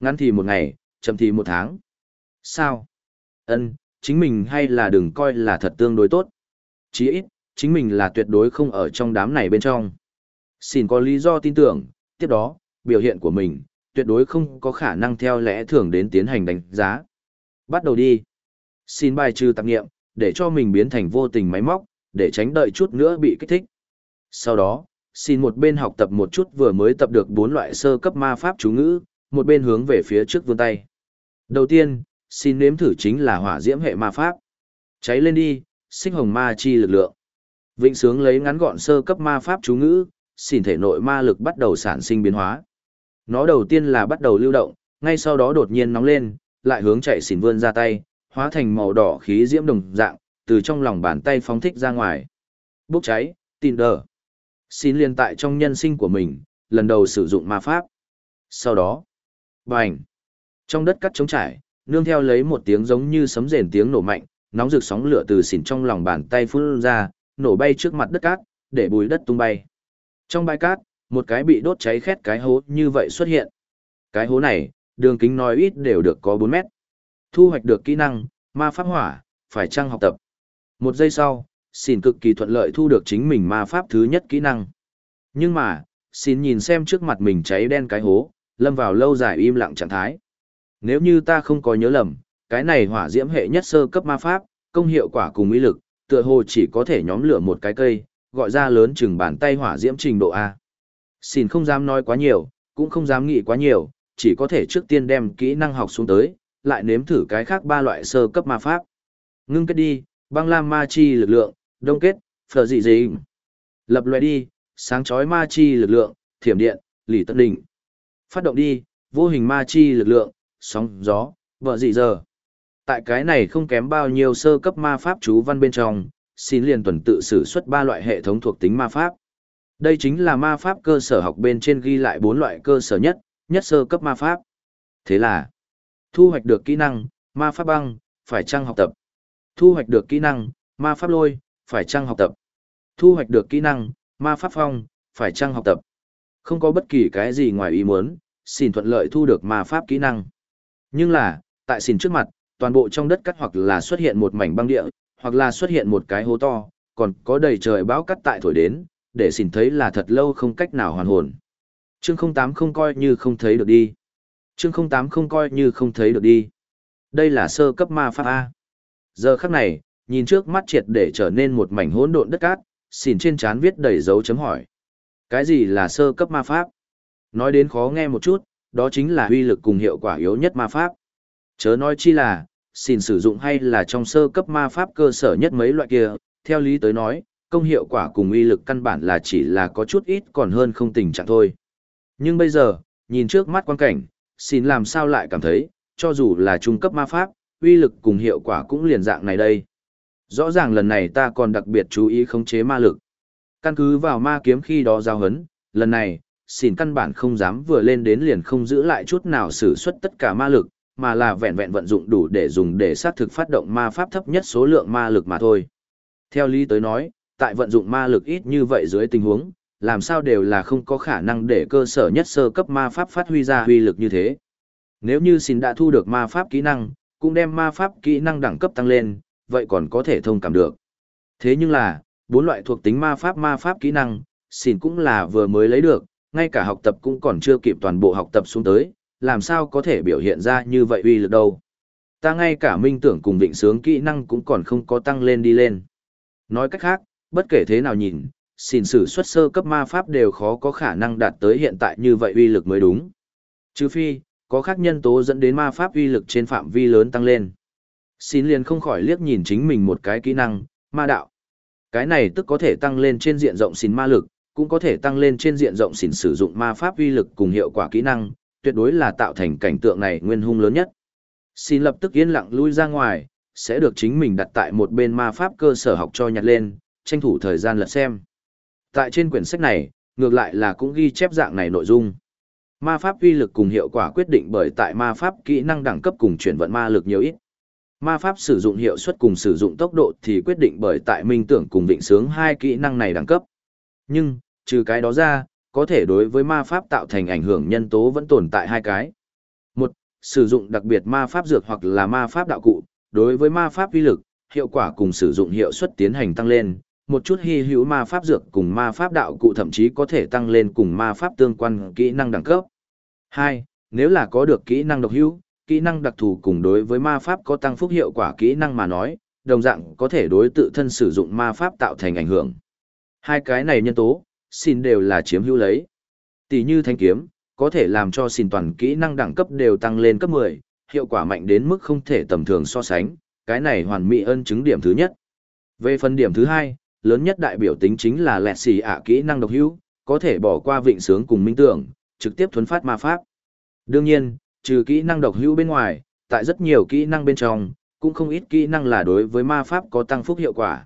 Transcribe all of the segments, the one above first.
Ngắn thì một ngày, chậm thì một tháng. Sao? Ân, chính mình hay là đừng coi là thật tương đối tốt. Chí ít, chính mình là tuyệt đối không ở trong đám này bên trong. Xin có lý do tin tưởng, tiếp đó, biểu hiện của mình, tuyệt đối không có khả năng theo lẽ thường đến tiến hành đánh giá. Bắt đầu đi. Xin bài trừ tạp nghiệm, để cho mình biến thành vô tình máy móc, để tránh đợi chút nữa bị kích thích. Sau đó, xin một bên học tập một chút vừa mới tập được bốn loại sơ cấp ma pháp chú ngữ, một bên hướng về phía trước vươn tay. Đầu tiên, xin nếm thử chính là hỏa diễm hệ ma pháp. Cháy lên đi, sinh hồng ma chi lực lượng. Vịnh sướng lấy ngắn gọn sơ cấp ma pháp chú ngữ, xin thể nội ma lực bắt đầu sản sinh biến hóa. Nó đầu tiên là bắt đầu lưu động, ngay sau đó đột nhiên nóng lên, lại hướng chạy xỉn vươn ra tay, hóa thành màu đỏ khí diễm đồng dạng, từ trong lòng bàn tay phóng thích ra ngoài. Bốc cháy, tin đờ. Xin liên tại trong nhân sinh của mình, lần đầu sử dụng ma pháp. Sau đó, bành. Trong đất cắt trống trải, nương theo lấy một tiếng giống như sấm rền tiếng nổ mạnh, nóng rực sóng lửa từ xỉn trong lòng bàn tay phun ra, nổ bay trước mặt đất cát, để bùi đất tung bay. Trong bãi cát, một cái bị đốt cháy khét cái hố như vậy xuất hiện. Cái hố này, đường kính nói ít đều được có 4 mét. Thu hoạch được kỹ năng, ma pháp hỏa, phải trang học tập. Một giây sau, xin cực kỳ thuận lợi thu được chính mình ma pháp thứ nhất kỹ năng. Nhưng mà, xin nhìn xem trước mặt mình cháy đen cái hố, lâm vào lâu dài im lặng trạng thái. Nếu như ta không có nhớ lầm, cái này hỏa diễm hệ nhất sơ cấp ma pháp, công hiệu quả cùng ý lực, tựa hồ chỉ có thể nhóm lửa một cái cây, gọi ra lớn chừng bàn tay hỏa diễm trình độ A. Xin không dám nói quá nhiều, cũng không dám nghĩ quá nhiều, chỉ có thể trước tiên đem kỹ năng học xuống tới, lại nếm thử cái khác ba loại sơ cấp ma pháp. Ngưng kết đi, băng lam ma chi lực lượng, đông kết, phở dị dị. Lập loại đi, sáng chói ma chi lực lượng, thiểm điện, lì tân đỉnh. Phát động đi, vô hình ma chi lực lượng, sóng, gió, vợ dị giờ. Tại cái này không kém bao nhiêu sơ cấp ma pháp chú văn bên trong, xin liền tuần tự sử xuất ba loại hệ thống thuộc tính ma pháp. Đây chính là ma pháp cơ sở học bên trên ghi lại bốn loại cơ sở nhất, nhất sơ cấp ma pháp. Thế là, thu hoạch được kỹ năng, ma pháp băng, phải chăng học tập. Thu hoạch được kỹ năng, ma pháp lôi, phải chăng học tập. Thu hoạch được kỹ năng, ma pháp phong, phải chăng học tập. Không có bất kỳ cái gì ngoài ý muốn, xin thuận lợi thu được ma pháp kỹ năng. Nhưng là, tại xin trước mặt, toàn bộ trong đất cắt hoặc là xuất hiện một mảnh băng địa, hoặc là xuất hiện một cái hố to, còn có đầy trời bão cắt tại thổi đến, để xin thấy là thật lâu không cách nào hoàn hồn. Chương 08 không coi như không thấy được đi. Chương 08 không coi như không thấy được đi. Đây là sơ cấp ma pháp A. Giờ khắc này, nhìn trước mắt triệt để trở nên một mảnh hỗn độn đất cát, xỉn trên trán viết đầy dấu chấm hỏi. Cái gì là sơ cấp ma pháp? Nói đến khó nghe một chút, đó chính là uy lực cùng hiệu quả yếu nhất ma pháp. Chớ nói chi là, xin sử dụng hay là trong sơ cấp ma pháp cơ sở nhất mấy loại kia, theo lý tới nói, công hiệu quả cùng uy lực căn bản là chỉ là có chút ít còn hơn không tình trạng thôi. Nhưng bây giờ, nhìn trước mắt quan cảnh, xin làm sao lại cảm thấy, cho dù là trung cấp ma pháp, uy lực cùng hiệu quả cũng liền dạng này đây. Rõ ràng lần này ta còn đặc biệt chú ý khống chế ma lực. Căn cứ vào ma kiếm khi đó giao hấn, lần này, xin căn bản không dám vừa lên đến liền không giữ lại chút nào sử xuất tất cả ma lực, mà là vẹn vẹn vận dụng đủ để dùng để xác thực phát động ma pháp thấp nhất số lượng ma lực mà thôi. Theo lý tới nói, tại vận dụng ma lực ít như vậy dưới tình huống, làm sao đều là không có khả năng để cơ sở nhất sơ cấp ma pháp phát huy ra huy lực như thế. Nếu như xin đã thu được ma pháp kỹ năng, cũng đem ma pháp kỹ năng đẳng cấp tăng lên, vậy còn có thể thông cảm được. Thế nhưng là, bốn loại thuộc tính ma pháp ma pháp kỹ năng, xin cũng là vừa mới lấy được, ngay cả học tập cũng còn chưa kịp toàn bộ học tập xuống tới, làm sao có thể biểu hiện ra như vậy uy lực đâu. Ta ngay cả minh tưởng cùng định sướng kỹ năng cũng còn không có tăng lên đi lên. Nói cách khác, bất kể thế nào nhìn, xin sử xuất sơ cấp ma pháp đều khó có khả năng đạt tới hiện tại như vậy uy lực mới đúng. Trừ phi, có khác nhân tố dẫn đến ma pháp uy lực trên phạm vi lớn tăng lên. Xin liền không khỏi liếc nhìn chính mình một cái kỹ năng, ma đạo. Cái này tức có thể tăng lên trên diện rộng xin ma lực, cũng có thể tăng lên trên diện rộng xin sử dụng ma pháp uy lực cùng hiệu quả kỹ năng, tuyệt đối là tạo thành cảnh tượng này nguyên hung lớn nhất. Xin lập tức yên lặng lui ra ngoài, sẽ được chính mình đặt tại một bên ma pháp cơ sở học cho nhặt lên, tranh thủ thời gian lật xem. Tại trên quyển sách này, ngược lại là cũng ghi chép dạng này nội dung. Ma pháp uy lực cùng hiệu quả quyết định bởi tại ma pháp kỹ năng đẳng cấp cùng chuyển vận ma lực nhiều ít. Ma pháp sử dụng hiệu suất cùng sử dụng tốc độ thì quyết định bởi tại minh tưởng cùng định sướng hai kỹ năng này đẳng cấp. Nhưng, trừ cái đó ra, có thể đối với ma pháp tạo thành ảnh hưởng nhân tố vẫn tồn tại hai cái. Một, sử dụng đặc biệt ma pháp dược hoặc là ma pháp đạo cụ, đối với ma pháp uy lực, hiệu quả cùng sử dụng hiệu suất tiến hành tăng lên, một chút hy hữu ma pháp dược cùng ma pháp đạo cụ thậm chí có thể tăng lên cùng ma pháp tương quan kỹ năng đẳng cấp. Hai, Nếu là có được kỹ năng độc hữu, kỹ năng đặc thù cùng đối với ma pháp có tăng phúc hiệu quả kỹ năng mà nói, đồng dạng có thể đối tự thân sử dụng ma pháp tạo thành ảnh hưởng. Hai cái này nhân tố, xin đều là chiếm hữu lấy. Tỷ như thanh kiếm, có thể làm cho xin toàn kỹ năng đẳng cấp đều tăng lên cấp 10, hiệu quả mạnh đến mức không thể tầm thường so sánh, cái này hoàn mỹ ân chứng điểm thứ nhất. Về phần điểm thứ hai, lớn nhất đại biểu tính chính là lẹt xì ạ kỹ năng độc hữu, có thể bỏ qua vịnh sướng cùng minh tưởng, trực tiếp thuấn phát ma pháp. Đương nhiên, trừ kỹ năng độc hữu bên ngoài, tại rất nhiều kỹ năng bên trong, cũng không ít kỹ năng là đối với ma pháp có tăng phúc hiệu quả.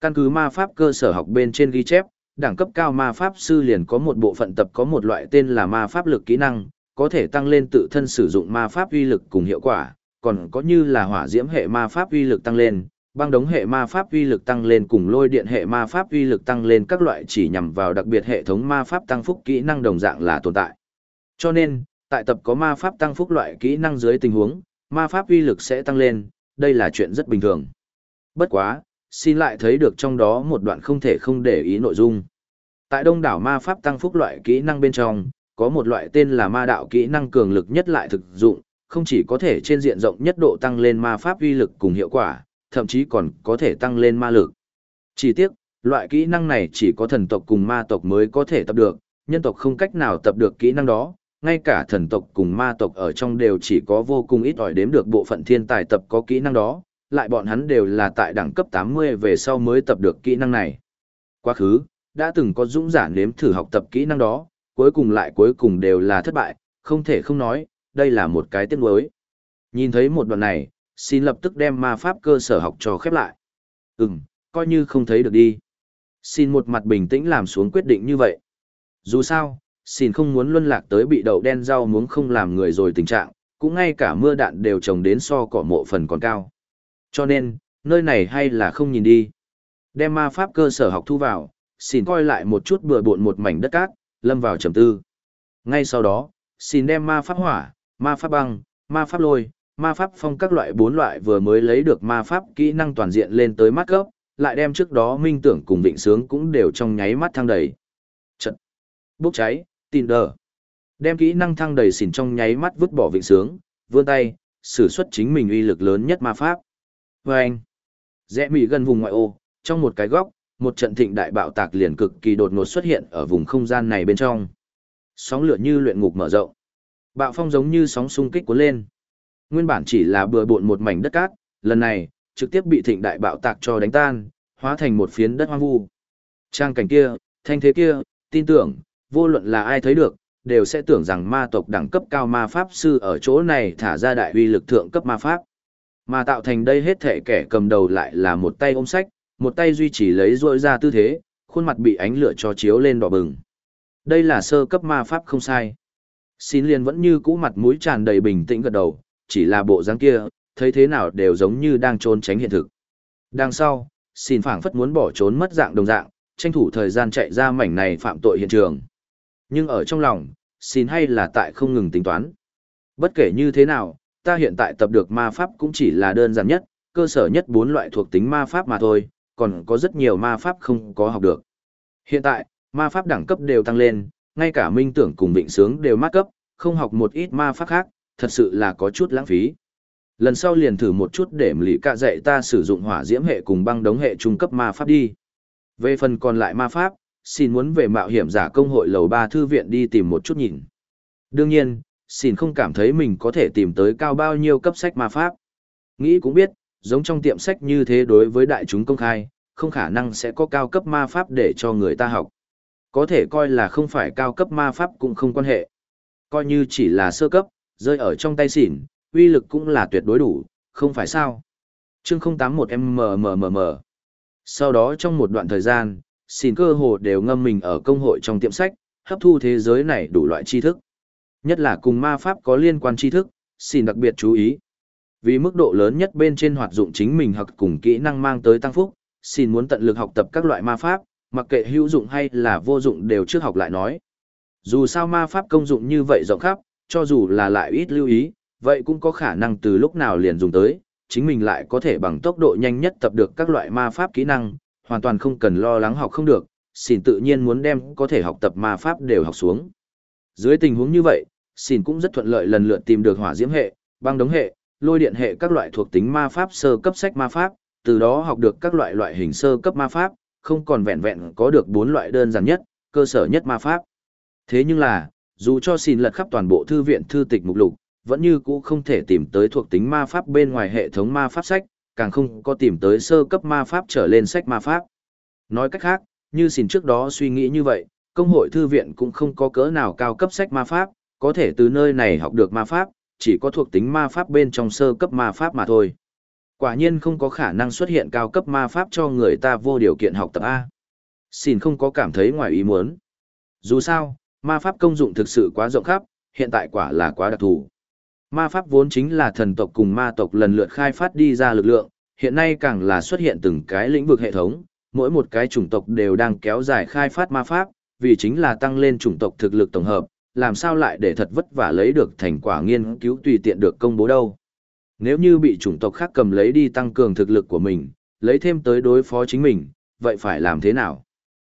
Căn cứ ma pháp cơ sở học bên trên ghi chép, đẳng cấp cao ma pháp sư liền có một bộ phận tập có một loại tên là ma pháp lực kỹ năng, có thể tăng lên tự thân sử dụng ma pháp uy lực cùng hiệu quả, còn có như là hỏa diễm hệ ma pháp uy lực tăng lên, băng đống hệ ma pháp uy lực tăng lên cùng lôi điện hệ ma pháp uy lực tăng lên các loại chỉ nhằm vào đặc biệt hệ thống ma pháp tăng phúc kỹ năng đồng dạng là tồn tại. Cho nên, tại tập có ma pháp tăng phúc loại kỹ năng dưới tình huống, ma pháp uy lực sẽ tăng lên, đây là chuyện rất bình thường. Bất quá, xin lại thấy được trong đó một đoạn không thể không để ý nội dung. Tại đông đảo ma pháp tăng phúc loại kỹ năng bên trong, có một loại tên là ma đạo kỹ năng cường lực nhất lại thực dụng, không chỉ có thể trên diện rộng nhất độ tăng lên ma pháp uy lực cùng hiệu quả, thậm chí còn có thể tăng lên ma lực. Chỉ tiếc, loại kỹ năng này chỉ có thần tộc cùng ma tộc mới có thể tập được, nhân tộc không cách nào tập được kỹ năng đó, ngay cả thần tộc cùng ma tộc ở trong đều chỉ có vô cùng ít ỏi đếm được bộ phận thiên tài tập có kỹ năng đó, lại bọn hắn đều là tại đẳng cấp 80 về sau mới tập được kỹ năng này. Quá khứ, đã từng có dũng giả nếm thử học tập kỹ năng đó, cuối cùng lại cuối cùng đều là thất bại, không thể không nói, đây là một cái tiếc nuối. Nhìn thấy một đoạn này, xin lập tức đem ma pháp cơ sở học cho khép lại. Ừm, coi như không thấy được đi. Xin một mặt bình tĩnh làm xuống quyết định như vậy. Dù sao, xin không muốn luân lạc tới bị đậu đen rau muống không làm người rồi tình trạng, cũng ngay cả mưa đạn đều trồng đến so cỏ mộ phần còn cao. Cho nên, nơi này hay là không nhìn đi. Đem ma pháp cơ sở học thu vào, xin coi lại một chút bừa bộn một mảnh đất cát, lâm vào trầm tư. Ngay sau đó, xin đem ma pháp hỏa, ma pháp băng, ma pháp lôi, ma pháp phong các loại bốn loại vừa mới lấy được ma pháp kỹ năng toàn diện lên tới mắt gốc, lại đem trước đó minh tưởng cùng định sướng cũng đều trong nháy mắt thăng đầy. Trận. Bốc cháy, tin đờ. Đem kỹ năng thăng đầy xỉn trong nháy mắt vứt bỏ vịnh sướng, vươn tay, sử xuất chính mình uy lực lớn nhất ma pháp. vê anh. Rẽ mỹ gần vùng ngoại ô, trong một cái góc, một trận thịnh đại bạo tạc liền cực kỳ đột ngột xuất hiện ở vùng không gian này bên trong. Sóng lửa như luyện ngục mở rộng. Bạo phong giống như sóng xung kích cuốn lên. Nguyên bản chỉ là bừa bộn một mảnh đất cát, lần này, trực tiếp bị thịnh đại bạo tạc cho đánh tan, hóa thành một phiến đất hoang vu. Trang cảnh kia, thanh thế kia, tin tưởng, vô luận là ai thấy được, đều sẽ tưởng rằng ma tộc đẳng cấp cao ma pháp sư ở chỗ này thả ra đại uy lực thượng cấp ma pháp. Mà tạo thành đây hết thể kẻ cầm đầu lại là một tay ôm sách, một tay duy trì lấy rôi ra tư thế, khuôn mặt bị ánh lửa cho chiếu lên đỏ bừng. Đây là sơ cấp ma pháp không sai. Xin liền vẫn như cũ mặt mũi tràn đầy bình tĩnh gật đầu, chỉ là bộ dáng kia, thấy thế nào đều giống như đang trốn tránh hiện thực. Đằng sau, xin phảng phất muốn bỏ trốn mất dạng đồng dạng, tranh thủ thời gian chạy ra mảnh này phạm tội hiện trường. Nhưng ở trong lòng, xin hay là tại không ngừng tính toán. Bất kể như thế nào, ta hiện tại tập được ma pháp cũng chỉ là đơn giản nhất, cơ sở nhất bốn loại thuộc tính ma pháp mà thôi, còn có rất nhiều ma pháp không có học được. Hiện tại, ma pháp đẳng cấp đều tăng lên, ngay cả minh tưởng cùng vịnh sướng đều mát cấp, không học một ít ma pháp khác, thật sự là có chút lãng phí. Lần sau liền thử một chút để lì cạ dạy ta sử dụng hỏa diễm hệ cùng băng đống hệ trung cấp ma pháp đi. Về phần còn lại ma pháp, xin muốn về mạo hiểm giả công hội lầu ba thư viện đi tìm một chút nhìn. Đương nhiên, xin không cảm thấy mình có thể tìm tới cao bao nhiêu cấp sách ma pháp. Nghĩ cũng biết, giống trong tiệm sách như thế đối với đại chúng công khai, không khả năng sẽ có cao cấp ma pháp để cho người ta học. Có thể coi là không phải cao cấp ma pháp cũng không quan hệ. Coi như chỉ là sơ cấp, rơi ở trong tay xỉn, uy lực cũng là tuyệt đối đủ, không phải sao. Chương 081MMMM Sau đó trong một đoạn thời gian, xin cơ hồ đều ngâm mình ở công hội trong tiệm sách, hấp thu thế giới này đủ loại tri thức. Nhất là cùng ma pháp có liên quan tri thức, xin đặc biệt chú ý. Vì mức độ lớn nhất bên trên hoạt dụng chính mình hoặc cùng kỹ năng mang tới tăng phúc, xin muốn tận lực học tập các loại ma pháp, mặc kệ hữu dụng hay là vô dụng đều trước học lại nói. Dù sao ma pháp công dụng như vậy rộng khắp, cho dù là lại ít lưu ý, vậy cũng có khả năng từ lúc nào liền dùng tới, chính mình lại có thể bằng tốc độ nhanh nhất tập được các loại ma pháp kỹ năng, hoàn toàn không cần lo lắng học không được, xỉn tự nhiên muốn đem có thể học tập ma pháp đều học xuống. Dưới tình huống như vậy, xỉn cũng rất thuận lợi lần lượt tìm được hỏa diễm hệ, băng đống hệ, lôi điện hệ các loại thuộc tính ma pháp sơ cấp sách ma pháp, từ đó học được các loại loại hình sơ cấp ma pháp, không còn vẹn vẹn có được bốn loại đơn giản nhất, cơ sở nhất ma pháp. Thế nhưng là, dù cho xin lật khắp toàn bộ thư viện thư tịch mục lục, vẫn như cũ không thể tìm tới thuộc tính ma pháp bên ngoài hệ thống ma pháp sách, càng không có tìm tới sơ cấp ma pháp trở lên sách ma pháp. Nói cách khác, như xin trước đó suy nghĩ như vậy, công hội thư viện cũng không có cỡ nào cao cấp sách ma pháp, có thể từ nơi này học được ma pháp, chỉ có thuộc tính ma pháp bên trong sơ cấp ma pháp mà thôi. Quả nhiên không có khả năng xuất hiện cao cấp ma pháp cho người ta vô điều kiện học tập A. Xin không có cảm thấy ngoài ý muốn. Dù sao, ma pháp công dụng thực sự quá rộng khắp, hiện tại quả là quá đặc thù. Ma pháp vốn chính là thần tộc cùng ma tộc lần lượt khai phát đi ra lực lượng, hiện nay càng là xuất hiện từng cái lĩnh vực hệ thống, mỗi một cái chủng tộc đều đang kéo dài khai phát ma pháp, vì chính là tăng lên chủng tộc thực lực tổng hợp, làm sao lại để thật vất vả lấy được thành quả nghiên cứu tùy tiện được công bố đâu. Nếu như bị chủng tộc khác cầm lấy đi tăng cường thực lực của mình, lấy thêm tới đối phó chính mình, vậy phải làm thế nào?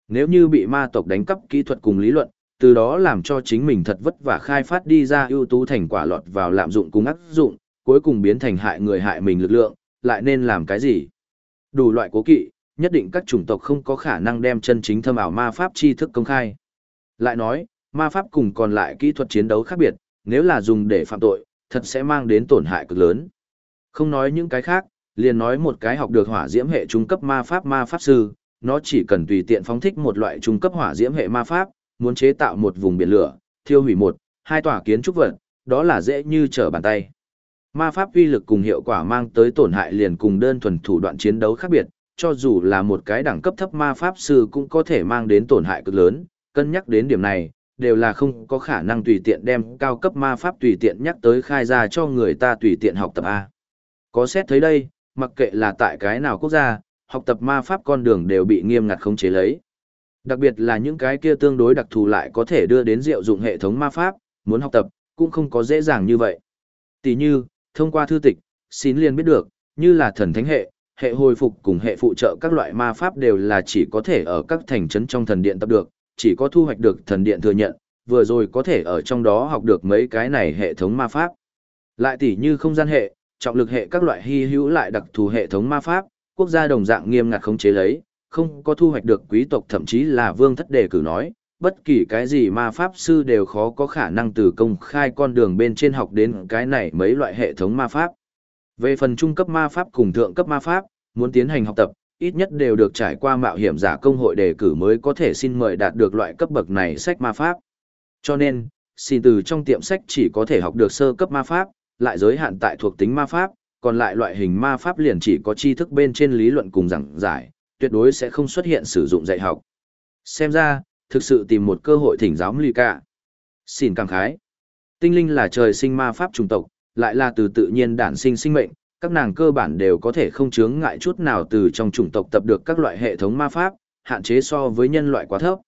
Nếu như bị ma tộc đánh cắp kỹ thuật cùng lý luận, từ đó làm cho chính mình thật vất vả khai phát đi ra ưu tú thành quả lọt vào lạm dụng cùng áp dụng, cuối cùng biến thành hại người hại mình lực lượng, lại nên làm cái gì? Đủ loại cố kỵ, nhất định các chủng tộc không có khả năng đem chân chính thâm ảo ma pháp tri thức công khai. Lại nói, ma pháp cùng còn lại kỹ thuật chiến đấu khác biệt, nếu là dùng để phạm tội, thật sẽ mang đến tổn hại cực lớn. Không nói những cái khác, liền nói một cái học được hỏa diễm hệ trung cấp ma pháp ma pháp sư, nó chỉ cần tùy tiện phóng thích một loại trung cấp hỏa diễm hệ ma pháp, muốn chế tạo một vùng biển lửa, thiêu hủy một, hai tòa kiến trúc vật, đó là dễ như trở bàn tay. Ma pháp uy lực cùng hiệu quả mang tới tổn hại liền cùng đơn thuần thủ đoạn chiến đấu khác biệt, cho dù là một cái đẳng cấp thấp ma pháp sư cũng có thể mang đến tổn hại cực lớn, cân nhắc đến điểm này, đều là không có khả năng tùy tiện đem cao cấp ma pháp tùy tiện nhắc tới khai ra cho người ta tùy tiện học tập A. Có xét thấy đây, mặc kệ là tại cái nào quốc gia, học tập ma pháp con đường đều bị nghiêm ngặt khống chế lấy. Đặc biệt là những cái kia tương đối đặc thù lại có thể đưa đến diệu dụng hệ thống ma pháp, muốn học tập, cũng không có dễ dàng như vậy. Tỷ như, thông qua thư tịch, xin liền biết được, như là thần thánh hệ, hệ hồi phục cùng hệ phụ trợ các loại ma pháp đều là chỉ có thể ở các thành trấn trong thần điện tập được, chỉ có thu hoạch được thần điện thừa nhận, vừa rồi có thể ở trong đó học được mấy cái này hệ thống ma pháp. Lại tỷ như không gian hệ, trọng lực hệ các loại hy hữu lại đặc thù hệ thống ma pháp, quốc gia đồng dạng nghiêm ngặt khống chế lấy, không có thu hoạch được quý tộc thậm chí là vương thất đề cử nói, bất kỳ cái gì ma pháp sư đều khó có khả năng từ công khai con đường bên trên học đến cái này mấy loại hệ thống ma pháp. Về phần trung cấp ma pháp cùng thượng cấp ma pháp, muốn tiến hành học tập, ít nhất đều được trải qua mạo hiểm giả công hội đề cử mới có thể xin mời đạt được loại cấp bậc này sách ma pháp. Cho nên, xin từ trong tiệm sách chỉ có thể học được sơ cấp ma pháp, lại giới hạn tại thuộc tính ma pháp, còn lại loại hình ma pháp liền chỉ có tri thức bên trên lý luận cùng giảng giải, tuyệt đối sẽ không xuất hiện sử dụng dạy học. Xem ra, thực sự tìm một cơ hội thỉnh giáo Ly cả. Xin cảm khái. Tinh linh là trời sinh ma pháp trùng tộc, lại là từ tự nhiên đản sinh sinh mệnh, các nàng cơ bản đều có thể không chướng ngại chút nào từ trong chủng tộc tập được các loại hệ thống ma pháp, hạn chế so với nhân loại quá thấp.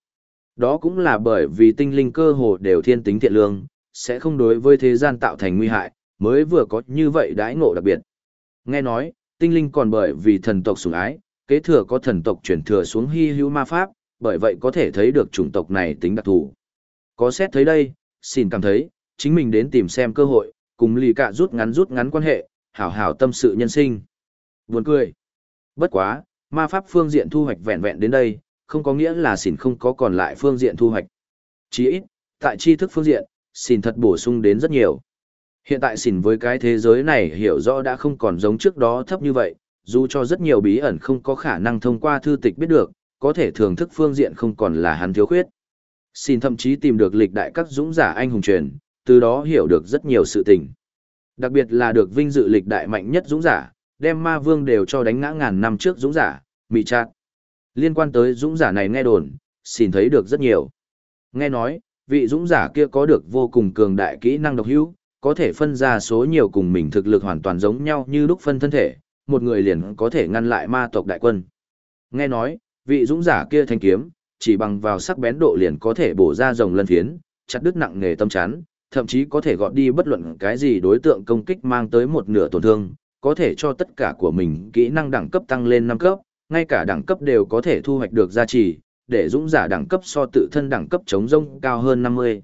Đó cũng là bởi vì tinh linh cơ hồ đều thiên tính thiện lương, sẽ không đối với thế gian tạo thành nguy hại, mới vừa có như vậy đãi ngộ đặc biệt. Nghe nói, tinh linh còn bởi vì thần tộc sủng ái, kế thừa có thần tộc chuyển thừa xuống hy hữu ma pháp, bởi vậy có thể thấy được chủng tộc này tính đặc thù. Có xét thấy đây, xin cảm thấy, chính mình đến tìm xem cơ hội, cùng lì cạ rút ngắn rút ngắn quan hệ, hảo hảo tâm sự nhân sinh. Buồn cười. Bất quá, ma pháp phương diện thu hoạch vẹn vẹn đến đây, không có nghĩa là xỉn không có còn lại phương diện thu hoạch. Chỉ ít, tại tri thức phương diện, xỉn thật bổ sung đến rất nhiều. Hiện tại xỉn với cái thế giới này hiểu rõ đã không còn giống trước đó thấp như vậy, dù cho rất nhiều bí ẩn không có khả năng thông qua thư tịch biết được, có thể thưởng thức phương diện không còn là hắn thiếu khuyết. Xin thậm chí tìm được lịch đại các dũng giả anh hùng truyền, từ đó hiểu được rất nhiều sự tình. Đặc biệt là được vinh dự lịch đại mạnh nhất dũng giả, đem ma vương đều cho đánh ngã ngàn năm trước dũng giả, mị chát. Liên quan tới dũng giả này nghe đồn, xin thấy được rất nhiều. Nghe nói, vị dũng giả kia có được vô cùng cường đại kỹ năng độc hữu, có thể phân ra số nhiều cùng mình thực lực hoàn toàn giống nhau như lúc phân thân thể, một người liền có thể ngăn lại ma tộc đại quân. Nghe nói, vị dũng giả kia thanh kiếm, chỉ bằng vào sắc bén độ liền có thể bổ ra rồng lân phiến, chặt đứt nặng nghề tâm chán, thậm chí có thể gọt đi bất luận cái gì đối tượng công kích mang tới một nửa tổn thương, có thể cho tất cả của mình kỹ năng đẳng cấp tăng lên 5 cấp, ngay cả đẳng cấp đều có thể thu hoạch được gia trì, để dũng giả đẳng cấp so tự thân đẳng cấp chống rông cao hơn 50.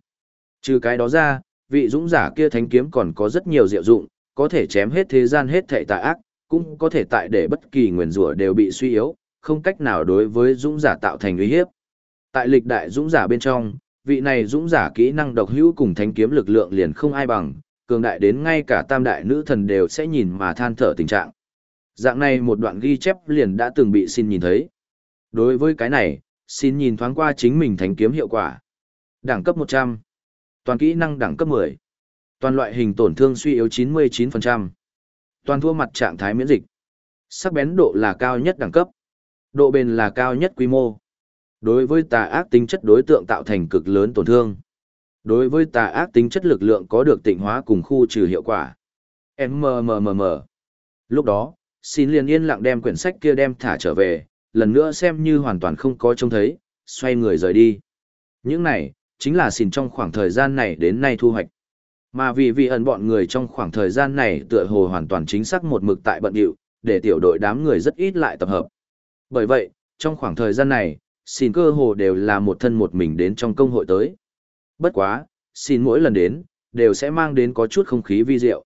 Trừ cái đó ra, vị dũng giả kia thánh kiếm còn có rất nhiều diệu dụng, có thể chém hết thế gian hết thảy tà ác, cũng có thể tại để bất kỳ nguyền rủa đều bị suy yếu, không cách nào đối với dũng giả tạo thành uy hiếp. Tại lịch đại dũng giả bên trong, vị này dũng giả kỹ năng độc hữu cùng thánh kiếm lực lượng liền không ai bằng, cường đại đến ngay cả tam đại nữ thần đều sẽ nhìn mà than thở tình trạng. Dạng này một đoạn ghi chép liền đã từng bị xin nhìn thấy. Đối với cái này, xin nhìn thoáng qua chính mình thánh kiếm hiệu quả. Đẳng cấp 100. Toàn kỹ năng đẳng cấp 10. Toàn loại hình tổn thương suy yếu 99%. Toàn thua mặt trạng thái miễn dịch. Sắc bén độ là cao nhất đẳng cấp. Độ bền là cao nhất quy mô. Đối với tà ác tính chất đối tượng tạo thành cực lớn tổn thương. Đối với tà ác tính chất lực lượng có được tịnh hóa cùng khu trừ hiệu quả. MMMM. Lúc đó, xin liền yên lặng đem quyển sách kia đem thả trở về, lần nữa xem như hoàn toàn không có trông thấy, xoay người rời đi. Những này, chính là xin trong khoảng thời gian này đến nay thu hoạch. Mà vì vì ẩn bọn người trong khoảng thời gian này tựa hồ hoàn toàn chính xác một mực tại bận điệu, để tiểu đội đám người rất ít lại tập hợp. Bởi vậy, trong khoảng thời gian này, xin cơ hồ đều là một thân một mình đến trong công hội tới. Bất quá, xin mỗi lần đến, đều sẽ mang đến có chút không khí vi diệu.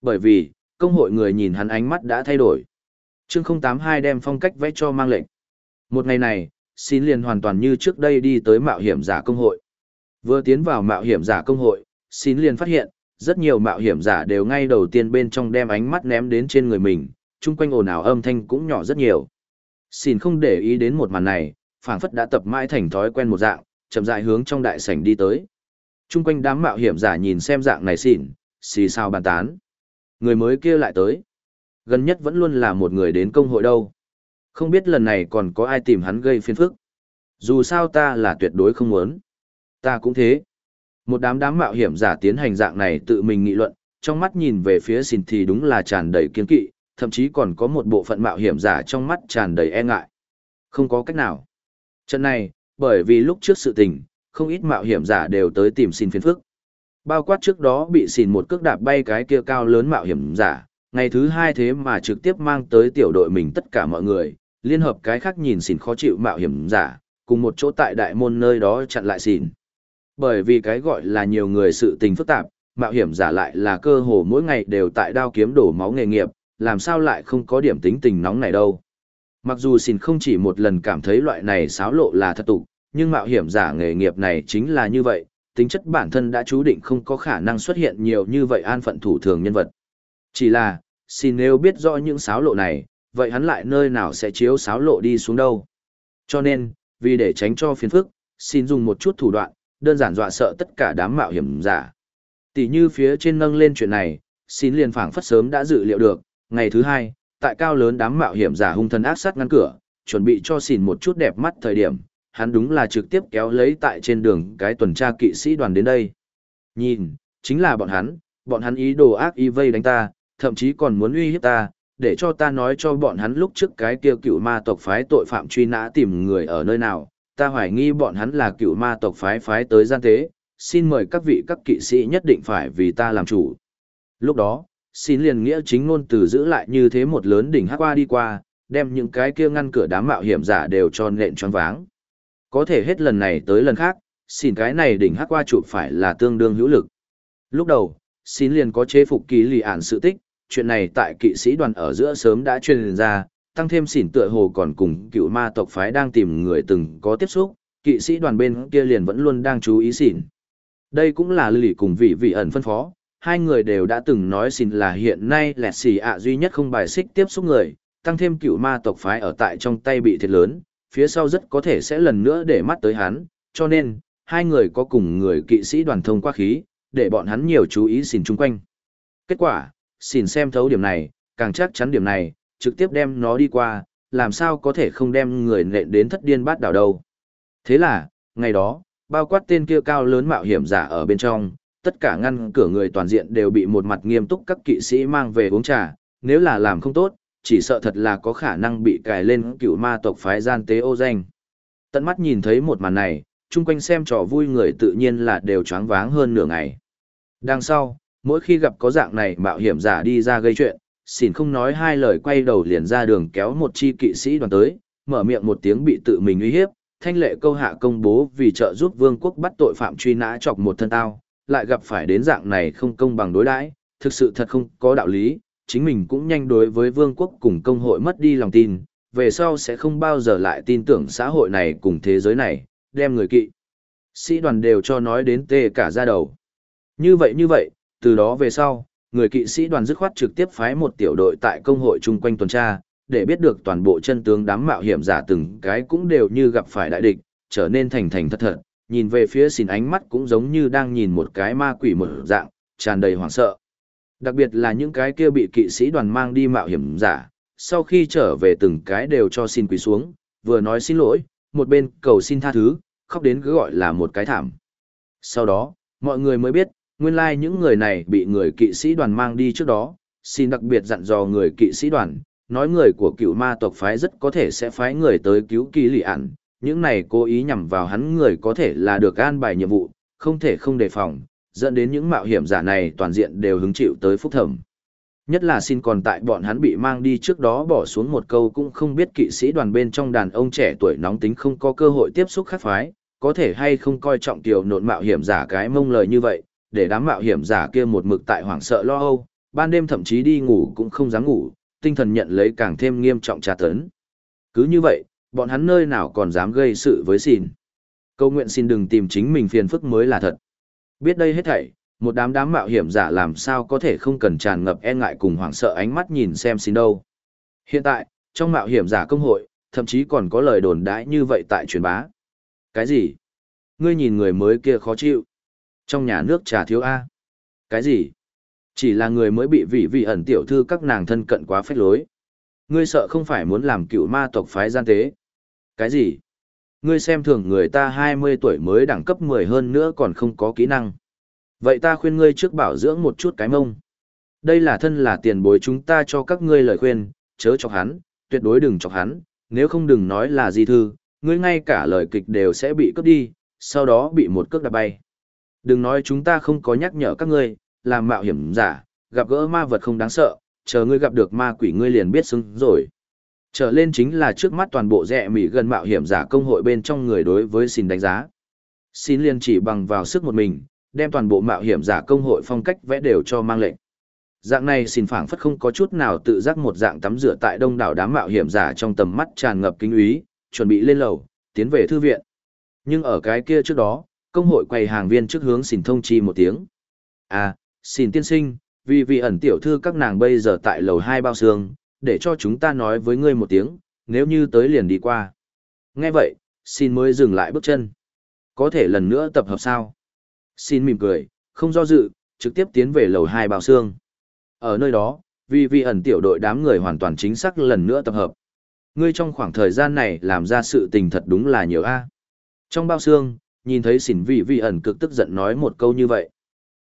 Bởi vì, công hội người nhìn hắn ánh mắt đã thay đổi. Chương 082 đem phong cách vẽ cho mang lệnh. Một ngày này, xin liền hoàn toàn như trước đây đi tới mạo hiểm giả công hội. Vừa tiến vào mạo hiểm giả công hội, xin liền phát hiện, rất nhiều mạo hiểm giả đều ngay đầu tiên bên trong đem ánh mắt ném đến trên người mình, chung quanh ồn ào âm thanh cũng nhỏ rất nhiều. Xin không để ý đến một màn này, phảng phất đã tập mãi thành thói quen một dạng, chậm rãi hướng trong đại sảnh đi tới. Chung quanh đám mạo hiểm giả nhìn xem dạng này xỉn, xì sao bàn tán. Người mới kia lại tới. Gần nhất vẫn luôn là một người đến công hội đâu. Không biết lần này còn có ai tìm hắn gây phiền phức. Dù sao ta là tuyệt đối không muốn. Ta cũng thế. Một đám đám mạo hiểm giả tiến hành dạng này tự mình nghị luận, trong mắt nhìn về phía xin thì đúng là tràn đầy kiên kỵ, thậm chí còn có một bộ phận mạo hiểm giả trong mắt tràn đầy e ngại. Không có cách nào. Trận này, bởi vì lúc trước sự tình, không ít mạo hiểm giả đều tới tìm xin phiền phức. Bao quát trước đó bị xin một cước đạp bay cái kia cao lớn mạo hiểm giả, ngày thứ hai thế mà trực tiếp mang tới tiểu đội mình tất cả mọi người, liên hợp cái khác nhìn xin khó chịu mạo hiểm giả, cùng một chỗ tại đại môn nơi đó chặn lại xin bởi vì cái gọi là nhiều người sự tình phức tạp, mạo hiểm giả lại là cơ hồ mỗi ngày đều tại đao kiếm đổ máu nghề nghiệp, làm sao lại không có điểm tính tình nóng này đâu. Mặc dù xin không chỉ một lần cảm thấy loại này xáo lộ là thật tục, nhưng mạo hiểm giả nghề nghiệp này chính là như vậy, tính chất bản thân đã chú định không có khả năng xuất hiện nhiều như vậy an phận thủ thường nhân vật. Chỉ là, xin nếu biết rõ những xáo lộ này, vậy hắn lại nơi nào sẽ chiếu xáo lộ đi xuống đâu. Cho nên, vì để tránh cho phiền phức, xin dùng một chút thủ đoạn, đơn giản dọa sợ tất cả đám mạo hiểm giả. Tỷ như phía trên nâng lên chuyện này, xin liền phảng phất sớm đã dự liệu được, ngày thứ hai, tại cao lớn đám mạo hiểm giả hung thần ác sát ngăn cửa, chuẩn bị cho xỉn một chút đẹp mắt thời điểm, hắn đúng là trực tiếp kéo lấy tại trên đường cái tuần tra kỵ sĩ đoàn đến đây. Nhìn, chính là bọn hắn, bọn hắn ý đồ ác y vây đánh ta, thậm chí còn muốn uy hiếp ta, để cho ta nói cho bọn hắn lúc trước cái kia cựu ma tộc phái tội phạm truy nã tìm người ở nơi nào, ta hoài nghi bọn hắn là cựu ma tộc phái phái tới gian tế, xin mời các vị các kỵ sĩ nhất định phải vì ta làm chủ. Lúc đó, xin liền nghĩa chính ngôn từ giữ lại như thế một lớn đỉnh hắc qua đi qua, đem những cái kia ngăn cửa đám mạo hiểm giả đều cho nện choáng váng. Có thể hết lần này tới lần khác, xin cái này đỉnh hắc qua chụp phải là tương đương hữu lực. Lúc đầu, xin liền có chế phục kỳ lì ản sự tích, chuyện này tại kỵ sĩ đoàn ở giữa sớm đã truyền ra, tăng thêm xỉn tựa hồ còn cùng cựu ma tộc phái đang tìm người từng có tiếp xúc, kỵ sĩ đoàn bên kia liền vẫn luôn đang chú ý xỉn. Đây cũng là lì cùng vị vị ẩn phân phó, hai người đều đã từng nói xỉn là hiện nay lẹt xì ạ duy nhất không bài xích tiếp xúc người, tăng thêm cựu ma tộc phái ở tại trong tay bị thiệt lớn, phía sau rất có thể sẽ lần nữa để mắt tới hắn, cho nên, hai người có cùng người kỵ sĩ đoàn thông qua khí, để bọn hắn nhiều chú ý xỉn chung quanh. Kết quả, xỉn xem thấu điểm này, càng chắc chắn điểm này, trực tiếp đem nó đi qua, làm sao có thể không đem người nện đến thất điên bát đảo đâu. Thế là, ngày đó, bao quát tên kia cao lớn mạo hiểm giả ở bên trong, tất cả ngăn cửa người toàn diện đều bị một mặt nghiêm túc các kỵ sĩ mang về uống trà, nếu là làm không tốt, chỉ sợ thật là có khả năng bị cài lên cựu ma tộc phái gian tế ô danh. Tận mắt nhìn thấy một màn này, chung quanh xem trò vui người tự nhiên là đều choáng váng hơn nửa ngày. Đằng sau, mỗi khi gặp có dạng này mạo hiểm giả đi ra gây chuyện, xỉn không nói hai lời quay đầu liền ra đường kéo một chi kỵ sĩ đoàn tới, mở miệng một tiếng bị tự mình uy hiếp, thanh lệ câu hạ công bố vì trợ giúp vương quốc bắt tội phạm truy nã chọc một thân tao, lại gặp phải đến dạng này không công bằng đối đãi, thực sự thật không có đạo lý, chính mình cũng nhanh đối với vương quốc cùng công hội mất đi lòng tin, về sau sẽ không bao giờ lại tin tưởng xã hội này cùng thế giới này, đem người kỵ. Sĩ đoàn đều cho nói đến tê cả ra đầu. Như vậy như vậy, từ đó về sau, người kỵ sĩ đoàn dứt khoát trực tiếp phái một tiểu đội tại công hội chung quanh tuần tra, để biết được toàn bộ chân tướng đám mạo hiểm giả từng cái cũng đều như gặp phải đại địch, trở nên thành thành thật thật, nhìn về phía Xin ánh mắt cũng giống như đang nhìn một cái ma quỷ một dạng, tràn đầy hoảng sợ. Đặc biệt là những cái kia bị kỵ sĩ đoàn mang đi mạo hiểm giả, sau khi trở về từng cái đều cho xin quỳ xuống, vừa nói xin lỗi, một bên cầu xin tha thứ, khóc đến cứ gọi là một cái thảm. Sau đó, mọi người mới biết, nguyên lai like những người này bị người kỵ sĩ đoàn mang đi trước đó, xin đặc biệt dặn dò người kỵ sĩ đoàn, nói người của cựu ma tộc phái rất có thể sẽ phái người tới cứu kỳ lì ản, những này cố ý nhằm vào hắn người có thể là được an bài nhiệm vụ, không thể không đề phòng, dẫn đến những mạo hiểm giả này toàn diện đều hứng chịu tới phúc thẩm. Nhất là xin còn tại bọn hắn bị mang đi trước đó bỏ xuống một câu cũng không biết kỵ sĩ đoàn bên trong đàn ông trẻ tuổi nóng tính không có cơ hội tiếp xúc khác phái, có thể hay không coi trọng tiểu nộn mạo hiểm giả cái mông lời như vậy, để đám mạo hiểm giả kia một mực tại hoảng sợ lo âu, ban đêm thậm chí đi ngủ cũng không dám ngủ, tinh thần nhận lấy càng thêm nghiêm trọng tra tấn. Cứ như vậy, bọn hắn nơi nào còn dám gây sự với xin. Câu nguyện xin đừng tìm chính mình phiền phức mới là thật. Biết đây hết thảy, một đám đám mạo hiểm giả làm sao có thể không cần tràn ngập e ngại cùng hoảng sợ ánh mắt nhìn xem xin đâu. Hiện tại, trong mạo hiểm giả công hội, thậm chí còn có lời đồn đãi như vậy tại truyền bá. Cái gì? Ngươi nhìn người mới kia khó chịu. Trong nhà nước trà thiếu A. Cái gì? Chỉ là người mới bị vị vị ẩn tiểu thư các nàng thân cận quá phách lối. Ngươi sợ không phải muốn làm cựu ma tộc phái gian tế. Cái gì? Ngươi xem thường người ta 20 tuổi mới đẳng cấp 10 hơn nữa còn không có kỹ năng. Vậy ta khuyên ngươi trước bảo dưỡng một chút cái mông. Đây là thân là tiền bối chúng ta cho các ngươi lời khuyên, chớ chọc hắn, tuyệt đối đừng chọc hắn, nếu không đừng nói là gì thư, ngươi ngay cả lời kịch đều sẽ bị cướp đi, sau đó bị một cước đạp bay. Đừng nói chúng ta không có nhắc nhở các ngươi, làm mạo hiểm giả, gặp gỡ ma vật không đáng sợ, chờ ngươi gặp được ma quỷ ngươi liền biết xứng rồi. Trở lên chính là trước mắt toàn bộ rẻ mỉ gần mạo hiểm giả công hội bên trong người đối với xin đánh giá. Xin liền chỉ bằng vào sức một mình, đem toàn bộ mạo hiểm giả công hội phong cách vẽ đều cho mang lệnh. Dạng này xin phảng phất không có chút nào tự giác một dạng tắm rửa tại đông đảo đám mạo hiểm giả trong tầm mắt tràn ngập kinh úy, chuẩn bị lên lầu, tiến về thư viện. Nhưng ở cái kia trước đó, công hội quầy hàng viên trước hướng xin thông chi một tiếng. À, xin tiên sinh, vì vị ẩn tiểu thư các nàng bây giờ tại lầu hai bao xương, để cho chúng ta nói với ngươi một tiếng, nếu như tới liền đi qua. Nghe vậy, xin mới dừng lại bước chân. Có thể lần nữa tập hợp sao? Xin mỉm cười, không do dự, trực tiếp tiến về lầu hai bao xương. Ở nơi đó, vì vị ẩn tiểu đội đám người hoàn toàn chính xác lần nữa tập hợp. Ngươi trong khoảng thời gian này làm ra sự tình thật đúng là nhiều a. Trong bao xương, nhìn thấy xỉn vị vị ẩn cực tức giận nói một câu như vậy.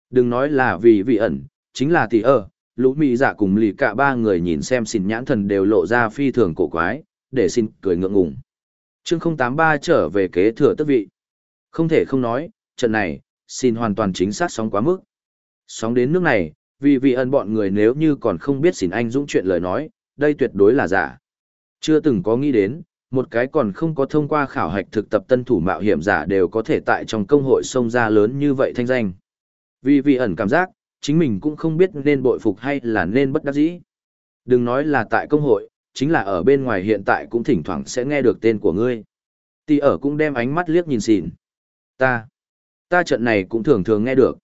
Đừng nói là vì vị ẩn, chính là tỷ ơ, lũ mỹ giả dạ cùng lì cả ba người nhìn xem xỉn nhãn thần đều lộ ra phi thường cổ quái, để xin cười ngượng ngùng. Chương 083 trở về kế thừa tước vị. Không thể không nói, trận này, xin hoàn toàn chính xác sóng quá mức. Sóng đến nước này, vì vị ẩn bọn người nếu như còn không biết xỉn anh dũng chuyện lời nói, đây tuyệt đối là giả. Chưa từng có nghĩ đến, một cái còn không có thông qua khảo hạch thực tập tân thủ mạo hiểm giả đều có thể tại trong công hội sông ra lớn như vậy thanh danh. Vì vị ẩn cảm giác, chính mình cũng không biết nên bội phục hay là nên bất đắc dĩ. Đừng nói là tại công hội, chính là ở bên ngoài hiện tại cũng thỉnh thoảng sẽ nghe được tên của ngươi. Tỷ ở cũng đem ánh mắt liếc nhìn xỉn. Ta, ta trận này cũng thường thường nghe được.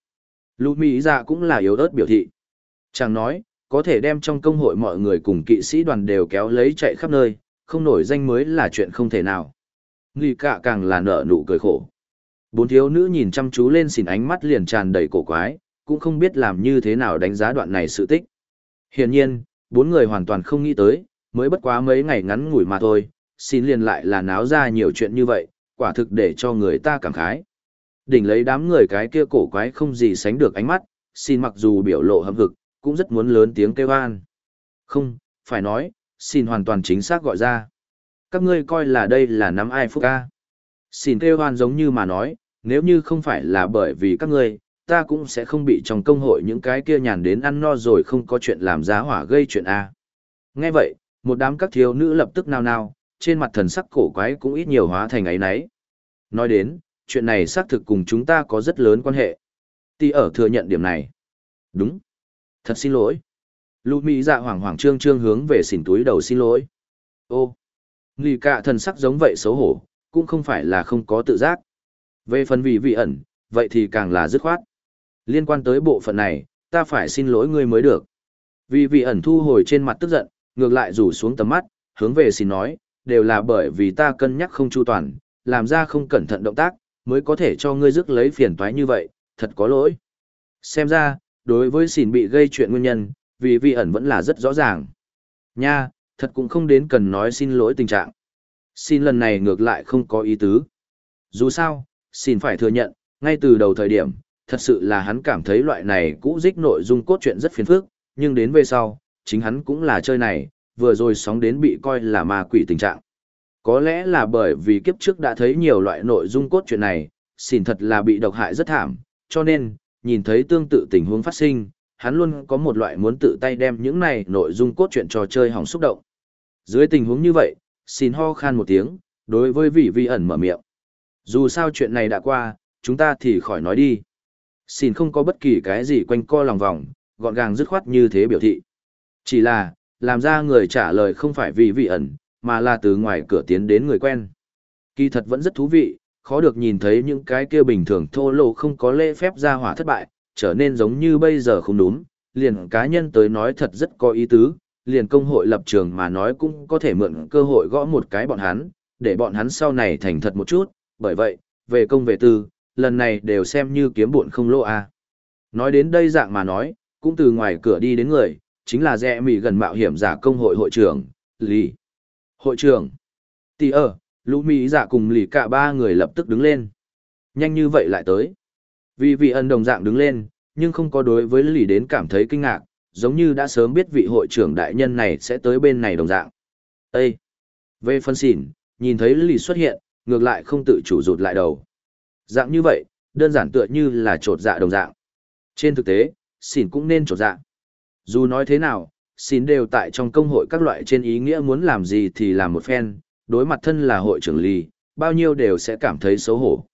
Lũ Mỹ ra cũng là yếu ớt biểu thị. chàng nói, có thể đem trong công hội mọi người cùng kỵ sĩ đoàn đều kéo lấy chạy khắp nơi, không nổi danh mới là chuyện không thể nào. Nghi cạ càng là nở nụ cười khổ. Bốn thiếu nữ nhìn chăm chú lên xỉn ánh mắt liền tràn đầy cổ quái, cũng không biết làm như thế nào đánh giá đoạn này sự tích. Hiển nhiên, bốn người hoàn toàn không nghĩ tới, mới bất quá mấy ngày ngắn ngủi mà thôi, xin liền lại là náo ra nhiều chuyện như vậy, quả thực để cho người ta cảm khái. Đỉnh lấy đám người cái kia cổ quái không gì sánh được ánh mắt, xin mặc dù biểu lộ hâm hực, cũng rất muốn lớn tiếng kêu an. Không, phải nói, xin hoàn toàn chính xác gọi ra. Các ngươi coi là đây là nắm ai phúc ca. Xin kêu hoan giống như mà nói, nếu như không phải là bởi vì các ngươi, ta cũng sẽ không bị trong công hội những cái kia nhàn đến ăn no rồi không có chuyện làm giá hỏa gây chuyện A. Nghe vậy, một đám các thiếu nữ lập tức nao nao, trên mặt thần sắc cổ quái cũng ít nhiều hóa thành ấy nấy. Nói đến, chuyện này xác thực cùng chúng ta có rất lớn quan hệ. Tì ở thừa nhận điểm này. Đúng. Thật xin lỗi. Lũ Mỹ dạ hoảng hoảng trương trương hướng về xỉn túi đầu xin lỗi. Ô. Lì cả thần sắc giống vậy xấu hổ, cũng không phải là không có tự giác. Về phần vị vị ẩn, vậy thì càng là dứt khoát. Liên quan tới bộ phận này, ta phải xin lỗi ngươi mới được. Vì vị ẩn thu hồi trên mặt tức giận, ngược lại rủ xuống tầm mắt, hướng về xin nói, đều là bởi vì ta cân nhắc không chu toàn, làm ra không cẩn thận động tác, mới có thể cho ngươi rước lấy phiền toái như vậy, thật có lỗi. Xem ra, đối với xỉn bị gây chuyện nguyên nhân, vì vi ẩn vẫn là rất rõ ràng. Nha, thật cũng không đến cần nói xin lỗi tình trạng. Xin lần này ngược lại không có ý tứ. Dù sao, xin phải thừa nhận, ngay từ đầu thời điểm, thật sự là hắn cảm thấy loại này cũ dích nội dung cốt truyện rất phiền phức, nhưng đến về sau, chính hắn cũng là chơi này, vừa rồi sóng đến bị coi là ma quỷ tình trạng. Có lẽ là bởi vì kiếp trước đã thấy nhiều loại nội dung cốt truyện này, xin thật là bị độc hại rất thảm, cho nên, nhìn thấy tương tự tình huống phát sinh, hắn luôn có một loại muốn tự tay đem những này nội dung cốt truyện trò chơi hỏng xúc động. Dưới tình huống như vậy, xin ho khan một tiếng, đối với vị vi ẩn mở miệng. Dù sao chuyện này đã qua, chúng ta thì khỏi nói đi. Xin không có bất kỳ cái gì quanh co lòng vòng, gọn gàng dứt khoát như thế biểu thị. Chỉ là, làm ra người trả lời không phải vì vị ẩn, mà là từ ngoài cửa tiến đến người quen. Kỳ thật vẫn rất thú vị, khó được nhìn thấy những cái kia bình thường thô lỗ không có lễ phép ra hỏa thất bại, trở nên giống như bây giờ không đúng, liền cá nhân tới nói thật rất có ý tứ, liền công hội lập trường mà nói cũng có thể mượn cơ hội gõ một cái bọn hắn, để bọn hắn sau này thành thật một chút, bởi vậy, về công về tư, lần này đều xem như kiếm buồn không lỗ a. À. Nói đến đây dạng mà nói, cũng từ ngoài cửa đi đến người, chính là rẽ mì gần mạo hiểm giả công hội hội trưởng, Lý. Hội trưởng, Tì ơ, lũ mỹ giả dạ cùng lì cả ba người lập tức đứng lên. Nhanh như vậy lại tới. Vì vị ân đồng dạng đứng lên, nhưng không có đối với lì đến cảm thấy kinh ngạc, giống như đã sớm biết vị hội trưởng đại nhân này sẽ tới bên này đồng dạng. Ê! Về phân xỉn, nhìn thấy lì xuất hiện, ngược lại không tự chủ rụt lại đầu. Dạng như vậy, đơn giản tựa như là trột dạ đồng dạng. Trên thực tế, xỉn cũng nên trột dạ. Dù nói thế nào, xỉn đều tại trong công hội các loại trên ý nghĩa muốn làm gì thì làm một phen, đối mặt thân là hội trưởng lì, bao nhiêu đều sẽ cảm thấy xấu hổ.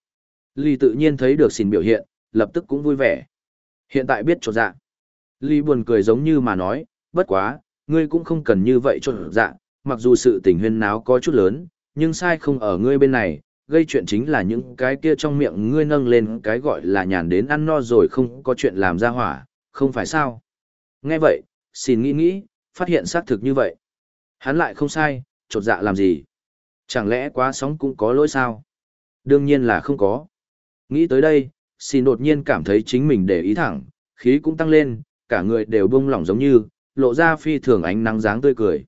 Lì tự nhiên thấy được xỉn biểu hiện, lập tức cũng vui vẻ. Hiện tại biết trột dạ. Lý buồn cười giống như mà nói, bất quá, ngươi cũng không cần như vậy trột dạ, mặc dù sự tình huyên náo có chút lớn, nhưng sai không ở ngươi bên này, gây chuyện chính là những cái kia trong miệng ngươi nâng lên cái gọi là nhàn đến ăn no rồi không có chuyện làm ra hỏa, không phải sao. Nghe vậy, xin nghĩ nghĩ, phát hiện xác thực như vậy. Hắn lại không sai, trột dạ làm gì? Chẳng lẽ quá sóng cũng có lỗi sao? Đương nhiên là không có. Nghĩ tới đây, xin đột nhiên cảm thấy chính mình để ý thẳng, khí cũng tăng lên, cả người đều bông lỏng giống như, lộ ra phi thường ánh nắng dáng tươi cười.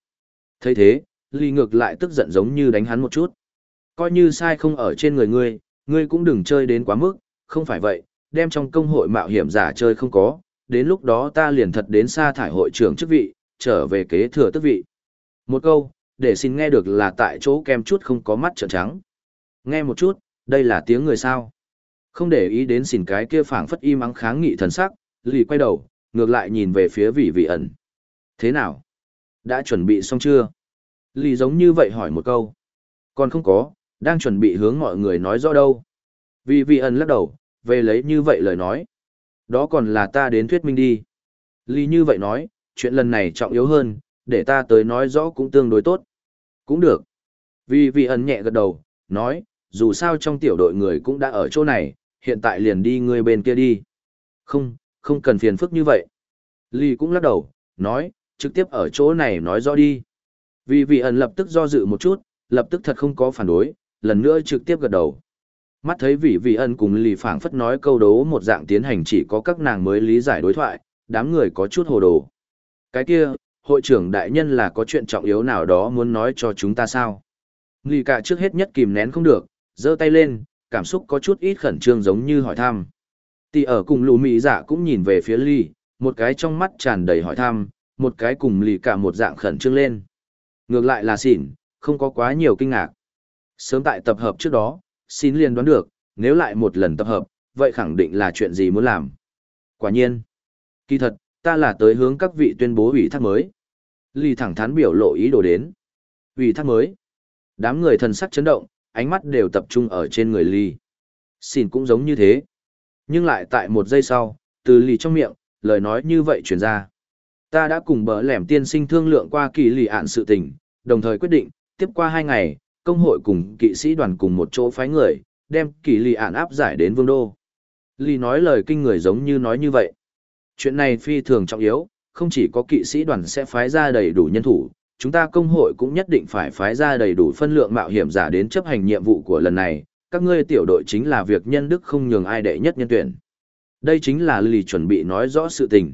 thấy thế, ly ngược lại tức giận giống như đánh hắn một chút. Coi như sai không ở trên người ngươi, ngươi cũng đừng chơi đến quá mức, không phải vậy, đem trong công hội mạo hiểm giả chơi không có, đến lúc đó ta liền thật đến xa thải hội trưởng chức vị, trở về kế thừa tước vị. Một câu, để xin nghe được là tại chỗ kem chút không có mắt trợn trắng. Nghe một chút, đây là tiếng người sao. Không để ý đến xỉn cái kia phảng phất im ắng kháng nghị thần sắc, lì quay đầu, ngược lại nhìn về phía vị vị ẩn. Thế nào? Đã chuẩn bị xong chưa? Lì giống như vậy hỏi một câu. Còn không có, đang chuẩn bị hướng mọi người nói rõ đâu. Vị vị ẩn lắc đầu, về lấy như vậy lời nói. Đó còn là ta đến thuyết minh đi. Lì như vậy nói, chuyện lần này trọng yếu hơn, để ta tới nói rõ cũng tương đối tốt. Cũng được. Vì vị ẩn nhẹ gật đầu, nói, dù sao trong tiểu đội người cũng đã ở chỗ này, hiện tại liền đi người bên kia đi. Không, không cần phiền phức như vậy. lì cũng lắc đầu, nói, trực tiếp ở chỗ này nói rõ đi. Vì vị ẩn lập tức do dự một chút, lập tức thật không có phản đối, lần nữa trực tiếp gật đầu. Mắt thấy vị vị ân cùng lì phảng phất nói câu đấu một dạng tiến hành chỉ có các nàng mới lý giải đối thoại, đám người có chút hồ đồ. Cái kia, hội trưởng đại nhân là có chuyện trọng yếu nào đó muốn nói cho chúng ta sao? lì cả trước hết nhất kìm nén không được, giơ tay lên, cảm xúc có chút ít khẩn trương giống như hỏi thăm. Tỷ ở cùng lù mỹ dạ cũng nhìn về phía ly, một cái trong mắt tràn đầy hỏi thăm, một cái cùng lì cả một dạng khẩn trương lên. Ngược lại là xỉn, không có quá nhiều kinh ngạc. Sớm tại tập hợp trước đó, xin liền đoán được, nếu lại một lần tập hợp, vậy khẳng định là chuyện gì muốn làm. Quả nhiên. Kỳ thật, ta là tới hướng các vị tuyên bố ủy thác mới. Ly thẳng thắn biểu lộ ý đồ đến. Ủy thác mới. Đám người thần sắc chấn động, ánh mắt đều tập trung ở trên người Ly. Xin cũng giống như thế. Nhưng lại tại một giây sau, từ Ly trong miệng, lời nói như vậy truyền ra. Ta đã cùng bỡ lẻm tiên sinh thương lượng qua kỳ lì ạn sự tình, đồng thời quyết định, tiếp qua hai ngày, công hội cùng kỵ sĩ đoàn cùng một chỗ phái người, đem kỳ lì ạn áp giải đến vương đô. Ly nói lời kinh người giống như nói như vậy. Chuyện này phi thường trọng yếu, không chỉ có kỵ sĩ đoàn sẽ phái ra đầy đủ nhân thủ, chúng ta công hội cũng nhất định phải phái ra đầy đủ phân lượng mạo hiểm giả đến chấp hành nhiệm vụ của lần này, các ngươi tiểu đội chính là việc nhân đức không nhường ai đệ nhất nhân tuyển. Đây chính là lì chuẩn bị nói rõ sự tình.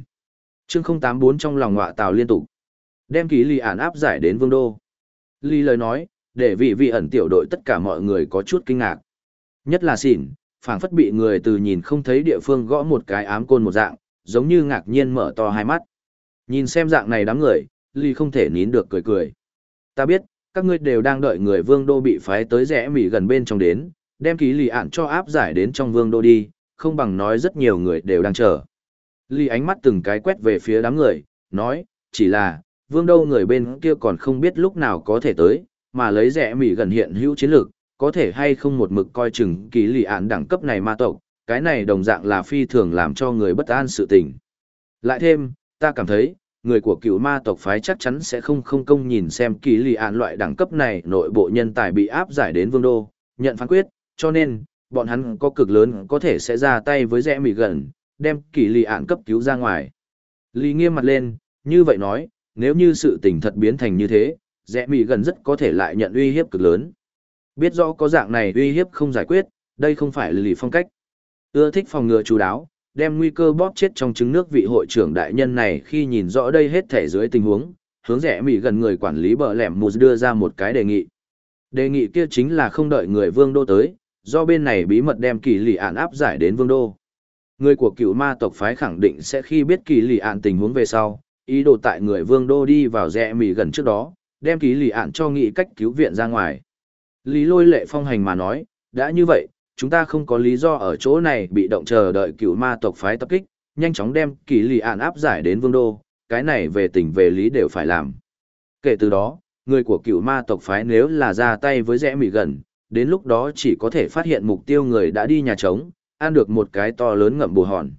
Chương 084 trong lòng ngọa tào liên tục. Đem ký lì ản áp giải đến vương đô. Ly lời nói, để vị vị ẩn tiểu đội tất cả mọi người có chút kinh ngạc. Nhất là xỉn, phảng phất bị người từ nhìn không thấy địa phương gõ một cái ám côn một dạng, giống như ngạc nhiên mở to hai mắt. Nhìn xem dạng này đám người, Ly không thể nín được cười cười. Ta biết, các ngươi đều đang đợi người vương đô bị phái tới rẽ mỉ gần bên trong đến, đem ký lì ạn cho áp giải đến trong vương đô đi, không bằng nói rất nhiều người đều đang chờ. Ly ánh mắt từng cái quét về phía đám người, nói, chỉ là, vương đô người bên kia còn không biết lúc nào có thể tới, mà lấy rẻ mỉ gần hiện hữu chiến lược, có thể hay không một mực coi chừng ký lì ạn đẳng cấp này ma tộc, cái này đồng dạng là phi thường làm cho người bất an sự tình. Lại thêm, ta cảm thấy, người của cựu ma tộc phái chắc chắn sẽ không không công nhìn xem kỳ lì ạn loại đẳng cấp này nội bộ nhân tài bị áp giải đến vương đô, nhận phán quyết, cho nên, bọn hắn có cực lớn có thể sẽ ra tay với rẽ mỉ gần, đem kỳ lì ạn cấp cứu ra ngoài. Lý nghiêm mặt lên, như vậy nói, nếu như sự tình thật biến thành như thế, rẽ mỉ gần rất có thể lại nhận uy hiếp cực lớn. Biết rõ có dạng này uy hiếp không giải quyết, đây không phải lì phong cách. Ưa thích phòng ngừa chú đáo, đem nguy cơ bóp chết trong trứng nước vị hội trưởng đại nhân này khi nhìn rõ đây hết thể dưới tình huống, hướng rẽ mỉ gần người quản lý bờ lẻm mù đưa ra một cái đề nghị. Đề nghị kia chính là không đợi người vương đô tới, do bên này bí mật đem kỳ lì ạn áp giải đến vương đô. Người của cựu ma tộc phái khẳng định sẽ khi biết kỳ lì ạn tình huống về sau, ý đồ tại người vương đô đi vào rẽ mỉ gần trước đó, đem kỳ lì ạn cho nghị cách cứu viện ra ngoài. Lý lôi lệ phong hành mà nói, đã như vậy, chúng ta không có lý do ở chỗ này bị động chờ đợi cựu ma tộc phái tập kích, nhanh chóng đem kỳ lì ạn áp giải đến vương đô, cái này về tình về lý đều phải làm. Kể từ đó, người của cựu ma tộc phái nếu là ra tay với rẽ mì gần, đến lúc đó chỉ có thể phát hiện mục tiêu người đã đi nhà trống, ăn được một cái to lớn ngậm bù hòn.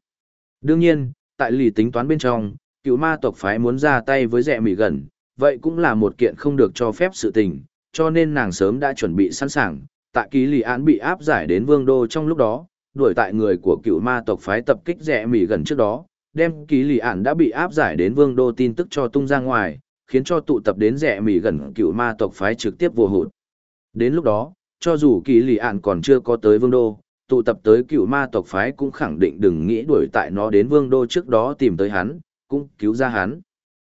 Đương nhiên, tại lì tính toán bên trong, cựu ma tộc phái muốn ra tay với rẽ mị gần, vậy cũng là một kiện không được cho phép sự tình, cho nên nàng sớm đã chuẩn bị sẵn sàng, tại ký lì án bị áp giải đến vương đô trong lúc đó, đuổi tại người của cựu ma tộc phái tập kích rẻ mỉ gần trước đó, đem ký lì án đã bị áp giải đến vương đô tin tức cho tung ra ngoài, khiến cho tụ tập đến rẻ mỉ gần cựu ma tộc phái trực tiếp vô hụt. Đến lúc đó, cho dù kỳ lì án còn chưa có tới vương đô, tụ tập tới cựu ma tộc phái cũng khẳng định đừng nghĩ đuổi tại nó đến vương đô trước đó tìm tới hắn, cũng cứu ra hắn.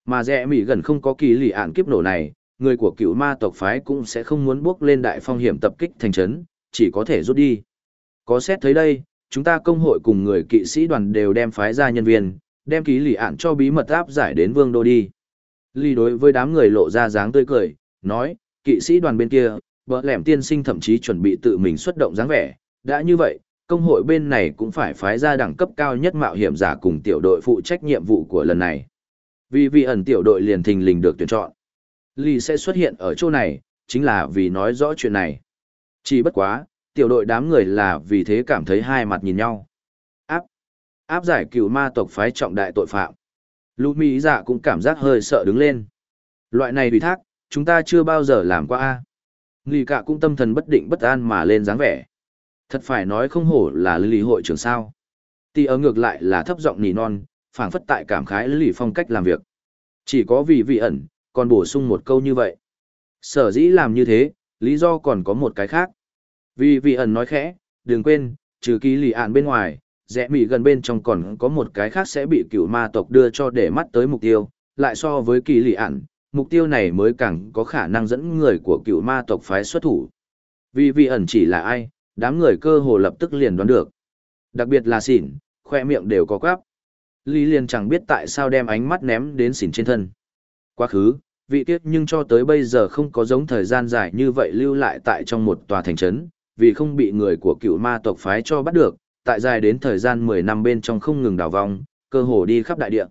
Mà rẽ mỉ gần không có kỳ lì án kiếp nổ này, người của cựu ma tộc phái cũng sẽ không muốn bước lên đại phong hiểm tập kích thành trấn, chỉ có thể rút đi. Có xét thấy đây, chúng ta công hội cùng người kỵ sĩ đoàn đều đem phái ra nhân viên, đem ký lì ạn cho bí mật áp giải đến vương đô đi. Ly đối với đám người lộ ra dáng tươi cười, nói, kỵ sĩ đoàn bên kia, vợ lẻm tiên sinh thậm chí chuẩn bị tự mình xuất động dáng vẻ, đã như vậy, công hội bên này cũng phải phái ra đẳng cấp cao nhất mạo hiểm giả cùng tiểu đội phụ trách nhiệm vụ của lần này. Vì vị ẩn tiểu đội liền thình lình được tuyển chọn. Lì sẽ xuất hiện ở chỗ này, chính là vì nói rõ chuyện này. Chỉ bất quá, tiểu đội đám người là vì thế cảm thấy hai mặt nhìn nhau. Áp, áp giải cựu ma tộc phái trọng đại tội phạm. Lũ Mỹ Dạ cũng cảm giác hơi sợ đứng lên. Loại này ủy thác, chúng ta chưa bao giờ làm qua a. Nghi cả cũng tâm thần bất định bất an mà lên dáng vẻ. Thật phải nói không hổ là lý hội trưởng sao. Tì ở ngược lại là thấp giọng nỉ non, phảng phất tại cảm khái lý phong cách làm việc. Chỉ có vì vị ẩn, còn bổ sung một câu như vậy. Sở dĩ làm như thế, lý do còn có một cái khác. Vì vị ẩn nói khẽ, đừng quên, trừ ký lì ạn bên ngoài, rẽ mỉ gần bên trong còn có một cái khác sẽ bị cựu ma tộc đưa cho để mắt tới mục tiêu, lại so với kỳ lì ạn, mục tiêu này mới càng có khả năng dẫn người của cựu ma tộc phái xuất thủ. Vì vị ẩn chỉ là ai, đám người cơ hồ lập tức liền đoán được. Đặc biệt là xỉn, khoe miệng đều có quáp. Lý liền chẳng biết tại sao đem ánh mắt ném đến xỉn trên thân. Quá khứ, vị tiết nhưng cho tới bây giờ không có giống thời gian dài như vậy lưu lại tại trong một tòa thành trấn, vì không bị người của cựu ma tộc phái cho bắt được, tại dài đến thời gian 10 năm bên trong không ngừng đào vong, cơ hồ đi khắp đại địa.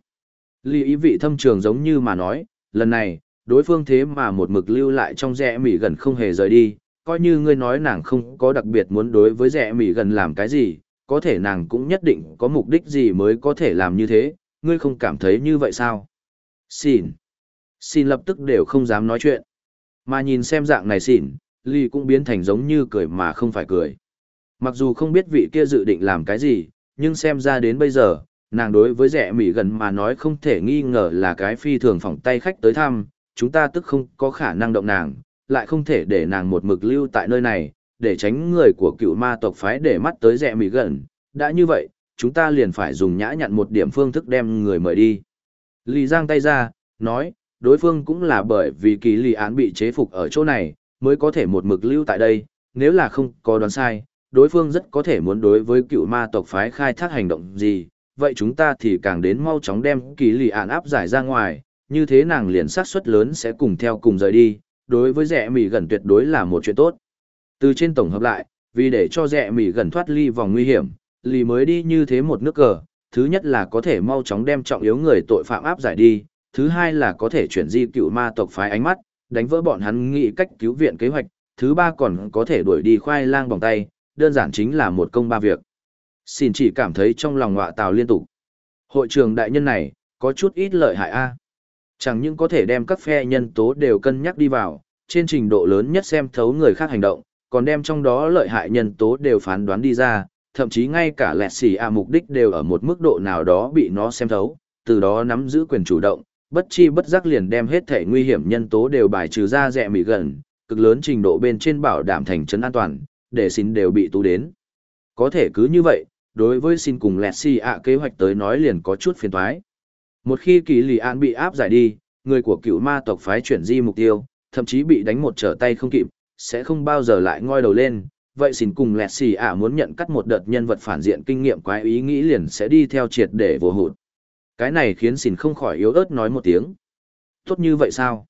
Lý ý vị thâm trường giống như mà nói, lần này, đối phương thế mà một mực lưu lại trong rẽ mỉ gần không hề rời đi, coi như ngươi nói nàng không có đặc biệt muốn đối với rẽ mỉ gần làm cái gì, có thể nàng cũng nhất định có mục đích gì mới có thể làm như thế, ngươi không cảm thấy như vậy sao? Xin. Xin lập tức đều không dám nói chuyện. Mà nhìn xem dạng này xỉn, Ly cũng biến thành giống như cười mà không phải cười. Mặc dù không biết vị kia dự định làm cái gì, nhưng xem ra đến bây giờ, nàng đối với rẻ mỉ gần mà nói không thể nghi ngờ là cái phi thường phỏng tay khách tới thăm, chúng ta tức không có khả năng động nàng, lại không thể để nàng một mực lưu tại nơi này, để tránh người của cựu ma tộc phái để mắt tới rẻ mỉ gần. Đã như vậy, chúng ta liền phải dùng nhã nhặn một điểm phương thức đem người mời đi. lì giang tay ra, nói, đối phương cũng là bởi vì kỳ lì án bị chế phục ở chỗ này, mới có thể một mực lưu tại đây, nếu là không có đoán sai, đối phương rất có thể muốn đối với cựu ma tộc phái khai thác hành động gì, vậy chúng ta thì càng đến mau chóng đem kỳ lì án áp giải ra ngoài, như thế nàng liền sát suất lớn sẽ cùng theo cùng rời đi, đối với rẻ mì gần tuyệt đối là một chuyện tốt. Từ trên tổng hợp lại, vì để cho rẻ mì gần thoát ly vòng nguy hiểm, lì mới đi như thế một nước cờ, thứ nhất là có thể mau chóng đem trọng yếu người tội phạm áp giải đi, thứ hai là có thể chuyển di cựu ma tộc phái ánh mắt, đánh vỡ bọn hắn nghĩ cách cứu viện kế hoạch, thứ ba còn có thể đuổi đi khoai lang bằng tay, đơn giản chính là một công ba việc. Xin chỉ cảm thấy trong lòng ngọa tào liên tục. Hội trường đại nhân này, có chút ít lợi hại a. Chẳng những có thể đem các phe nhân tố đều cân nhắc đi vào, trên trình độ lớn nhất xem thấu người khác hành động, còn đem trong đó lợi hại nhân tố đều phán đoán đi ra, thậm chí ngay cả lẹt xì a mục đích đều ở một mức độ nào đó bị nó xem thấu, từ đó nắm giữ quyền chủ động, bất chi bất giác liền đem hết thể nguy hiểm nhân tố đều bài trừ ra rẻ mỉ gần, cực lớn trình độ bên trên bảo đảm thành trấn an toàn, để xin đều bị tú đến. Có thể cứ như vậy, đối với xin cùng lẹt xì ạ kế hoạch tới nói liền có chút phiền toái. Một khi kỳ lì an bị áp giải đi, người của cựu ma tộc phái chuyển di mục tiêu, thậm chí bị đánh một trở tay không kịp, sẽ không bao giờ lại ngoi đầu lên. Vậy xin cùng lẹt xì ạ muốn nhận cắt một đợt nhân vật phản diện kinh nghiệm quái ý nghĩ liền sẽ đi theo triệt để vô hụt. Cái này khiến xỉn không khỏi yếu ớt nói một tiếng. Tốt như vậy sao?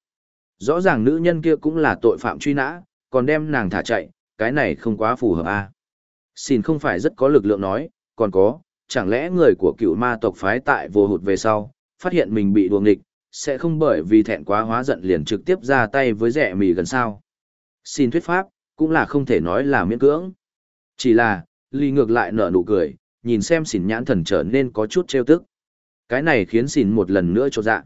Rõ ràng nữ nhân kia cũng là tội phạm truy nã, còn đem nàng thả chạy, cái này không quá phù hợp à? Xỉn không phải rất có lực lượng nói, còn có, chẳng lẽ người của cựu ma tộc phái tại vô hụt về sau, phát hiện mình bị đuồng địch, sẽ không bởi vì thẹn quá hóa giận liền trực tiếp ra tay với rẻ mì gần sao. Xin thuyết pháp, cũng là không thể nói là miễn cưỡng. Chỉ là, ly ngược lại nở nụ cười, nhìn xem xỉn nhãn thần trở nên có chút trêu tức. Cái này khiến xỉn một lần nữa cho dạ.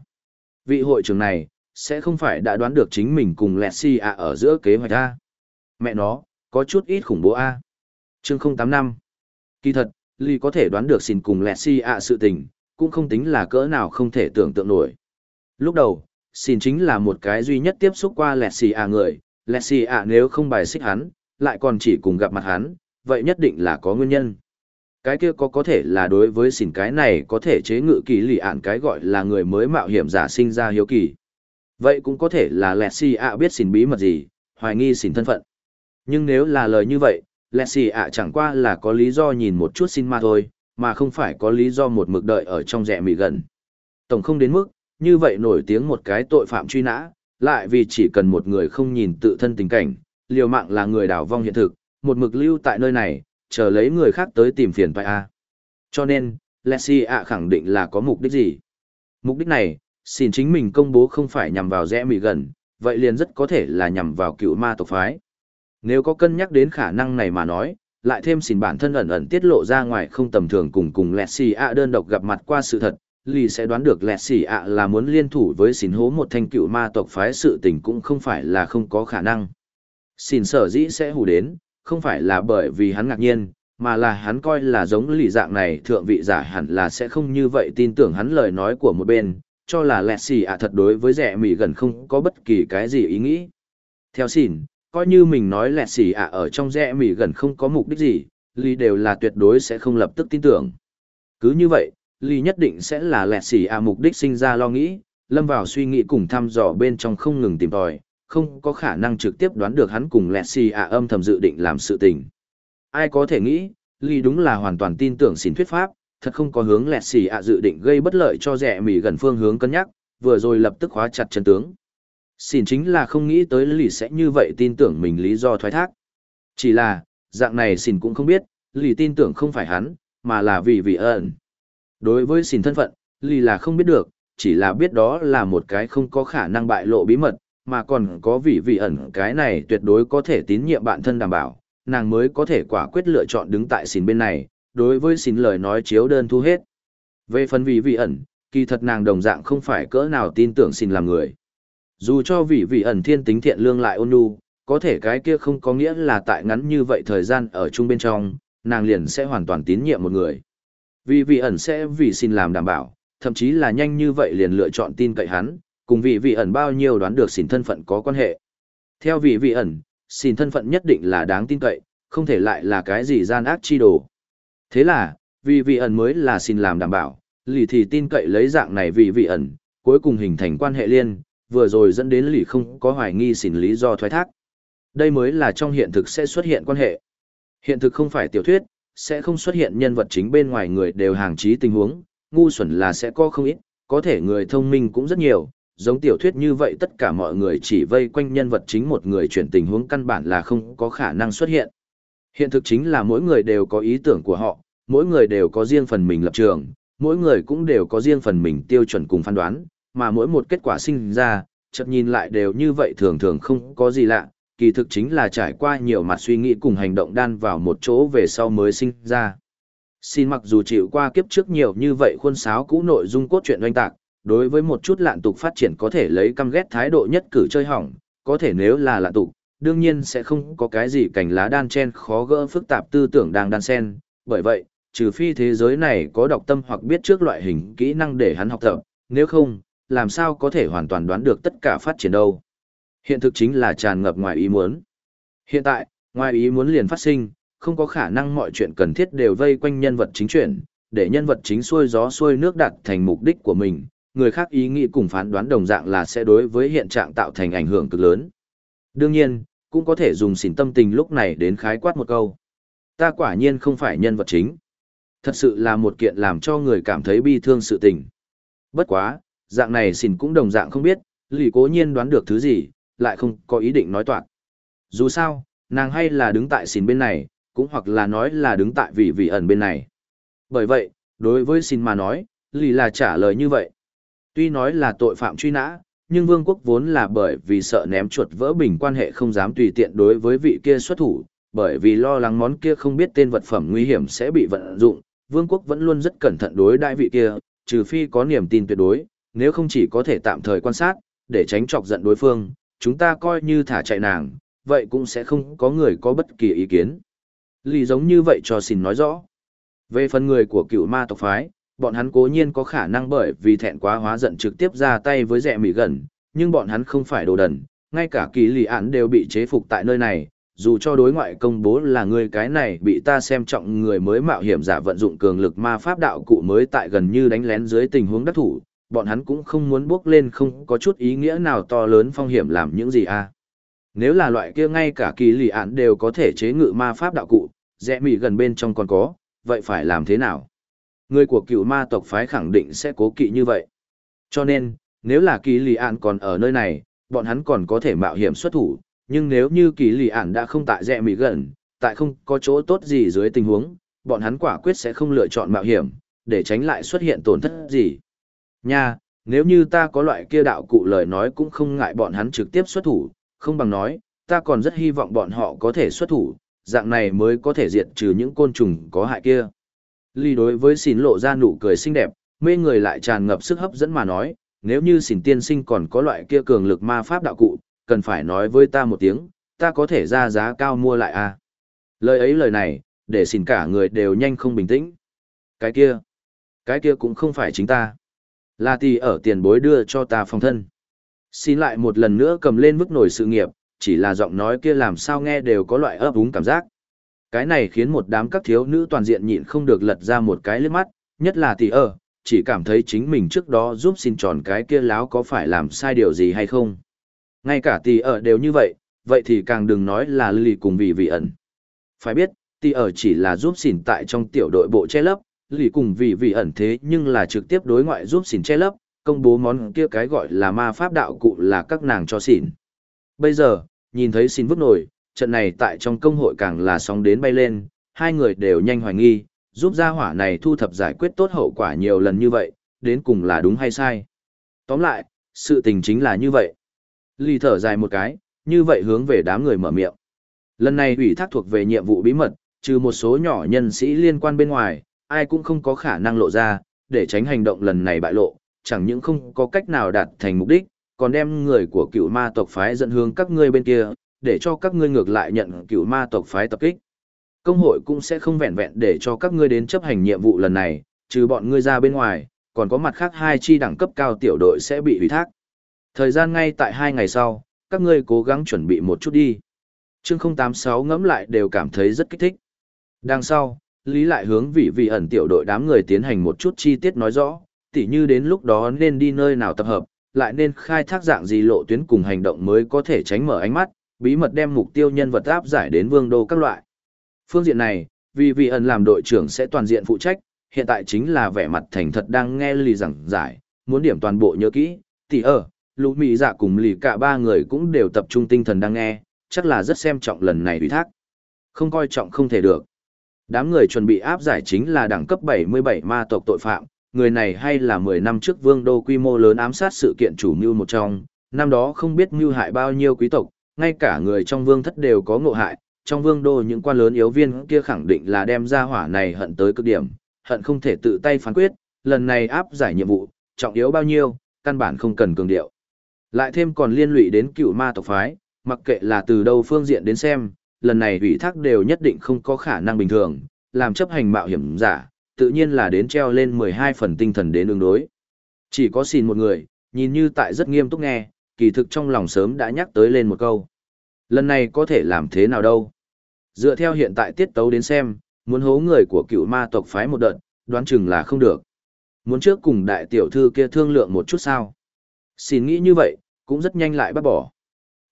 Vị hội trưởng này, sẽ không phải đã đoán được chính mình cùng Lexi à ở giữa kế hoạch A. Mẹ nó, có chút ít khủng bố A. Chương 085 Kỳ thật, ly có thể đoán được xỉn cùng Lexi à sự tình, cũng không tính là cỡ nào không thể tưởng tượng nổi. Lúc đầu, xin chính là một cái duy nhất tiếp xúc qua lẹt si ạ người, lẹt si ạ nếu không bài xích hắn, lại còn chỉ cùng gặp mặt hắn, vậy nhất định là có nguyên nhân. Cái kia có có thể là đối với xỉn cái này có thể chế ngự kỳ lì ạn cái gọi là người mới mạo hiểm giả sinh ra hiếu kỳ. Vậy cũng có thể là Lexi ạ biết xỉn bí mật gì, hoài nghi xỉn thân phận. Nhưng nếu là lời như vậy, Lexi ạ chẳng qua là có lý do nhìn một chút xin ma thôi, mà không phải có lý do một mực đợi ở trong rẽ mì gần. Tổng không đến mức, như vậy nổi tiếng một cái tội phạm truy nã, lại vì chỉ cần một người không nhìn tự thân tình cảnh, liều mạng là người đảo vong hiện thực, một mực lưu tại nơi này, chờ lấy người khác tới tìm phiền phải a. Cho nên, Lexi ạ khẳng định là có mục đích gì. Mục đích này, xin chính mình công bố không phải nhằm vào rẽ mỹ gần, vậy liền rất có thể là nhằm vào cựu ma tộc phái. Nếu có cân nhắc đến khả năng này mà nói, lại thêm xin bản thân ẩn ẩn tiết lộ ra ngoài không tầm thường cùng cùng Lexi ạ đơn độc gặp mặt qua sự thật, Lì sẽ đoán được Lexi ạ là muốn liên thủ với xin hố một thanh cựu ma tộc phái sự tình cũng không phải là không có khả năng. Xin sở dĩ sẽ hù đến, không phải là bởi vì hắn ngạc nhiên, mà là hắn coi là giống lì dạng này thượng vị giả hẳn là sẽ không như vậy tin tưởng hắn lời nói của một bên, cho là lẹ xì ạ thật đối với rẻ mì gần không có bất kỳ cái gì ý nghĩ. Theo xỉn, coi như mình nói lẹ xì ạ ở trong rẻ mì gần không có mục đích gì, lì đều là tuyệt đối sẽ không lập tức tin tưởng. Cứ như vậy, lì nhất định sẽ là lẹ xì ạ mục đích sinh ra lo nghĩ, lâm vào suy nghĩ cùng thăm dò bên trong không ngừng tìm tòi, không có khả năng trực tiếp đoán được hắn cùng lẹ xì ạ âm thầm dự định làm sự tình. Ai có thể nghĩ, Ly đúng là hoàn toàn tin tưởng xin thuyết pháp, thật không có hướng lẹ xì ạ dự định gây bất lợi cho rẻ mỉ gần phương hướng cân nhắc, vừa rồi lập tức khóa chặt chân tướng. Xin chính là không nghĩ tới Ly sẽ như vậy tin tưởng mình lý do thoái thác. Chỉ là, dạng này xin cũng không biết, Ly tin tưởng không phải hắn, mà là vì vị ẩn. Đối với xin thân phận, Ly là không biết được, chỉ là biết đó là một cái không có khả năng bại lộ bí mật, mà còn có vị vị ẩn cái này tuyệt đối có thể tín nhiệm bản thân đảm bảo, nàng mới có thể quả quyết lựa chọn đứng tại xin bên này, đối với xin lời nói chiếu đơn thu hết. Về phần vị vị ẩn, kỳ thật nàng đồng dạng không phải cỡ nào tin tưởng xin làm người. Dù cho vị vị ẩn thiên tính thiện lương lại ôn nhu, có thể cái kia không có nghĩa là tại ngắn như vậy thời gian ở chung bên trong, nàng liền sẽ hoàn toàn tín nhiệm một người. Vì vị ẩn sẽ vì xin làm đảm bảo, thậm chí là nhanh như vậy liền lựa chọn tin cậy hắn, cùng vị vị ẩn bao nhiêu đoán được xin thân phận có quan hệ. Theo vị vị ẩn, xin thân phận nhất định là đáng tin cậy, không thể lại là cái gì gian ác chi đồ. Thế là, vị vị ẩn mới là xin làm đảm bảo, lì thì tin cậy lấy dạng này vị vị ẩn, cuối cùng hình thành quan hệ liên, vừa rồi dẫn đến lì không có hoài nghi xin lý do thoái thác. Đây mới là trong hiện thực sẽ xuất hiện quan hệ. Hiện thực không phải tiểu thuyết, sẽ không xuất hiện nhân vật chính bên ngoài người đều hàng trí tình huống, ngu xuẩn là sẽ có không ít, có thể người thông minh cũng rất nhiều, giống tiểu thuyết như vậy tất cả mọi người chỉ vây quanh nhân vật chính một người chuyển tình huống căn bản là không có khả năng xuất hiện. Hiện thực chính là mỗi người đều có ý tưởng của họ, mỗi người đều có riêng phần mình lập trường, mỗi người cũng đều có riêng phần mình tiêu chuẩn cùng phán đoán, mà mỗi một kết quả sinh ra, chợt nhìn lại đều như vậy thường thường không có gì lạ, kỳ thực chính là trải qua nhiều mặt suy nghĩ cùng hành động đan vào một chỗ về sau mới sinh ra. Xin mặc dù chịu qua kiếp trước nhiều như vậy khuôn sáo cũ nội dung cốt truyện oanh tạc, đối với một chút lạn tục phát triển có thể lấy căm ghét thái độ nhất cử chơi hỏng, có thể nếu là lạn tục, đương nhiên sẽ không có cái gì cảnh lá đan chen khó gỡ phức tạp tư tưởng đang đan sen, bởi vậy, trừ phi thế giới này có đọc tâm hoặc biết trước loại hình kỹ năng để hắn học tập, nếu không, làm sao có thể hoàn toàn đoán được tất cả phát triển đâu. Hiện thực chính là tràn ngập ngoài ý muốn. Hiện tại, ngoài ý muốn liền phát sinh, không có khả năng mọi chuyện cần thiết đều vây quanh nhân vật chính chuyển, để nhân vật chính xuôi gió xuôi nước đạt thành mục đích của mình, người khác ý nghĩ cùng phán đoán đồng dạng là sẽ đối với hiện trạng tạo thành ảnh hưởng cực lớn. Đương nhiên, cũng có thể dùng xỉn tâm tình lúc này đến khái quát một câu. Ta quả nhiên không phải nhân vật chính. Thật sự là một kiện làm cho người cảm thấy bi thương sự tình. Bất quá, dạng này xỉn cũng đồng dạng không biết, lì cố nhiên đoán được thứ gì, lại không có ý định nói toạc. Dù sao, nàng hay là đứng tại xỉn bên này, cũng hoặc là nói là đứng tại vị vị ẩn bên này. Bởi vậy, đối với xỉn mà nói, lì là trả lời như vậy. Tuy nói là tội phạm truy nã, nhưng vương quốc vốn là bởi vì sợ ném chuột vỡ bình quan hệ không dám tùy tiện đối với vị kia xuất thủ, bởi vì lo lắng món kia không biết tên vật phẩm nguy hiểm sẽ bị vận dụng, vương quốc vẫn luôn rất cẩn thận đối đại vị kia, trừ phi có niềm tin tuyệt đối, nếu không chỉ có thể tạm thời quan sát, để tránh chọc giận đối phương, chúng ta coi như thả chạy nàng, vậy cũng sẽ không có người có bất kỳ ý kiến. Lý giống như vậy cho xin nói rõ. Về phần người của cựu ma tộc phái, bọn hắn cố nhiên có khả năng bởi vì thẹn quá hóa giận trực tiếp ra tay với rẻ mỹ gần, nhưng bọn hắn không phải đồ đần, ngay cả kỳ lì án đều bị chế phục tại nơi này, dù cho đối ngoại công bố là người cái này bị ta xem trọng người mới mạo hiểm giả vận dụng cường lực ma pháp đạo cụ mới tại gần như đánh lén dưới tình huống đắc thủ, bọn hắn cũng không muốn bước lên không có chút ý nghĩa nào to lớn phong hiểm làm những gì à. Nếu là loại kia ngay cả kỳ lì án đều có thể chế ngự ma pháp đạo cụ, rẽ mỹ gần bên trong còn có, vậy phải làm thế nào? Người của cựu ma tộc phái khẳng định sẽ cố kỵ như vậy. Cho nên, nếu là kỳ lì ạn còn ở nơi này, bọn hắn còn có thể mạo hiểm xuất thủ, nhưng nếu như kỳ lì ạn đã không tại rẽ mì gần, tại không có chỗ tốt gì dưới tình huống, bọn hắn quả quyết sẽ không lựa chọn mạo hiểm, để tránh lại xuất hiện tổn thất gì. Nha, nếu như ta có loại kia đạo cụ lời nói cũng không ngại bọn hắn trực tiếp xuất thủ, không bằng nói, ta còn rất hy vọng bọn họ có thể xuất thủ, dạng này mới có thể diệt trừ những côn trùng có hại kia. Ly đối với xỉn lộ ra nụ cười xinh đẹp, mê người lại tràn ngập sức hấp dẫn mà nói, nếu như xỉn tiên sinh còn có loại kia cường lực ma pháp đạo cụ, cần phải nói với ta một tiếng, ta có thể ra giá cao mua lại à. Lời ấy lời này, để xỉn cả người đều nhanh không bình tĩnh. Cái kia, cái kia cũng không phải chính ta. Là thì ở tiền bối đưa cho ta phòng thân. Xin lại một lần nữa cầm lên mức nổi sự nghiệp, chỉ là giọng nói kia làm sao nghe đều có loại ấp úng cảm giác. Cái này khiến một đám các thiếu nữ toàn diện nhịn không được lật ra một cái liếc mắt, nhất là tỷ ơ, chỉ cảm thấy chính mình trước đó giúp xin tròn cái kia láo có phải làm sai điều gì hay không. Ngay cả tỷ ơ đều như vậy, vậy thì càng đừng nói là lì cùng vị vị ẩn. Phải biết, tỷ ơ chỉ là giúp xỉn tại trong tiểu đội bộ che lấp, lì cùng vị vị ẩn thế nhưng là trực tiếp đối ngoại giúp xỉn che lấp, công bố món kia cái gọi là ma pháp đạo cụ là các nàng cho xỉn. Bây giờ, nhìn thấy xin vứt nổi, trận này tại trong công hội càng là sóng đến bay lên, hai người đều nhanh hoài nghi, giúp gia hỏa này thu thập giải quyết tốt hậu quả nhiều lần như vậy, đến cùng là đúng hay sai. Tóm lại, sự tình chính là như vậy. lì thở dài một cái, như vậy hướng về đám người mở miệng. Lần này ủy thác thuộc về nhiệm vụ bí mật, trừ một số nhỏ nhân sĩ liên quan bên ngoài, ai cũng không có khả năng lộ ra, để tránh hành động lần này bại lộ, chẳng những không có cách nào đạt thành mục đích, còn đem người của cựu ma tộc phái dẫn hướng các ngươi bên kia, để cho các ngươi ngược lại nhận cựu ma tộc phái tập kích. Công hội cũng sẽ không vẹn vẹn để cho các ngươi đến chấp hành nhiệm vụ lần này, trừ bọn ngươi ra bên ngoài, còn có mặt khác hai chi đẳng cấp cao tiểu đội sẽ bị ủy thác. Thời gian ngay tại hai ngày sau, các ngươi cố gắng chuẩn bị một chút đi. Chương 086 ngẫm lại đều cảm thấy rất kích thích. Đằng sau, Lý lại hướng vị vị ẩn tiểu đội đám người tiến hành một chút chi tiết nói rõ, tỉ như đến lúc đó nên đi nơi nào tập hợp, lại nên khai thác dạng gì lộ tuyến cùng hành động mới có thể tránh mở ánh mắt, bí mật đem mục tiêu nhân vật áp giải đến vương đô các loại. Phương diện này, vì vị ẩn làm đội trưởng sẽ toàn diện phụ trách, hiện tại chính là vẻ mặt thành thật đang nghe lì giảng giải, muốn điểm toàn bộ nhớ kỹ, tỷ ở, lũ mỹ dạ cùng lì cả ba người cũng đều tập trung tinh thần đang nghe, chắc là rất xem trọng lần này ủy thác. Không coi trọng không thể được. Đám người chuẩn bị áp giải chính là đẳng cấp 77 ma tộc tội phạm, người này hay là 10 năm trước vương đô quy mô lớn ám sát sự kiện chủ mưu một trong, năm đó không biết mưu hại bao nhiêu quý tộc, ngay cả người trong vương thất đều có ngộ hại, trong vương đô những quan lớn yếu viên kia khẳng định là đem ra hỏa này hận tới cực điểm, hận không thể tự tay phán quyết, lần này áp giải nhiệm vụ, trọng yếu bao nhiêu, căn bản không cần cường điệu. Lại thêm còn liên lụy đến cựu ma tộc phái, mặc kệ là từ đâu phương diện đến xem, lần này ủy thác đều nhất định không có khả năng bình thường, làm chấp hành mạo hiểm giả, tự nhiên là đến treo lên 12 phần tinh thần đến ứng đối. Chỉ có xin một người, nhìn như tại rất nghiêm túc nghe, kỳ thực trong lòng sớm đã nhắc tới lên một câu. Lần này có thể làm thế nào đâu? Dựa theo hiện tại tiết tấu đến xem, muốn hố người của cựu ma tộc phái một đợt, đoán chừng là không được. Muốn trước cùng đại tiểu thư kia thương lượng một chút sao? Xin nghĩ như vậy, cũng rất nhanh lại bắt bỏ.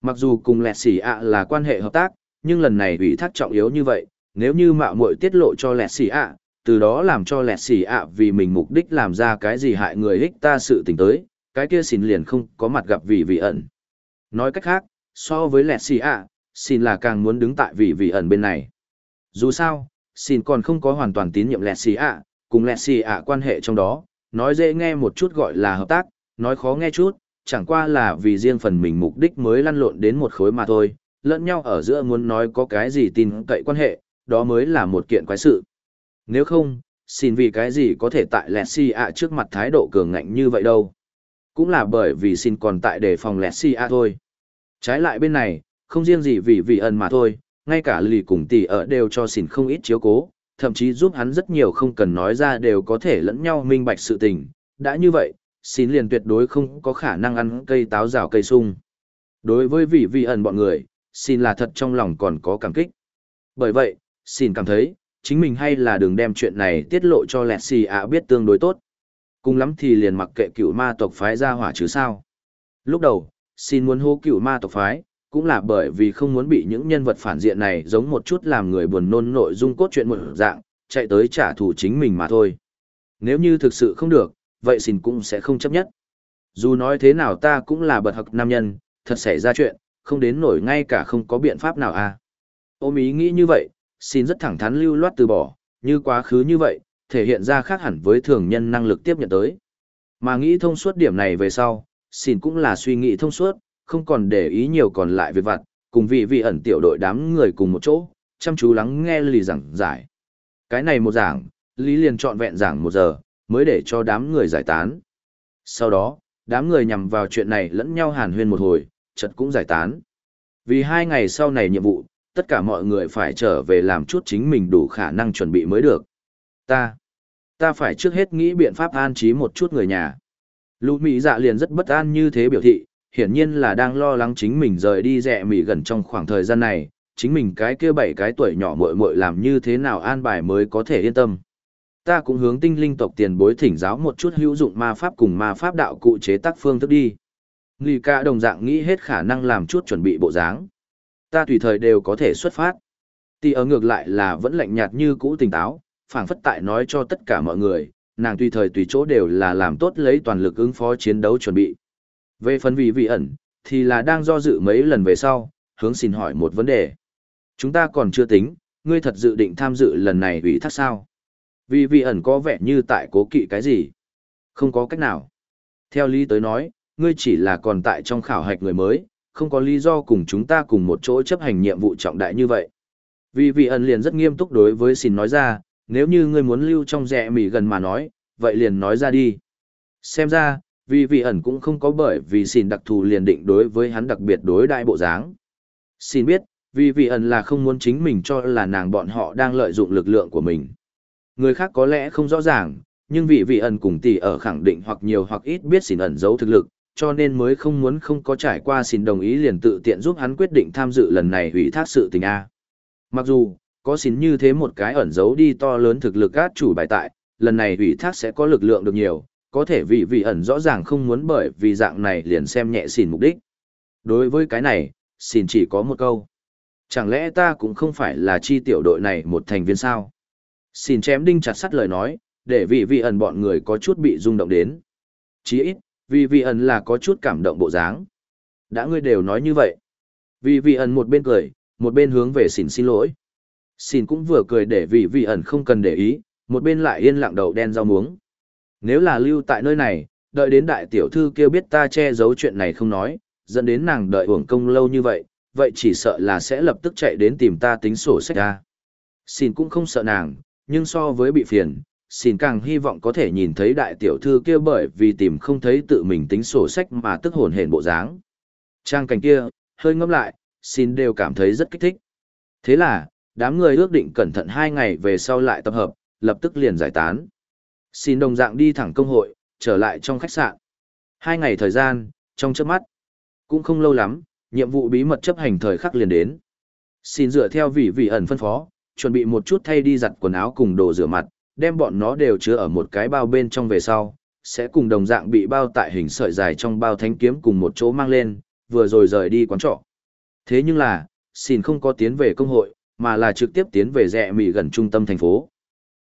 Mặc dù cùng lẹt xỉ ạ là quan hệ hợp tác, nhưng lần này ủy thác trọng yếu như vậy, nếu như mạo muội tiết lộ cho lẹt xỉ ạ, từ đó làm cho lẹt xỉ ạ vì mình mục đích làm ra cái gì hại người ích ta sự tình tới, cái kia xin liền không có mặt gặp vị vị ẩn. Nói cách khác, so với lẹt xì ạ, xin là càng muốn đứng tại vị vị ẩn bên này. Dù sao, xin còn không có hoàn toàn tín nhiệm lẹt xì ạ, cùng lẹt xì ạ quan hệ trong đó, nói dễ nghe một chút gọi là hợp tác, nói khó nghe chút, chẳng qua là vì riêng phần mình mục đích mới lăn lộn đến một khối mà thôi, lẫn nhau ở giữa muốn nói có cái gì tin cậy quan hệ, đó mới là một kiện quái sự. Nếu không, xin vì cái gì có thể tại lẹt xì ạ trước mặt thái độ cường ngạnh như vậy đâu. Cũng là bởi vì xin còn tại đề phòng lẹt si a thôi. Trái lại bên này, không riêng gì vì vị ẩn mà thôi, ngay cả lì cùng tỷ ở đều cho xin không ít chiếu cố, thậm chí giúp hắn rất nhiều không cần nói ra đều có thể lẫn nhau minh bạch sự tình. Đã như vậy, xin liền tuyệt đối không có khả năng ăn cây táo rào cây sung. Đối với vị vị ẩn bọn người, xin là thật trong lòng còn có cảm kích. Bởi vậy, xin cảm thấy, chính mình hay là đừng đem chuyện này tiết lộ cho lẹt xì ạ biết tương đối tốt. Cùng lắm thì liền mặc kệ cựu ma tộc phái ra hỏa chứ sao. Lúc đầu, xin muốn hô cựu ma tộc phái, cũng là bởi vì không muốn bị những nhân vật phản diện này giống một chút làm người buồn nôn nội dung cốt truyện một dạng, chạy tới trả thù chính mình mà thôi. Nếu như thực sự không được, vậy xin cũng sẽ không chấp nhất. Dù nói thế nào ta cũng là bật học nam nhân, thật xảy ra chuyện, không đến nổi ngay cả không có biện pháp nào à. Ôm ý nghĩ như vậy, xin rất thẳng thắn lưu loát từ bỏ, như quá khứ như vậy, thể hiện ra khác hẳn với thường nhân năng lực tiếp nhận tới. Mà nghĩ thông suốt điểm này về sau, xin cũng là suy nghĩ thông suốt, không còn để ý nhiều còn lại việc vặt, cùng vị vị ẩn tiểu đội đám người cùng một chỗ, chăm chú lắng nghe lì giảng giải. Cái này một giảng, Lý liền chọn vẹn giảng một giờ, mới để cho đám người giải tán. Sau đó, đám người nhằm vào chuyện này lẫn nhau hàn huyên một hồi, chợt cũng giải tán. Vì hai ngày sau này nhiệm vụ, tất cả mọi người phải trở về làm chút chính mình đủ khả năng chuẩn bị mới được. Ta, ta phải trước hết nghĩ biện pháp an trí một chút người nhà. Lũ Mỹ dạ liền rất bất an như thế biểu thị, hiển nhiên là đang lo lắng chính mình rời đi rẻ Mỹ gần trong khoảng thời gian này, chính mình cái kia bảy cái tuổi nhỏ muội muội làm như thế nào an bài mới có thể yên tâm. Ta cũng hướng tinh linh tộc tiền bối thỉnh giáo một chút hữu dụng ma pháp cùng ma pháp đạo cụ chế tác phương thức đi. Nghi ca đồng dạng nghĩ hết khả năng làm chút chuẩn bị bộ dáng. Ta tùy thời đều có thể xuất phát. Tì ở ngược lại là vẫn lạnh nhạt như cũ tỉnh táo, phảng phất tại nói cho tất cả mọi người, nàng tùy thời tùy chỗ đều là làm tốt lấy toàn lực ứng phó chiến đấu chuẩn bị. Về phần vị vị ẩn, thì là đang do dự mấy lần về sau, hướng xin hỏi một vấn đề. Chúng ta còn chưa tính, ngươi thật dự định tham dự lần này ủy thác sao? Vì vị ẩn có vẻ như tại cố kỵ cái gì? Không có cách nào. Theo lý tới nói, ngươi chỉ là còn tại trong khảo hạch người mới, không có lý do cùng chúng ta cùng một chỗ chấp hành nhiệm vụ trọng đại như vậy. Vì vị ẩn liền rất nghiêm túc đối với xin nói ra, nếu như ngươi muốn lưu trong rẻ mỉ gần mà nói, vậy liền nói ra đi. Xem ra, vì vị ẩn cũng không có bởi vì xin đặc thù liền định đối với hắn đặc biệt đối đại bộ dáng. Xin biết, vì vị ẩn là không muốn chính mình cho là nàng bọn họ đang lợi dụng lực lượng của mình. Người khác có lẽ không rõ ràng, nhưng vị vị ẩn cùng tỷ ở khẳng định hoặc nhiều hoặc ít biết xin ẩn giấu thực lực, cho nên mới không muốn không có trải qua xin đồng ý liền tự tiện giúp hắn quyết định tham dự lần này hủy thác sự tình A. Mặc dù, có xin như thế một cái ẩn giấu đi to lớn thực lực át chủ bài tại, lần này ủy thác sẽ có lực lượng được nhiều, có thể vị vị ẩn rõ ràng không muốn bởi vì dạng này liền xem nhẹ xin mục đích. Đối với cái này, xin chỉ có một câu. Chẳng lẽ ta cũng không phải là chi tiểu đội này một thành viên sao? Xin chém đinh chặt sắt lời nói, để vị vị ẩn bọn người có chút bị rung động đến. Chỉ ít, vì vị ẩn là có chút cảm động bộ dáng. Đã ngươi đều nói như vậy. Vì vị ẩn một bên cười, một bên hướng về xin xin lỗi. Xin cũng vừa cười để vị vị ẩn không cần để ý, một bên lại yên lặng đầu đen rau muống. Nếu là lưu tại nơi này, đợi đến đại tiểu thư kêu biết ta che giấu chuyện này không nói, dẫn đến nàng đợi uổng công lâu như vậy, vậy chỉ sợ là sẽ lập tức chạy đến tìm ta tính sổ sách ra. Xin cũng không sợ nàng, nhưng so với bị phiền, xin càng hy vọng có thể nhìn thấy đại tiểu thư kia bởi vì tìm không thấy tự mình tính sổ sách mà tức hồn hển bộ dáng. Trang cảnh kia, hơi ngâm lại, xin đều cảm thấy rất kích thích. Thế là, đám người ước định cẩn thận hai ngày về sau lại tập hợp, lập tức liền giải tán. Xin đồng dạng đi thẳng công hội, trở lại trong khách sạn. Hai ngày thời gian, trong chớp mắt. Cũng không lâu lắm, nhiệm vụ bí mật chấp hành thời khắc liền đến. Xin dựa theo vị vị ẩn phân phó, chuẩn bị một chút thay đi giặt quần áo cùng đồ rửa mặt, đem bọn nó đều chứa ở một cái bao bên trong về sau, sẽ cùng đồng dạng bị bao tại hình sợi dài trong bao thanh kiếm cùng một chỗ mang lên, vừa rồi rời đi quán trọ. Thế nhưng là, xin không có tiến về công hội, mà là trực tiếp tiến về rẽ mì gần trung tâm thành phố.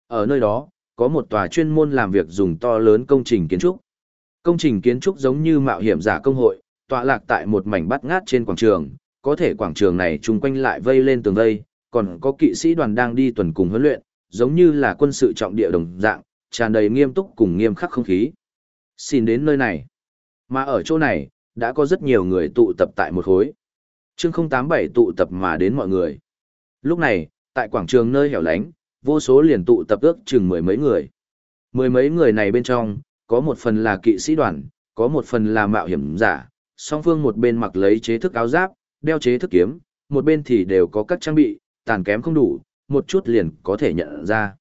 Ở nơi đó, có một tòa chuyên môn làm việc dùng to lớn công trình kiến trúc. Công trình kiến trúc giống như mạo hiểm giả công hội, tọa lạc tại một mảnh bắt ngát trên quảng trường, có thể quảng trường này chung quanh lại vây lên tường vây, còn có kỵ sĩ đoàn đang đi tuần cùng huấn luyện, giống như là quân sự trọng địa đồng dạng, tràn đầy nghiêm túc cùng nghiêm khắc không khí. Xin đến nơi này. Mà ở chỗ này, đã có rất nhiều người tụ tập tại một khối. Chương 087 tụ tập mà đến mọi người. Lúc này, tại quảng trường nơi hẻo lánh, vô số liền tụ tập ước chừng mười mấy người. Mười mấy người này bên trong, có một phần là kỵ sĩ đoàn, có một phần là mạo hiểm giả, song phương một bên mặc lấy chế thức áo giáp, đeo chế thức kiếm, một bên thì đều có các trang bị, tàn kém không đủ, một chút liền có thể nhận ra.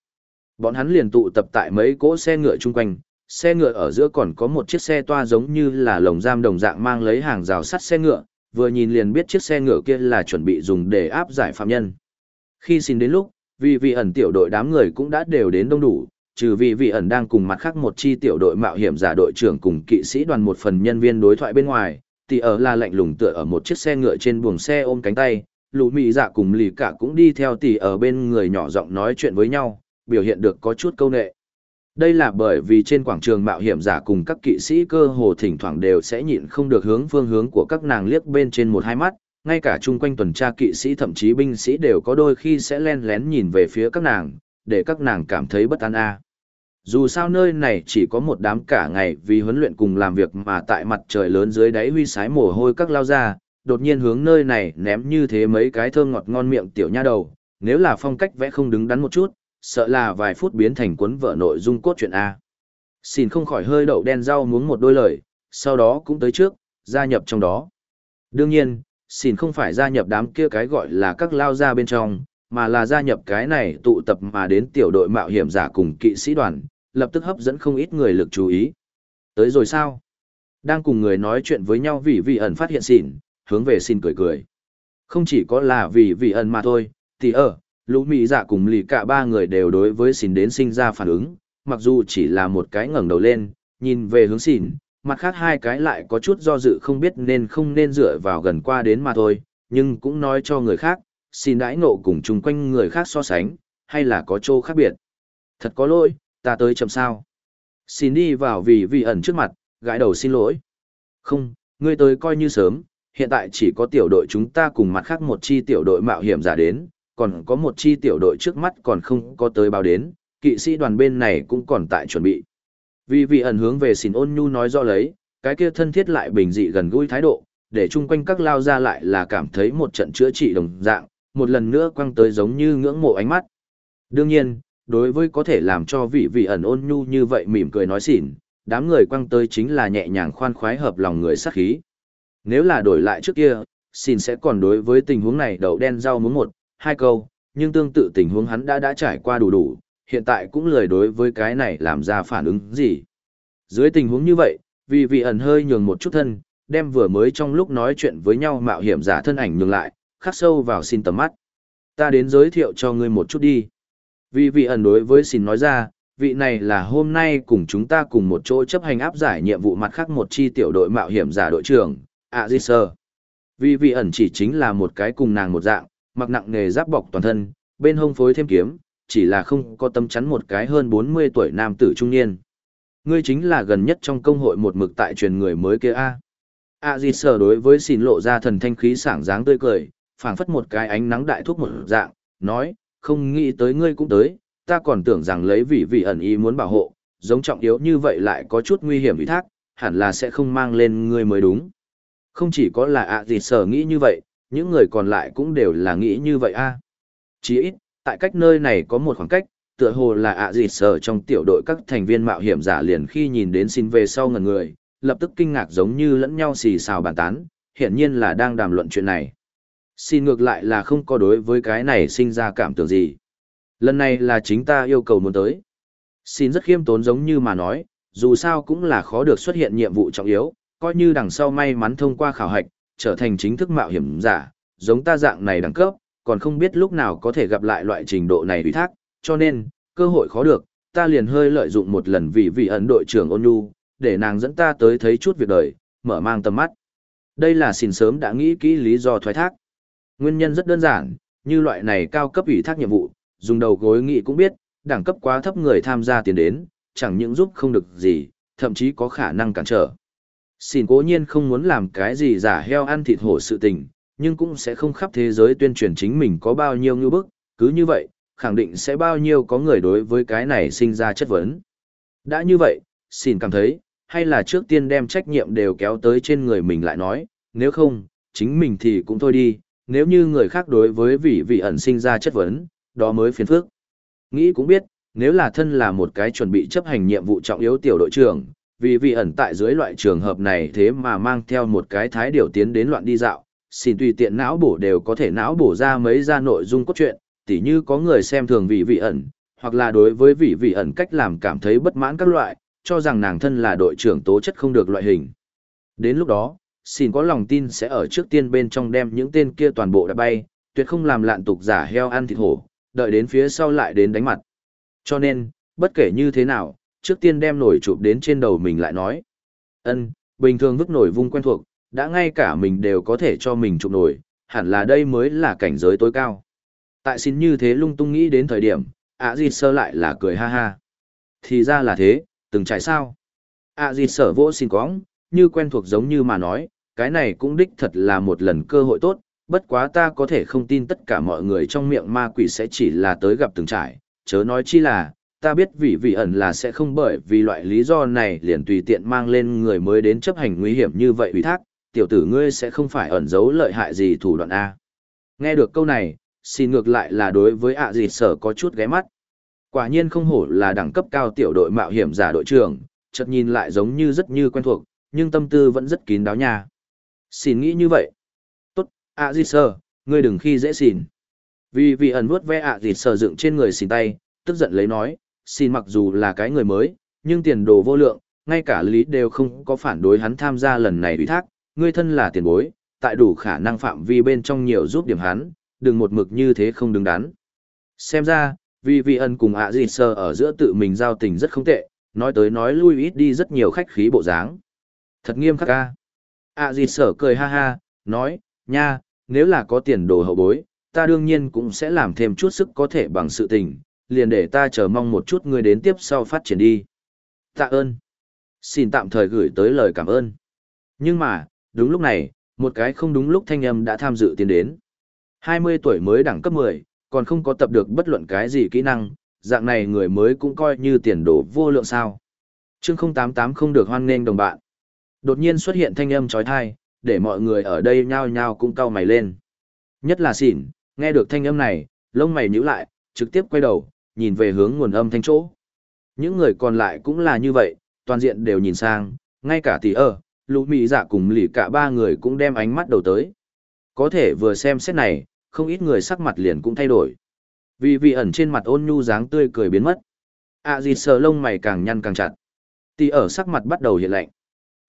Bọn hắn liền tụ tập tại mấy cỗ xe ngựa chung quanh, xe ngựa ở giữa còn có một chiếc xe toa giống như là lồng giam đồng dạng mang lấy hàng rào sắt xe ngựa, vừa nhìn liền biết chiếc xe ngựa kia là chuẩn bị dùng để áp giải phạm nhân. Khi xin đến lúc, vì vị ẩn tiểu đội đám người cũng đã đều đến đông đủ, trừ vì vị ẩn đang cùng mặt khác một chi tiểu đội mạo hiểm giả đội trưởng cùng kỵ sĩ đoàn một phần nhân viên đối thoại bên ngoài, thì ở là lạnh lùng tựa ở một chiếc xe ngựa trên buồng xe ôm cánh tay, lũ mị dạ cùng lì cả cũng đi theo tỷ ở bên người nhỏ giọng nói chuyện với nhau, biểu hiện được có chút câu nệ. Đây là bởi vì trên quảng trường mạo hiểm giả cùng các kỵ sĩ cơ hồ thỉnh thoảng đều sẽ nhịn không được hướng phương hướng của các nàng liếc bên trên một hai mắt, ngay cả chung quanh tuần tra kỵ sĩ thậm chí binh sĩ đều có đôi khi sẽ len lén nhìn về phía các nàng, để các nàng cảm thấy bất an a. Dù sao nơi này chỉ có một đám cả ngày vì huấn luyện cùng làm việc mà tại mặt trời lớn dưới đáy huy sái mồ hôi các lao ra, đột nhiên hướng nơi này ném như thế mấy cái thơm ngọt ngon miệng tiểu nha đầu, nếu là phong cách vẽ không đứng đắn một chút, sợ là vài phút biến thành cuốn vợ nội dung cốt truyện A. Xin không khỏi hơi đậu đen rau muống một đôi lời, sau đó cũng tới trước, gia nhập trong đó. Đương nhiên, xin không phải gia nhập đám kia cái gọi là các lao gia bên trong, mà là gia nhập cái này tụ tập mà đến tiểu đội mạo hiểm giả cùng kỵ sĩ đoàn, lập tức hấp dẫn không ít người lực chú ý. Tới rồi sao? Đang cùng người nói chuyện với nhau vì vị ẩn phát hiện xỉn, hướng về xin cười cười. Không chỉ có là vì vị ẩn mà thôi, thì ở, lũ mỹ giả dạ cùng lì cả ba người đều đối với xin đến sinh ra phản ứng, mặc dù chỉ là một cái ngẩng đầu lên, nhìn về hướng xỉn, mặt khác hai cái lại có chút do dự không biết nên không nên dựa vào gần qua đến mà thôi, nhưng cũng nói cho người khác, xin đãi ngộ cùng chung quanh người khác so sánh, hay là có chỗ khác biệt. Thật có lỗi, ta tới chậm sao. Xin đi vào vì vị ẩn trước mặt, gãi đầu xin lỗi. Không, ngươi tới coi như sớm, hiện tại chỉ có tiểu đội chúng ta cùng mặt khác một chi tiểu đội mạo hiểm giả đến, còn có một chi tiểu đội trước mắt còn không có tới báo đến, kỵ sĩ đoàn bên này cũng còn tại chuẩn bị. Vì vị ẩn hướng về xin ôn nhu nói do lấy, cái kia thân thiết lại bình dị gần gũi thái độ, để chung quanh các lao ra lại là cảm thấy một trận chữa trị đồng dạng, một lần nữa quăng tới giống như ngưỡng mộ ánh mắt. Đương nhiên, đối với có thể làm cho vị vị ẩn ôn nhu như vậy mỉm cười nói xỉn, đám người quăng tới chính là nhẹ nhàng khoan khoái hợp lòng người sắc khí. Nếu là đổi lại trước kia, xin sẽ còn đối với tình huống này đậu đen rau muốn một, hai câu, nhưng tương tự tình huống hắn đã đã trải qua đủ đủ, hiện tại cũng lười đối với cái này làm ra phản ứng gì. Dưới tình huống như vậy, vì vị ẩn hơi nhường một chút thân, đem vừa mới trong lúc nói chuyện với nhau mạo hiểm giả thân ảnh nhường lại, khắc sâu vào xin tầm mắt. Ta đến giới thiệu cho ngươi một chút đi. Vì vị ẩn đối với xin nói ra, vị này là hôm nay cùng chúng ta cùng một chỗ chấp hành áp giải nhiệm vụ mặt khác một chi tiểu đội mạo hiểm giả đội trưởng, ạ di sơ. Vì vị ẩn chỉ chính là một cái cùng nàng một dạng, mặc nặng nghề giáp bọc toàn thân, bên hông phối thêm kiếm, chỉ là không có tâm chắn một cái hơn 40 tuổi nam tử trung niên. Ngươi chính là gần nhất trong công hội một mực tại truyền người mới kia a. A Di sở đối với xin lộ ra thần thanh khí sảng dáng tươi cười, phảng phất một cái ánh nắng đại thuốc một dạng, nói, không nghĩ tới ngươi cũng tới, ta còn tưởng rằng lấy vị vị ẩn ý muốn bảo hộ, giống trọng yếu như vậy lại có chút nguy hiểm ủy thác, hẳn là sẽ không mang lên ngươi mới đúng. Không chỉ có là ạ gì sở nghĩ như vậy, những người còn lại cũng đều là nghĩ như vậy a. À. Chỉ ít, tại cách nơi này có một khoảng cách, tựa hồ là ạ gì sở trong tiểu đội các thành viên mạo hiểm giả liền khi nhìn đến xin về sau ngần người, lập tức kinh ngạc giống như lẫn nhau xì xào bàn tán, hiển nhiên là đang đàm luận chuyện này. Xin ngược lại là không có đối với cái này sinh ra cảm tưởng gì. Lần này là chính ta yêu cầu muốn tới. Xin rất khiêm tốn giống như mà nói, dù sao cũng là khó được xuất hiện nhiệm vụ trọng yếu, coi như đằng sau may mắn thông qua khảo hạch, trở thành chính thức mạo hiểm giả, giống ta dạng này đẳng cấp, còn không biết lúc nào có thể gặp lại loại trình độ này ủy thác, cho nên, cơ hội khó được, ta liền hơi lợi dụng một lần vì vị ấn đội trưởng ôn nhu, để nàng dẫn ta tới thấy chút việc đời, mở mang tầm mắt. Đây là xin sớm đã nghĩ kỹ lý do thoái thác. Nguyên nhân rất đơn giản, như loại này cao cấp ủy thác nhiệm vụ, dùng đầu gối nghĩ cũng biết, đẳng cấp quá thấp người tham gia tiền đến, chẳng những giúp không được gì, thậm chí có khả năng cản trở. Xin cố nhiên không muốn làm cái gì giả heo ăn thịt hổ sự tình, nhưng cũng sẽ không khắp thế giới tuyên truyền chính mình có bao nhiêu ngư bức, cứ như vậy, khẳng định sẽ bao nhiêu có người đối với cái này sinh ra chất vấn. Đã như vậy, xin cảm thấy, hay là trước tiên đem trách nhiệm đều kéo tới trên người mình lại nói, nếu không, chính mình thì cũng thôi đi, nếu như người khác đối với vị vị ẩn sinh ra chất vấn, đó mới phiền phức. Nghĩ cũng biết, nếu là thân là một cái chuẩn bị chấp hành nhiệm vụ trọng yếu tiểu đội trưởng, vì vị ẩn tại dưới loại trường hợp này thế mà mang theo một cái thái điều tiến đến loạn đi dạo, xin tùy tiện não bổ đều có thể não bổ ra mấy ra nội dung cốt truyện, tỉ như có người xem thường vị vị ẩn, hoặc là đối với vị vị ẩn cách làm cảm thấy bất mãn các loại, cho rằng nàng thân là đội trưởng tố chất không được loại hình. Đến lúc đó, xin có lòng tin sẽ ở trước tiên bên trong đem những tên kia toàn bộ đã bay, tuyệt không làm lạn tục giả heo ăn thịt hổ, đợi đến phía sau lại đến đánh mặt. Cho nên, bất kể như thế nào, trước tiên đem nổi chụp đến trên đầu mình lại nói. ân bình thường vứt nổi vung quen thuộc, đã ngay cả mình đều có thể cho mình chụp nổi, hẳn là đây mới là cảnh giới tối cao. Tại xin như thế lung tung nghĩ đến thời điểm, ạ à sơ lại là cười ha ha. Thì ra là thế, từng trải sao. ạ à sở vỗ xin cóng, như quen thuộc giống như mà nói, cái này cũng đích thật là một lần cơ hội tốt, bất quá ta có thể không tin tất cả mọi người trong miệng ma quỷ sẽ chỉ là tới gặp từng trải, chớ nói chi là, ta biết vị vị ẩn là sẽ không bởi vì loại lý do này liền tùy tiện mang lên người mới đến chấp hành nguy hiểm như vậy ủy thác, tiểu tử ngươi sẽ không phải ẩn giấu lợi hại gì thủ đoạn A. Nghe được câu này, xin ngược lại là đối với ạ à dịt sở có chút ghé mắt. Quả nhiên không hổ là đẳng cấp cao tiểu đội mạo hiểm giả đội trưởng, chợt nhìn lại giống như rất như quen thuộc, nhưng tâm tư vẫn rất kín đáo nha. Xin nghĩ như vậy. Tốt, ạ à dịt sở, ngươi đừng khi dễ xin. Vì vị ẩn vuốt ve ạ à dịt sở dựng trên người xin tay, tức giận lấy nói, xin mặc dù là cái người mới, nhưng tiền đồ vô lượng, ngay cả lý đều không có phản đối hắn tham gia lần này ủy thác, ngươi thân là tiền bối, tại đủ khả năng phạm vi bên trong nhiều giúp điểm hắn, đừng một mực như thế không đứng đắn. Xem ra, vì vị ân cùng ạ gì sơ ở giữa tự mình giao tình rất không tệ, nói tới nói lui ít đi rất nhiều khách khí bộ dáng. Thật nghiêm khắc ca. ạ gì sở cười ha ha, nói, nha, nếu là có tiền đồ hậu bối, ta đương nhiên cũng sẽ làm thêm chút sức có thể bằng sự tình, liền để ta chờ mong một chút ngươi đến tiếp sau phát triển đi. Tạ ơn. Xin tạm thời gửi tới lời cảm ơn. Nhưng mà, đúng lúc này, một cái không đúng lúc thanh âm đã tham dự tiến đến. 20 tuổi mới đẳng cấp 10, còn không có tập được bất luận cái gì kỹ năng, dạng này người mới cũng coi như tiền đồ vô lượng sao. Chương 088 không được hoan nghênh đồng bạn. Đột nhiên xuất hiện thanh âm trói thai, để mọi người ở đây nhao nhao cũng cau mày lên. Nhất là xỉn, nghe được thanh âm này, lông mày nhíu lại, trực tiếp quay đầu, nhìn về hướng nguồn âm thanh chỗ. Những người còn lại cũng là như vậy, toàn diện đều nhìn sang, ngay cả tỷ ơ, lũ mỹ dạ cùng lì cả ba người cũng đem ánh mắt đầu tới. Có thể vừa xem xét này, không ít người sắc mặt liền cũng thay đổi. Vì vị ẩn trên mặt ôn nhu dáng tươi cười biến mất. À gì sờ lông mày càng nhăn càng chặt. Tỷ ở sắc mặt bắt đầu hiện lạnh.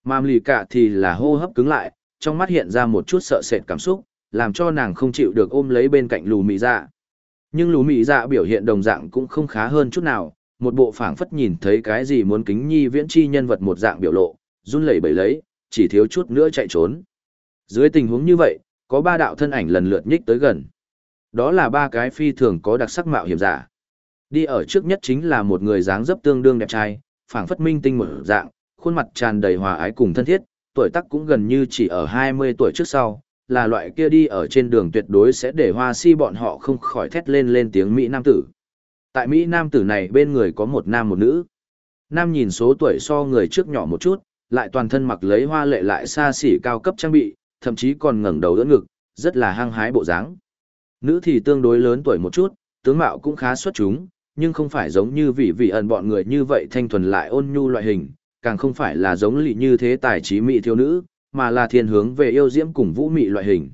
Mà lì cả thì là hô hấp cứng lại, trong mắt hiện ra một chút sợ sệt cảm xúc, làm cho nàng không chịu được ôm lấy bên cạnh lù mỹ dạ. Nhưng lù mỹ dạ biểu hiện đồng dạng cũng không khá hơn chút nào, một bộ phảng phất nhìn thấy cái gì muốn kính nhi viễn chi nhân vật một dạng biểu lộ, run lẩy bẩy lấy, chỉ thiếu chút nữa chạy trốn. Dưới tình huống như vậy, có ba đạo thân ảnh lần lượt nhích tới gần. Đó là ba cái phi thường có đặc sắc mạo hiểm giả. Đi ở trước nhất chính là một người dáng dấp tương đương đẹp trai, phảng phất minh tinh một dạng, khuôn mặt tràn đầy hòa ái cùng thân thiết, tuổi tác cũng gần như chỉ ở 20 tuổi trước sau, là loại kia đi ở trên đường tuyệt đối sẽ để hoa si bọn họ không khỏi thét lên lên tiếng Mỹ Nam tử. Tại Mỹ Nam tử này bên người có một nam một nữ. Nam nhìn số tuổi so người trước nhỏ một chút, lại toàn thân mặc lấy hoa lệ lại xa xỉ cao cấp trang bị, thậm chí còn ngẩng đầu đỡ ngực, rất là hăng hái bộ dáng. Nữ thì tương đối lớn tuổi một chút, tướng mạo cũng khá xuất chúng, nhưng không phải giống như vị vị ẩn bọn người như vậy thanh thuần lại ôn nhu loại hình, càng không phải là giống lị như thế tài trí mỹ thiếu nữ, mà là thiên hướng về yêu diễm cùng vũ mị loại hình.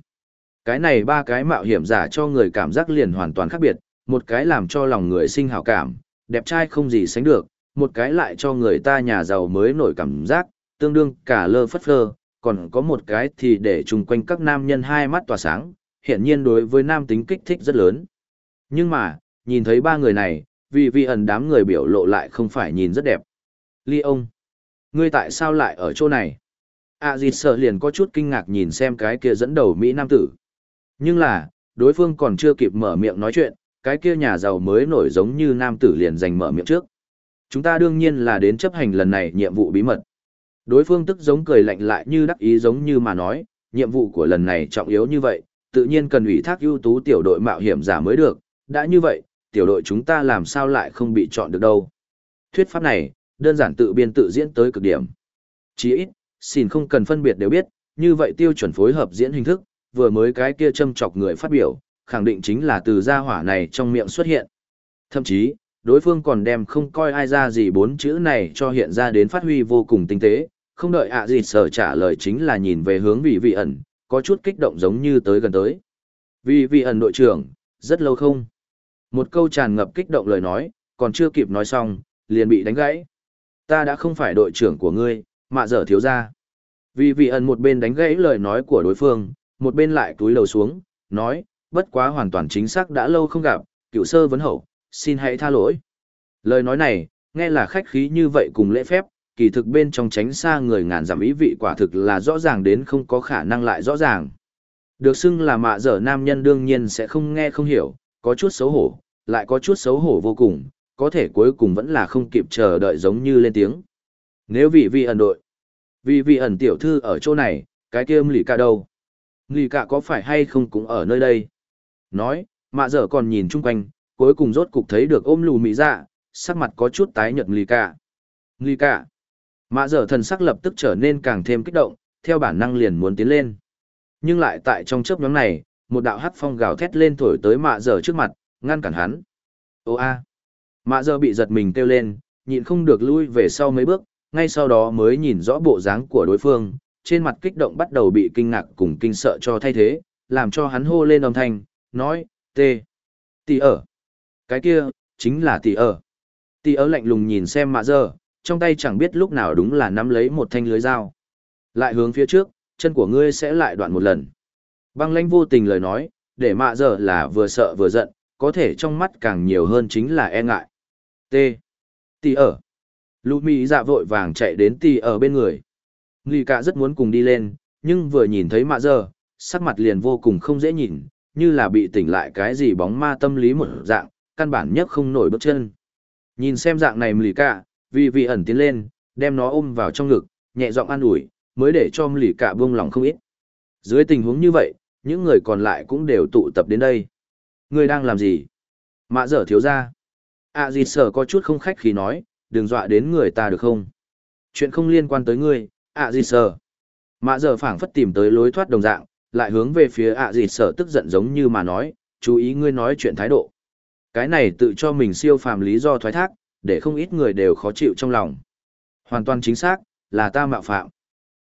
Cái này ba cái mạo hiểm giả cho người cảm giác liền hoàn toàn khác biệt, một cái làm cho lòng người sinh hảo cảm, đẹp trai không gì sánh được, một cái lại cho người ta nhà giàu mới nổi cảm giác, tương đương cả lơ phất phơ, còn có một cái thì để chung quanh các nam nhân hai mắt tỏa sáng, hiện nhiên đối với nam tính kích thích rất lớn. Nhưng mà, nhìn thấy ba người này, vì vì ẩn đám người biểu lộ lại không phải nhìn rất đẹp. Ly ông, ngươi tại sao lại ở chỗ này? À dịt sợ liền có chút kinh ngạc nhìn xem cái kia dẫn đầu Mỹ Nam tử. Nhưng là, đối phương còn chưa kịp mở miệng nói chuyện, cái kia nhà giàu mới nổi giống như Nam tử liền giành mở miệng trước. Chúng ta đương nhiên là đến chấp hành lần này nhiệm vụ bí mật. Đối phương tức giống cười lạnh lại như đắc ý giống như mà nói, nhiệm vụ của lần này trọng yếu như vậy, tự nhiên cần ủy thác ưu tú tiểu đội mạo hiểm giả mới được, đã như vậy, tiểu đội chúng ta làm sao lại không bị chọn được đâu. Thuyết pháp này, đơn giản tự biên tự diễn tới cực điểm. Chỉ ít, xin không cần phân biệt đều biết, như vậy tiêu chuẩn phối hợp diễn hình thức, vừa mới cái kia châm chọc người phát biểu, khẳng định chính là từ gia hỏa này trong miệng xuất hiện. Thậm chí, đối phương còn đem không coi ai ra gì bốn chữ này cho hiện ra đến phát huy vô cùng tinh tế, không đợi ạ gì sở trả lời chính là nhìn về hướng vị vị ẩn, có chút kích động giống như tới gần tới. Vị vị ẩn đội trưởng, rất lâu không? Một câu tràn ngập kích động lời nói, còn chưa kịp nói xong, liền bị đánh gãy. Ta đã không phải đội trưởng của ngươi, mạ dở thiếu ra. Vì vị ẩn một bên đánh gãy lời nói của đối phương, một bên lại túi lầu xuống, nói, bất quá hoàn toàn chính xác đã lâu không gặp, cựu sơ vấn hậu, xin hãy tha lỗi. Lời nói này, nghe là khách khí như vậy cùng lễ phép, kỳ thực bên trong tránh xa người ngàn giảm ý vị quả thực là rõ ràng đến không có khả năng lại rõ ràng. Được xưng là mạ dở nam nhân đương nhiên sẽ không nghe không hiểu, có chút xấu hổ, lại có chút xấu hổ vô cùng, có thể cuối cùng vẫn là không kịp chờ đợi giống như lên tiếng. Nếu vị vị ẩn đội, vị vị ẩn tiểu thư ở chỗ này, cái kia lì cả đâu? Lì cả có phải hay không cũng ở nơi đây? Nói, mạ dở còn nhìn chung quanh, cuối cùng rốt cục thấy được ôm lù mỹ dạ, sắc mặt có chút tái nhợt lì cả. Lì cả. Mạ dở thần sắc lập tức trở nên càng thêm kích động, theo bản năng liền muốn tiến lên. Nhưng lại tại trong chớp nhóm này, một đạo hắc phong gào thét lên thổi tới mạ dở trước mặt, ngăn cản hắn. Ô a. Mạ dở bị giật mình kêu lên, nhịn không được lui về sau mấy bước, ngay sau đó mới nhìn rõ bộ dáng của đối phương, trên mặt kích động bắt đầu bị kinh ngạc cùng kinh sợ cho thay thế, làm cho hắn hô lên âm thanh, nói, tê, tỷ ở. Cái kia, chính là tỷ ở. Tỷ ở lạnh lùng nhìn xem mạ dở, trong tay chẳng biết lúc nào đúng là nắm lấy một thanh lưới dao. Lại hướng phía trước, chân của ngươi sẽ lại đoạn một lần. Băng lãnh vô tình lời nói, để mạ giờ là vừa sợ vừa giận, có thể trong mắt càng nhiều hơn chính là e ngại. T. Tì ở. Lũ Mỹ dạ vội vàng chạy đến Tì ở bên người. Nghi cả rất muốn cùng đi lên, nhưng vừa nhìn thấy mạ giờ, sắc mặt liền vô cùng không dễ nhìn, như là bị tỉnh lại cái gì bóng ma tâm lý một dạng, căn bản nhất không nổi bước chân. Nhìn xem dạng này Mì cả, vì vị ẩn tiến lên, đem nó ôm vào trong ngực, nhẹ giọng an ủi, mới để cho lì cả buông lòng không ít. Dưới tình huống như vậy, những người còn lại cũng đều tụ tập đến đây. Ngươi đang làm gì? Mạ dở thiếu ra. À gì sở có chút không khách khí nói, đừng dọa đến người ta được không? Chuyện không liên quan tới ngươi, à gì sở. Mạ dở phảng phất tìm tới lối thoát đồng dạng, lại hướng về phía ạ à gì sở tức giận giống như mà nói, chú ý ngươi nói chuyện thái độ. Cái này tự cho mình siêu phàm lý do thoái thác, để không ít người đều khó chịu trong lòng. Hoàn toàn chính xác, là ta mạo phạm.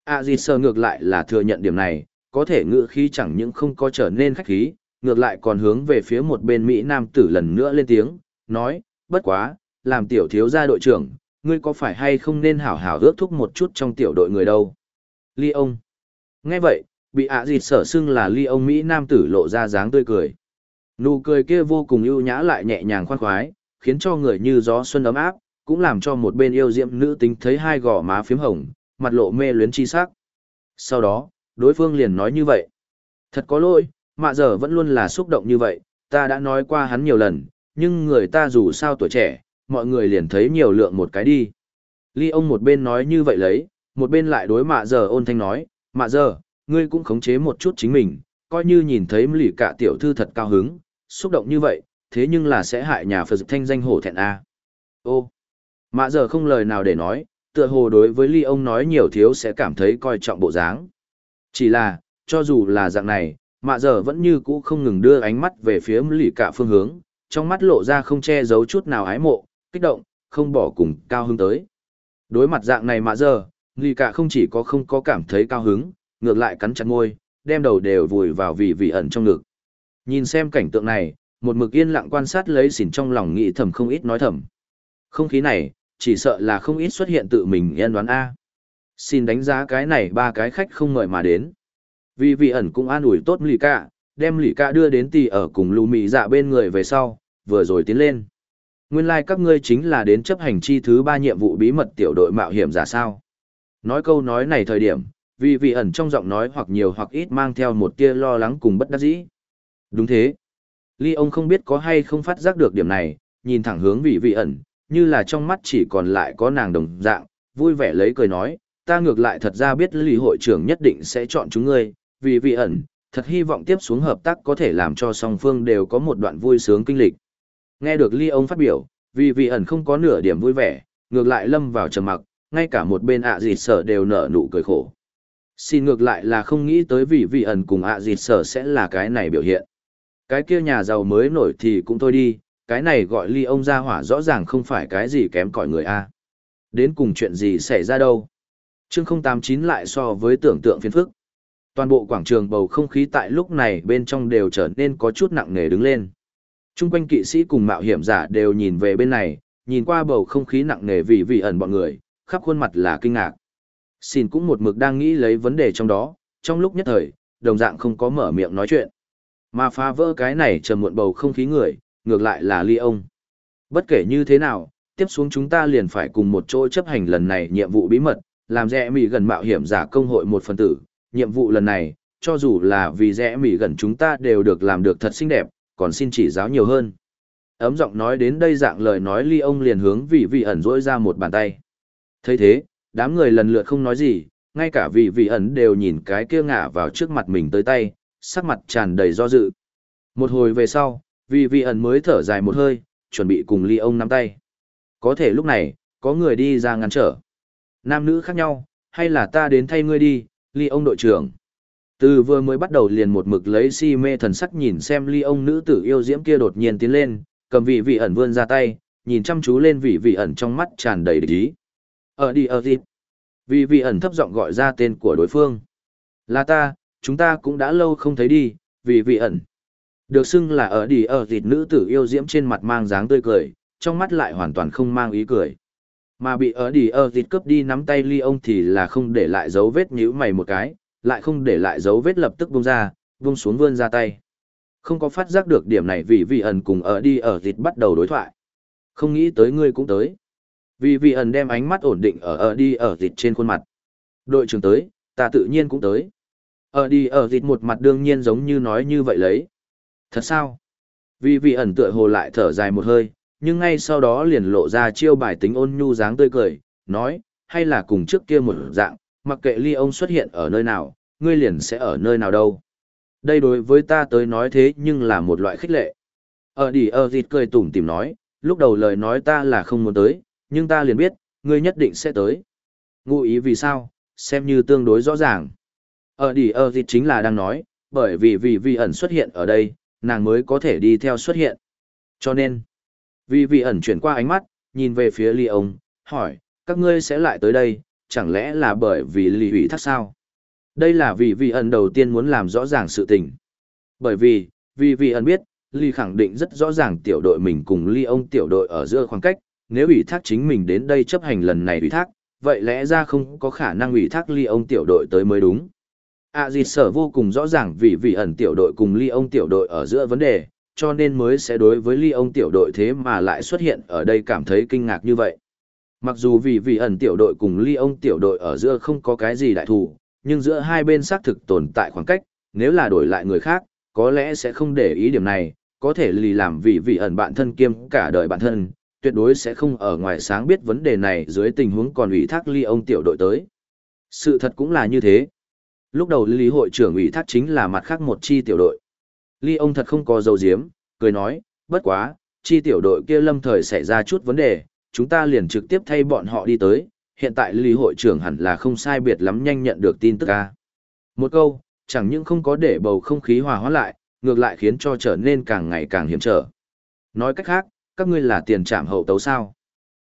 à gì sờ ngược lại là thừa nhận điểm này, có thể ngựa khí chẳng những không có trở nên khách khí, ngược lại còn hướng về phía một bên Mỹ Nam tử lần nữa lên tiếng, nói, bất quá, làm tiểu thiếu gia đội trưởng, ngươi có phải hay không nên hảo hảo ước thúc một chút trong tiểu đội người đâu. Ly ông. Nghe vậy, bị ạ à dịt sở xưng là ly ông Mỹ Nam tử lộ ra dáng tươi cười. Nụ cười kia vô cùng ưu nhã lại nhẹ nhàng khoan khoái, khiến cho người như gió xuân ấm áp, cũng làm cho một bên yêu diệm nữ tính thấy hai gò má phím hồng, mặt lộ mê luyến chi sắc. Sau đó, đối phương liền nói như vậy. Thật có lỗi, mạ giờ vẫn luôn là xúc động như vậy, ta đã nói qua hắn nhiều lần, nhưng người ta dù sao tuổi trẻ, mọi người liền thấy nhiều lượng một cái đi. Ly ông một bên nói như vậy lấy, một bên lại đối mạ giờ ôn thanh nói, mạ giờ, ngươi cũng khống chế một chút chính mình, coi như nhìn thấy lì cả tiểu thư thật cao hứng, xúc động như vậy, thế nhưng là sẽ hại nhà Phật thanh danh hổ thẹn A. Ô, mạ giờ không lời nào để nói, tựa hồ đối với ly ông nói nhiều thiếu sẽ cảm thấy coi trọng bộ dáng. Chỉ là, cho dù là dạng này, mạ giờ vẫn như cũ không ngừng đưa ánh mắt về phía lì cả phương hướng, trong mắt lộ ra không che giấu chút nào ái mộ, kích động, không bỏ cùng cao hứng tới. Đối mặt dạng này mạ giờ, lì cả không chỉ có không có cảm thấy cao hứng, ngược lại cắn chặt môi, đem đầu đều vùi vào vì vị ẩn trong ngực. Nhìn xem cảnh tượng này, một mực yên lặng quan sát lấy xỉn trong lòng nghĩ thầm không ít nói thầm. Không khí này, chỉ sợ là không ít xuất hiện tự mình yên đoán A. Xin đánh giá cái này ba cái khách không mời mà đến. Vì vị ẩn cũng an ủi tốt lì cả đem lì cả đưa đến tì ở cùng lù mì dạ bên người về sau, vừa rồi tiến lên. Nguyên lai like các ngươi chính là đến chấp hành chi thứ ba nhiệm vụ bí mật tiểu đội mạo hiểm giả sao. Nói câu nói này thời điểm, vì vị ẩn trong giọng nói hoặc nhiều hoặc ít mang theo một tia lo lắng cùng bất đắc dĩ. Đúng thế. Ly ông không biết có hay không phát giác được điểm này, nhìn thẳng hướng vị vị ẩn, như là trong mắt chỉ còn lại có nàng đồng dạng, vui vẻ lấy cười nói, ta ngược lại thật ra biết Lý hội trưởng nhất định sẽ chọn chúng ngươi, vì vị ẩn, thật hy vọng tiếp xuống hợp tác có thể làm cho song phương đều có một đoạn vui sướng kinh lịch. Nghe được Ly ông phát biểu, vì vị ẩn không có nửa điểm vui vẻ, ngược lại lâm vào trầm mặc, ngay cả một bên ạ à dịt sở đều nở nụ cười khổ. Xin ngược lại là không nghĩ tới vị vị ẩn cùng ạ à dịt sở sẽ là cái này biểu hiện. Cái kia nhà giàu mới nổi thì cũng thôi đi, cái này gọi ly ông ra hỏa rõ ràng không phải cái gì kém cỏi người A. Đến cùng chuyện gì xảy ra đâu. chương 089 lại so với tưởng tượng phiền phức. Toàn bộ quảng trường bầu không khí tại lúc này bên trong đều trở nên có chút nặng nề đứng lên. Trung quanh kỵ sĩ cùng mạo hiểm giả đều nhìn về bên này, nhìn qua bầu không khí nặng nề vì vị ẩn bọn người, khắp khuôn mặt là kinh ngạc. Xin cũng một mực đang nghĩ lấy vấn đề trong đó, trong lúc nhất thời, đồng dạng không có mở miệng nói chuyện. Mà phá vỡ cái này trầm muộn bầu không khí người, ngược lại là ly ông. Bất kể như thế nào, tiếp xuống chúng ta liền phải cùng một chỗ chấp hành lần này nhiệm vụ bí mật, làm rẽ mỉ gần mạo hiểm giả công hội một phần tử. Nhiệm vụ lần này, cho dù là vì rẽ mỉ gần chúng ta đều được làm được thật xinh đẹp, còn xin chỉ giáo nhiều hơn. Ấm giọng nói đến đây dạng lời nói ly ông liền hướng vị vị ẩn rỗi ra một bàn tay. thấy thế, đám người lần lượt không nói gì, ngay cả vị vị ẩn đều nhìn cái kia ngả vào trước mặt mình tới tay, sắc mặt tràn đầy do dự. Một hồi về sau, vị vị ẩn mới thở dài một hơi, chuẩn bị cùng ly ông nắm tay. Có thể lúc này, có người đi ra ngăn trở. Nam nữ khác nhau, hay là ta đến thay ngươi đi, ly ông đội trưởng. Từ vừa mới bắt đầu liền một mực lấy si mê thần sắc nhìn xem ly ông nữ tử yêu diễm kia đột nhiên tiến lên, cầm vị vị ẩn vươn ra tay, nhìn chăm chú lên vị vị ẩn trong mắt tràn đầy địch ý. Ở đi ở đi. Vị vị ẩn thấp giọng gọi ra tên của đối phương. Là ta, chúng ta cũng đã lâu không thấy đi, vì vị ẩn. Được xưng là ở đi ở thịt nữ tử yêu diễm trên mặt mang dáng tươi cười, trong mắt lại hoàn toàn không mang ý cười. Mà bị ở đi ở thịt cướp đi nắm tay ly ông thì là không để lại dấu vết nhíu mày một cái, lại không để lại dấu vết lập tức buông ra, buông xuống vươn ra tay. Không có phát giác được điểm này vì vị ẩn cùng ở đi ở thịt bắt đầu đối thoại. Không nghĩ tới ngươi cũng tới. Vì vị ẩn đem ánh mắt ổn định ở ở đi ở thịt trên khuôn mặt. Đội trưởng tới, ta tự nhiên cũng tới. Ở đi ờ, ở thịt một mặt đương nhiên giống như nói như vậy lấy. Thật sao? Vì vị ẩn tựa hồ lại thở dài một hơi, nhưng ngay sau đó liền lộ ra chiêu bài tính ôn nhu dáng tươi cười, nói, hay là cùng trước kia một dạng, mặc kệ ly ông xuất hiện ở nơi nào, ngươi liền sẽ ở nơi nào đâu. Đây đối với ta tới nói thế nhưng là một loại khích lệ. Ở đi ở dịt cười tủm tìm nói, lúc đầu lời nói ta là không muốn tới, nhưng ta liền biết, ngươi nhất định sẽ tới. Ngụ ý vì sao, xem như tương đối rõ ràng. Ở đi ở dịch chính là đang nói, bởi vì vì vi ẩn xuất hiện ở đây, nàng mới có thể đi theo xuất hiện. Cho nên, vì vi ẩn chuyển qua ánh mắt, nhìn về phía ly ông, hỏi, các ngươi sẽ lại tới đây, chẳng lẽ là bởi vì lì ủy thác sao? Đây là vì vi ẩn đầu tiên muốn làm rõ ràng sự tình. Bởi vì, vì vi ẩn biết, Ly khẳng định rất rõ ràng tiểu đội mình cùng Ly ông tiểu đội ở giữa khoảng cách, nếu ủy thác chính mình đến đây chấp hành lần này ủy thác, vậy lẽ ra không có khả năng ủy thác Ly ông tiểu đội tới mới đúng. À gì sở vô cùng rõ ràng vì vị ẩn tiểu đội cùng Ly ông tiểu đội ở giữa vấn đề, cho nên mới sẽ đối với Ly ông tiểu đội thế mà lại xuất hiện ở đây cảm thấy kinh ngạc như vậy. Mặc dù vì vị ẩn tiểu đội cùng Ly ông tiểu đội ở giữa không có cái gì đại thù, nhưng giữa hai bên xác thực tồn tại khoảng cách, nếu là đổi lại người khác, có lẽ sẽ không để ý điểm này, có thể lì làm vì vị ẩn bạn thân kiêm cả đời bạn thân, tuyệt đối sẽ không ở ngoài sáng biết vấn đề này dưới tình huống còn ủy thác ly ông tiểu đội tới. Sự thật cũng là như thế. Lúc đầu lý hội trưởng ủy thác chính là mặt khác một chi tiểu đội. Ly ông thật không có dầu diếm, cười nói, bất quá, chi tiểu đội kia lâm thời xảy ra chút vấn đề, chúng ta liền trực tiếp thay bọn họ đi tới, hiện tại lý hội trưởng hẳn là không sai biệt lắm nhanh nhận được tin tức ca. Một câu, chẳng những không có để bầu không khí hòa hoãn lại, ngược lại khiến cho trở nên càng ngày càng hiểm trở. Nói cách khác, các ngươi là tiền trạm hậu tấu sao?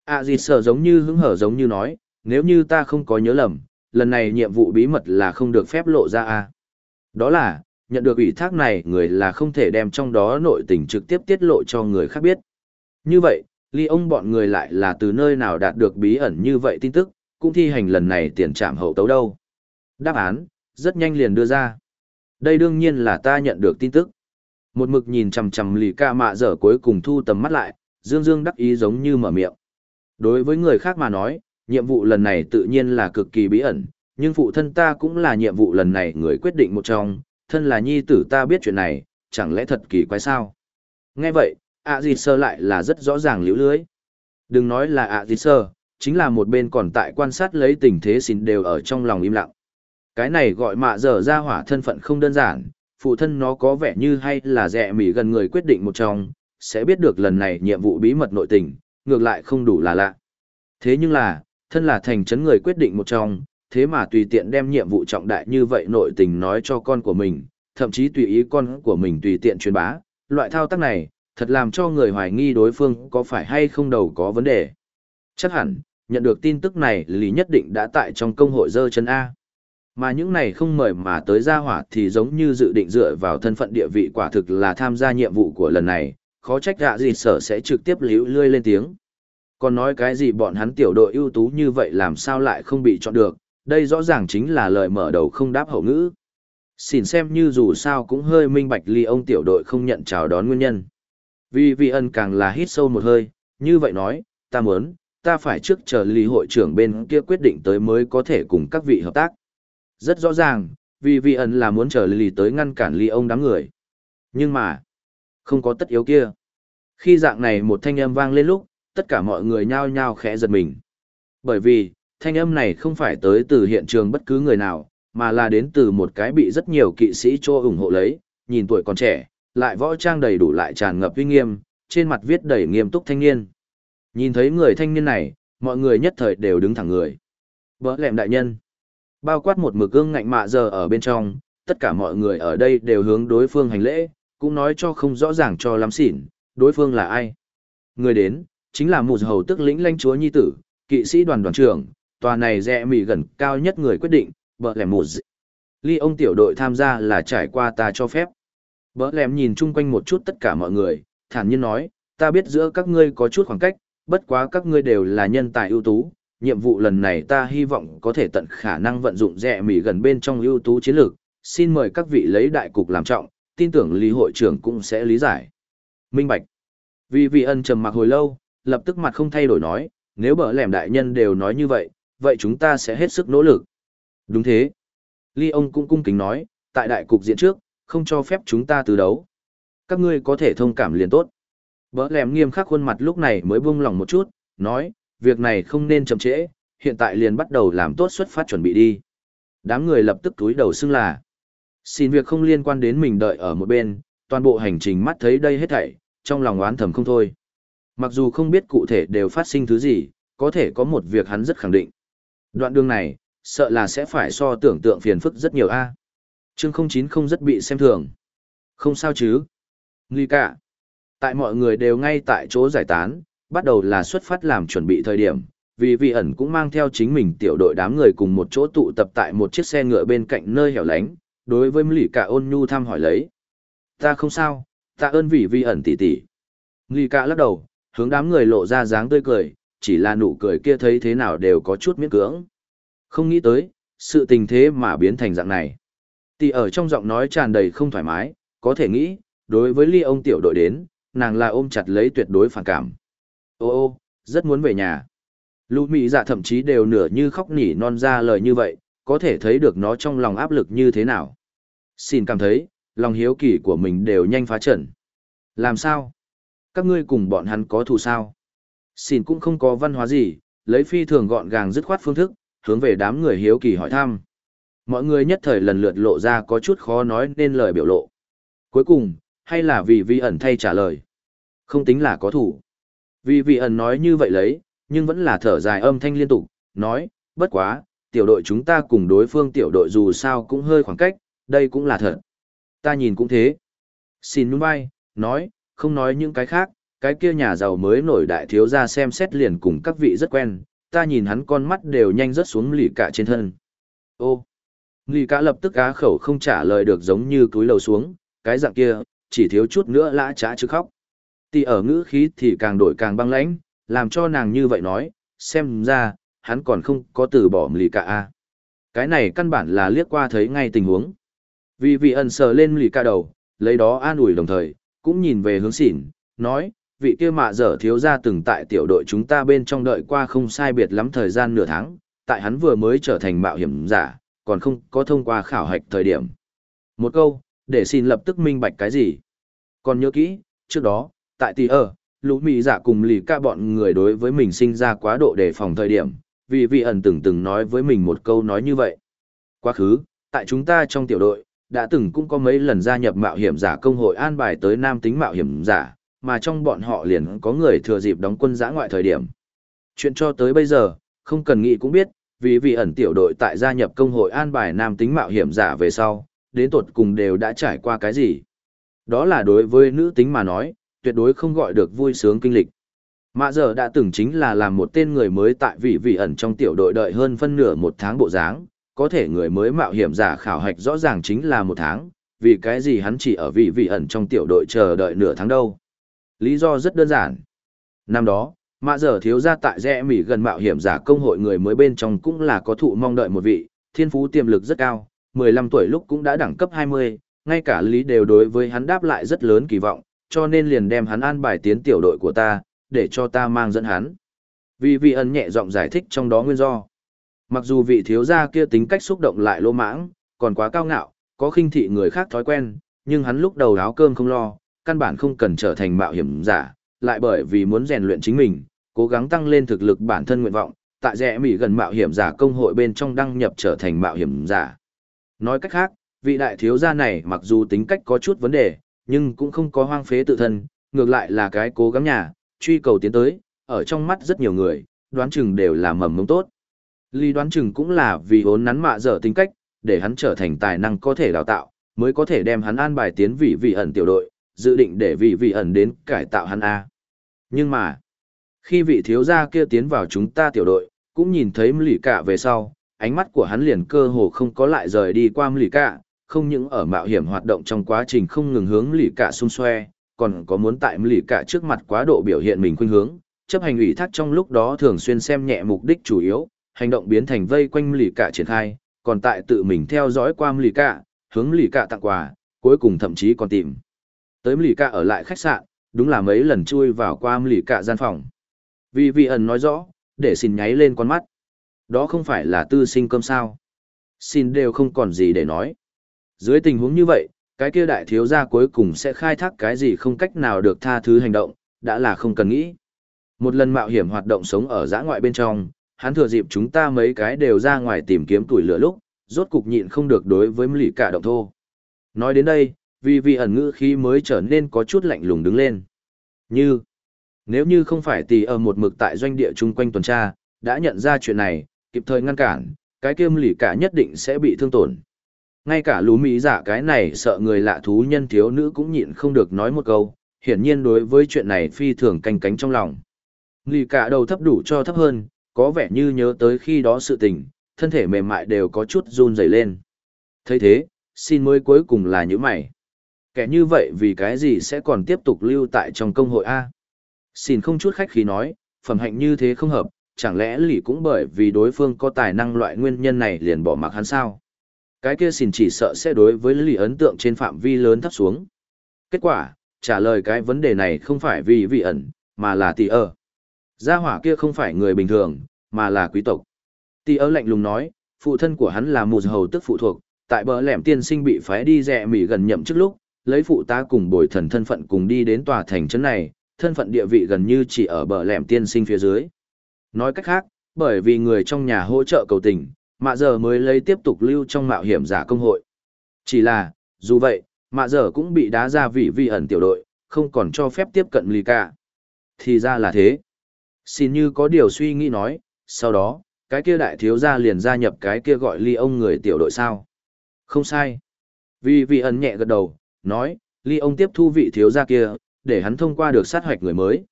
À gì sợ giống như hứng hở giống như nói, nếu như ta không có nhớ lầm, lần này nhiệm vụ bí mật là không được phép lộ ra a Đó là, nhận được ủy thác này người là không thể đem trong đó nội tình trực tiếp tiết lộ cho người khác biết. Như vậy, ly ông bọn người lại là từ nơi nào đạt được bí ẩn như vậy tin tức, cũng thi hành lần này tiền trạm hậu tấu đâu. Đáp án, rất nhanh liền đưa ra. Đây đương nhiên là ta nhận được tin tức. Một mực nhìn chằm chằm lì ca mạ dở cuối cùng thu tầm mắt lại, dương dương đắc ý giống như mở miệng. Đối với người khác mà nói, nhiệm vụ lần này tự nhiên là cực kỳ bí ẩn, nhưng phụ thân ta cũng là nhiệm vụ lần này người quyết định một trong, thân là nhi tử ta biết chuyện này, chẳng lẽ thật kỳ quái sao? Nghe vậy, ạ gì sơ lại là rất rõ ràng liễu lưới. Đừng nói là ạ gì sơ, chính là một bên còn tại quan sát lấy tình thế xin đều ở trong lòng im lặng. Cái này gọi mạ dở ra hỏa thân phận không đơn giản, phụ thân nó có vẻ như hay là rẻ mỉ gần người quyết định một trong, sẽ biết được lần này nhiệm vụ bí mật nội tình, ngược lại không đủ là lạ. Thế nhưng là, thân là thành chấn người quyết định một trong, thế mà tùy tiện đem nhiệm vụ trọng đại như vậy nội tình nói cho con của mình, thậm chí tùy ý con của mình tùy tiện truyền bá, loại thao tác này, thật làm cho người hoài nghi đối phương có phải hay không đầu có vấn đề. Chắc hẳn, nhận được tin tức này Lý nhất định đã tại trong công hội dơ chân A. Mà những này không mời mà tới gia hỏa thì giống như dự định dựa vào thân phận địa vị quả thực là tham gia nhiệm vụ của lần này, khó trách gạ gì sở sẽ trực tiếp liễu lươi lên tiếng. Còn nói cái gì bọn hắn tiểu đội ưu tú như vậy làm sao lại không bị chọn được, đây rõ ràng chính là lời mở đầu không đáp hậu ngữ. Xin xem như dù sao cũng hơi minh bạch ly ông tiểu đội không nhận chào đón nguyên nhân. Vì vị ân càng là hít sâu một hơi, như vậy nói, ta muốn, ta phải trước chờ ly hội trưởng bên kia quyết định tới mới có thể cùng các vị hợp tác. Rất rõ ràng, vì vị ẩn là muốn chờ lì tới ngăn cản ly ông đám người. Nhưng mà, không có tất yếu kia. Khi dạng này một thanh âm vang lên lúc, tất cả mọi người nhao nhao khẽ giật mình. Bởi vì, thanh âm này không phải tới từ hiện trường bất cứ người nào, mà là đến từ một cái bị rất nhiều kỵ sĩ cho ủng hộ lấy, nhìn tuổi còn trẻ, lại võ trang đầy đủ lại tràn ngập uy nghiêm, trên mặt viết đầy nghiêm túc thanh niên. Nhìn thấy người thanh niên này, mọi người nhất thời đều đứng thẳng người. Bỡ lẹm đại nhân. Bao quát một mực gương ngạnh mạ giờ ở bên trong, tất cả mọi người ở đây đều hướng đối phương hành lễ, cũng nói cho không rõ ràng cho lắm xỉn, đối phương là ai. Người đến, chính là một hầu tức lĩnh lãnh chúa nhi tử, kỵ sĩ đoàn đoàn trưởng, tòa này rẽ mỉ gần cao nhất người quyết định, bợ lẻ một Ly ông tiểu đội tham gia là trải qua ta cho phép. bỡ lẻm nhìn chung quanh một chút tất cả mọi người, thản nhiên nói, ta biết giữa các ngươi có chút khoảng cách, bất quá các ngươi đều là nhân tài ưu tú, nhiệm vụ lần này ta hy vọng có thể tận khả năng vận dụng rẻ mỉ gần bên trong ưu tú chiến lược, xin mời các vị lấy đại cục làm trọng, tin tưởng lý hội trưởng cũng sẽ lý giải. Minh Bạch Vì vị ân trầm mặc hồi lâu, lập tức mặt không thay đổi nói, nếu bở lẻm đại nhân đều nói như vậy, vậy chúng ta sẽ hết sức nỗ lực. Đúng thế. Ly ông cũng cung kính nói, tại đại cục diện trước, không cho phép chúng ta từ đấu. Các ngươi có thể thông cảm liền tốt. Bỡ lẻm nghiêm khắc khuôn mặt lúc này mới buông lòng một chút, nói, việc này không nên chậm trễ, hiện tại liền bắt đầu làm tốt xuất phát chuẩn bị đi. Đám người lập tức túi đầu xưng là. Xin việc không liên quan đến mình đợi ở một bên, toàn bộ hành trình mắt thấy đây hết thảy, trong lòng oán thầm không thôi. Mặc dù không biết cụ thể đều phát sinh thứ gì, có thể có một việc hắn rất khẳng định. Đoạn đường này, sợ là sẽ phải so tưởng tượng phiền phức rất nhiều a. À. Chương 090 rất bị xem thường. Không sao chứ. Nguy cả. Tại mọi người đều ngay tại chỗ giải tán, bắt đầu là xuất phát làm chuẩn bị thời điểm, vì vị ẩn cũng mang theo chính mình tiểu đội đám người cùng một chỗ tụ tập tại một chiếc xe ngựa bên cạnh nơi hẻo lánh, đối với Lý Cả ôn nhu thăm hỏi lấy. Ta không sao, ta ơn vị vi ẩn tỷ tỷ. Lý Cả lắc đầu, hướng đám người lộ ra dáng tươi cười, chỉ là nụ cười kia thấy thế nào đều có chút miễn cưỡng. Không nghĩ tới, sự tình thế mà biến thành dạng này. Tỷ ở trong giọng nói tràn đầy không thoải mái, có thể nghĩ, đối với ly ông tiểu đội đến, nàng là ôm chặt lấy tuyệt đối phản cảm. Ô ô, rất muốn về nhà. Lũ mỹ dạ thậm chí đều nửa như khóc nỉ non ra lời như vậy, có thể thấy được nó trong lòng áp lực như thế nào. Xin cảm thấy, lòng hiếu kỳ của mình đều nhanh phá trận. Làm sao? Các ngươi cùng bọn hắn có thù sao? Xin cũng không có văn hóa gì, lấy phi thường gọn gàng dứt khoát phương thức, hướng về đám người hiếu kỳ hỏi thăm. Mọi người nhất thời lần lượt lộ ra có chút khó nói nên lời biểu lộ. Cuối cùng, hay là vì vi ẩn thay trả lời. Không tính là có thủ. Vì vi ẩn nói như vậy lấy, nhưng vẫn là thở dài âm thanh liên tục, nói, bất quá, tiểu đội chúng ta cùng đối phương tiểu đội dù sao cũng hơi khoảng cách, đây cũng là thật. Ta nhìn cũng thế. Xin nhún vai, nói, không nói những cái khác, cái kia nhà giàu mới nổi đại thiếu ra xem xét liền cùng các vị rất quen, ta nhìn hắn con mắt đều nhanh rớt xuống lì cả trên thân. Ô, lì cả lập tức á khẩu không trả lời được giống như túi lầu xuống, cái dạng kia, chỉ thiếu chút nữa lã trá chứ khóc. Tì ở ngữ khí thì càng đổi càng băng lãnh, làm cho nàng như vậy nói, xem ra, hắn còn không có từ bỏ lì cả a. Cái này căn bản là liếc qua thấy ngay tình huống. Vì vị ẩn sờ lên lì cả đầu, lấy đó an ủi đồng thời, cũng nhìn về hướng xỉn, nói, vị kia mạ dở thiếu ra từng tại tiểu đội chúng ta bên trong đợi qua không sai biệt lắm thời gian nửa tháng, tại hắn vừa mới trở thành mạo hiểm giả, còn không có thông qua khảo hạch thời điểm. Một câu, để xin lập tức minh bạch cái gì. Còn nhớ kỹ, trước đó, tại tỷ ở, lũ mỹ giả dạ cùng lì ca bọn người đối với mình sinh ra quá độ đề phòng thời điểm, vì vị ẩn từng từng nói với mình một câu nói như vậy. Quá khứ, tại chúng ta trong tiểu đội, đã từng cũng có mấy lần gia nhập mạo hiểm giả công hội an bài tới nam tính mạo hiểm giả, mà trong bọn họ liền có người thừa dịp đóng quân giã ngoại thời điểm. Chuyện cho tới bây giờ, không cần nghĩ cũng biết, vì vị ẩn tiểu đội tại gia nhập công hội an bài nam tính mạo hiểm giả về sau, đến tột cùng đều đã trải qua cái gì. Đó là đối với nữ tính mà nói, tuyệt đối không gọi được vui sướng kinh lịch. Mạ giờ đã từng chính là làm một tên người mới tại vị vị ẩn trong tiểu đội đợi hơn phân nửa một tháng bộ dáng, có thể người mới mạo hiểm giả khảo hạch rõ ràng chính là một tháng, vì cái gì hắn chỉ ở vị vị ẩn trong tiểu đội chờ đợi nửa tháng đâu. Lý do rất đơn giản. Năm đó, mạ giờ thiếu ra tại rẽ mỉ gần mạo hiểm giả công hội người mới bên trong cũng là có thụ mong đợi một vị, thiên phú tiềm lực rất cao, 15 tuổi lúc cũng đã đẳng cấp 20, ngay cả lý đều đối với hắn đáp lại rất lớn kỳ vọng, cho nên liền đem hắn an bài tiến tiểu đội của ta, để cho ta mang dẫn hắn. Vì vị ẩn nhẹ giọng giải thích trong đó nguyên do. Mặc dù vị thiếu gia kia tính cách xúc động lại lô mãng, còn quá cao ngạo, có khinh thị người khác thói quen, nhưng hắn lúc đầu áo cơm không lo, căn bản không cần trở thành mạo hiểm giả, lại bởi vì muốn rèn luyện chính mình, cố gắng tăng lên thực lực bản thân nguyện vọng, tại rẽ mỹ gần mạo hiểm giả công hội bên trong đăng nhập trở thành mạo hiểm giả. Nói cách khác, vị đại thiếu gia này mặc dù tính cách có chút vấn đề, nhưng cũng không có hoang phế tự thân, ngược lại là cái cố gắng nhà, truy cầu tiến tới, ở trong mắt rất nhiều người, đoán chừng đều là mầm mống tốt. Lý đoán chừng cũng là vì hốn nắn mạ dở tính cách, để hắn trở thành tài năng có thể đào tạo, mới có thể đem hắn an bài tiến vị vị ẩn tiểu đội, dự định để vị vị ẩn đến cải tạo hắn A. Nhưng mà, khi vị thiếu gia kia tiến vào chúng ta tiểu đội, cũng nhìn thấy lì cả về sau, ánh mắt của hắn liền cơ hồ không có lại rời đi qua lì cả, không những ở mạo hiểm hoạt động trong quá trình không ngừng hướng lì cả xung xoe, còn có muốn tại lì cả trước mặt quá độ biểu hiện mình khuynh hướng, chấp hành ủy thác trong lúc đó thường xuyên xem nhẹ mục đích chủ yếu, hành động biến thành vây quanh lì cả triển khai, còn tại tự mình theo dõi qua lì cả, hướng lì cả tặng quà, cuối cùng thậm chí còn tìm. Tới lì cả ở lại khách sạn, đúng là mấy lần chui vào qua lì cả gian phòng. Vì vị ẩn nói rõ, để xin nháy lên con mắt. Đó không phải là tư sinh cơm sao. Xin đều không còn gì để nói. Dưới tình huống như vậy, cái kia đại thiếu gia cuối cùng sẽ khai thác cái gì không cách nào được tha thứ hành động, đã là không cần nghĩ. Một lần mạo hiểm hoạt động sống ở giã ngoại bên trong, hắn thừa dịp chúng ta mấy cái đều ra ngoài tìm kiếm tuổi lửa lúc, rốt cục nhịn không được đối với lì cả động thô. Nói đến đây, vì vị ẩn ngữ khí mới trở nên có chút lạnh lùng đứng lên. Như, nếu như không phải tỷ ở một mực tại doanh địa chung quanh tuần tra, đã nhận ra chuyện này, kịp thời ngăn cản, cái kiêm lì cả nhất định sẽ bị thương tổn. Ngay cả lú mỹ giả cái này sợ người lạ thú nhân thiếu nữ cũng nhịn không được nói một câu, hiển nhiên đối với chuyện này phi thường canh cánh trong lòng. Lì cả đầu thấp đủ cho thấp hơn, có vẻ như nhớ tới khi đó sự tình, thân thể mềm mại đều có chút run rẩy lên. thấy thế, xin mới cuối cùng là những mày. Kẻ như vậy vì cái gì sẽ còn tiếp tục lưu tại trong công hội A? Xin không chút khách khí nói, phẩm hạnh như thế không hợp, chẳng lẽ lì cũng bởi vì đối phương có tài năng loại nguyên nhân này liền bỏ mặc hắn sao? Cái kia xin chỉ sợ sẽ đối với lì ấn tượng trên phạm vi lớn thấp xuống. Kết quả, trả lời cái vấn đề này không phải vì vị ẩn, mà là tỷ ơ. Gia hỏa kia không phải người bình thường, mà là quý tộc. Tỷ ơ lạnh lùng nói, phụ thân của hắn là một hầu tức phụ thuộc, tại bờ lẻm tiên sinh bị phái đi rẻ mỉ gần nhậm trước lúc, lấy phụ ta cùng bồi thần thân phận cùng đi đến tòa thành trấn này, thân phận địa vị gần như chỉ ở bờ lẻm tiên sinh phía dưới. Nói cách khác, bởi vì người trong nhà hỗ trợ cầu tình, mạ giờ mới lấy tiếp tục lưu trong mạo hiểm giả công hội. Chỉ là, dù vậy, mạ giờ cũng bị đá ra vì vi ẩn tiểu đội, không còn cho phép tiếp cận lì cả. Thì ra là thế. Xin như có điều suy nghĩ nói, sau đó, cái kia đại thiếu gia liền gia nhập cái kia gọi ly ông người tiểu đội sao. Không sai. Vì vị ẩn nhẹ gật đầu, nói, ly ông tiếp thu vị thiếu gia kia, để hắn thông qua được sát hoạch người mới.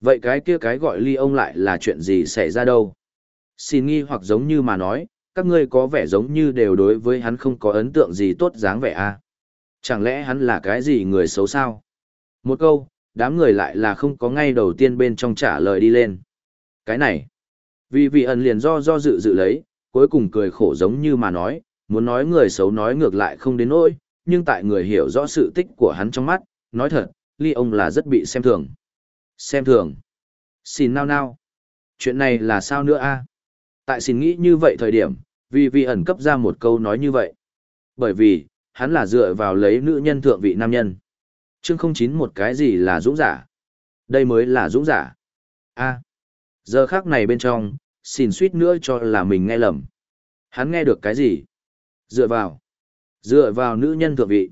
Vậy cái kia cái gọi ly ông lại là chuyện gì xảy ra đâu? Xin nghi hoặc giống như mà nói, các ngươi có vẻ giống như đều đối với hắn không có ấn tượng gì tốt dáng vẻ a à? Chẳng lẽ hắn là cái gì người xấu sao? Một câu, đám người lại là không có ngay đầu tiên bên trong trả lời đi lên. Cái này, vì vị ẩn liền do do dự dự lấy, cuối cùng cười khổ giống như mà nói, muốn nói người xấu nói ngược lại không đến nỗi, nhưng tại người hiểu rõ sự tích của hắn trong mắt, nói thật, ly ông là rất bị xem thường. Xem thường. Xin nao nao. Chuyện này là sao nữa a? À? Tại xin nghĩ như vậy thời điểm, vì vị ẩn cấp ra một câu nói như vậy. Bởi vì, hắn là dựa vào lấy nữ nhân thượng vị nam nhân. Chương không chín một cái gì là dũng giả. Đây mới là dũng giả. a giờ khác này bên trong, xin suýt nữa cho là mình nghe lầm. Hắn nghe được cái gì? Dựa vào. Dựa vào nữ nhân thượng vị.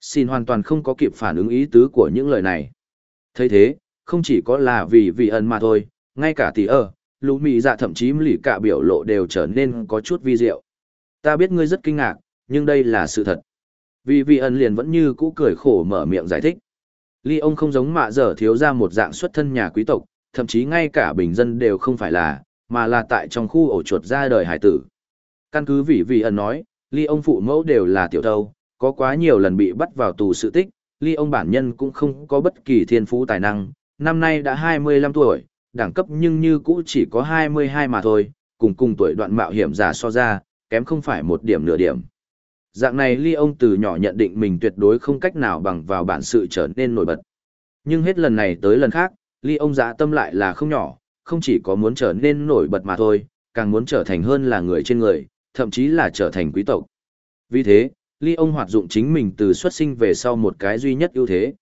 Xin hoàn toàn không có kịp phản ứng ý tứ của những lời này. thấy thế, không chỉ có là vì vị ẩn mà thôi, ngay cả tỷ ơ, lũ mị dạ thậm chí lì cả biểu lộ đều trở nên có chút vi diệu. Ta biết ngươi rất kinh ngạc, nhưng đây là sự thật. Vì vị ẩn liền vẫn như cũ cười khổ mở miệng giải thích. Ly ông không giống mạ dở thiếu ra một dạng xuất thân nhà quý tộc, thậm chí ngay cả bình dân đều không phải là, mà là tại trong khu ổ chuột ra đời hải tử. Căn cứ vị vị ẩn nói, ly ông phụ mẫu đều là tiểu thâu, có quá nhiều lần bị bắt vào tù sự tích, ly ông bản nhân cũng không có bất kỳ thiên phú tài năng, năm nay đã 25 tuổi, đẳng cấp nhưng như cũ chỉ có 22 mà thôi, cùng cùng tuổi đoạn mạo hiểm giả so ra, kém không phải một điểm nửa điểm. Dạng này ly ông từ nhỏ nhận định mình tuyệt đối không cách nào bằng vào bản sự trở nên nổi bật. Nhưng hết lần này tới lần khác, ly ông dạ tâm lại là không nhỏ, không chỉ có muốn trở nên nổi bật mà thôi, càng muốn trở thành hơn là người trên người, thậm chí là trở thành quý tộc. Vì thế, ly ông hoạt dụng chính mình từ xuất sinh về sau một cái duy nhất ưu thế.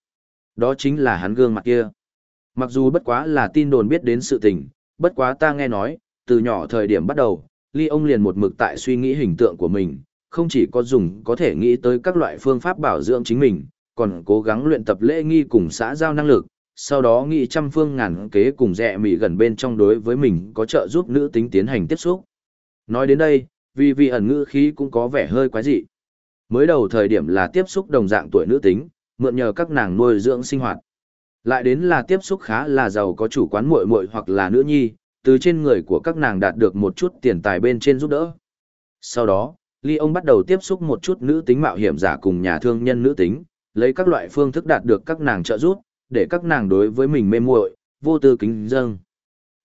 Đó chính là hắn gương mặt kia. Mặc dù bất quá là tin đồn biết đến sự tình, bất quá ta nghe nói, từ nhỏ thời điểm bắt đầu, ly ông liền một mực tại suy nghĩ hình tượng của mình, không chỉ có dùng có thể nghĩ tới các loại phương pháp bảo dưỡng chính mình, còn cố gắng luyện tập lễ nghi cùng xã giao năng lực, sau đó nghĩ trăm phương ngàn kế cùng rẻ mị gần bên trong đối với mình có trợ giúp nữ tính tiến hành tiếp xúc. Nói đến đây, vì vì ẩn ngữ khí cũng có vẻ hơi quái dị. Mới đầu thời điểm là tiếp xúc đồng dạng tuổi nữ tính, mượn nhờ các nàng nuôi dưỡng sinh hoạt. Lại đến là tiếp xúc khá là giàu có chủ quán muội muội hoặc là nữ nhi, từ trên người của các nàng đạt được một chút tiền tài bên trên giúp đỡ. Sau đó, Ly ông bắt đầu tiếp xúc một chút nữ tính mạo hiểm giả cùng nhà thương nhân nữ tính, lấy các loại phương thức đạt được các nàng trợ giúp, để các nàng đối với mình mê muội, vô tư kính dâng.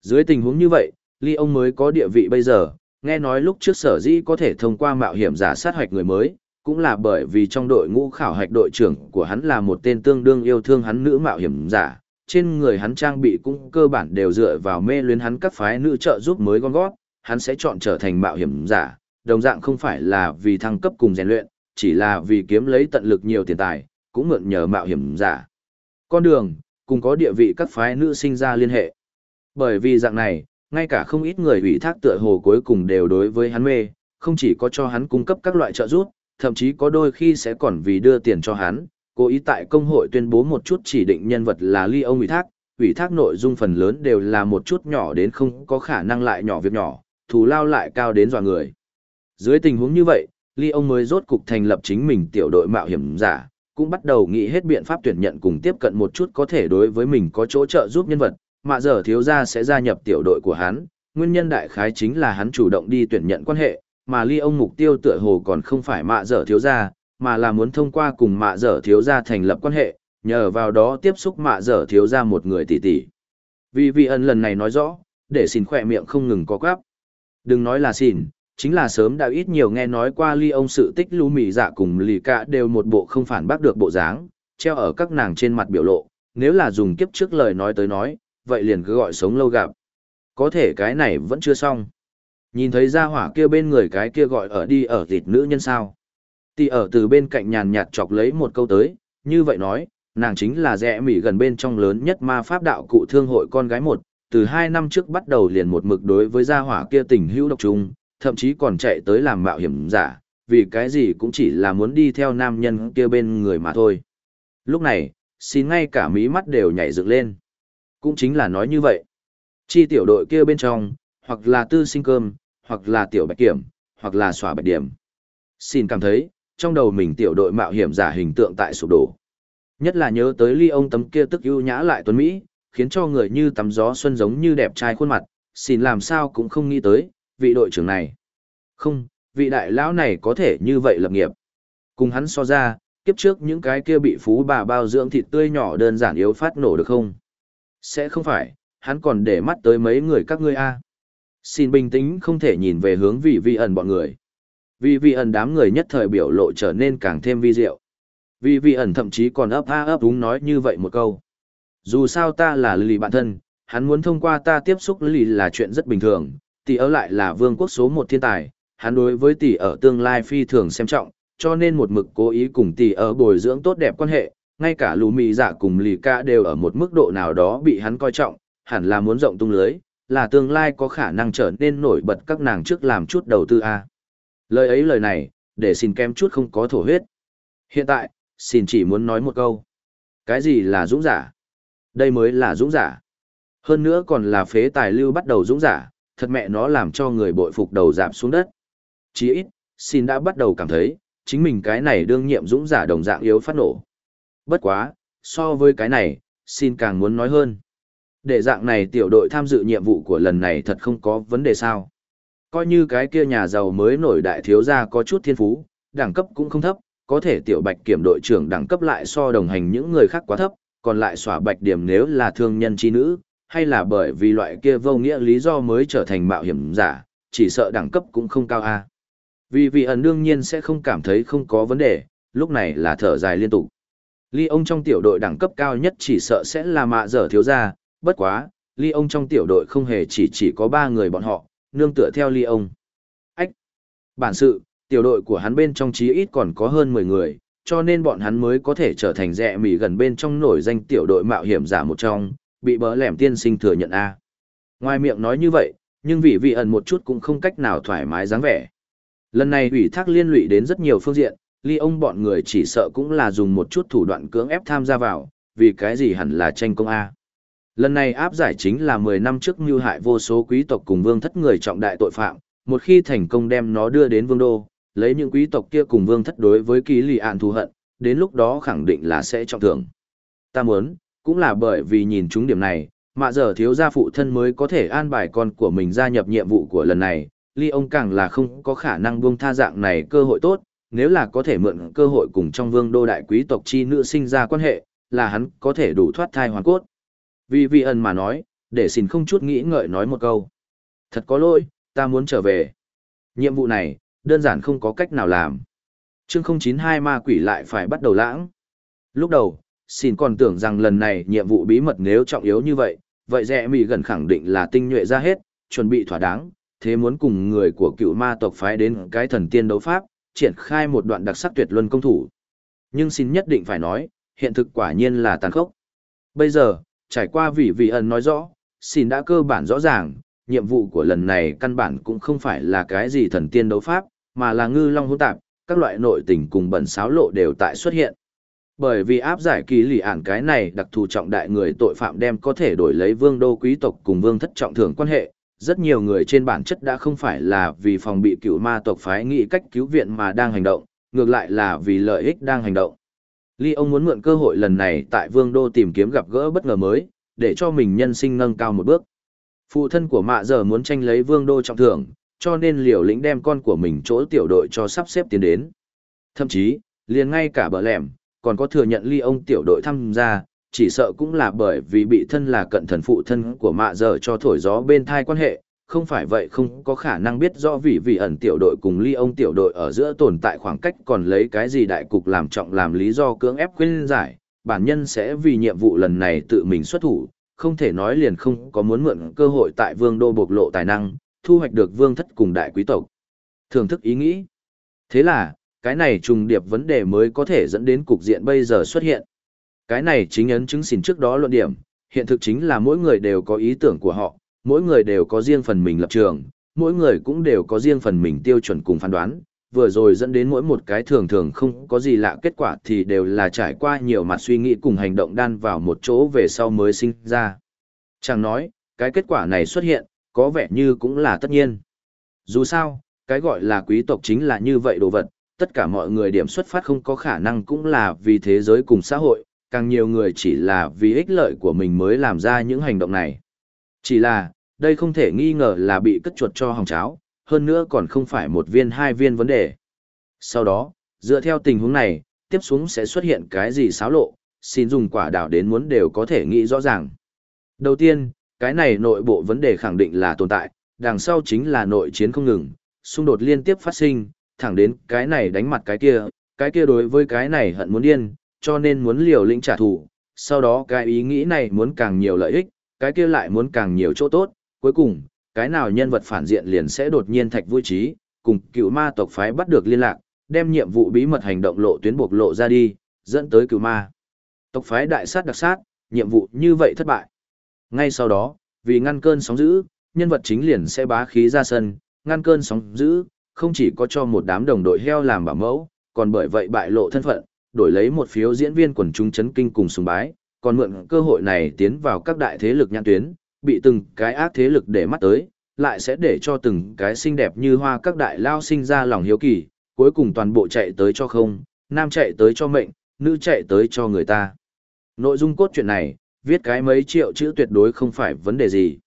Dưới tình huống như vậy, Ly ông mới có địa vị bây giờ, nghe nói lúc trước sở dĩ có thể thông qua mạo hiểm giả sát hoạch người mới, cũng là bởi vì trong đội ngũ khảo hạch đội trưởng của hắn là một tên tương đương yêu thương hắn nữ mạo hiểm giả, trên người hắn trang bị cũng cơ bản đều dựa vào mê luyến hắn các phái nữ trợ giúp mới gom gót, hắn sẽ chọn trở thành mạo hiểm giả, đồng dạng không phải là vì thăng cấp cùng rèn luyện, chỉ là vì kiếm lấy tận lực nhiều tiền tài, cũng mượn nhờ mạo hiểm giả. Con đường, cùng có địa vị các phái nữ sinh ra liên hệ. Bởi vì dạng này, ngay cả không ít người ủy thác tựa hồ cuối cùng đều đối với hắn mê, không chỉ có cho hắn cung cấp các loại trợ giúp, thậm chí có đôi khi sẽ còn vì đưa tiền cho hắn, cố ý tại công hội tuyên bố một chút chỉ định nhân vật là ly ông ủy thác, ủy thác nội dung phần lớn đều là một chút nhỏ đến không có khả năng lại nhỏ việc nhỏ, thù lao lại cao đến dọa người. Dưới tình huống như vậy, ly ông mới rốt cục thành lập chính mình tiểu đội mạo hiểm giả, cũng bắt đầu nghĩ hết biện pháp tuyển nhận cùng tiếp cận một chút có thể đối với mình có chỗ trợ giúp nhân vật, mà giờ thiếu gia sẽ gia nhập tiểu đội của hắn, nguyên nhân đại khái chính là hắn chủ động đi tuyển nhận quan hệ, mà ly ông mục tiêu tựa hồ còn không phải mạ dở thiếu gia, mà là muốn thông qua cùng mạ dở thiếu gia thành lập quan hệ, nhờ vào đó tiếp xúc mạ dở thiếu gia một người tỷ tỷ. Vì vị ân lần này nói rõ, để xin khỏe miệng không ngừng có quáp. Đừng nói là xin, chính là sớm đã ít nhiều nghe nói qua ly ông sự tích lũ mì dạ cùng lì cả đều một bộ không phản bác được bộ dáng, treo ở các nàng trên mặt biểu lộ, nếu là dùng kiếp trước lời nói tới nói, vậy liền cứ gọi sống lâu gặp. Có thể cái này vẫn chưa xong. Nhìn thấy ra hỏa kia bên người cái kia gọi ở đi ở thịt nữ nhân sao. Tì ở từ bên cạnh nhàn nhạt chọc lấy một câu tới, như vậy nói, nàng chính là rẽ mỉ gần bên trong lớn nhất ma pháp đạo cụ thương hội con gái một, từ hai năm trước bắt đầu liền một mực đối với gia hỏa kia tình hữu độc trung, thậm chí còn chạy tới làm mạo hiểm giả, vì cái gì cũng chỉ là muốn đi theo nam nhân kia bên người mà thôi. Lúc này, xin ngay cả mí mắt đều nhảy dựng lên. Cũng chính là nói như vậy. Chi tiểu đội kia bên trong, hoặc là tư sinh cơm, hoặc là tiểu bạch kiểm, hoặc là xóa bạch điểm. Xin cảm thấy, trong đầu mình tiểu đội mạo hiểm giả hình tượng tại sụp đổ. Nhất là nhớ tới ly ông tấm kia tức ưu nhã lại tuấn Mỹ, khiến cho người như tắm gió xuân giống như đẹp trai khuôn mặt, xin làm sao cũng không nghĩ tới, vị đội trưởng này. Không, vị đại lão này có thể như vậy lập nghiệp. Cùng hắn so ra, kiếp trước những cái kia bị phú bà bao dưỡng thịt tươi nhỏ đơn giản yếu phát nổ được không? Sẽ không phải, hắn còn để mắt tới mấy người các ngươi a. Xin bình tĩnh không thể nhìn về hướng vị vi ẩn bọn người. Vì vi ẩn đám người nhất thời biểu lộ trở nên càng thêm vi diệu. Vì vi ẩn thậm chí còn ấp a ấp đúng nói như vậy một câu. Dù sao ta là lì bạn thân, hắn muốn thông qua ta tiếp xúc lì là chuyện rất bình thường, tỷ ở lại là vương quốc số một thiên tài, hắn đối với tỷ ở tương lai phi thường xem trọng, cho nên một mực cố ý cùng tỷ ở bồi dưỡng tốt đẹp quan hệ, ngay cả lù mì giả cùng lì ca đều ở một mức độ nào đó bị hắn coi trọng, hẳn là muốn rộng tung lưới, là tương lai có khả năng trở nên nổi bật các nàng trước làm chút đầu tư a. Lời ấy lời này, để xin kem chút không có thổ huyết. Hiện tại, xin chỉ muốn nói một câu. Cái gì là dũng giả? Đây mới là dũng giả. Hơn nữa còn là phế tài lưu bắt đầu dũng giả, thật mẹ nó làm cho người bội phục đầu giảm xuống đất. Chỉ ít, xin đã bắt đầu cảm thấy, chính mình cái này đương nhiệm dũng giả đồng dạng yếu phát nổ. Bất quá, so với cái này, xin càng muốn nói hơn. Để dạng này tiểu đội tham dự nhiệm vụ của lần này thật không có vấn đề sao. Coi như cái kia nhà giàu mới nổi đại thiếu gia có chút thiên phú, đẳng cấp cũng không thấp, có thể tiểu bạch kiểm đội trưởng đẳng cấp lại so đồng hành những người khác quá thấp, còn lại xỏa bạch điểm nếu là thương nhân chi nữ, hay là bởi vì loại kia vô nghĩa lý do mới trở thành mạo hiểm giả, chỉ sợ đẳng cấp cũng không cao a. Vì vị ẩn đương nhiên sẽ không cảm thấy không có vấn đề, lúc này là thở dài liên tục. Ly ông trong tiểu đội đẳng cấp cao nhất chỉ sợ sẽ là mạ dở thiếu gia, bất quá, ly ông trong tiểu đội không hề chỉ chỉ có ba người bọn họ, nương tựa theo ly ông. Ách! Bản sự, tiểu đội của hắn bên trong chí ít còn có hơn 10 người, cho nên bọn hắn mới có thể trở thành rẻ mỉ gần bên trong nổi danh tiểu đội mạo hiểm giả một trong, bị bỡ lẻm tiên sinh thừa nhận A. Ngoài miệng nói như vậy, nhưng vị vị ẩn một chút cũng không cách nào thoải mái dáng vẻ. Lần này ủy thác liên lụy đến rất nhiều phương diện, ly ông bọn người chỉ sợ cũng là dùng một chút thủ đoạn cưỡng ép tham gia vào, vì cái gì hẳn là tranh công A. Lần này áp giải chính là 10 năm trước mưu hại vô số quý tộc cùng vương thất người trọng đại tội phạm, một khi thành công đem nó đưa đến vương đô, lấy những quý tộc kia cùng vương thất đối với ký lì ạn thù hận, đến lúc đó khẳng định là sẽ trọng thưởng. Ta muốn, cũng là bởi vì nhìn chúng điểm này, mà giờ thiếu gia phụ thân mới có thể an bài con của mình gia nhập nhiệm vụ của lần này, ly ông càng là không có khả năng buông tha dạng này cơ hội tốt, nếu là có thể mượn cơ hội cùng trong vương đô đại quý tộc chi nữ sinh ra quan hệ, là hắn có thể đủ thoát thai hoàn cốt. Vì vị ẩn mà nói, để xin không chút nghĩ ngợi nói một câu. Thật có lỗi, ta muốn trở về. Nhiệm vụ này, đơn giản không có cách nào làm. chương 092 ma quỷ lại phải bắt đầu lãng. Lúc đầu, xin còn tưởng rằng lần này nhiệm vụ bí mật nếu trọng yếu như vậy, vậy rẻ mì gần khẳng định là tinh nhuệ ra hết, chuẩn bị thỏa đáng, thế muốn cùng người của cựu ma tộc phái đến cái thần tiên đấu pháp, triển khai một đoạn đặc sắc tuyệt luân công thủ. Nhưng xin nhất định phải nói, hiện thực quả nhiên là tàn khốc. Bây giờ, trải qua vị vị ẩn nói rõ, xin đã cơ bản rõ ràng, nhiệm vụ của lần này căn bản cũng không phải là cái gì thần tiên đấu pháp, mà là ngư long hỗn tạp, các loại nội tình cùng bẩn xáo lộ đều tại xuất hiện. Bởi vì áp giải kỳ lì ản cái này đặc thù trọng đại người tội phạm đem có thể đổi lấy vương đô quý tộc cùng vương thất trọng thưởng quan hệ, rất nhiều người trên bản chất đã không phải là vì phòng bị cựu ma tộc phái nghĩ cách cứu viện mà đang hành động, ngược lại là vì lợi ích đang hành động. Ly ông muốn mượn cơ hội lần này tại vương đô tìm kiếm gặp gỡ bất ngờ mới, để cho mình nhân sinh nâng cao một bước. Phụ thân của mạ giờ muốn tranh lấy vương đô trọng thưởng, cho nên liều lĩnh đem con của mình chỗ tiểu đội cho sắp xếp tiến đến. Thậm chí, liền ngay cả bờ lẻm, còn có thừa nhận ly ông tiểu đội tham gia, chỉ sợ cũng là bởi vì bị thân là cận thần phụ thân của mạ giờ cho thổi gió bên thai quan hệ, không phải vậy không có khả năng biết rõ vì vị ẩn tiểu đội cùng ly ông tiểu đội ở giữa tồn tại khoảng cách còn lấy cái gì đại cục làm trọng làm lý do cưỡng ép khuyên giải, bản nhân sẽ vì nhiệm vụ lần này tự mình xuất thủ, không thể nói liền không có muốn mượn cơ hội tại vương đô bộc lộ tài năng, thu hoạch được vương thất cùng đại quý tộc. Thưởng thức ý nghĩ. Thế là, cái này trùng điệp vấn đề mới có thể dẫn đến cục diện bây giờ xuất hiện. Cái này chính ấn chứng xỉn trước đó luận điểm, hiện thực chính là mỗi người đều có ý tưởng của họ, mỗi người đều có riêng phần mình lập trường, mỗi người cũng đều có riêng phần mình tiêu chuẩn cùng phán đoán, vừa rồi dẫn đến mỗi một cái thường thường không có gì lạ kết quả thì đều là trải qua nhiều mặt suy nghĩ cùng hành động đan vào một chỗ về sau mới sinh ra. Chàng nói, cái kết quả này xuất hiện, có vẻ như cũng là tất nhiên. Dù sao, cái gọi là quý tộc chính là như vậy đồ vật, tất cả mọi người điểm xuất phát không có khả năng cũng là vì thế giới cùng xã hội, càng nhiều người chỉ là vì ích lợi của mình mới làm ra những hành động này. Chỉ là, đây không thể nghi ngờ là bị cất chuột cho hòng cháo, hơn nữa còn không phải một viên hai viên vấn đề. Sau đó, dựa theo tình huống này, tiếp xuống sẽ xuất hiện cái gì xáo lộ, xin dùng quả đảo đến muốn đều có thể nghĩ rõ ràng. Đầu tiên, cái này nội bộ vấn đề khẳng định là tồn tại, đằng sau chính là nội chiến không ngừng, xung đột liên tiếp phát sinh, thẳng đến cái này đánh mặt cái kia, cái kia đối với cái này hận muốn điên, cho nên muốn liều lĩnh trả thù, sau đó cái ý nghĩ này muốn càng nhiều lợi ích, cái kia lại muốn càng nhiều chỗ tốt, cuối cùng, cái nào nhân vật phản diện liền sẽ đột nhiên thạch vui trí, cùng cựu ma tộc phái bắt được liên lạc, đem nhiệm vụ bí mật hành động lộ tuyến buộc lộ ra đi, dẫn tới cựu ma. Tộc phái đại sát đặc sát, nhiệm vụ như vậy thất bại. Ngay sau đó, vì ngăn cơn sóng dữ, nhân vật chính liền sẽ bá khí ra sân, ngăn cơn sóng dữ, không chỉ có cho một đám đồng đội heo làm bảo mẫu, còn bởi vậy bại lộ thân phận, đổi lấy một phiếu diễn viên quần chúng chấn kinh cùng sùng bái, còn mượn cơ hội này tiến vào các đại thế lực nhãn tuyến, bị từng cái ác thế lực để mắt tới, lại sẽ để cho từng cái xinh đẹp như hoa các đại lao sinh ra lòng hiếu kỳ, cuối cùng toàn bộ chạy tới cho không, nam chạy tới cho mệnh, nữ chạy tới cho người ta. Nội dung cốt truyện này, viết cái mấy triệu chữ tuyệt đối không phải vấn đề gì.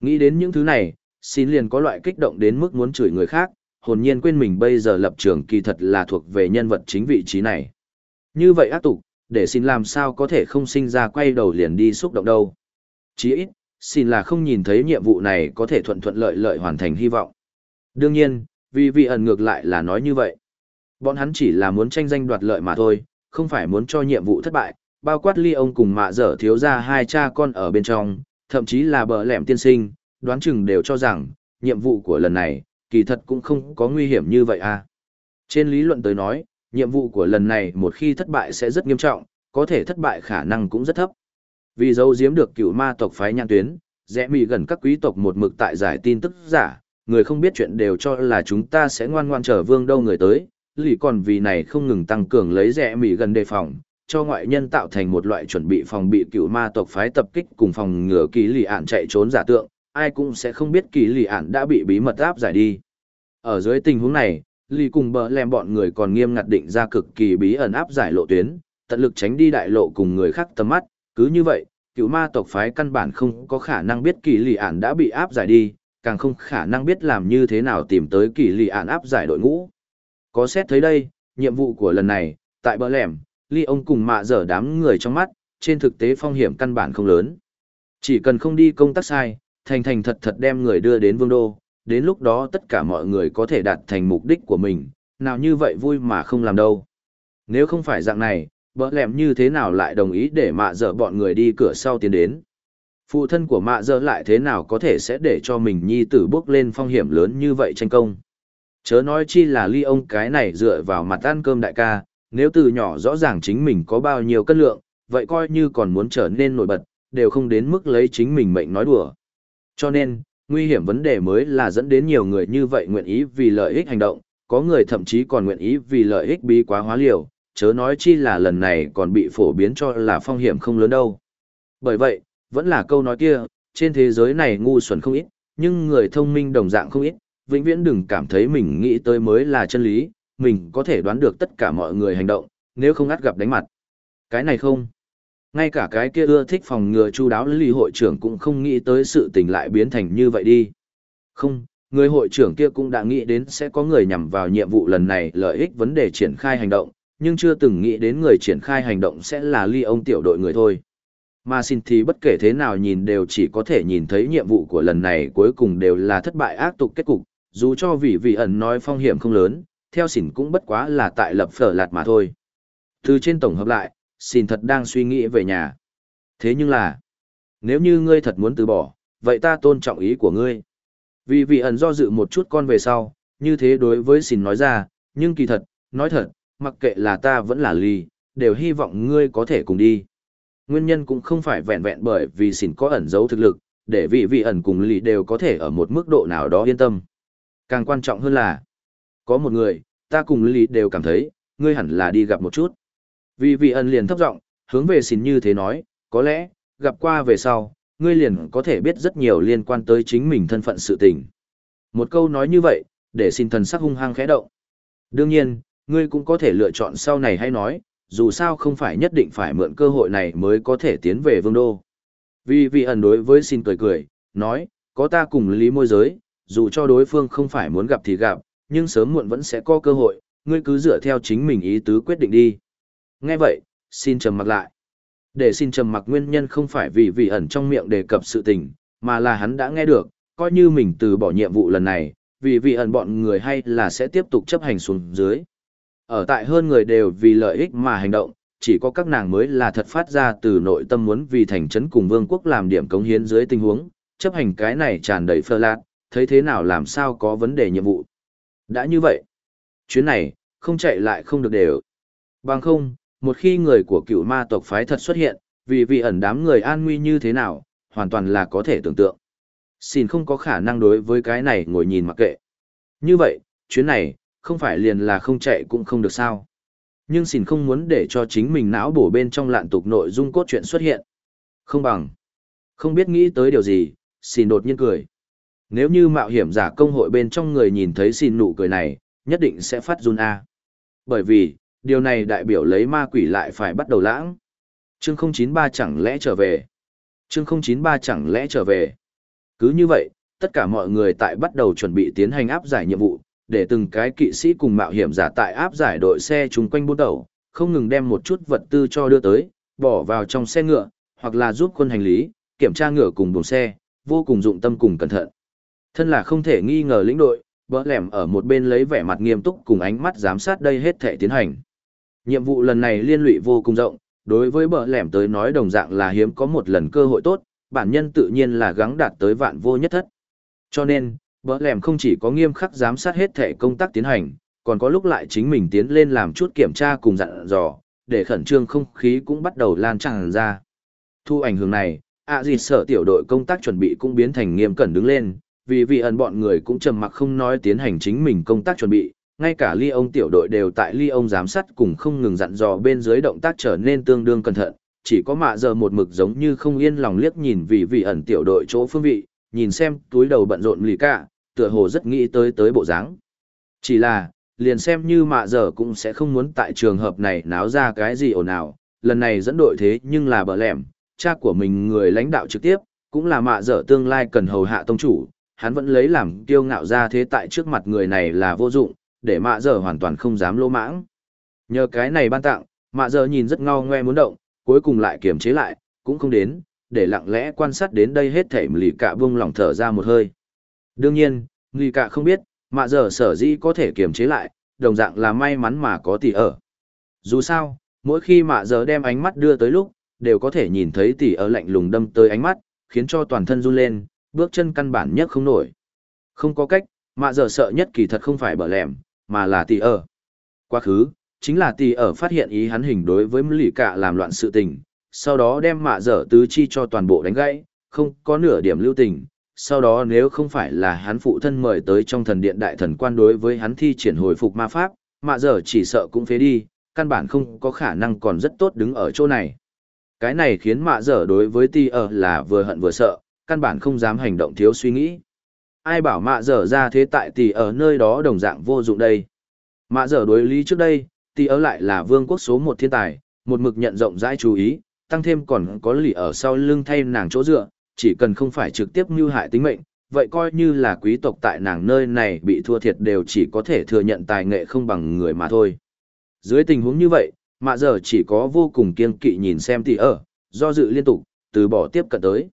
Nghĩ đến những thứ này, xin liền có loại kích động đến mức muốn chửi người khác, hồn nhiên quên mình bây giờ lập trường kỳ thật là thuộc về nhân vật chính vị trí này. Như vậy ác tục, để xin làm sao có thể không sinh ra quay đầu liền đi xúc động đâu. Chỉ ít, xin là không nhìn thấy nhiệm vụ này có thể thuận thuận lợi lợi hoàn thành hy vọng. Đương nhiên, vì vị ẩn ngược lại là nói như vậy. Bọn hắn chỉ là muốn tranh danh đoạt lợi mà thôi, không phải muốn cho nhiệm vụ thất bại, bao quát ly ông cùng mạ dở thiếu ra hai cha con ở bên trong, thậm chí là bờ lẻm tiên sinh, đoán chừng đều cho rằng, nhiệm vụ của lần này, kỳ thật cũng không có nguy hiểm như vậy à. Trên lý luận tới nói, nhiệm vụ của lần này một khi thất bại sẽ rất nghiêm trọng, có thể thất bại khả năng cũng rất thấp. Vì dấu giếm được cựu ma tộc phái nhãn tuyến, rẽ mì gần các quý tộc một mực tại giải tin tức giả, người không biết chuyện đều cho là chúng ta sẽ ngoan ngoan chờ vương đâu người tới, lì còn vì này không ngừng tăng cường lấy rẽ mì gần đề phòng, cho ngoại nhân tạo thành một loại chuẩn bị phòng bị cựu ma tộc phái tập kích cùng phòng ngừa kỳ lì ạn chạy trốn giả tượng, ai cũng sẽ không biết kỳ lì ản đã bị bí mật áp giải đi. Ở dưới tình huống này, lì cùng bờ lem bọn người còn nghiêm ngặt định ra cực kỳ bí ẩn áp giải lộ tuyến, tận lực tránh đi đại lộ cùng người khác tầm mắt, cứ như vậy, cựu ma tộc phái căn bản không có khả năng biết kỳ lì ản đã bị áp giải đi, càng không khả năng biết làm như thế nào tìm tới kỳ lì ản áp giải đội ngũ. Có xét thấy đây, nhiệm vụ của lần này, tại bờ lẻm, ly ông cùng mạ dở đám người trong mắt, trên thực tế phong hiểm căn bản không lớn. Chỉ cần không đi công tác sai, thành thành thật thật đem người đưa đến vương đô, đến lúc đó tất cả mọi người có thể đạt thành mục đích của mình, nào như vậy vui mà không làm đâu. Nếu không phải dạng này, bỡ lẹm như thế nào lại đồng ý để mạ dở bọn người đi cửa sau tiến đến. Phụ thân của mạ dở lại thế nào có thể sẽ để cho mình nhi tử bước lên phong hiểm lớn như vậy tranh công. Chớ nói chi là ly ông cái này dựa vào mặt ăn cơm đại ca, nếu từ nhỏ rõ ràng chính mình có bao nhiêu cân lượng, vậy coi như còn muốn trở nên nổi bật, đều không đến mức lấy chính mình mệnh nói đùa. Cho nên, nguy hiểm vấn đề mới là dẫn đến nhiều người như vậy nguyện ý vì lợi ích hành động, có người thậm chí còn nguyện ý vì lợi ích bí quá hóa liều, chớ nói chi là lần này còn bị phổ biến cho là phong hiểm không lớn đâu. Bởi vậy, vẫn là câu nói kia, trên thế giới này ngu xuẩn không ít, nhưng người thông minh đồng dạng không ít, vĩnh viễn đừng cảm thấy mình nghĩ tới mới là chân lý, mình có thể đoán được tất cả mọi người hành động, nếu không át gặp đánh mặt. Cái này không. Ngay cả cái kia ưa thích phòng ngừa chu đáo lý hội trưởng cũng không nghĩ tới sự tình lại biến thành như vậy đi. Không, người hội trưởng kia cũng đã nghĩ đến sẽ có người nhằm vào nhiệm vụ lần này lợi ích vấn đề triển khai hành động, nhưng chưa từng nghĩ đến người triển khai hành động sẽ là ly ông tiểu đội người thôi. Mà xin thì bất kể thế nào nhìn đều chỉ có thể nhìn thấy nhiệm vụ của lần này cuối cùng đều là thất bại ác tục kết cục, dù cho vị vị ẩn nói phong hiểm không lớn, theo xỉn cũng bất quá là tại lập phở lạt mà thôi. Từ trên tổng hợp lại, Xin thật đang suy nghĩ về nhà. Thế nhưng là, nếu như ngươi thật muốn từ bỏ, vậy ta tôn trọng ý của ngươi. Vì vị ẩn do dự một chút con về sau, như thế đối với xin nói ra, nhưng kỳ thật, nói thật, mặc kệ là ta vẫn là ly, đều hy vọng ngươi có thể cùng đi. Nguyên nhân cũng không phải vẹn vẹn bởi vì xin có ẩn giấu thực lực, để vị vị ẩn cùng ly đều có thể ở một mức độ nào đó yên tâm. Càng quan trọng hơn là, có một người, ta cùng ly đều cảm thấy, ngươi hẳn là đi gặp một chút. Vị vị ẩn liền thấp giọng, hướng về Xin như thế nói, có lẽ, gặp qua về sau, ngươi liền có thể biết rất nhiều liên quan tới chính mình thân phận sự tình. Một câu nói như vậy, để xin thần sắc hung hăng khẽ động. Đương nhiên, ngươi cũng có thể lựa chọn sau này hay nói, dù sao không phải nhất định phải mượn cơ hội này mới có thể tiến về vương đô. Vì vị ẩn đối với xin cười cười, nói, có ta cùng lý môi giới, dù cho đối phương không phải muốn gặp thì gặp, nhưng sớm muộn vẫn sẽ có cơ hội, ngươi cứ dựa theo chính mình ý tứ quyết định đi. Nghe vậy, xin trầm mặc lại. Để xin trầm mặc nguyên nhân không phải vì vị ẩn trong miệng đề cập sự tình, mà là hắn đã nghe được, coi như mình từ bỏ nhiệm vụ lần này, vì vị ẩn bọn người hay là sẽ tiếp tục chấp hành xuống dưới. Ở tại hơn người đều vì lợi ích mà hành động, chỉ có các nàng mới là thật phát ra từ nội tâm muốn vì thành trấn cùng vương quốc làm điểm cống hiến dưới tình huống, chấp hành cái này tràn đầy phơ lạt, thấy thế nào làm sao có vấn đề nhiệm vụ. Đã như vậy, chuyến này, không chạy lại không được đều. Bằng không, một khi người của cựu ma tộc phái thật xuất hiện, vì vị ẩn đám người an nguy như thế nào, hoàn toàn là có thể tưởng tượng. Xin không có khả năng đối với cái này ngồi nhìn mặc kệ. Như vậy, chuyến này, không phải liền là không chạy cũng không được sao. Nhưng xin không muốn để cho chính mình não bổ bên trong lạn tục nội dung cốt truyện xuất hiện. Không bằng. Không biết nghĩ tới điều gì, xin đột nhiên cười. Nếu như mạo hiểm giả công hội bên trong người nhìn thấy xin nụ cười này, nhất định sẽ phát run A. Bởi vì, điều này đại biểu lấy ma quỷ lại phải bắt đầu lãng. Chương 093 chẳng lẽ trở về? Chương 093 chẳng lẽ trở về? Cứ như vậy, tất cả mọi người tại bắt đầu chuẩn bị tiến hành áp giải nhiệm vụ, để từng cái kỵ sĩ cùng mạo hiểm giả tại áp giải đội xe chung quanh bốn đầu, không ngừng đem một chút vật tư cho đưa tới, bỏ vào trong xe ngựa, hoặc là giúp quân hành lý, kiểm tra ngựa cùng buồng xe, vô cùng dụng tâm cùng cẩn thận. Thân là không thể nghi ngờ lĩnh đội, bỡ lẻm ở một bên lấy vẻ mặt nghiêm túc cùng ánh mắt giám sát đây hết thể tiến hành. Nhiệm vụ lần này liên lụy vô cùng rộng, đối với bờ lẻm tới nói đồng dạng là hiếm có một lần cơ hội tốt, bản nhân tự nhiên là gắng đạt tới vạn vô nhất thất. Cho nên, bờ lẻm không chỉ có nghiêm khắc giám sát hết thể công tác tiến hành, còn có lúc lại chính mình tiến lên làm chút kiểm tra cùng dặn dò, để khẩn trương không khí cũng bắt đầu lan tràn ra. Thu ảnh hưởng này, ạ à gì sở tiểu đội công tác chuẩn bị cũng biến thành nghiêm cẩn đứng lên, vì vị ẩn bọn người cũng trầm mặc không nói tiến hành chính mình công tác chuẩn bị, ngay cả ly ông tiểu đội đều tại ly ông giám sát cùng không ngừng dặn dò bên dưới động tác trở nên tương đương cẩn thận, chỉ có mạ giờ một mực giống như không yên lòng liếc nhìn vì vị ẩn tiểu đội chỗ phương vị, nhìn xem túi đầu bận rộn lì cả, tựa hồ rất nghĩ tới tới bộ dáng. Chỉ là, liền xem như mạ giờ cũng sẽ không muốn tại trường hợp này náo ra cái gì ồn ào, lần này dẫn đội thế nhưng là bờ lẻm, cha của mình người lãnh đạo trực tiếp, cũng là mạ dở tương lai cần hầu hạ tông chủ, hắn vẫn lấy làm kiêu ngạo ra thế tại trước mặt người này là vô dụng, để mạ giờ hoàn toàn không dám lỗ mãng. Nhờ cái này ban tặng, mạ giờ nhìn rất ngao ngoe muốn động, cuối cùng lại kiềm chế lại, cũng không đến, để lặng lẽ quan sát đến đây hết thảy lì cạ buông lỏng thở ra một hơi. Đương nhiên, lì cạ không biết, mạ giờ sở dĩ có thể kiềm chế lại, đồng dạng là may mắn mà có tỷ ở. Dù sao, mỗi khi mạ giờ đem ánh mắt đưa tới lúc, đều có thể nhìn thấy tỷ ở lạnh lùng đâm tới ánh mắt, khiến cho toàn thân run lên, bước chân căn bản nhất không nổi. Không có cách, mạ giờ sợ nhất kỳ thật không phải bở lẻm, mà là tỷ ở. Quá khứ, chính là tỷ ở phát hiện ý hắn hình đối với lì cả làm loạn sự tình, sau đó đem mạ dở tứ chi cho toàn bộ đánh gãy, không có nửa điểm lưu tình. Sau đó nếu không phải là hắn phụ thân mời tới trong thần điện đại thần quan đối với hắn thi triển hồi phục ma pháp, mạ dở chỉ sợ cũng phế đi, căn bản không có khả năng còn rất tốt đứng ở chỗ này. Cái này khiến mạ dở đối với ti ở là vừa hận vừa sợ, căn bản không dám hành động thiếu suy nghĩ. Ai bảo mạ dở ra thế tại tỷ ở nơi đó đồng dạng vô dụng đây. Mạ dở đối lý trước đây, tỷ ở lại là vương quốc số một thiên tài, một mực nhận rộng rãi chú ý, tăng thêm còn có lì ở sau lưng thay nàng chỗ dựa, chỉ cần không phải trực tiếp mưu hại tính mệnh, vậy coi như là quý tộc tại nàng nơi này bị thua thiệt đều chỉ có thể thừa nhận tài nghệ không bằng người mà thôi. Dưới tình huống như vậy, mạ giờ chỉ có vô cùng kiên kỵ nhìn xem tỷ ở, do dự liên tục, từ bỏ tiếp cận tới.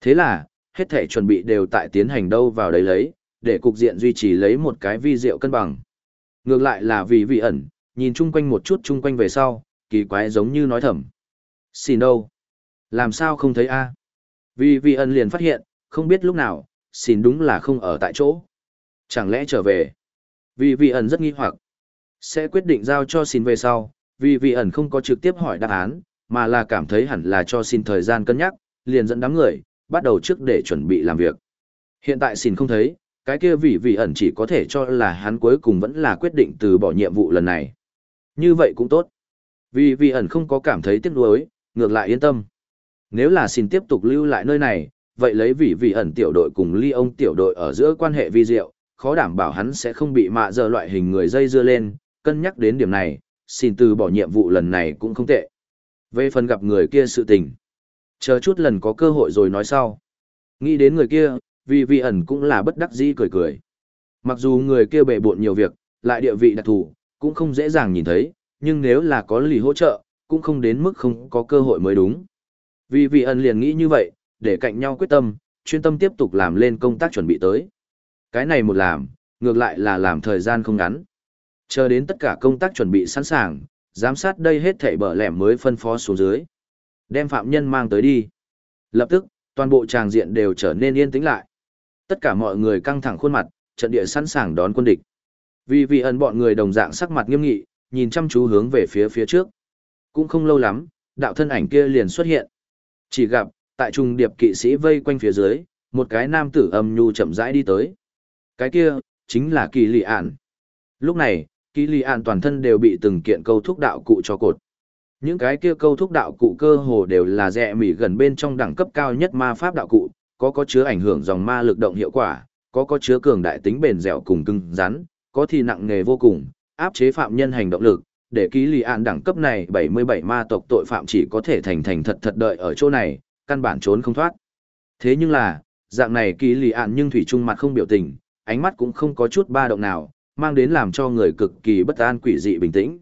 Thế là, hết thể chuẩn bị đều tại tiến hành đâu vào đấy lấy, để cục diện duy trì lấy một cái vi diệu cân bằng. Ngược lại là vì vị ẩn, nhìn chung quanh một chút chung quanh về sau, kỳ quái giống như nói thầm. Xin đâu? Làm sao không thấy a? Vì vị ẩn liền phát hiện, không biết lúc nào, xin đúng là không ở tại chỗ. Chẳng lẽ trở về? Vì vị ẩn rất nghi hoặc. Sẽ quyết định giao cho xin về sau, vì vị ẩn không có trực tiếp hỏi đáp án, mà là cảm thấy hẳn là cho xin thời gian cân nhắc, liền dẫn đám người, bắt đầu trước để chuẩn bị làm việc. Hiện tại xin không thấy, cái kia vị vị ẩn chỉ có thể cho là hắn cuối cùng vẫn là quyết định từ bỏ nhiệm vụ lần này. Như vậy cũng tốt. Vì vị ẩn không có cảm thấy tiếc nuối, ngược lại yên tâm. Nếu là xin tiếp tục lưu lại nơi này, vậy lấy vị vị ẩn tiểu đội cùng ly ông tiểu đội ở giữa quan hệ vi diệu, khó đảm bảo hắn sẽ không bị mạ giờ loại hình người dây dưa lên, cân nhắc đến điểm này, xin từ bỏ nhiệm vụ lần này cũng không tệ. Về phần gặp người kia sự tình, chờ chút lần có cơ hội rồi nói sau. Nghĩ đến người kia, vì vị ẩn cũng là bất đắc dĩ cười cười. Mặc dù người kia bệ bộn nhiều việc, lại địa vị đặc thù, cũng không dễ dàng nhìn thấy, nhưng nếu là có lì hỗ trợ, cũng không đến mức không có cơ hội mới đúng. Vì vị ẩn liền nghĩ như vậy, để cạnh nhau quyết tâm, chuyên tâm tiếp tục làm lên công tác chuẩn bị tới. Cái này một làm, ngược lại là làm thời gian không ngắn. Chờ đến tất cả công tác chuẩn bị sẵn sàng, giám sát đây hết thảy bờ lẻm mới phân phó xuống dưới. Đem phạm nhân mang tới đi. Lập tức, toàn bộ tràng diện đều trở nên yên tĩnh lại. Tất cả mọi người căng thẳng khuôn mặt, trận địa sẵn sàng đón quân địch. Vì vị ẩn bọn người đồng dạng sắc mặt nghiêm nghị, nhìn chăm chú hướng về phía phía trước. Cũng không lâu lắm, đạo thân ảnh kia liền xuất hiện. Chỉ gặp, tại trung điệp kỵ sĩ vây quanh phía dưới, một cái nam tử âm nhu chậm rãi đi tới. Cái kia, chính là kỳ lì ản. Lúc này, kỳ lì ản toàn thân đều bị từng kiện câu thúc đạo cụ cho cột. Những cái kia câu thúc đạo cụ cơ hồ đều là rẻ mỉ gần bên trong đẳng cấp cao nhất ma pháp đạo cụ, có có chứa ảnh hưởng dòng ma lực động hiệu quả, có có chứa cường đại tính bền dẻo cùng cứng rắn, có thì nặng nghề vô cùng, áp chế phạm nhân hành động lực, để ký lì án đẳng cấp này 77 ma tộc tội phạm chỉ có thể thành thành thật thật đợi ở chỗ này, căn bản trốn không thoát. Thế nhưng là, dạng này ký lì án nhưng thủy trung mặt không biểu tình, ánh mắt cũng không có chút ba động nào, mang đến làm cho người cực kỳ bất an quỷ dị bình tĩnh.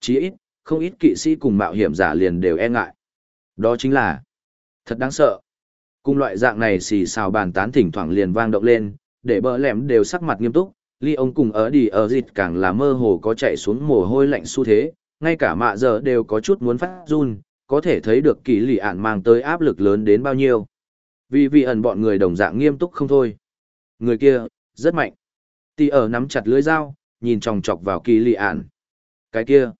Chỉ ít, không ít kỵ sĩ cùng mạo hiểm giả liền đều e ngại. Đó chính là, thật đáng sợ. Cùng loại dạng này xì xào bàn tán thỉnh thoảng liền vang động lên, để bỡ lẻm đều sắc mặt nghiêm túc, ly ông cùng ở đi ở dịch càng là mơ hồ có chạy xuống mồ hôi lạnh xu thế, ngay cả mạ giờ đều có chút muốn phát run, có thể thấy được kỳ lì ản mang tới áp lực lớn đến bao nhiêu. Vì vì ẩn bọn người đồng dạng nghiêm túc không thôi. Người kia, rất mạnh. Tì ở nắm chặt lưỡi dao, nhìn chòng chọc vào kỳ lì ản. Cái kia,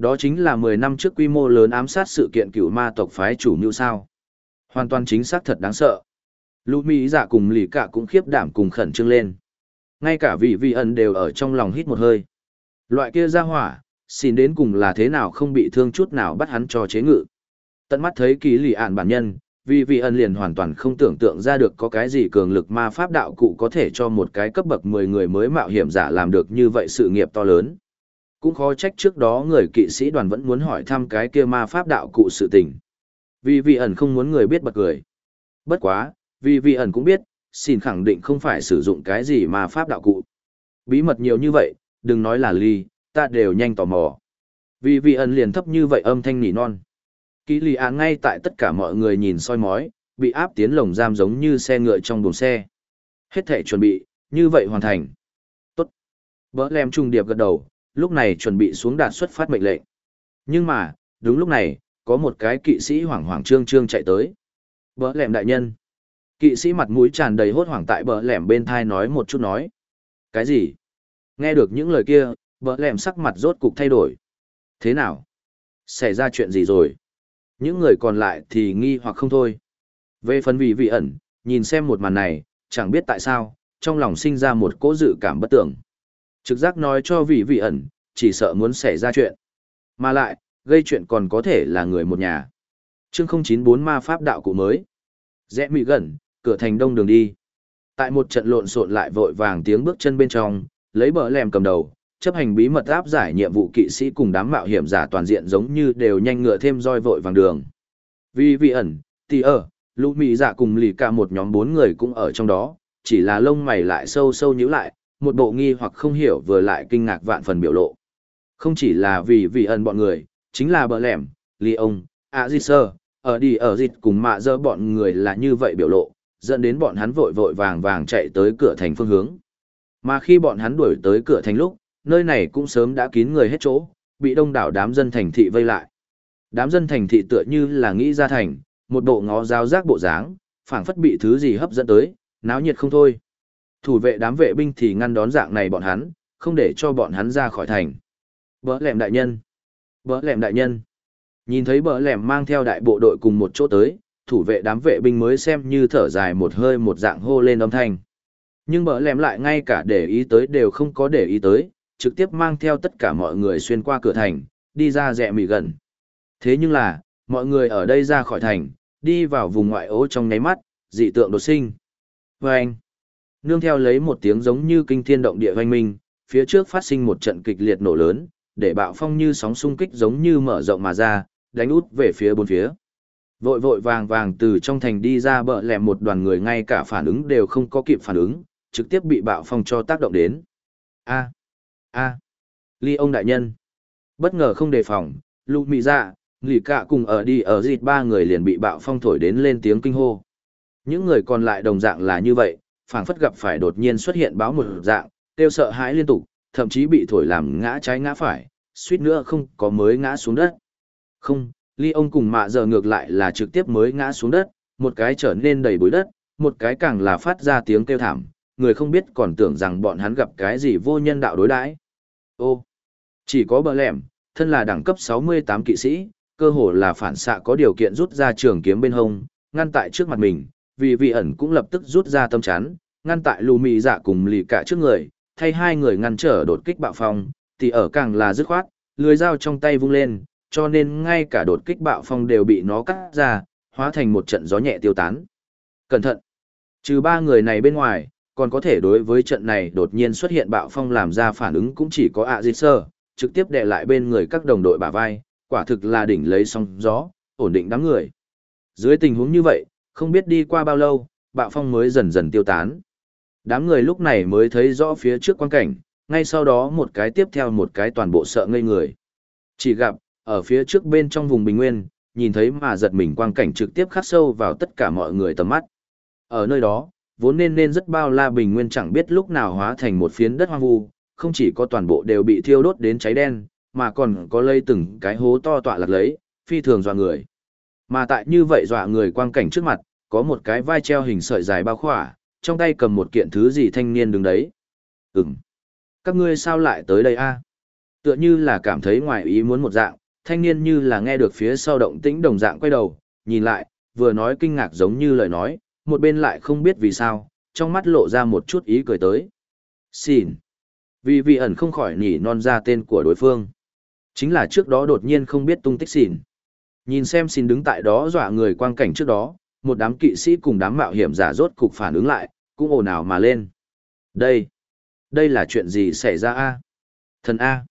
đó chính là 10 năm trước quy mô lớn ám sát sự kiện cựu ma tộc phái chủ như sao. Hoàn toàn chính xác thật đáng sợ. Lũ Mỹ giả cùng lì cả cũng khiếp đảm cùng khẩn trương lên. Ngay cả vị vị ẩn đều ở trong lòng hít một hơi. Loại kia ra hỏa, xin đến cùng là thế nào không bị thương chút nào bắt hắn cho chế ngự. Tận mắt thấy kỳ lì ản bản nhân, vì vị ẩn liền hoàn toàn không tưởng tượng ra được có cái gì cường lực ma pháp đạo cụ có thể cho một cái cấp bậc 10 người mới mạo hiểm giả làm được như vậy sự nghiệp to lớn. Cũng khó trách trước đó người kỵ sĩ đoàn vẫn muốn hỏi thăm cái kia ma pháp đạo cụ sự tình. Vì vị ẩn không muốn người biết bật cười. Bất quá, vì vị ẩn cũng biết, xin khẳng định không phải sử dụng cái gì ma pháp đạo cụ. Bí mật nhiều như vậy, đừng nói là ly, ta đều nhanh tò mò. Vì vị ẩn liền thấp như vậy âm thanh nỉ non. Ký lì án ngay tại tất cả mọi người nhìn soi mói, bị áp tiến lồng giam giống như xe ngựa trong đồn xe. Hết thể chuẩn bị, như vậy hoàn thành. Tốt. Bỡ lem trung điệp gật đầu, lúc này chuẩn bị xuống đạt xuất phát mệnh lệnh. Nhưng mà, đúng lúc này, có một cái kỵ sĩ hoảng hoảng trương trương chạy tới. Bỡ lẻm đại nhân. Kỵ sĩ mặt mũi tràn đầy hốt hoảng tại bỡ lẻm bên thai nói một chút nói. Cái gì? Nghe được những lời kia, bỡ lẻm sắc mặt rốt cục thay đổi. Thế nào? Xảy ra chuyện gì rồi? Những người còn lại thì nghi hoặc không thôi. Về phần vị vị ẩn, nhìn xem một màn này, chẳng biết tại sao, trong lòng sinh ra một cỗ dự cảm bất tưởng. Trực giác nói cho vị vị ẩn, chỉ sợ muốn xảy ra chuyện. Mà lại, gây chuyện còn có thể là người một nhà. Chương 094 ma pháp đạo cụ mới. Rẽ mị gần, cửa thành đông đường đi. Tại một trận lộn xộn lại vội vàng tiếng bước chân bên trong, lấy bờ lèm cầm đầu, chấp hành bí mật áp giải nhiệm vụ kỵ sĩ cùng đám mạo hiểm giả toàn diện giống như đều nhanh ngựa thêm roi vội vàng đường. Vì vị ẩn, tì ở, lũ mị giả cùng lì cả một nhóm bốn người cũng ở trong đó, chỉ là lông mày lại sâu sâu nhíu lại, một bộ nghi hoặc không hiểu vừa lại kinh ngạc vạn phần biểu lộ. Không chỉ là vì vì ẩn bọn người, chính là bờ lẻm, ly ông, ạ di sơ, ở đi ở dịch cùng mạ dơ bọn người là như vậy biểu lộ, dẫn đến bọn hắn vội vội vàng vàng chạy tới cửa thành phương hướng. Mà khi bọn hắn đuổi tới cửa thành lúc, nơi này cũng sớm đã kín người hết chỗ, bị đông đảo đám dân thành thị vây lại. Đám dân thành thị tựa như là nghĩ ra thành, một bộ ngó giáo giác bộ dáng, phảng phất bị thứ gì hấp dẫn tới, náo nhiệt không thôi. Thủ vệ đám vệ binh thì ngăn đón dạng này bọn hắn, không để cho bọn hắn ra khỏi thành. Bỡ lẻm đại nhân. Bỡ lẻm đại nhân. Nhìn thấy bỡ lẻm mang theo đại bộ đội cùng một chỗ tới, thủ vệ đám vệ binh mới xem như thở dài một hơi một dạng hô lên âm thanh. Nhưng bỡ lẻm lại ngay cả để ý tới đều không có để ý tới, trực tiếp mang theo tất cả mọi người xuyên qua cửa thành, đi ra rẽ mì gần. Thế nhưng là, mọi người ở đây ra khỏi thành, đi vào vùng ngoại ô trong nháy mắt, dị tượng đột sinh. Vâng! anh, nương theo lấy một tiếng giống như kinh thiên động địa vang minh, phía trước phát sinh một trận kịch liệt nổ lớn, để bạo phong như sóng xung kích giống như mở rộng mà ra, đánh út về phía bốn phía. Vội vội vàng vàng từ trong thành đi ra bợ lẹ một đoàn người ngay cả phản ứng đều không có kịp phản ứng, trực tiếp bị bạo phong cho tác động đến. A, a, ly ông đại nhân. Bất ngờ không đề phòng, lụ mị dạ, lì cạ cùng ở đi ở dịt ba người liền bị bạo phong thổi đến lên tiếng kinh hô. Những người còn lại đồng dạng là như vậy, phảng phất gặp phải đột nhiên xuất hiện báo một dạng, kêu sợ hãi liên tục, thậm chí bị thổi làm ngã trái ngã phải, suýt nữa không có mới ngã xuống đất. Không, ly ông cùng mạ giờ ngược lại là trực tiếp mới ngã xuống đất, một cái trở nên đầy bụi đất, một cái càng là phát ra tiếng kêu thảm, người không biết còn tưởng rằng bọn hắn gặp cái gì vô nhân đạo đối đãi. Ô, chỉ có bờ lẻm, thân là đẳng cấp 68 kỵ sĩ, cơ hồ là phản xạ có điều kiện rút ra trường kiếm bên hông, ngăn tại trước mặt mình, vì vị ẩn cũng lập tức rút ra tâm chắn, ngăn tại lù mì dạ cùng lì cả trước người, thay hai người ngăn trở đột kích bạo phong, thì ở càng là dứt khoát, lưới dao trong tay vung lên, cho nên ngay cả đột kích bạo phong đều bị nó cắt ra, hóa thành một trận gió nhẹ tiêu tán. Cẩn thận! Trừ ba người này bên ngoài, còn có thể đối với trận này đột nhiên xuất hiện bạo phong làm ra phản ứng cũng chỉ có ạ à sơ, trực tiếp đè lại bên người các đồng đội bả vai, quả thực là đỉnh lấy sóng gió, ổn định đám người. Dưới tình huống như vậy, không biết đi qua bao lâu, bạo phong mới dần dần tiêu tán. Đám người lúc này mới thấy rõ phía trước quan cảnh, ngay sau đó một cái tiếp theo một cái toàn bộ sợ ngây người. Chỉ gặp, ở phía trước bên trong vùng bình nguyên, nhìn thấy mà giật mình quang cảnh trực tiếp khắc sâu vào tất cả mọi người tầm mắt. Ở nơi đó, vốn nên nên rất bao la bình nguyên chẳng biết lúc nào hóa thành một phiến đất hoang vu, không chỉ có toàn bộ đều bị thiêu đốt đến cháy đen, mà còn có lây từng cái hố to tọa lạc lấy, phi thường dọa người. Mà tại như vậy dọa người quang cảnh trước mặt, có một cái vai treo hình sợi dài bao khỏa, trong tay cầm một kiện thứ gì thanh niên đứng đấy. Ừm. Các ngươi sao lại tới đây a? Tựa như là cảm thấy ngoài ý muốn một dạng, thanh niên như là nghe được phía sau động tĩnh đồng dạng quay đầu, nhìn lại, vừa nói kinh ngạc giống như lời nói, một bên lại không biết vì sao, trong mắt lộ ra một chút ý cười tới. Xin. Vì vị ẩn không khỏi nhỉ non ra tên của đối phương. Chính là trước đó đột nhiên không biết tung tích xỉn. Nhìn xem xin đứng tại đó dọa người quang cảnh trước đó, một đám kỵ sĩ cùng đám mạo hiểm giả rốt cục phản ứng lại, cũng ồn ào mà lên. Đây, đây là chuyện gì xảy ra a? Thần A,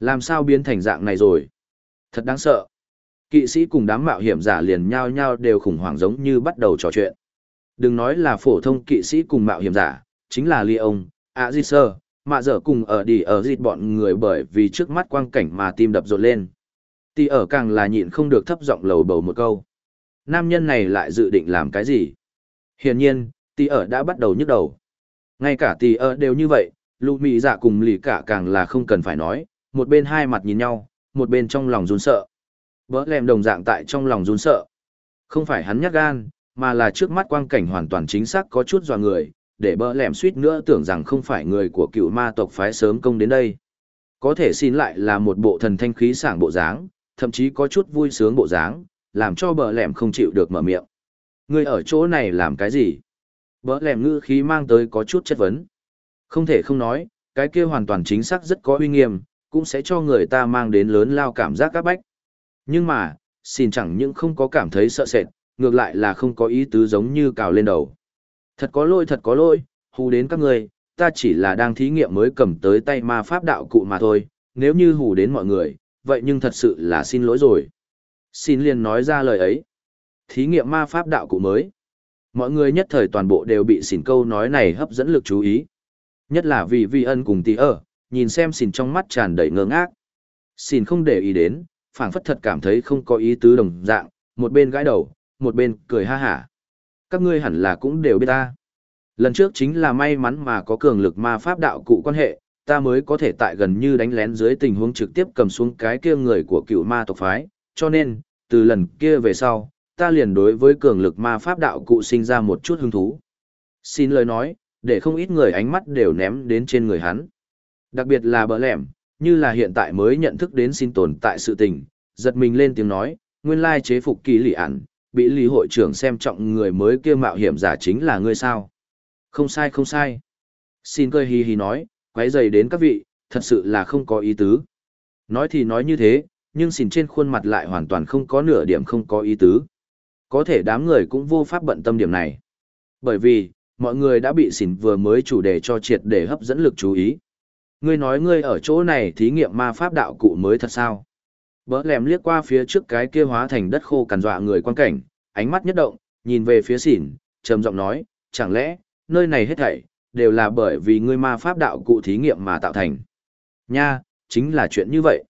làm sao biến thành dạng này rồi? Thật đáng sợ. Kỵ sĩ cùng đám mạo hiểm giả liền nhao nhao đều khủng hoảng giống như bắt đầu trò chuyện. Đừng nói là phổ thông kỵ sĩ cùng mạo hiểm giả, chính là Ly ông, A Di Sơ, mạ dở cùng ở đi ở dịt bọn người bởi vì trước mắt quang cảnh mà tim đập rộn lên. Tì ở càng là nhịn không được thấp giọng lầu bầu một câu. Nam nhân này lại dự định làm cái gì? Hiển nhiên, tì ở đã bắt đầu nhức đầu. Ngay cả tì ở đều như vậy, lụ mị dạ cùng lì cả càng là không cần phải nói, một bên hai mặt nhìn nhau, một bên trong lòng run sợ. Bỡ lem đồng dạng tại trong lòng run sợ. Không phải hắn nhát gan, mà là trước mắt quang cảnh hoàn toàn chính xác có chút dò người, để bỡ lẻm suýt nữa tưởng rằng không phải người của cựu ma tộc phái sớm công đến đây. Có thể xin lại là một bộ thần thanh khí sảng bộ dáng, thậm chí có chút vui sướng bộ dáng, làm cho bờ lẻm không chịu được mở miệng. Ngươi ở chỗ này làm cái gì? Bờ lẻm ngữ khí mang tới có chút chất vấn. Không thể không nói, cái kia hoàn toàn chính xác rất có uy nghiêm, cũng sẽ cho người ta mang đến lớn lao cảm giác các bách. Nhưng mà, xin chẳng những không có cảm thấy sợ sệt, ngược lại là không có ý tứ giống như cào lên đầu. Thật có lỗi thật có lỗi, hù đến các người, ta chỉ là đang thí nghiệm mới cầm tới tay ma pháp đạo cụ mà thôi, nếu như hù đến mọi người, vậy nhưng thật sự là xin lỗi rồi. Xin liền nói ra lời ấy. Thí nghiệm ma pháp đạo cụ mới. Mọi người nhất thời toàn bộ đều bị xỉn câu nói này hấp dẫn lực chú ý. Nhất là vì vi ân cùng tí ở, nhìn xem xỉn trong mắt tràn đầy ngơ ngác. Xỉn không để ý đến, phảng phất thật cảm thấy không có ý tứ đồng dạng, một bên gãi đầu, một bên cười ha hả. Các ngươi hẳn là cũng đều biết ta. Lần trước chính là may mắn mà có cường lực ma pháp đạo cụ quan hệ, ta mới có thể tại gần như đánh lén dưới tình huống trực tiếp cầm xuống cái kia người của cựu ma tộc phái, cho nên, từ lần kia về sau, ta liền đối với cường lực ma pháp đạo cụ sinh ra một chút hứng thú. Xin lời nói, để không ít người ánh mắt đều ném đến trên người hắn. Đặc biệt là bỡ lẻm, như là hiện tại mới nhận thức đến xin tồn tại sự tình, giật mình lên tiếng nói, nguyên lai chế phục kỳ lì ản, bị lý hội trưởng xem trọng người mới kia mạo hiểm giả chính là ngươi sao. Không sai không sai. Xin cười hì hì nói, quấy dày đến các vị, thật sự là không có ý tứ. Nói thì nói như thế, nhưng xỉn trên khuôn mặt lại hoàn toàn không có nửa điểm không có ý tứ. Có thể đám người cũng vô pháp bận tâm điểm này. Bởi vì, mọi người đã bị xỉn vừa mới chủ đề cho triệt để hấp dẫn lực chú ý. Ngươi nói ngươi ở chỗ này thí nghiệm ma pháp đạo cụ mới thật sao? Bỡ lèm liếc qua phía trước cái kia hóa thành đất khô cằn dọa người quan cảnh, ánh mắt nhất động, nhìn về phía xỉn, trầm giọng nói, chẳng lẽ, nơi này hết thảy, đều là bởi vì ngươi ma pháp đạo cụ thí nghiệm mà tạo thành. Nha, chính là chuyện như vậy.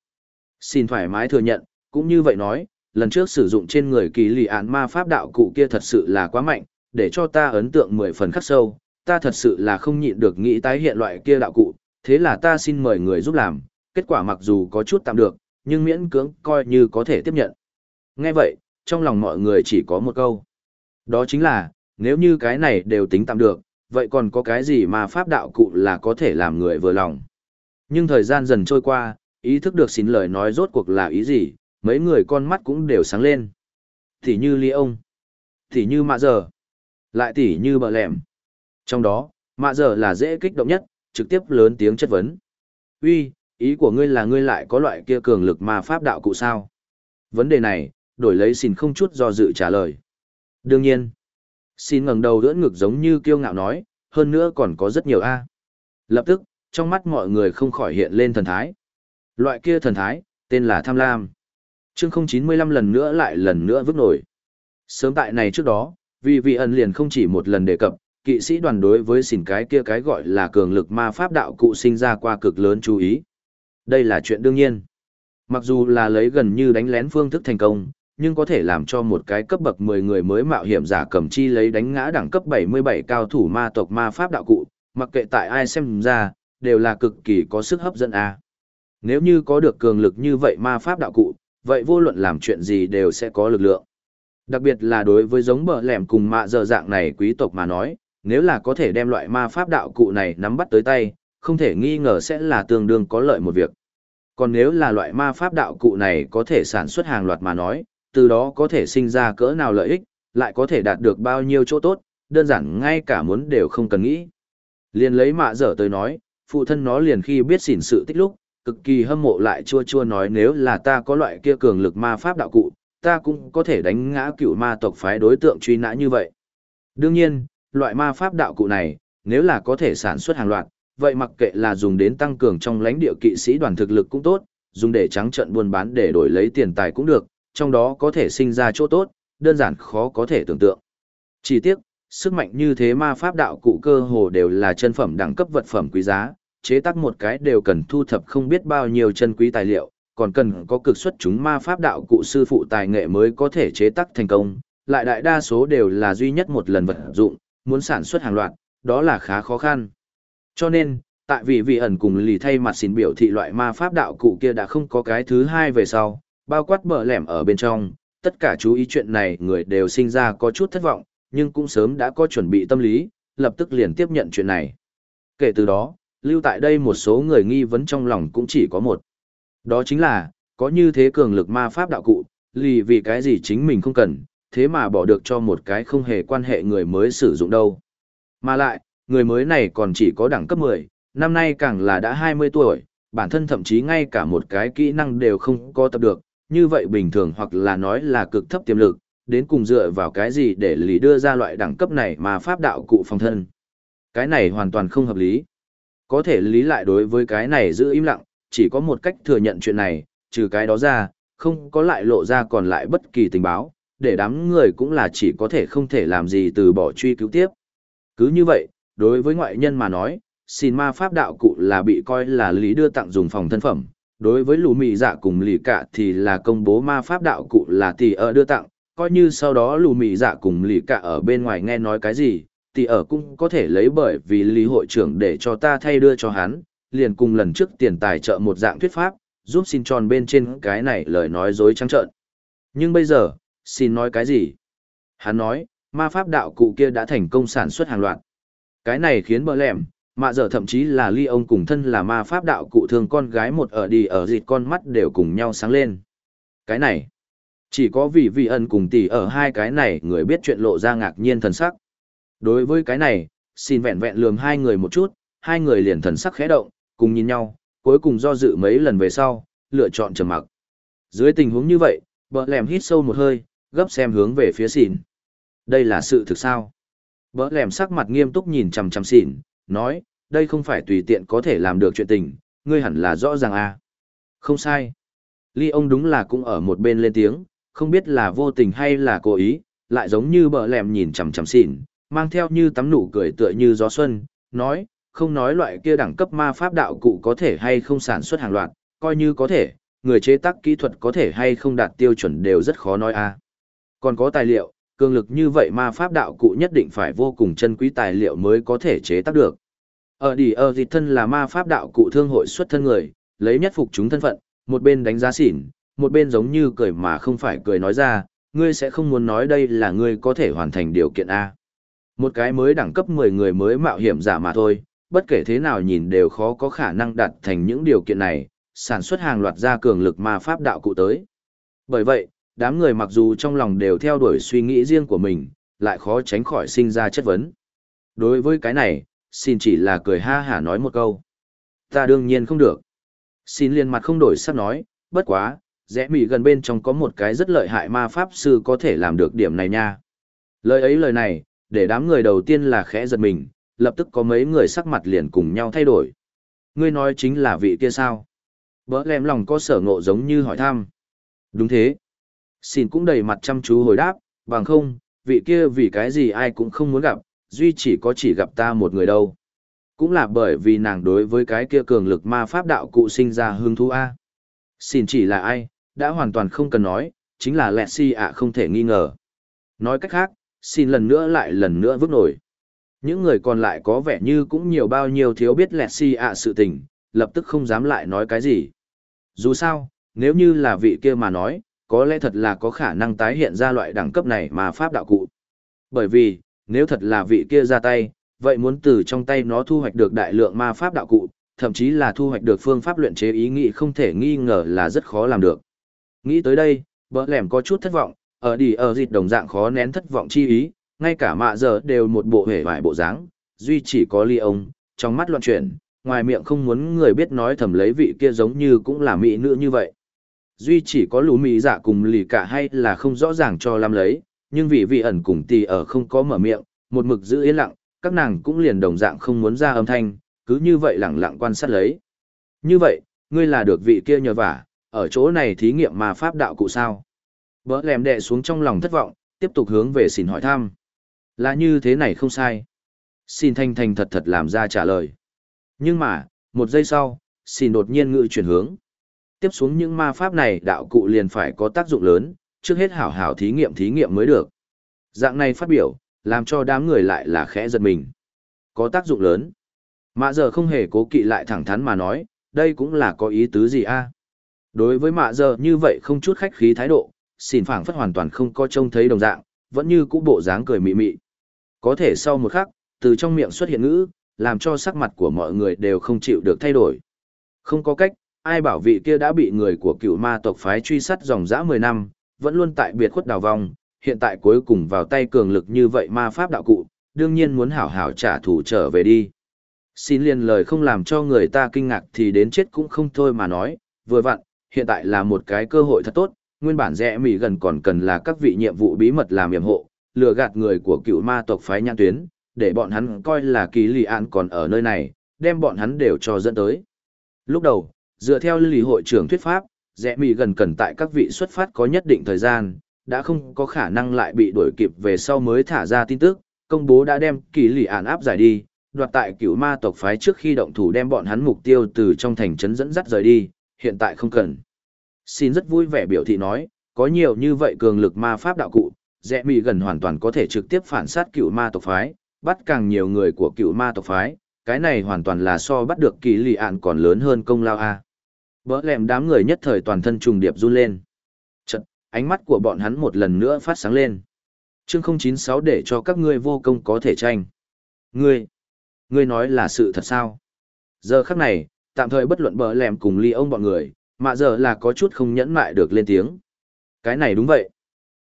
Xin thoải mái thừa nhận, cũng như vậy nói, lần trước sử dụng trên người kỳ lì án ma pháp đạo cụ kia thật sự là quá mạnh, để cho ta ấn tượng mười phần khắc sâu, ta thật sự là không nhịn được nghĩ tái hiện loại kia đạo cụ, thế là ta xin mời người giúp làm, kết quả mặc dù có chút tạm được, nhưng miễn cưỡng coi như có thể tiếp nhận. Nghe vậy, trong lòng mọi người chỉ có một câu. Đó chính là, nếu như cái này đều tính tạm được, vậy còn có cái gì mà pháp đạo cụ là có thể làm người vừa lòng. Nhưng thời gian dần trôi qua, ý thức được xin lời nói rốt cuộc là ý gì, mấy người con mắt cũng đều sáng lên. Thì như ly ông, thì như mạ giờ, lại tỉ như bờ lẹm. Trong đó, mạ giờ là dễ kích động nhất, trực tiếp lớn tiếng chất vấn. Uy, ý của ngươi là ngươi lại có loại kia cường lực mà pháp đạo cụ sao? Vấn đề này, đổi lấy xin không chút do dự trả lời. Đương nhiên, xin ngẩng đầu đỡ ngực giống như kiêu ngạo nói, hơn nữa còn có rất nhiều A. Lập tức, trong mắt mọi người không khỏi hiện lên thần thái. Loại kia thần thái, tên là tham lam. Chương 095 lần nữa lại lần nữa vứt nổi. Sớm tại này trước đó, vì vị ẩn liền không chỉ một lần đề cập, kỵ sĩ đoàn đối với xỉn cái kia cái gọi là cường lực ma pháp đạo cụ sinh ra qua cực lớn chú ý. Đây là chuyện đương nhiên. Mặc dù là lấy gần như đánh lén phương thức thành công, nhưng có thể làm cho một cái cấp bậc 10 người mới mạo hiểm giả cầm chi lấy đánh ngã đẳng cấp 77 cao thủ ma tộc ma pháp đạo cụ, mặc kệ tại ai xem ra, đều là cực kỳ có sức hấp dẫn a. Nếu như có được cường lực như vậy ma pháp đạo cụ, vậy vô luận làm chuyện gì đều sẽ có lực lượng. Đặc biệt là đối với giống bờ lẻm cùng mạ giờ dạng này quý tộc mà nói, nếu là có thể đem loại ma pháp đạo cụ này nắm bắt tới tay, không thể nghi ngờ sẽ là tương đương có lợi một việc. Còn nếu là loại ma pháp đạo cụ này có thể sản xuất hàng loạt mà nói, từ đó có thể sinh ra cỡ nào lợi ích, lại có thể đạt được bao nhiêu chỗ tốt, đơn giản ngay cả muốn đều không cần nghĩ. Liền lấy mạ dở tới nói, phụ thân nó liền khi biết xỉn sự tích lúc, cực kỳ hâm mộ lại chua chua nói nếu là ta có loại kia cường lực ma pháp đạo cụ, ta cũng có thể đánh ngã cựu ma tộc phái đối tượng truy nã như vậy. Đương nhiên, loại ma pháp đạo cụ này, nếu là có thể sản xuất hàng loạt, vậy mặc kệ là dùng đến tăng cường trong lãnh địa kỵ sĩ đoàn thực lực cũng tốt, dùng để trắng trận buôn bán để đổi lấy tiền tài cũng được, trong đó có thể sinh ra chỗ tốt, đơn giản khó có thể tưởng tượng. Chỉ tiếc, sức mạnh như thế ma pháp đạo cụ cơ hồ đều là chân phẩm đẳng cấp vật phẩm quý giá, chế tác một cái đều cần thu thập không biết bao nhiêu chân quý tài liệu, còn cần có cực xuất chúng ma pháp đạo cụ sư phụ tài nghệ mới có thể chế tác thành công, lại đại đa số đều là duy nhất một lần vật dụng, muốn sản xuất hàng loạt, đó là khá khó khăn. Cho nên, tại vì vị ẩn cùng lì thay mặt xin biểu thị loại ma pháp đạo cụ kia đã không có cái thứ hai về sau, bao quát bờ lẻm ở bên trong, tất cả chú ý chuyện này người đều sinh ra có chút thất vọng, nhưng cũng sớm đã có chuẩn bị tâm lý, lập tức liền tiếp nhận chuyện này. Kể từ đó, lưu tại đây một số người nghi vấn trong lòng cũng chỉ có một. Đó chính là, có như thế cường lực ma pháp đạo cụ, lì vì cái gì chính mình không cần, thế mà bỏ được cho một cái không hề quan hệ người mới sử dụng đâu. Mà lại, người mới này còn chỉ có đẳng cấp 10, năm nay càng là đã 20 tuổi, bản thân thậm chí ngay cả một cái kỹ năng đều không có tập được, như vậy bình thường hoặc là nói là cực thấp tiềm lực, đến cùng dựa vào cái gì để lý đưa ra loại đẳng cấp này mà pháp đạo cụ phòng thân. Cái này hoàn toàn không hợp lý. Có thể lý lại đối với cái này giữ im lặng, chỉ có một cách thừa nhận chuyện này, trừ cái đó ra, không có lại lộ ra còn lại bất kỳ tình báo, để đám người cũng là chỉ có thể không thể làm gì từ bỏ truy cứu tiếp. Cứ như vậy, đối với ngoại nhân mà nói, xin ma pháp đạo cụ là bị coi là lý đưa tặng dùng phòng thân phẩm. Đối với lù mị dạ cùng lì cả thì là công bố ma pháp đạo cụ là tỷ ở đưa tặng, coi như sau đó lù mị dạ cùng lì cả ở bên ngoài nghe nói cái gì, tỷ ở cũng có thể lấy bởi vì lý hội trưởng để cho ta thay đưa cho hắn, liền cùng lần trước tiền tài trợ một dạng thuyết pháp, giúp xin tròn bên trên cái này lời nói dối trắng trợn. Nhưng bây giờ, xin nói cái gì? Hắn nói, ma pháp đạo cụ kia đã thành công sản xuất hàng loạt. Cái này khiến bờ lẻm, mạ giờ thậm chí là ly ông cùng thân là ma pháp đạo cụ thường con gái một ở đi ở dịt con mắt đều cùng nhau sáng lên. Cái này, chỉ có vì vị ẩn cùng tỷ ở hai cái này người biết chuyện lộ ra ngạc nhiên thần sắc. Đối với cái này, xin vẹn vẹn lườm hai người một chút, hai người liền thần sắc khẽ động, cùng nhìn nhau, cuối cùng do dự mấy lần về sau, lựa chọn trầm mặc. Dưới tình huống như vậy, bờ lèm hít sâu một hơi, gấp xem hướng về phía xỉn. Đây là sự thực sao? Bỡ lèm sắc mặt nghiêm túc nhìn chằm chằm xỉn, nói, đây không phải tùy tiện có thể làm được chuyện tình, ngươi hẳn là rõ ràng à. Không sai. Ly ông đúng là cũng ở một bên lên tiếng, không biết là vô tình hay là cố ý, lại giống như bờ lèm nhìn chằm chằm xỉn, mang theo như tắm nụ cười tựa như gió xuân, nói, không nói loại kia đẳng cấp ma pháp đạo cụ có thể hay không sản xuất hàng loạt, coi như có thể, người chế tác kỹ thuật có thể hay không đạt tiêu chuẩn đều rất khó nói a. À. Còn có tài liệu, cường lực như vậy ma pháp đạo cụ nhất định phải vô cùng chân quý tài liệu mới có thể chế tác được. Ở đi ờ ở dịch thân là ma pháp đạo cụ thương hội xuất thân người, lấy nhất phục chúng thân phận, một bên đánh giá xỉn, một bên giống như cười mà không phải cười nói ra, ngươi sẽ không muốn nói đây là ngươi có thể hoàn thành điều kiện A. Một cái mới đẳng cấp 10 người mới mạo hiểm giả mà thôi, bất kể thế nào nhìn đều khó có khả năng đạt thành những điều kiện này, sản xuất hàng loạt ra cường lực ma pháp đạo cụ tới. Bởi vậy, đám người mặc dù trong lòng đều theo đuổi suy nghĩ riêng của mình, lại khó tránh khỏi sinh ra chất vấn. Đối với cái này, xin chỉ là cười ha hả nói một câu. Ta đương nhiên không được. Xin liền mặt không đổi sắc nói, bất quá, rẽ mỉ gần bên trong có một cái rất lợi hại ma pháp sư có thể làm được điểm này nha. Lời ấy lời này, để đám người đầu tiên là khẽ giật mình, lập tức có mấy người sắc mặt liền cùng nhau thay đổi. Ngươi nói chính là vị kia sao? Bỡ lem lòng có sở ngộ giống như hỏi thăm. Đúng thế. Xin cũng đầy mặt chăm chú hồi đáp, bằng không, vị kia vì cái gì ai cũng không muốn gặp, duy chỉ có chỉ gặp ta một người đâu. Cũng là bởi vì nàng đối với cái kia cường lực ma pháp đạo cụ sinh ra hương thú A. Xin chỉ là ai, đã hoàn toàn không cần nói, chính là lẹ si ạ không thể nghi ngờ. Nói cách khác, xin lần nữa lại lần nữa vứt nổi. Những người còn lại có vẻ như cũng nhiều bao nhiêu thiếu biết lẹ si ạ sự tình, lập tức không dám lại nói cái gì. Dù sao, nếu như là vị kia mà nói, có lẽ thật là có khả năng tái hiện ra loại đẳng cấp này mà pháp đạo cụ. Bởi vì, nếu thật là vị kia ra tay, vậy muốn từ trong tay nó thu hoạch được đại lượng ma pháp đạo cụ, thậm chí là thu hoạch được phương pháp luyện chế ý nghĩ không thể nghi ngờ là rất khó làm được. Nghĩ tới đây, bỡ lẻm có chút thất vọng, ở đi ở dịch đồng dạng khó nén thất vọng chi ý, ngay cả mạ giờ đều một bộ hề vải bộ dáng, duy chỉ có ly ông, trong mắt loạn chuyển, ngoài miệng không muốn người biết nói thầm lấy vị kia giống như cũng là mỹ nữ như vậy duy chỉ có lũ mỹ giả cùng lì cả hay là không rõ ràng cho làm lấy, nhưng vì vị ẩn cùng tì ở không có mở miệng, một mực giữ yên lặng, các nàng cũng liền đồng dạng không muốn ra âm thanh, cứ như vậy lặng lặng quan sát lấy. Như vậy, ngươi là được vị kia nhờ vả, ở chỗ này thí nghiệm mà pháp đạo cụ sao? Bỡ lèm đệ xuống trong lòng thất vọng, tiếp tục hướng về xin hỏi thăm. Là như thế này không sai. Xin thanh thanh thật thật làm ra trả lời. Nhưng mà, một giây sau, xin đột nhiên ngự chuyển hướng tiếp xuống những ma pháp này đạo cụ liền phải có tác dụng lớn, trước hết hảo hảo thí nghiệm thí nghiệm mới được. Dạng này phát biểu, làm cho đám người lại là khẽ giật mình. Có tác dụng lớn. Mạ giờ không hề cố kỵ lại thẳng thắn mà nói, đây cũng là có ý tứ gì a? Đối với mạ giờ như vậy không chút khách khí thái độ, xỉn phảng phất hoàn toàn không có trông thấy đồng dạng, vẫn như cũ bộ dáng cười mị mị. Có thể sau một khắc, từ trong miệng xuất hiện ngữ, làm cho sắc mặt của mọi người đều không chịu được thay đổi. Không có cách, ai bảo vị kia đã bị người của cựu ma tộc phái truy sát dòng dã 10 năm, vẫn luôn tại biệt khuất đào vong, hiện tại cuối cùng vào tay cường lực như vậy ma pháp đạo cụ, đương nhiên muốn hảo hảo trả thù trở về đi. Xin liền lời không làm cho người ta kinh ngạc thì đến chết cũng không thôi mà nói, vừa vặn, hiện tại là một cái cơ hội thật tốt, nguyên bản rẽ mỉ gần còn cần là các vị nhiệm vụ bí mật làm yểm hộ, lừa gạt người của cựu ma tộc phái nhãn tuyến, để bọn hắn coi là kỳ lì an còn ở nơi này, đem bọn hắn đều cho dẫn tới. Lúc đầu, dựa theo lý hội trưởng thuyết pháp, rẽ mì gần cần tại các vị xuất phát có nhất định thời gian, đã không có khả năng lại bị đuổi kịp về sau mới thả ra tin tức, công bố đã đem kỳ lì ản áp giải đi, đoạt tại cựu ma tộc phái trước khi động thủ đem bọn hắn mục tiêu từ trong thành trấn dẫn dắt rời đi, hiện tại không cần. Xin rất vui vẻ biểu thị nói, có nhiều như vậy cường lực ma pháp đạo cụ, rẽ mì gần hoàn toàn có thể trực tiếp phản sát cựu ma tộc phái, bắt càng nhiều người của cựu ma tộc phái, cái này hoàn toàn là so bắt được kỳ lì ạn còn lớn hơn công lao a. Bỡ lẹm đám người nhất thời toàn thân trùng điệp run lên. Chật, ánh mắt của bọn hắn một lần nữa phát sáng lên. Chương 096 để cho các ngươi vô công có thể tranh. Ngươi, ngươi nói là sự thật sao? Giờ khắc này, tạm thời bất luận bỡ lẹm cùng ly ông bọn người, mà giờ là có chút không nhẫn mại được lên tiếng. Cái này đúng vậy.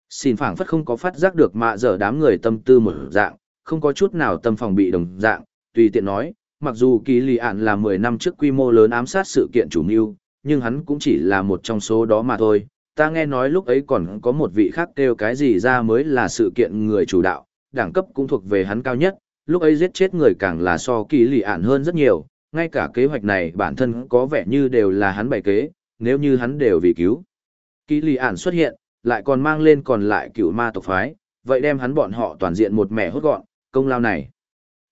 Xin phảng phất không có phát giác được mạ giờ đám người tâm tư một dạng, không có chút nào tâm phòng bị đồng dạng, tùy tiện nói, mặc dù kỳ lì ạn là 10 năm trước quy mô lớn ám sát sự kiện chủ mưu, nhưng hắn cũng chỉ là một trong số đó mà thôi. Ta nghe nói lúc ấy còn có một vị khác kêu cái gì ra mới là sự kiện người chủ đạo, đẳng cấp cũng thuộc về hắn cao nhất, lúc ấy giết chết người càng là so kỳ lì ản hơn rất nhiều, ngay cả kế hoạch này bản thân có vẻ như đều là hắn bày kế, nếu như hắn đều vì cứu. Kỳ lì ản xuất hiện, lại còn mang lên còn lại cựu ma tộc phái, vậy đem hắn bọn họ toàn diện một mẻ hốt gọn, công lao này.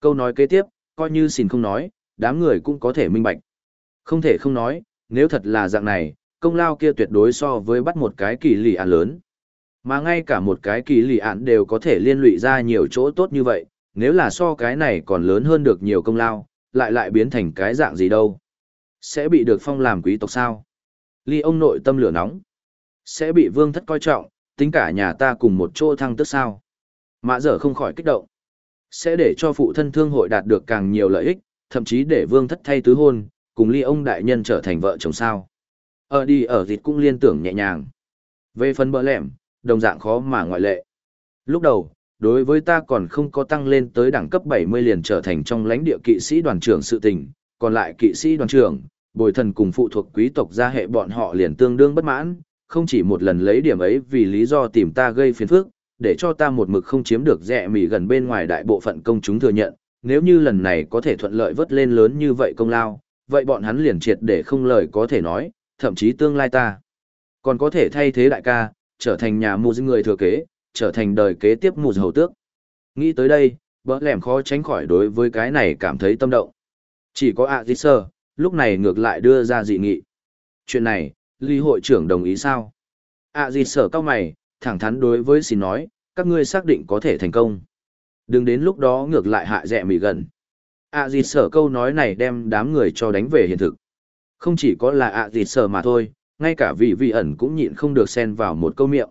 Câu nói kế tiếp, coi như xin không nói, đám người cũng có thể minh bạch. Không thể không nói, nếu thật là dạng này, công lao kia tuyệt đối so với bắt một cái kỳ lì ạn lớn. Mà ngay cả một cái kỳ lì ạn đều có thể liên lụy ra nhiều chỗ tốt như vậy, nếu là so cái này còn lớn hơn được nhiều công lao, lại lại biến thành cái dạng gì đâu. Sẽ bị được phong làm quý tộc sao? Ly ông nội tâm lửa nóng. Sẽ bị vương thất coi trọng, tính cả nhà ta cùng một chỗ thăng tức sao. Mã dở không khỏi kích động. Sẽ để cho phụ thân thương hội đạt được càng nhiều lợi ích, thậm chí để vương thất thay tứ hôn, cùng ly ông đại nhân trở thành vợ chồng sao. Ở đi ở dịch cũng liên tưởng nhẹ nhàng. Về phần bỡ lẻm, đồng dạng khó mà ngoại lệ. Lúc đầu, đối với ta còn không có tăng lên tới đẳng cấp 70 liền trở thành trong lãnh địa kỵ sĩ đoàn trưởng sự tình, còn lại kỵ sĩ đoàn trưởng, bồi thần cùng phụ thuộc quý tộc gia hệ bọn họ liền tương đương bất mãn, không chỉ một lần lấy điểm ấy vì lý do tìm ta gây phiền phức, để cho ta một mực không chiếm được rẻ mỉ gần bên ngoài đại bộ phận công chúng thừa nhận, nếu như lần này có thể thuận lợi vớt lên lớn như vậy công lao, vậy bọn hắn liền triệt để không lời có thể nói, thậm chí tương lai ta còn có thể thay thế đại ca, trở thành nhà mù người thừa kế, trở thành đời kế tiếp mù hầu tước. Nghĩ tới đây, bỡ lẻm khó tránh khỏi đối với cái này cảm thấy tâm động. Chỉ có ạ à sơ, lúc này ngược lại đưa ra dị nghị. Chuyện này, ly hội trưởng đồng ý sao? ạ à sơ cao mày, thẳng thắn đối với xin nói, các ngươi xác định có thể thành công. Đừng đến lúc đó ngược lại hạ dẹ mì gần ạ à sở câu nói này đem đám người cho đánh về hiện thực. Không chỉ có là ạ à sở mà thôi, ngay cả vị vị ẩn cũng nhịn không được xen vào một câu miệng.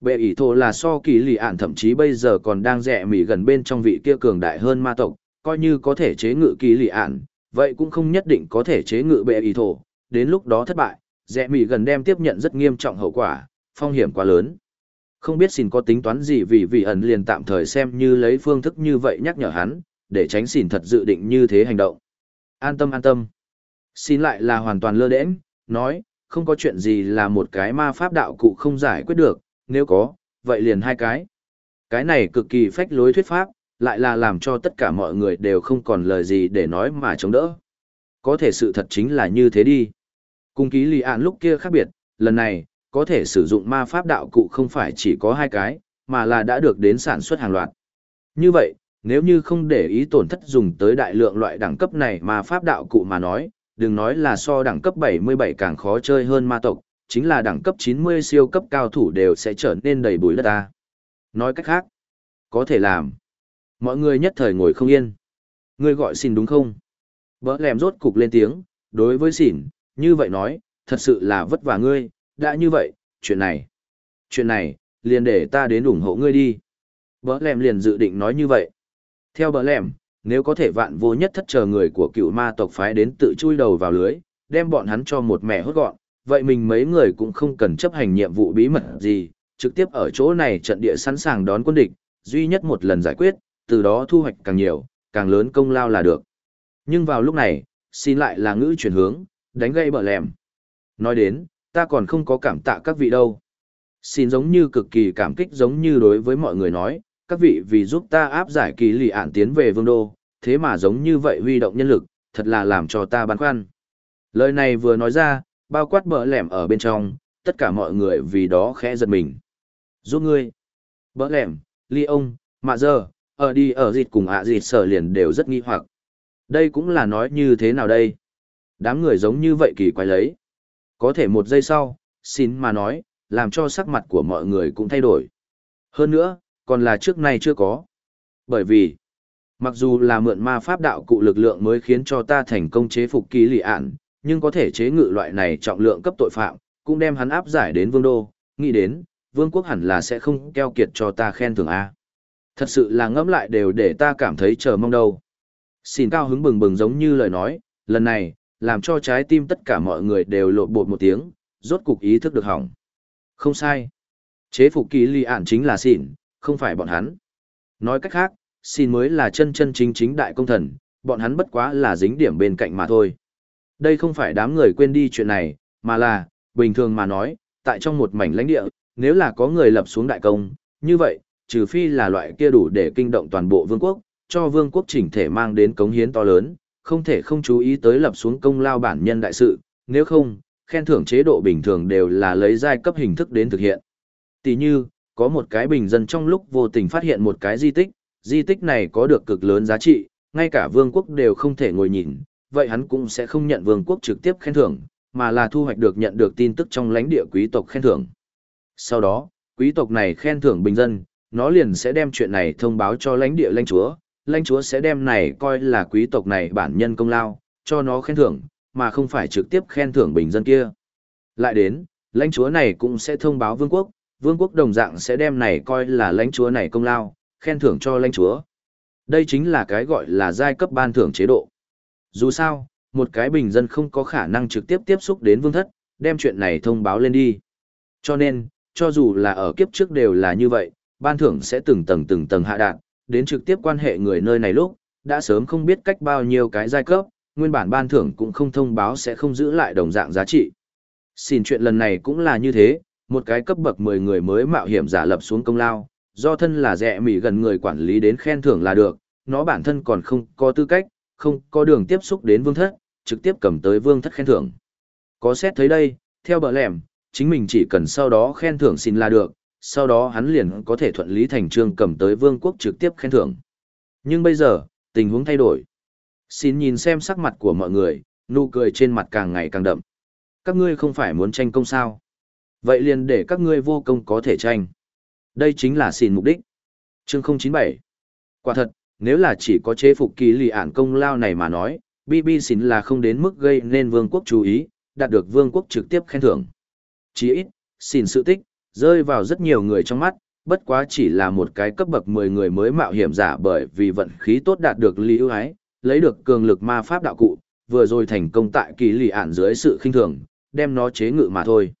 Bệ ỷ thổ là so kỳ lì ạn thậm chí bây giờ còn đang rẻ mỉ gần bên trong vị kia cường đại hơn ma tộc, coi như có thể chế ngự kỳ lì ạn, vậy cũng không nhất định có thể chế ngự bệ ỷ thổ, đến lúc đó thất bại, rẻ mỉ gần đem tiếp nhận rất nghiêm trọng hậu quả, phong hiểm quá lớn. Không biết xin có tính toán gì vì vị ẩn liền tạm thời xem như lấy phương thức như vậy nhắc nhở hắn, để tránh xỉn thật dự định như thế hành động. An tâm an tâm. Xin lại là hoàn toàn lơ đễnh, nói, không có chuyện gì là một cái ma pháp đạo cụ không giải quyết được, nếu có, vậy liền hai cái. Cái này cực kỳ phách lối thuyết pháp, lại là làm cho tất cả mọi người đều không còn lời gì để nói mà chống đỡ. Có thể sự thật chính là như thế đi. Cung ký lì ạn lúc kia khác biệt, lần này, có thể sử dụng ma pháp đạo cụ không phải chỉ có hai cái, mà là đã được đến sản xuất hàng loạt. Như vậy, nếu như không để ý tổn thất dùng tới đại lượng loại đẳng cấp này mà pháp đạo cụ mà nói, đừng nói là so đẳng cấp 77 càng khó chơi hơn ma tộc, chính là đẳng cấp 90 siêu cấp cao thủ đều sẽ trở nên đầy bụi đất ta. Nói cách khác, có thể làm. Mọi người nhất thời ngồi không yên. Ngươi gọi xin đúng không? Bỡ lèm rốt cục lên tiếng, đối với xỉn, như vậy nói, thật sự là vất vả ngươi, đã như vậy, chuyện này. Chuyện này, liền để ta đến ủng hộ ngươi đi. Bỡ lèm liền dự định nói như vậy. Theo bờ lèm, nếu có thể vạn vô nhất thất chờ người của cựu ma tộc phái đến tự chui đầu vào lưới, đem bọn hắn cho một mẹ hốt gọn, vậy mình mấy người cũng không cần chấp hành nhiệm vụ bí mật gì, trực tiếp ở chỗ này trận địa sẵn sàng đón quân địch, duy nhất một lần giải quyết, từ đó thu hoạch càng nhiều, càng lớn công lao là được. Nhưng vào lúc này, xin lại là ngữ chuyển hướng, đánh gây bờ lẻm. Nói đến, ta còn không có cảm tạ các vị đâu. Xin giống như cực kỳ cảm kích giống như đối với mọi người nói, các vị vì giúp ta áp giải kỳ lì ạn tiến về vương đô, thế mà giống như vậy huy động nhân lực, thật là làm cho ta băn khoăn. Lời này vừa nói ra, bao quát bỡ lẻm ở bên trong, tất cả mọi người vì đó khẽ giật mình. Giúp ngươi. Bỡ lẻm, ly ông, mạ giờ, ở đi ở dịt cùng ạ à dịt sở liền đều rất nghi hoặc. Đây cũng là nói như thế nào đây? Đám người giống như vậy kỳ quái lấy. Có thể một giây sau, xin mà nói, làm cho sắc mặt của mọi người cũng thay đổi. Hơn nữa, còn là trước nay chưa có. Bởi vì, mặc dù là mượn ma pháp đạo cụ lực lượng mới khiến cho ta thành công chế phục kỳ lì ạn, nhưng có thể chế ngự loại này trọng lượng cấp tội phạm, cũng đem hắn áp giải đến vương đô, nghĩ đến, vương quốc hẳn là sẽ không keo kiệt cho ta khen thưởng A. Thật sự là ngẫm lại đều để ta cảm thấy chờ mong đâu. Xin cao hứng bừng bừng giống như lời nói, lần này, làm cho trái tim tất cả mọi người đều lộn bột một tiếng, rốt cục ý thức được hỏng. Không sai. Chế phục kỳ lì ản chính là xỉn, không phải bọn hắn. Nói cách khác, xin mới là chân chân chính chính đại công thần, bọn hắn bất quá là dính điểm bên cạnh mà thôi. Đây không phải đám người quên đi chuyện này, mà là, bình thường mà nói, tại trong một mảnh lãnh địa, nếu là có người lập xuống đại công, như vậy, trừ phi là loại kia đủ để kinh động toàn bộ vương quốc, cho vương quốc chỉnh thể mang đến cống hiến to lớn, không thể không chú ý tới lập xuống công lao bản nhân đại sự, nếu không, khen thưởng chế độ bình thường đều là lấy giai cấp hình thức đến thực hiện. Tỷ như, có một cái bình dân trong lúc vô tình phát hiện một cái di tích, di tích này có được cực lớn giá trị, ngay cả vương quốc đều không thể ngồi nhìn, vậy hắn cũng sẽ không nhận vương quốc trực tiếp khen thưởng, mà là thu hoạch được nhận được tin tức trong lãnh địa quý tộc khen thưởng. Sau đó, quý tộc này khen thưởng bình dân, nó liền sẽ đem chuyện này thông báo cho lãnh địa lãnh chúa, lãnh chúa sẽ đem này coi là quý tộc này bản nhân công lao, cho nó khen thưởng, mà không phải trực tiếp khen thưởng bình dân kia. Lại đến, lãnh chúa này cũng sẽ thông báo vương quốc, vương quốc đồng dạng sẽ đem này coi là lãnh chúa này công lao, khen thưởng cho lãnh chúa. Đây chính là cái gọi là giai cấp ban thưởng chế độ. Dù sao, một cái bình dân không có khả năng trực tiếp tiếp xúc đến vương thất, đem chuyện này thông báo lên đi. Cho nên, cho dù là ở kiếp trước đều là như vậy, ban thưởng sẽ từng tầng từng tầng hạ đạt, đến trực tiếp quan hệ người nơi này lúc, đã sớm không biết cách bao nhiêu cái giai cấp, nguyên bản ban thưởng cũng không thông báo sẽ không giữ lại đồng dạng giá trị. Xin chuyện lần này cũng là như thế, một cái cấp bậc 10 người mới mạo hiểm giả lập xuống công lao, do thân là rẻ mỉ gần người quản lý đến khen thưởng là được, nó bản thân còn không có tư cách, không có đường tiếp xúc đến vương thất, trực tiếp cầm tới vương thất khen thưởng. Có xét thấy đây, theo bờ lẻm, chính mình chỉ cần sau đó khen thưởng xin là được, sau đó hắn liền có thể thuận lý thành trương cầm tới vương quốc trực tiếp khen thưởng. Nhưng bây giờ, tình huống thay đổi. Xin nhìn xem sắc mặt của mọi người, nụ cười trên mặt càng ngày càng đậm. Các ngươi không phải muốn tranh công sao? Vậy liền để các ngươi vô công có thể tranh. Đây chính là xin mục đích. Chương 097. Quả thật, nếu là chỉ có chế phục kỳ lì ản công lao này mà nói, BB xin là không đến mức gây nên vương quốc chú ý, đạt được vương quốc trực tiếp khen thưởng. Chỉ ít, xin sự tích, rơi vào rất nhiều người trong mắt, bất quá chỉ là một cái cấp bậc 10 người mới mạo hiểm giả bởi vì vận khí tốt đạt được lý ưu ái, lấy được cường lực ma pháp đạo cụ, vừa rồi thành công tại kỳ lì ản dưới sự khinh thường, đem nó chế ngự mà thôi.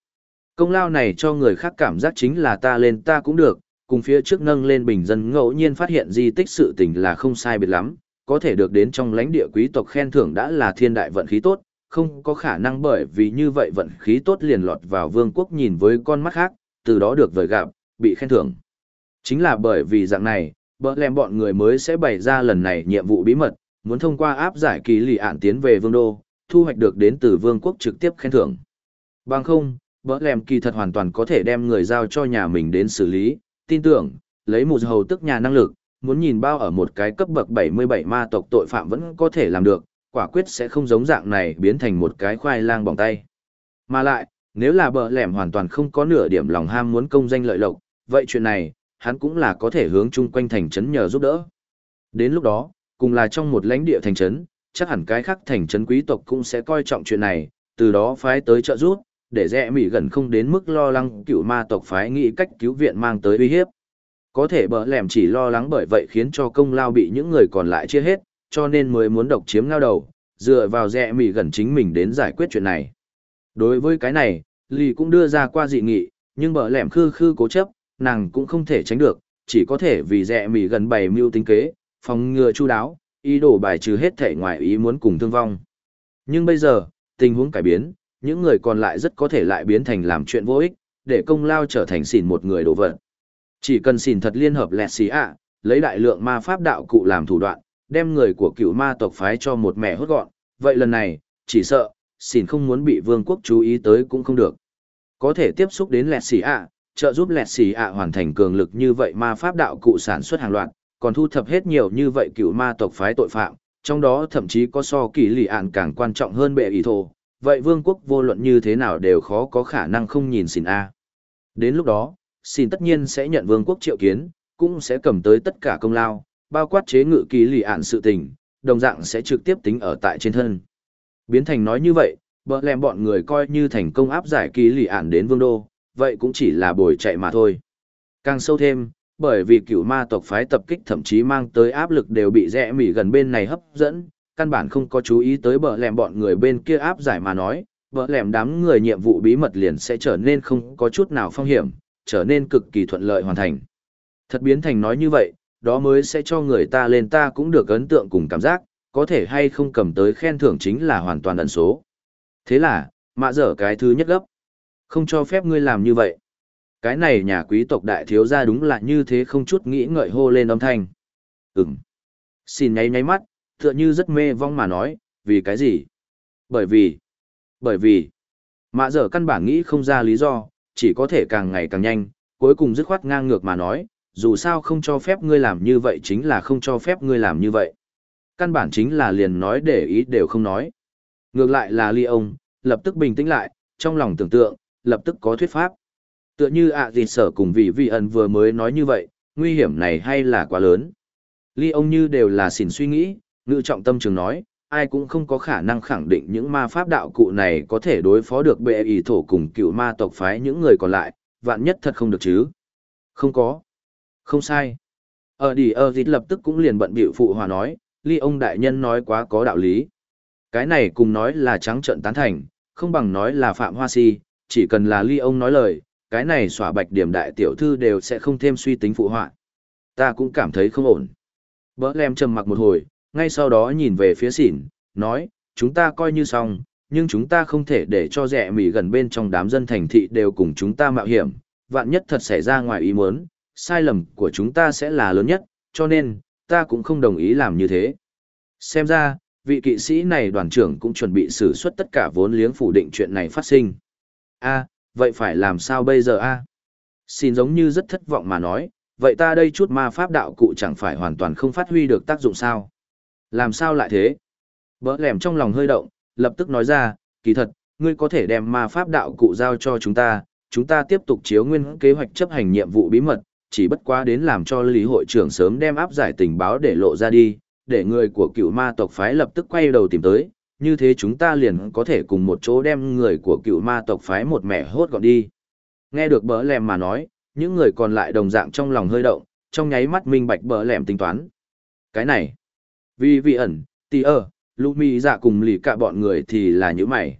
Công lao này cho người khác cảm giác chính là ta lên ta cũng được, cùng phía trước nâng lên bình dân ngẫu nhiên phát hiện di tích sự tình là không sai biệt lắm, có thể được đến trong lãnh địa quý tộc khen thưởng đã là thiên đại vận khí tốt, không có khả năng bởi vì như vậy vận khí tốt liền lọt vào vương quốc nhìn với con mắt khác, từ đó được vời gặp, bị khen thưởng. Chính là bởi vì dạng này, bỡ lem bọn người mới sẽ bày ra lần này nhiệm vụ bí mật, muốn thông qua áp giải kỳ lì ạn tiến về vương đô, thu hoạch được đến từ vương quốc trực tiếp khen thưởng. Bằng không, bỡ lèm kỳ thật hoàn toàn có thể đem người giao cho nhà mình đến xử lý, tin tưởng, lấy một hầu tức nhà năng lực, muốn nhìn bao ở một cái cấp bậc 77 ma tộc tội phạm vẫn có thể làm được, quả quyết sẽ không giống dạng này biến thành một cái khoai lang bỏng tay. Mà lại, nếu là bợ lẻm hoàn toàn không có nửa điểm lòng ham muốn công danh lợi lộc, vậy chuyện này, hắn cũng là có thể hướng chung quanh thành trấn nhờ giúp đỡ. Đến lúc đó, cùng là trong một lãnh địa thành trấn, chắc hẳn cái khác thành trấn quý tộc cũng sẽ coi trọng chuyện này, từ đó phái tới trợ giúp, để rẽ mỉ gần không đến mức lo lắng cựu ma tộc phái nghĩ cách cứu viện mang tới uy hiếp. Có thể bợ lẻm chỉ lo lắng bởi vậy khiến cho công lao bị những người còn lại chia hết, cho nên mới muốn độc chiếm ngao đầu, dựa vào rẽ mỉ gần chính mình đến giải quyết chuyện này. Đối với cái này, Lì cũng đưa ra qua dị nghị, nhưng bợ lẻm khư khư cố chấp, nàng cũng không thể tránh được, chỉ có thể vì rẽ mỉ gần bày mưu tính kế, phòng ngừa chu đáo, ý đồ bài trừ hết thể ngoài ý muốn cùng thương vong. Nhưng bây giờ, tình huống cải biến, những người còn lại rất có thể lại biến thành làm chuyện vô ích, để công lao trở thành xỉn một người đồ vật. Chỉ cần xỉn thật liên hợp lẹt xí ạ, lấy đại lượng ma pháp đạo cụ làm thủ đoạn, đem người của cựu ma tộc phái cho một mẹ hốt gọn, vậy lần này, chỉ sợ, xỉn không muốn bị vương quốc chú ý tới cũng không được. Có thể tiếp xúc đến lẹt xì ạ, trợ giúp lẹt xì ạ hoàn thành cường lực như vậy ma pháp đạo cụ sản xuất hàng loạt, còn thu thập hết nhiều như vậy cựu ma tộc phái tội phạm, trong đó thậm chí có so kỳ lì ạn càng quan trọng hơn bệ ý thổ. Vậy vương quốc vô luận như thế nào đều khó có khả năng không nhìn xin A. Đến lúc đó, xin tất nhiên sẽ nhận vương quốc triệu kiến, cũng sẽ cầm tới tất cả công lao, bao quát chế ngự kỳ lì ạn sự tình, đồng dạng sẽ trực tiếp tính ở tại trên thân. Biến thành nói như vậy, bợ lẹm bọn người coi như thành công áp giải kỳ lì ạn đến vương đô, vậy cũng chỉ là bồi chạy mà thôi. Càng sâu thêm, bởi vì cựu ma tộc phái tập kích thậm chí mang tới áp lực đều bị rẽ mỉ gần bên này hấp dẫn, căn bản không có chú ý tới bờ lem bọn người bên kia áp giải mà nói, bờ lem đám người nhiệm vụ bí mật liền sẽ trở nên không có chút nào phong hiểm, trở nên cực kỳ thuận lợi hoàn thành. Thật biến thành nói như vậy, đó mới sẽ cho người ta lên ta cũng được ấn tượng cùng cảm giác, có thể hay không cầm tới khen thưởng chính là hoàn toàn ẩn số. Thế là, mạ dở cái thứ nhất gấp. Không cho phép ngươi làm như vậy. Cái này nhà quý tộc đại thiếu gia đúng là như thế không chút nghĩ ngợi hô lên âm thanh. Ừm. Xin nháy nháy mắt, tựa như rất mê vong mà nói, vì cái gì? Bởi vì, bởi vì, mạ dở căn bản nghĩ không ra lý do, chỉ có thể càng ngày càng nhanh, cuối cùng dứt khoát ngang ngược mà nói, dù sao không cho phép ngươi làm như vậy chính là không cho phép ngươi làm như vậy. Căn bản chính là liền nói để ý đều không nói. Ngược lại là ly ông, lập tức bình tĩnh lại, trong lòng tưởng tượng, lập tức có thuyết pháp. Tựa như ạ à sở cùng vị vị ẩn vừa mới nói như vậy, nguy hiểm này hay là quá lớn. Ly ông như đều là xỉn suy nghĩ, ngự trọng tâm trường nói, ai cũng không có khả năng khẳng định những ma pháp đạo cụ này có thể đối phó được bệ ý thổ cùng cựu ma tộc phái những người còn lại, vạn nhất thật không được chứ. Không có. Không sai. Ở đi ơ dịch lập tức cũng liền bận bịu phụ hòa nói, ly ông đại nhân nói quá có đạo lý. Cái này cùng nói là trắng trợn tán thành, không bằng nói là phạm hoa si, chỉ cần là ly ông nói lời, cái này xỏa bạch điểm đại tiểu thư đều sẽ không thêm suy tính phụ họa. Ta cũng cảm thấy không ổn. Bỡ lem trầm mặc một hồi, ngay sau đó nhìn về phía xỉn, nói, chúng ta coi như xong, nhưng chúng ta không thể để cho rẻ mỉ gần bên trong đám dân thành thị đều cùng chúng ta mạo hiểm, vạn nhất thật xảy ra ngoài ý muốn, sai lầm của chúng ta sẽ là lớn nhất, cho nên, ta cũng không đồng ý làm như thế. Xem ra, vị kỵ sĩ này đoàn trưởng cũng chuẩn bị xử suất tất cả vốn liếng phủ định chuyện này phát sinh. a vậy phải làm sao bây giờ a Xin giống như rất thất vọng mà nói, vậy ta đây chút ma pháp đạo cụ chẳng phải hoàn toàn không phát huy được tác dụng sao? Làm sao lại thế? Bỡ lẻm trong lòng hơi động, lập tức nói ra, kỳ thật, ngươi có thể đem ma pháp đạo cụ giao cho chúng ta, chúng ta tiếp tục chiếu nguyên kế hoạch chấp hành nhiệm vụ bí mật, chỉ bất quá đến làm cho lý hội trưởng sớm đem áp giải tình báo để lộ ra đi, để người của cựu ma tộc phái lập tức quay đầu tìm tới, như thế chúng ta liền có thể cùng một chỗ đem người của cựu ma tộc phái một mẻ hốt gọn đi. Nghe được bỡ lèm mà nói, những người còn lại đồng dạng trong lòng hơi động, trong nháy mắt minh bạch bỡ lèm tính toán. Cái này, vì vị ẩn, tì ơ, lũ mi dạ cùng lì cả bọn người thì là như mày.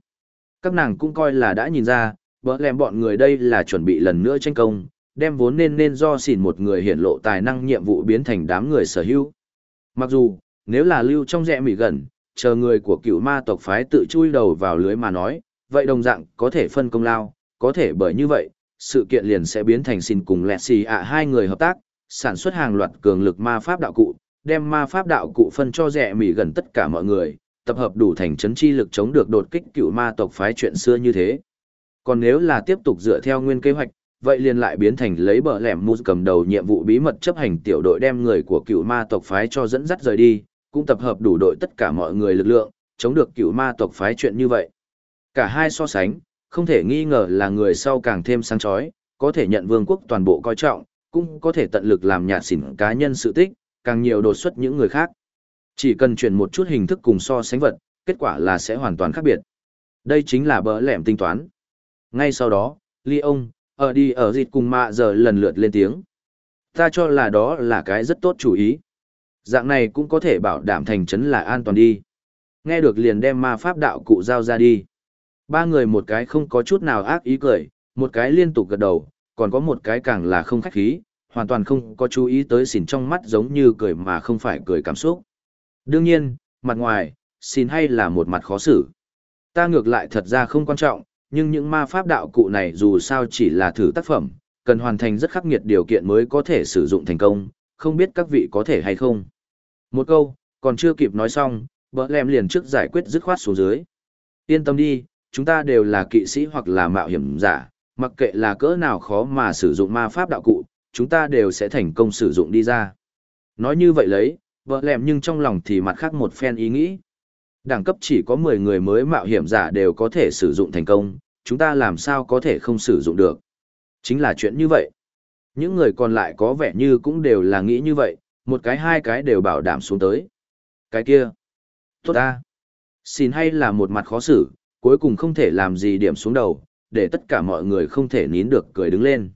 Các nàng cũng coi là đã nhìn ra, bỡ lem bọn người đây là chuẩn bị lần nữa tranh công, đem vốn nên nên do xỉn một người hiển lộ tài năng nhiệm vụ biến thành đám người sở hữu. Mặc dù, nếu là lưu trong rẽ mỉ gần, chờ người của cựu ma tộc phái tự chui đầu vào lưới mà nói, vậy đồng dạng có thể phân công lao, có thể bởi như vậy, sự kiện liền sẽ biến thành xin cùng lẹt xì ạ hai người hợp tác, sản xuất hàng loạt cường lực ma pháp đạo cụ, đem ma pháp đạo cụ phân cho rẻ mỉ gần tất cả mọi người, tập hợp đủ thành trấn chi lực chống được đột kích cựu ma tộc phái chuyện xưa như thế. Còn nếu là tiếp tục dựa theo nguyên kế hoạch, vậy liền lại biến thành lấy bờ lẻm mù cầm đầu nhiệm vụ bí mật chấp hành tiểu đội đem người của cựu ma tộc phái cho dẫn dắt rời đi, cũng tập hợp đủ đội tất cả mọi người lực lượng, chống được cựu ma tộc phái chuyện như vậy. Cả hai so sánh, không thể nghi ngờ là người sau càng thêm sáng chói, có thể nhận vương quốc toàn bộ coi trọng, cũng có thể tận lực làm nhạt xỉn cá nhân sự tích, càng nhiều đột xuất những người khác. Chỉ cần chuyển một chút hình thức cùng so sánh vật, kết quả là sẽ hoàn toàn khác biệt. Đây chính là bỡ lẻm tính toán. Ngay sau đó, Ly ông, ở đi ở dịch cùng mạ giờ lần lượt lên tiếng. Ta cho là đó là cái rất tốt chủ ý. Dạng này cũng có thể bảo đảm thành trấn là an toàn đi. Nghe được liền đem ma pháp đạo cụ giao ra đi. Ba người một cái không có chút nào ác ý cười, một cái liên tục gật đầu, còn có một cái càng là không khách khí, hoàn toàn không có chú ý tới xỉn trong mắt giống như cười mà không phải cười cảm xúc. Đương nhiên, mặt ngoài, xin hay là một mặt khó xử. Ta ngược lại thật ra không quan trọng, nhưng những ma pháp đạo cụ này dù sao chỉ là thử tác phẩm, cần hoàn thành rất khắc nghiệt điều kiện mới có thể sử dụng thành công, không biết các vị có thể hay không. Một câu, còn chưa kịp nói xong, bỡ lem liền trước giải quyết dứt khoát xuống dưới. Yên tâm đi, chúng ta đều là kỵ sĩ hoặc là mạo hiểm giả, mặc kệ là cỡ nào khó mà sử dụng ma pháp đạo cụ, chúng ta đều sẽ thành công sử dụng đi ra. Nói như vậy lấy, vợ lẹm nhưng trong lòng thì mặt khác một phen ý nghĩ. Đẳng cấp chỉ có 10 người mới mạo hiểm giả đều có thể sử dụng thành công, chúng ta làm sao có thể không sử dụng được. Chính là chuyện như vậy. Những người còn lại có vẻ như cũng đều là nghĩ như vậy, một cái hai cái đều bảo đảm xuống tới. Cái kia. Tốt ta. Xin hay là một mặt khó xử, cuối cùng không thể làm gì điểm xuống đầu, để tất cả mọi người không thể nín được cười đứng lên.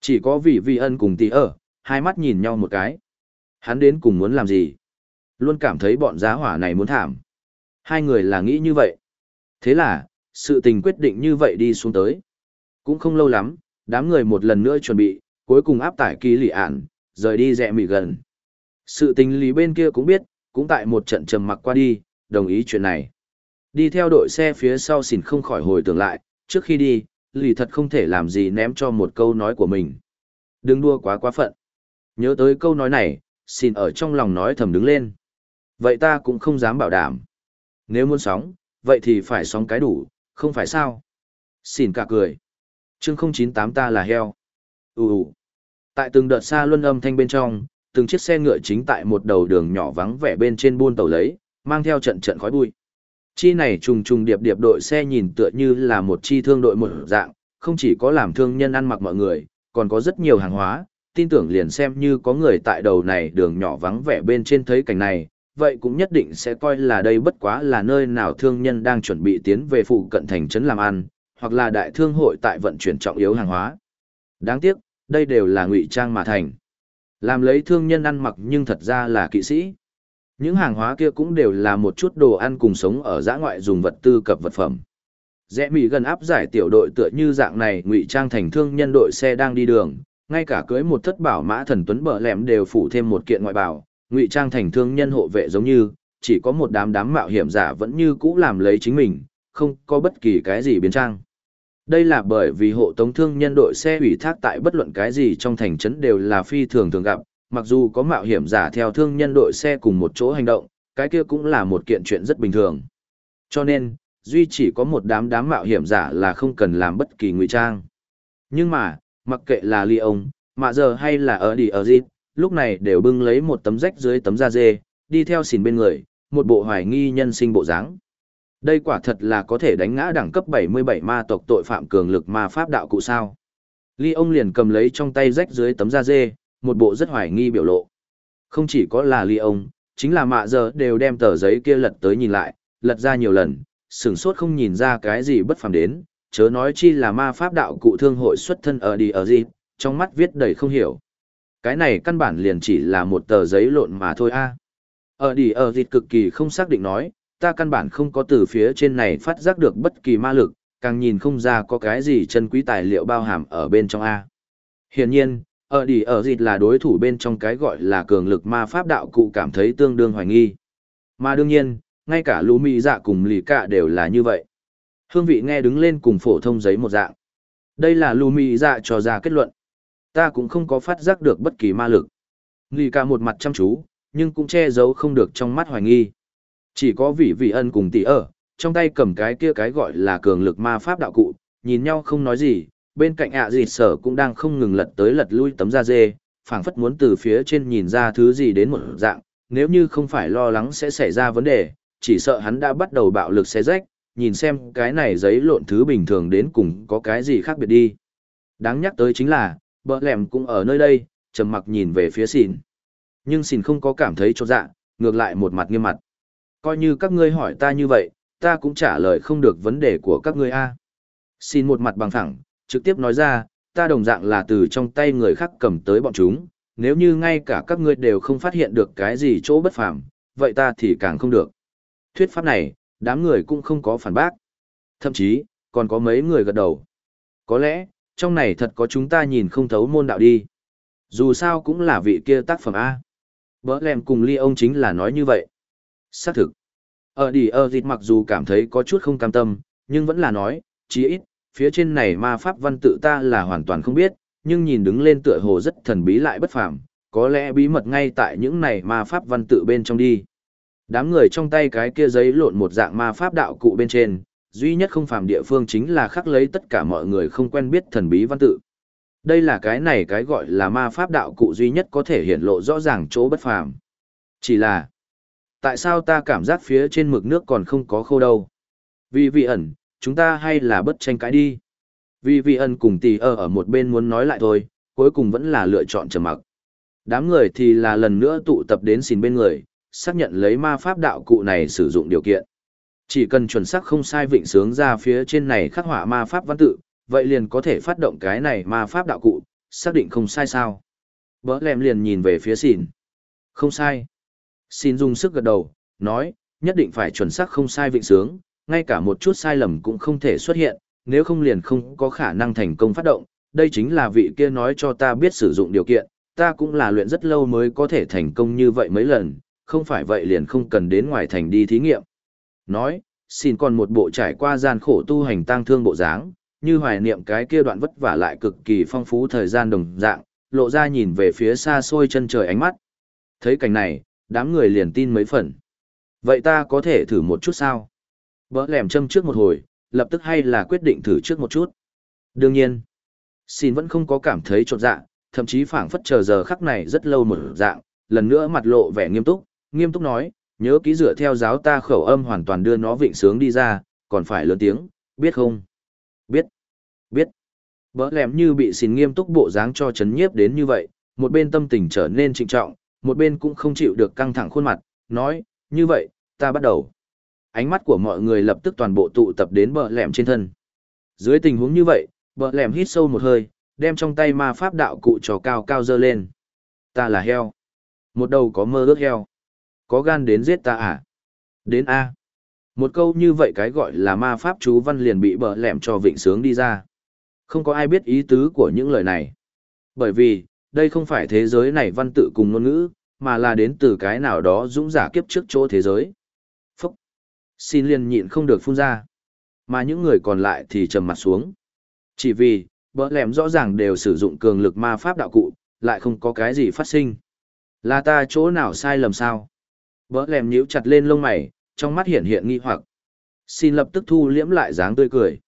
Chỉ có vị vi ân cùng tí ở, hai mắt nhìn nhau một cái. Hắn đến cùng muốn làm gì? Luôn cảm thấy bọn giá hỏa này muốn thảm. Hai người là nghĩ như vậy. Thế là, sự tình quyết định như vậy đi xuống tới. Cũng không lâu lắm, đám người một lần nữa chuẩn bị, cuối cùng áp tải ký lì ản, rời đi rẽ mị gần. Sự tình lý bên kia cũng biết, cũng tại một trận trầm mặc qua đi, đồng ý chuyện này. Đi theo đội xe phía sau xỉn không khỏi hồi tưởng lại, trước khi đi, lì thật không thể làm gì ném cho một câu nói của mình. Đừng đua quá quá phận. Nhớ tới câu nói này, xỉn ở trong lòng nói thầm đứng lên. Vậy ta cũng không dám bảo đảm. Nếu muốn sóng, vậy thì phải sóng cái đủ, không phải sao? Xỉn cả cười. chương 098 ta là heo. Ú ù. Tại từng đợt xa luân âm thanh bên trong, từng chiếc xe ngựa chính tại một đầu đường nhỏ vắng vẻ bên trên buôn tàu lấy, mang theo trận trận khói bụi. Chi này trùng trùng điệp điệp đội xe nhìn tựa như là một chi thương đội một dạng, không chỉ có làm thương nhân ăn mặc mọi người, còn có rất nhiều hàng hóa, tin tưởng liền xem như có người tại đầu này đường nhỏ vắng vẻ bên trên thấy cảnh này, vậy cũng nhất định sẽ coi là đây bất quá là nơi nào thương nhân đang chuẩn bị tiến về phụ cận thành trấn làm ăn, hoặc là đại thương hội tại vận chuyển trọng yếu hàng hóa. Đáng tiếc, đây đều là ngụy trang mà thành. Làm lấy thương nhân ăn mặc nhưng thật ra là kỵ sĩ. Những hàng hóa kia cũng đều là một chút đồ ăn cùng sống ở giã ngoại dùng vật tư cập vật phẩm. Rẽ mì gần áp giải tiểu đội tựa như dạng này ngụy trang thành thương nhân đội xe đang đi đường, ngay cả cưới một thất bảo mã thần tuấn bờ lẻm đều phủ thêm một kiện ngoại bảo, ngụy trang thành thương nhân hộ vệ giống như, chỉ có một đám đám mạo hiểm giả vẫn như cũ làm lấy chính mình, không có bất kỳ cái gì biến trang. Đây là bởi vì hộ tống thương nhân đội xe ủy thác tại bất luận cái gì trong thành trấn đều là phi thường thường gặp, mặc dù có mạo hiểm giả theo thương nhân đội xe cùng một chỗ hành động, cái kia cũng là một kiện chuyện rất bình thường. Cho nên, duy chỉ có một đám đám mạo hiểm giả là không cần làm bất kỳ ngụy trang. Nhưng mà, mặc kệ là ly ông, mà giờ hay là ở đi ở gì, lúc này đều bưng lấy một tấm rách dưới tấm da dê, đi theo xỉn bên người, một bộ hoài nghi nhân sinh bộ dáng. Đây quả thật là có thể đánh ngã đẳng cấp 77 ma tộc tội phạm cường lực ma pháp đạo cụ sao. Ly ông liền cầm lấy trong tay rách dưới tấm da dê, một bộ rất hoài nghi biểu lộ. Không chỉ có là ly ông, chính là mạ giờ đều đem tờ giấy kia lật tới nhìn lại, lật ra nhiều lần, sửng sốt không nhìn ra cái gì bất phàm đến, chớ nói chi là ma pháp đạo cụ thương hội xuất thân ở đi ở gì, trong mắt viết đầy không hiểu. Cái này căn bản liền chỉ là một tờ giấy lộn mà thôi a. Ở đi ở gì cực kỳ không xác định nói, ta căn bản không có từ phía trên này phát giác được bất kỳ ma lực, càng nhìn không ra có cái gì chân quý tài liệu bao hàm ở bên trong A. Hiển nhiên, ở đi ở dịt là đối thủ bên trong cái gọi là cường lực ma pháp đạo cụ cảm thấy tương đương hoài nghi. Mà đương nhiên, ngay cả lũ mỹ dạ cùng lì Cả đều là như vậy. Hương vị nghe đứng lên cùng phổ thông giấy một dạng. Đây là lũ mỹ dạ cho ra kết luận. Ta cũng không có phát giác được bất kỳ ma lực. Lì Cả một mặt chăm chú, nhưng cũng che giấu không được trong mắt hoài nghi. Chỉ có vị vị ân cùng tỷ ở, trong tay cầm cái kia cái gọi là cường lực ma pháp đạo cụ, nhìn nhau không nói gì, bên cạnh ạ à dịt sở cũng đang không ngừng lật tới lật lui tấm da dê, phảng phất muốn từ phía trên nhìn ra thứ gì đến một dạng, nếu như không phải lo lắng sẽ xảy ra vấn đề, chỉ sợ hắn đã bắt đầu bạo lực xé rách, nhìn xem cái này giấy lộn thứ bình thường đến cùng có cái gì khác biệt đi. Đáng nhắc tới chính là, bờ lẻm cũng ở nơi đây, trầm mặc nhìn về phía xìn. Nhưng xìn không có cảm thấy cho dạ, ngược lại một mặt nghiêm mặt. Coi như các ngươi hỏi ta như vậy, ta cũng trả lời không được vấn đề của các ngươi a. Xin một mặt bằng thẳng, trực tiếp nói ra, ta đồng dạng là từ trong tay người khác cầm tới bọn chúng, nếu như ngay cả các ngươi đều không phát hiện được cái gì chỗ bất phàm, vậy ta thì càng không được. Thuyết pháp này, đám người cũng không có phản bác. Thậm chí, còn có mấy người gật đầu. Có lẽ, trong này thật có chúng ta nhìn không thấu môn đạo đi. Dù sao cũng là vị kia tác phẩm A. Bỡ lem cùng ly ông chính là nói như vậy. Xác thực. Ở đi ở dịch mặc dù cảm thấy có chút không cam tâm, nhưng vẫn là nói, chí ít, phía trên này ma pháp văn tự ta là hoàn toàn không biết, nhưng nhìn đứng lên tựa hồ rất thần bí lại bất phàm, có lẽ bí mật ngay tại những này ma pháp văn tự bên trong đi. Đám người trong tay cái kia giấy lộn một dạng ma pháp đạo cụ bên trên, duy nhất không phàm địa phương chính là khắc lấy tất cả mọi người không quen biết thần bí văn tự. Đây là cái này cái gọi là ma pháp đạo cụ duy nhất có thể hiện lộ rõ ràng chỗ bất phàm. Chỉ là, tại sao ta cảm giác phía trên mực nước còn không có khô đâu? Vì vị ẩn, chúng ta hay là bất tranh cãi đi. Vì vị Ân cùng tỷ ở ở một bên muốn nói lại thôi, cuối cùng vẫn là lựa chọn trầm mặc. Đám người thì là lần nữa tụ tập đến xin bên người, xác nhận lấy ma pháp đạo cụ này sử dụng điều kiện. Chỉ cần chuẩn xác không sai vịnh sướng ra phía trên này khắc họa ma pháp văn tự, vậy liền có thể phát động cái này ma pháp đạo cụ, xác định không sai sao. Bỡ lem liền nhìn về phía xin, Không sai. Xin dùng sức gật đầu, nói, nhất định phải chuẩn xác không sai vịnh sướng, ngay cả một chút sai lầm cũng không thể xuất hiện, nếu không liền không có khả năng thành công phát động. Đây chính là vị kia nói cho ta biết sử dụng điều kiện, ta cũng là luyện rất lâu mới có thể thành công như vậy mấy lần, không phải vậy liền không cần đến ngoài thành đi thí nghiệm. Nói, xin còn một bộ trải qua gian khổ tu hành tăng thương bộ dáng, như hoài niệm cái kia đoạn vất vả lại cực kỳ phong phú thời gian đồng dạng, lộ ra nhìn về phía xa xôi chân trời ánh mắt. Thấy cảnh này, đám người liền tin mấy phần. Vậy ta có thể thử một chút sao? Bỡ lẻm châm trước một hồi, lập tức hay là quyết định thử trước một chút. Đương nhiên, xin vẫn không có cảm thấy trột dạ, thậm chí phảng phất chờ giờ khắc này rất lâu một dạng, lần nữa mặt lộ vẻ nghiêm túc, nghiêm túc nói, nhớ kỹ dựa theo giáo ta khẩu âm hoàn toàn đưa nó vịnh sướng đi ra, còn phải lớn tiếng, biết không? Biết, biết. Bỡ lẻm như bị xin nghiêm túc bộ dáng cho chấn nhiếp đến như vậy, một bên tâm tình trở nên trịnh trọng, một bên cũng không chịu được căng thẳng khuôn mặt, nói, như vậy, ta bắt đầu. Ánh mắt của mọi người lập tức toàn bộ tụ tập đến bờ lẻm trên thân. Dưới tình huống như vậy, bờ lẻm hít sâu một hơi, đem trong tay ma pháp đạo cụ trò cao cao dơ lên. Ta là heo. Một đầu có mơ ước heo. Có gan đến giết ta à? Đến A. Một câu như vậy cái gọi là ma pháp chú văn liền bị bờ lẻm cho vịnh sướng đi ra. Không có ai biết ý tứ của những lời này. Bởi vì, đây không phải thế giới này văn tự cùng ngôn ngữ, mà là đến từ cái nào đó dũng giả kiếp trước chỗ thế giới. Xin liền nhịn không được phun ra. Mà những người còn lại thì trầm mặt xuống. Chỉ vì, bỡ lẻm rõ ràng đều sử dụng cường lực ma pháp đạo cụ, lại không có cái gì phát sinh. Là ta chỗ nào sai lầm sao? Bỡ lẻm nhíu chặt lên lông mày, trong mắt hiện hiện nghi hoặc. Xin lập tức thu liễm lại dáng tươi cười.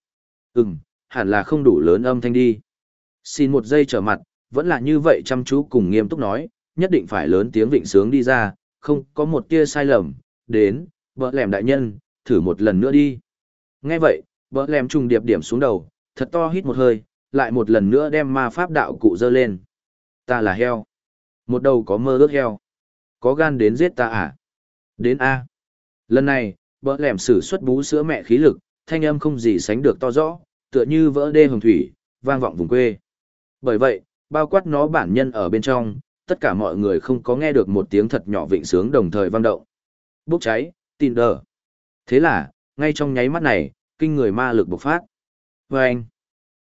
Ừm, hẳn là không đủ lớn âm thanh đi. Xin một giây trở mặt, vẫn là như vậy chăm chú cùng nghiêm túc nói, nhất định phải lớn tiếng vịnh sướng đi ra, không có một tia sai lầm, đến, bỡ lẻm đại nhân, thử một lần nữa đi. Nghe vậy, bỡ lẻm trùng điệp điểm xuống đầu, thật to hít một hơi, lại một lần nữa đem ma pháp đạo cụ dơ lên. Ta là heo. Một đầu có mơ ước heo. Có gan đến giết ta à? Đến A. Lần này, bỡ lẻm sử xuất bú sữa mẹ khí lực, thanh âm không gì sánh được to rõ, tựa như vỡ đê hồng thủy, vang vọng vùng quê. Bởi vậy, bao quát nó bản nhân ở bên trong, tất cả mọi người không có nghe được một tiếng thật nhỏ vịnh sướng đồng thời vang động. Bốc cháy, tin đờ. Thế là, ngay trong nháy mắt này, kinh người ma lực bộc phát. Và anh,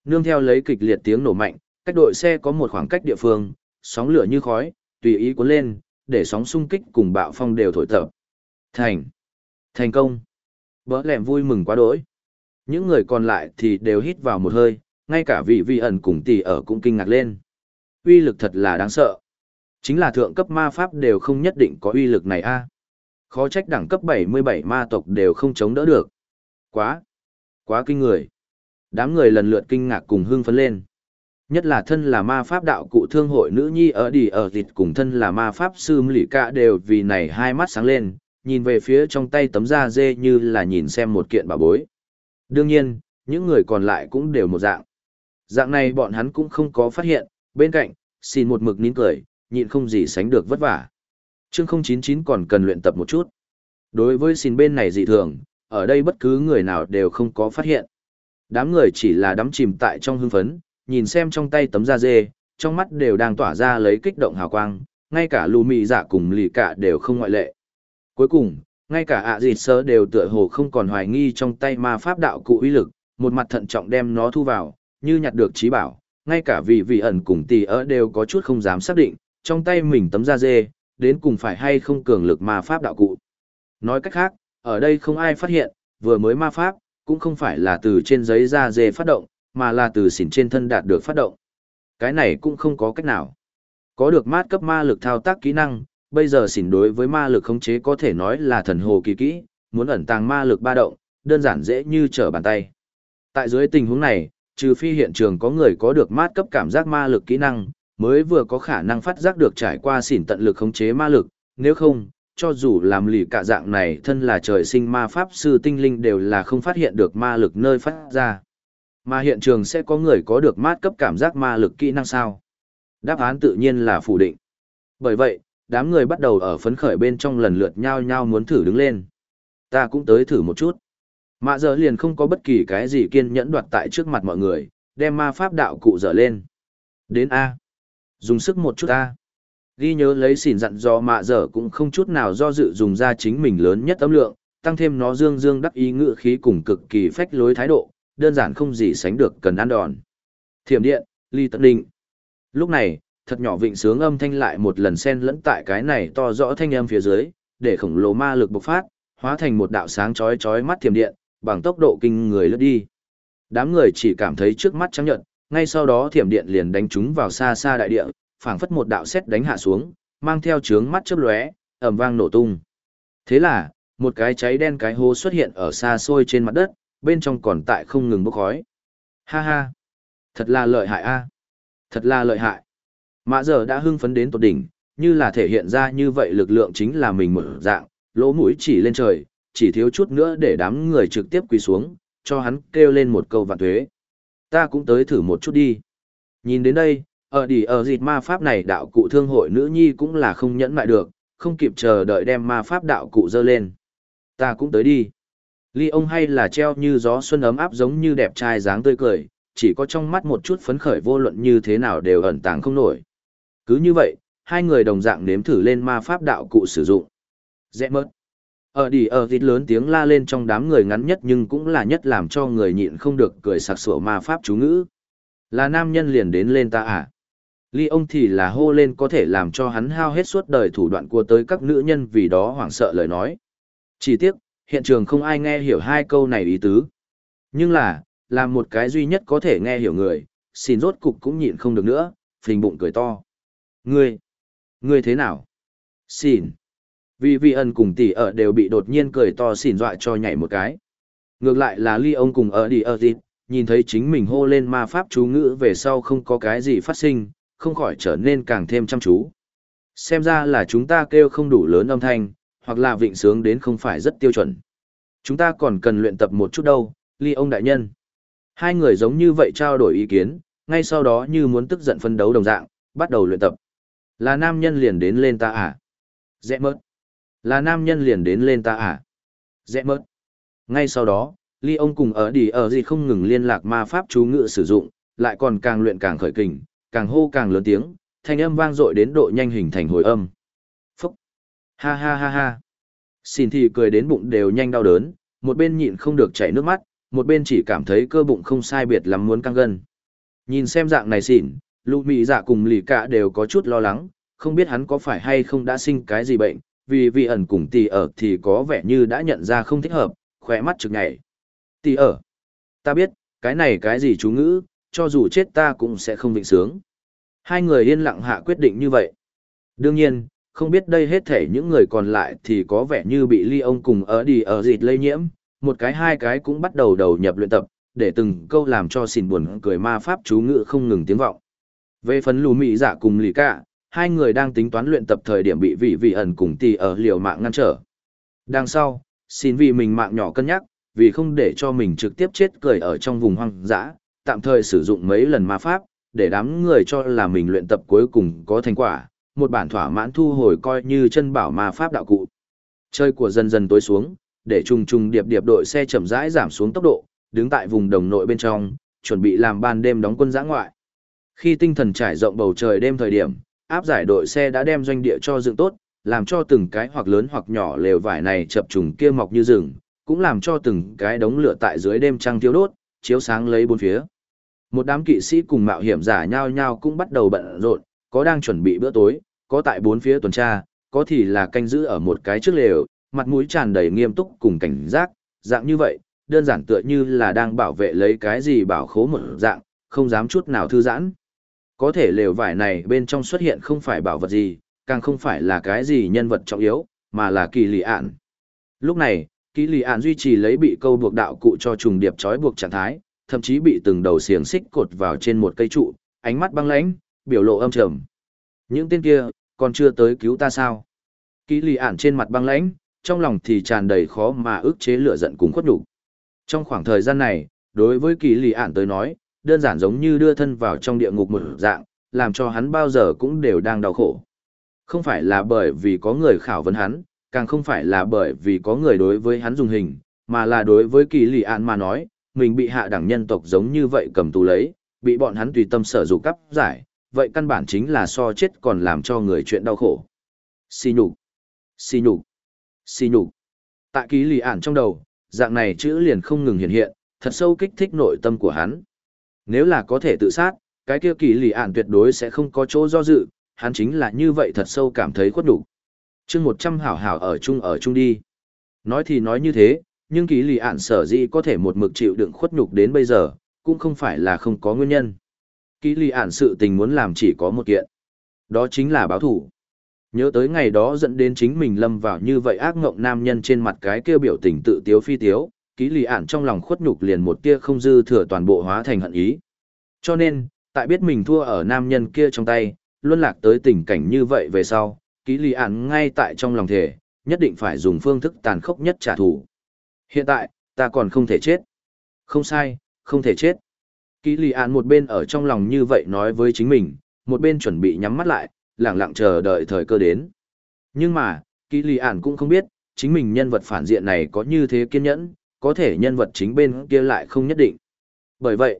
nương theo lấy kịch liệt tiếng nổ mạnh, cách đội xe có một khoảng cách địa phương, sóng lửa như khói, tùy ý cuốn lên, để sóng xung kích cùng bạo phong đều thổi tập. Thành. Thành công. Bỡ lẻm vui mừng quá đỗi. Những người còn lại thì đều hít vào một hơi, ngay cả vị vi ẩn cùng tỷ ở cũng kinh ngạc lên. Uy lực thật là đáng sợ. Chính là thượng cấp ma pháp đều không nhất định có uy lực này a. Khó trách đẳng cấp 77 ma tộc đều không chống đỡ được. Quá, quá kinh người. Đám người lần lượt kinh ngạc cùng hưng phấn lên. Nhất là thân là ma pháp đạo cụ thương hội nữ nhi ở đi ở dịch cùng thân là ma pháp sư lỷ cả đều vì này hai mắt sáng lên, nhìn về phía trong tay tấm da dê như là nhìn xem một kiện bảo bối. Đương nhiên, những người còn lại cũng đều một dạng. Dạng này bọn hắn cũng không có phát hiện, bên cạnh, xin một mực nín cười, nhịn không gì sánh được vất vả. Chương 099 còn cần luyện tập một chút. Đối với xin bên này dị thường, ở đây bất cứ người nào đều không có phát hiện. Đám người chỉ là đắm chìm tại trong hưng phấn, nhìn xem trong tay tấm da dê, trong mắt đều đang tỏa ra lấy kích động hào quang, ngay cả lù mị giả cùng lì cả đều không ngoại lệ. Cuối cùng, ngay cả ạ à dịt sơ đều tựa hồ không còn hoài nghi trong tay ma pháp đạo cụ uy lực, một mặt thận trọng đem nó thu vào, như nhặt được trí bảo, ngay cả vị vị ẩn cùng tỷ ớ đều có chút không dám xác định, trong tay mình tấm da dê, đến cùng phải hay không cường lực ma pháp đạo cụ. Nói cách khác, ở đây không ai phát hiện, vừa mới ma pháp, cũng không phải là từ trên giấy da dê phát động, mà là từ xỉn trên thân đạt được phát động. Cái này cũng không có cách nào. Có được mát cấp ma lực thao tác kỹ năng, bây giờ xỉn đối với ma lực khống chế có thể nói là thần hồ kỳ kỹ, muốn ẩn tàng ma lực ba động, đơn giản dễ như trở bàn tay. Tại dưới tình huống này, trừ phi hiện trường có người có được mát cấp cảm giác ma lực kỹ năng, mới vừa có khả năng phát giác được trải qua xỉn tận lực khống chế ma lực, nếu không, cho dù làm lì cả dạng này thân là trời sinh ma pháp sư tinh linh đều là không phát hiện được ma lực nơi phát ra. Mà hiện trường sẽ có người có được mát cấp cảm giác ma lực kỹ năng sao? Đáp án tự nhiên là phủ định. Bởi vậy, đám người bắt đầu ở phấn khởi bên trong lần lượt nhau nhau muốn thử đứng lên. Ta cũng tới thử một chút. Mạ giờ liền không có bất kỳ cái gì kiên nhẫn đoạt tại trước mặt mọi người, đem ma pháp đạo cụ dở lên. Đến A. Dùng sức một chút ta Ghi nhớ lấy xỉn dặn do mạ dở cũng không chút nào do dự dùng ra chính mình lớn nhất âm lượng, tăng thêm nó dương dương đắc ý ngự khí cùng cực kỳ phách lối thái độ, đơn giản không gì sánh được cần ăn đòn. Thiểm điện, ly tận định. Lúc này, thật nhỏ vịnh sướng âm thanh lại một lần xen lẫn tại cái này to rõ thanh âm phía dưới, để khổng lồ ma lực bộc phát, hóa thành một đạo sáng chói chói mắt thiểm điện, bằng tốc độ kinh người lướt đi. Đám người chỉ cảm thấy trước mắt trắng nhợt, ngay sau đó thiểm điện liền đánh chúng vào xa xa đại địa, phảng phất một đạo sét đánh hạ xuống, mang theo chướng mắt chớp lóe, ầm vang nổ tung. Thế là, một cái cháy đen cái hố xuất hiện ở xa xôi trên mặt đất, bên trong còn tại không ngừng bốc khói. Ha ha, thật là lợi hại a, thật là lợi hại. Mã giờ đã hưng phấn đến tột đỉnh, như là thể hiện ra như vậy lực lượng chính là mình mở dạng, lỗ mũi chỉ lên trời, chỉ thiếu chút nữa để đám người trực tiếp quỳ xuống, cho hắn kêu lên một câu vạn tuế. Ta cũng tới thử một chút đi. Nhìn đến đây, ở đi ở dịt ma pháp này đạo cụ thương hội nữ nhi cũng là không nhẫn mại được, không kịp chờ đợi đem ma pháp đạo cụ dơ lên. Ta cũng tới đi. Ly ông hay là treo như gió xuân ấm áp giống như đẹp trai dáng tươi cười, chỉ có trong mắt một chút phấn khởi vô luận như thế nào đều ẩn tàng không nổi. Cứ như vậy, hai người đồng dạng nếm thử lên ma pháp đạo cụ sử dụng. dễ mất. Ở đi ở thịt lớn tiếng la lên trong đám người ngắn nhất nhưng cũng là nhất làm cho người nhịn không được cười sặc sủa ma pháp chú ngữ. Là nam nhân liền đến lên ta à? Ly ông thì là hô lên có thể làm cho hắn hao hết suốt đời thủ đoạn của tới các nữ nhân vì đó hoảng sợ lời nói. Chỉ tiếc, hiện trường không ai nghe hiểu hai câu này ý tứ. Nhưng là, làm một cái duy nhất có thể nghe hiểu người, xin rốt cục cũng nhịn không được nữa, phình bụng cười to. Ngươi, ngươi thế nào? Xin. Vì vị ẩn cùng tỷ ở đều bị đột nhiên cười to xỉn dọa cho nhảy một cái. Ngược lại là ly ông cùng ở đi ở dịp, nhìn thấy chính mình hô lên ma pháp chú ngữ về sau không có cái gì phát sinh, không khỏi trở nên càng thêm chăm chú. Xem ra là chúng ta kêu không đủ lớn âm thanh, hoặc là vịnh sướng đến không phải rất tiêu chuẩn. Chúng ta còn cần luyện tập một chút đâu, ly ông đại nhân. Hai người giống như vậy trao đổi ý kiến, ngay sau đó như muốn tức giận phân đấu đồng dạng, bắt đầu luyện tập. Là nam nhân liền đến lên ta à? Dễ mất. Là nam nhân liền đến lên ta à? Dẹ mất. Ngay sau đó, ly ông cùng ở đi ở gì không ngừng liên lạc ma pháp chú ngữ sử dụng, lại còn càng luyện càng khởi kình, càng hô càng lớn tiếng, thanh âm vang dội đến độ nhanh hình thành hồi âm. Phúc! Ha ha ha ha! Xin thì cười đến bụng đều nhanh đau đớn, một bên nhịn không được chảy nước mắt, một bên chỉ cảm thấy cơ bụng không sai biệt lắm muốn căng gân. Nhìn xem dạng này xỉn, lụ mị dạ cùng lì cả đều có chút lo lắng, không biết hắn có phải hay không đã sinh cái gì bệnh, vì vị ẩn cùng tỷ ở thì có vẻ như đã nhận ra không thích hợp, khỏe mắt trực nhảy. Tỷ ở, ta biết, cái này cái gì chú ngữ, cho dù chết ta cũng sẽ không vịnh sướng. Hai người yên lặng hạ quyết định như vậy. Đương nhiên, không biết đây hết thể những người còn lại thì có vẻ như bị ly ông cùng ở đi ở dịt lây nhiễm, một cái hai cái cũng bắt đầu đầu nhập luyện tập, để từng câu làm cho xỉn buồn cười ma pháp chú ngữ không ngừng tiếng vọng. Về phần lù mị giả dạ cùng lì cả, hai người đang tính toán luyện tập thời điểm bị vị vị ẩn cùng tỷ ở liều mạng ngăn trở. Đằng sau, xin vì mình mạng nhỏ cân nhắc, vì không để cho mình trực tiếp chết cười ở trong vùng hoang dã, tạm thời sử dụng mấy lần ma pháp, để đám người cho là mình luyện tập cuối cùng có thành quả, một bản thỏa mãn thu hồi coi như chân bảo ma pháp đạo cụ. Chơi của dần dần tối xuống, để trùng trùng điệp điệp đội xe chậm rãi giảm xuống tốc độ, đứng tại vùng đồng nội bên trong, chuẩn bị làm ban đêm đóng quân giã ngoại. Khi tinh thần trải rộng bầu trời đêm thời điểm, áp giải đội xe đã đem doanh địa cho dựng tốt, làm cho từng cái hoặc lớn hoặc nhỏ lều vải này chập trùng kia mọc như rừng, cũng làm cho từng cái đống lửa tại dưới đêm trăng thiêu đốt, chiếu sáng lấy bốn phía. Một đám kỵ sĩ cùng mạo hiểm giả nhau nhau cũng bắt đầu bận rộn, có đang chuẩn bị bữa tối, có tại bốn phía tuần tra, có thì là canh giữ ở một cái trước lều, mặt mũi tràn đầy nghiêm túc cùng cảnh giác, dạng như vậy, đơn giản tựa như là đang bảo vệ lấy cái gì bảo khố một dạng, không dám chút nào thư giãn. Có thể lều vải này bên trong xuất hiện không phải bảo vật gì, càng không phải là cái gì nhân vật trọng yếu, mà là kỳ lì ạn. Lúc này, kỳ lì ạn duy trì lấy bị câu buộc đạo cụ cho trùng điệp trói buộc trạng thái, thậm chí bị từng đầu xiềng xích cột vào trên một cây trụ, ánh mắt băng lãnh, biểu lộ âm trầm. Những tên kia, còn chưa tới cứu ta sao? Kỳ lì ạn trên mặt băng lãnh, trong lòng thì tràn đầy khó mà ức chế lửa giận cùng khuất nhục. Trong khoảng thời gian này, đối với kỳ lì ạn tới nói, đơn giản giống như đưa thân vào trong địa ngục một dạng, làm cho hắn bao giờ cũng đều đang đau khổ. Không phải là bởi vì có người khảo vấn hắn, càng không phải là bởi vì có người đối với hắn dùng hình, mà là đối với kỳ lì ạn mà nói, mình bị hạ đẳng nhân tộc giống như vậy cầm tù lấy, bị bọn hắn tùy tâm sở dục cắp giải, vậy căn bản chính là so chết còn làm cho người chuyện đau khổ. Xì nhục, xì nhục, xì nhục. Tại ký lì ản trong đầu, dạng này chữ liền không ngừng hiện hiện, thật sâu kích thích nội tâm của hắn. Nếu là có thể tự sát, cái kia kỳ lì ản tuyệt đối sẽ không có chỗ do dự, hắn chính là như vậy thật sâu cảm thấy khuất đủ. chương một trăm hảo hảo ở chung ở chung đi. Nói thì nói như thế, nhưng kỳ lì ản sở dĩ có thể một mực chịu đựng khuất nhục đến bây giờ, cũng không phải là không có nguyên nhân. Kỳ lì ản sự tình muốn làm chỉ có một kiện. Đó chính là báo thủ. Nhớ tới ngày đó dẫn đến chính mình lâm vào như vậy ác ngộng nam nhân trên mặt cái kia biểu tình tự tiếu phi tiếu, ký lì ản trong lòng khuất nhục liền một tia không dư thừa toàn bộ hóa thành hận ý. Cho nên, tại biết mình thua ở nam nhân kia trong tay, luân lạc tới tình cảnh như vậy về sau, ký lì ản ngay tại trong lòng thể, nhất định phải dùng phương thức tàn khốc nhất trả thù. Hiện tại, ta còn không thể chết. Không sai, không thể chết. Ký lì ản một bên ở trong lòng như vậy nói với chính mình, một bên chuẩn bị nhắm mắt lại, lặng lặng chờ đợi thời cơ đến. Nhưng mà, ký Lì Ản cũng không biết, chính mình nhân vật phản diện này có như thế kiên nhẫn, có thể nhân vật chính bên kia lại không nhất định. Bởi vậy,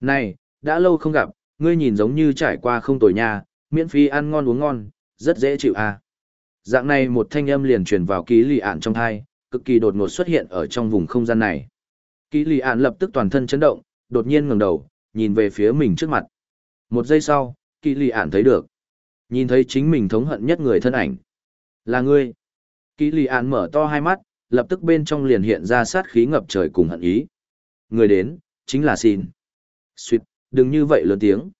này, đã lâu không gặp, ngươi nhìn giống như trải qua không tồi nha, miễn phí ăn ngon uống ngon, rất dễ chịu à. Dạng này một thanh âm liền truyền vào ký Lì Ản trong thai, cực kỳ đột ngột xuất hiện ở trong vùng không gian này. ký Lì Ản lập tức toàn thân chấn động, đột nhiên ngẩng đầu, nhìn về phía mình trước mặt. Một giây sau, ký Lì Ản thấy được Nhìn thấy chính mình thống hận nhất người thân ảnh. Là ngươi. ký lì ạn mở to hai mắt, lập tức bên trong liền hiện ra sát khí ngập trời cùng hận ý. Người đến, chính là xin. Xuyệt, đừng như vậy lớn tiếng.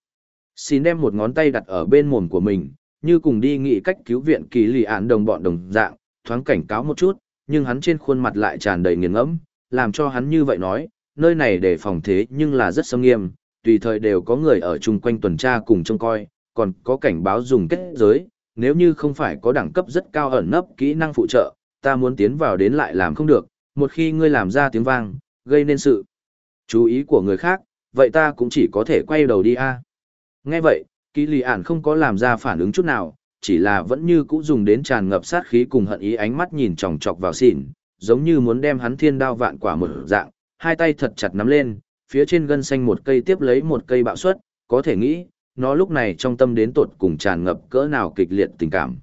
Xin đem một ngón tay đặt ở bên mồm của mình, như cùng đi nghị cách cứu viện kỳ lì ạn đồng bọn đồng dạng, thoáng cảnh cáo một chút, nhưng hắn trên khuôn mặt lại tràn đầy nghiền ngẫm, làm cho hắn như vậy nói, nơi này để phòng thế nhưng là rất sâm nghiêm, tùy thời đều có người ở chung quanh tuần tra cùng trông coi, còn có cảnh báo dùng kết giới, nếu như không phải có đẳng cấp rất cao ẩn nấp kỹ năng phụ trợ, ta muốn tiến vào đến lại làm không được, một khi ngươi làm ra tiếng vang, gây nên sự chú ý của người khác, vậy ta cũng chỉ có thể quay đầu đi a. Nghe vậy, Kỷ Lì Ản không có làm ra phản ứng chút nào, chỉ là vẫn như cũ dùng đến tràn ngập sát khí cùng hận ý ánh mắt nhìn chòng chọc vào xỉn, giống như muốn đem hắn thiên đao vạn quả một dạng, hai tay thật chặt nắm lên, phía trên gân xanh một cây tiếp lấy một cây bạo suất, có thể nghĩ, nó lúc này trong tâm đến tột cùng tràn ngập cỡ nào kịch liệt tình cảm.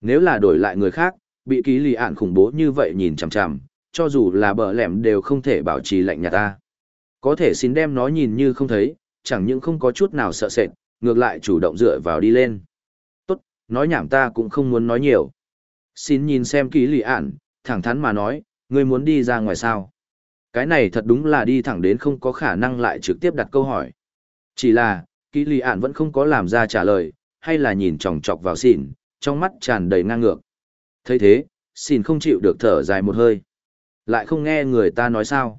Nếu là đổi lại người khác, bị ký lì ạn khủng bố như vậy nhìn chằm chằm, cho dù là bờ lẻm đều không thể bảo trì lạnh nhà ta. Có thể xin đem nó nhìn như không thấy, chẳng những không có chút nào sợ sệt, ngược lại chủ động dựa vào đi lên. Tốt, nói nhảm ta cũng không muốn nói nhiều. Xin nhìn xem ký lì ạn, thẳng thắn mà nói, ngươi muốn đi ra ngoài sao? Cái này thật đúng là đi thẳng đến không có khả năng lại trực tiếp đặt câu hỏi. Chỉ là, ký lì ạn vẫn không có làm ra trả lời, hay là nhìn chòng chọc vào xỉn, trong mắt tràn đầy ngang ngược thấy thế, xin không chịu được thở dài một hơi. Lại không nghe người ta nói sao.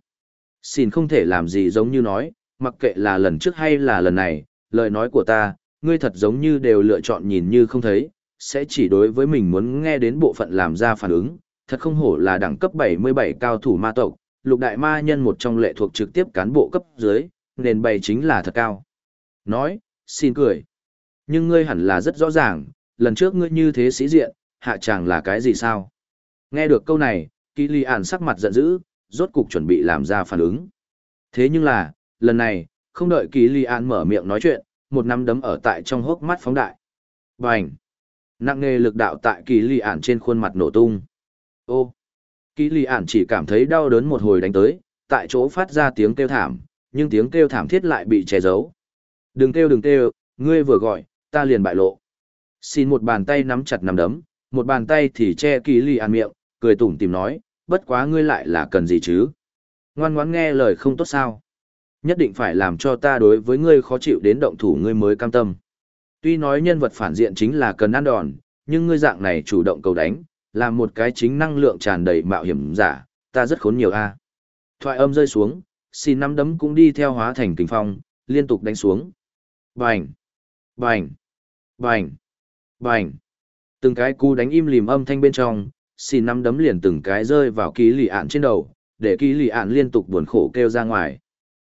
xin không thể làm gì giống như nói, mặc kệ là lần trước hay là lần này, lời nói của ta, ngươi thật giống như đều lựa chọn nhìn như không thấy, sẽ chỉ đối với mình muốn nghe đến bộ phận làm ra phản ứng, thật không hổ là đẳng cấp 77 cao thủ ma tộc, lục đại ma nhân một trong lệ thuộc trực tiếp cán bộ cấp dưới, nền bày chính là thật cao. Nói, xin cười. Nhưng ngươi hẳn là rất rõ ràng, lần trước ngươi như thế sĩ diện, hạ chàng là cái gì sao? Nghe được câu này, Kỳ Lì Ản sắc mặt giận dữ, rốt cục chuẩn bị làm ra phản ứng. Thế nhưng là, lần này, không đợi Kỳ Lì Ản mở miệng nói chuyện, một nắm đấm ở tại trong hốc mắt phóng đại. Bành! Nặng nề lực đạo tại Kỳ Lì Ản trên khuôn mặt nổ tung. Ô! Kỳ Lì Ản chỉ cảm thấy đau đớn một hồi đánh tới, tại chỗ phát ra tiếng kêu thảm, nhưng tiếng kêu thảm thiết lại bị che giấu, Đừng kêu đừng kêu, ngươi vừa gọi, ta liền bại lộ. Xin một bàn tay nắm chặt nắm đấm, một bàn tay thì che kỳ lì ăn miệng, cười tủm tìm nói, bất quá ngươi lại là cần gì chứ? Ngoan ngoãn nghe lời không tốt sao? Nhất định phải làm cho ta đối với ngươi khó chịu đến động thủ ngươi mới cam tâm. Tuy nói nhân vật phản diện chính là cần ăn đòn, nhưng ngươi dạng này chủ động cầu đánh, làm một cái chính năng lượng tràn đầy mạo hiểm giả, ta rất khốn nhiều a. Thoại âm rơi xuống, xin nắm đấm cũng đi theo hóa thành kình phong, liên tục đánh xuống. Bành! Bành! Bành! Bành! Từng cái cú đánh im lìm âm thanh bên trong, xin nắm đấm liền từng cái rơi vào ký lì ạn trên đầu, để ký lì ạn liên tục buồn khổ kêu ra ngoài.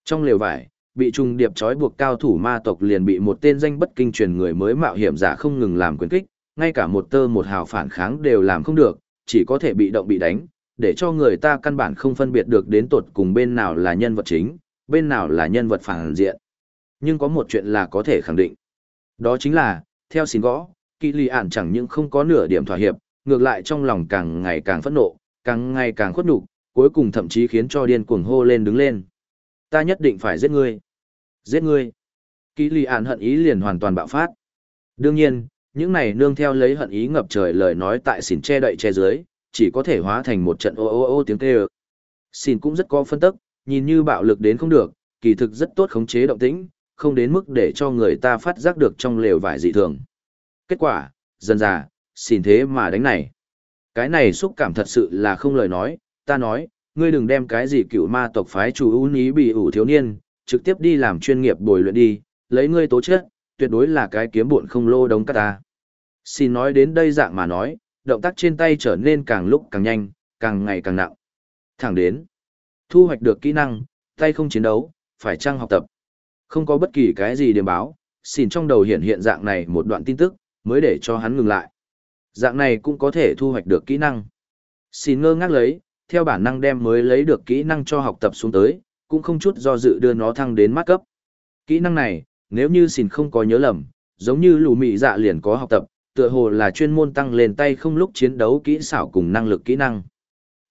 Trong lều vải, bị trùng điệp trói buộc cao thủ ma tộc liền bị một tên danh bất kinh truyền người mới mạo hiểm giả không ngừng làm quyền kích, ngay cả một tơ một hào phản kháng đều làm không được, chỉ có thể bị động bị đánh, để cho người ta căn bản không phân biệt được đến tột cùng bên nào là nhân vật chính, bên nào là nhân vật phản diện. Nhưng có một chuyện là có thể khẳng định. Đó chính là, theo xin gõ, kỳ lì ạn chẳng những không có nửa điểm thỏa hiệp, ngược lại trong lòng càng ngày càng phẫn nộ, càng ngày càng khuất nhục, cuối cùng thậm chí khiến cho điên cuồng hô lên đứng lên. Ta nhất định phải giết ngươi. Giết ngươi. Kỳ lì ạn hận ý liền hoàn toàn bạo phát. Đương nhiên, những này nương theo lấy hận ý ngập trời lời nói tại xỉn che đậy che dưới, chỉ có thể hóa thành một trận ô ô ô tiếng kêu. Xỉn cũng rất có phân tức, nhìn như bạo lực đến không được, kỳ thực rất tốt khống chế động tĩnh, không đến mức để cho người ta phát giác được trong lều vải dị thường. Kết quả, dần dà, xin thế mà đánh này. Cái này xúc cảm thật sự là không lời nói, ta nói, ngươi đừng đem cái gì cựu ma tộc phái chủ ưu ý bị ủ thiếu niên, trực tiếp đi làm chuyên nghiệp bồi luyện đi, lấy ngươi tố chất, tuyệt đối là cái kiếm buồn không lô đống cắt ta. Xin nói đến đây dạng mà nói, động tác trên tay trở nên càng lúc càng nhanh, càng ngày càng nặng. Thẳng đến, thu hoạch được kỹ năng, tay không chiến đấu, phải chăng học tập. Không có bất kỳ cái gì điểm báo, xin trong đầu hiện hiện dạng này một đoạn tin tức, mới để cho hắn ngừng lại. Dạng này cũng có thể thu hoạch được kỹ năng. Xin ngơ ngác lấy, theo bản năng đem mới lấy được kỹ năng cho học tập xuống tới, cũng không chút do dự đưa nó thăng đến mắt cấp. Kỹ năng này, nếu như xin không có nhớ lầm, giống như lù mị dạ liền có học tập, tựa hồ là chuyên môn tăng lên tay không lúc chiến đấu kỹ xảo cùng năng lực kỹ năng.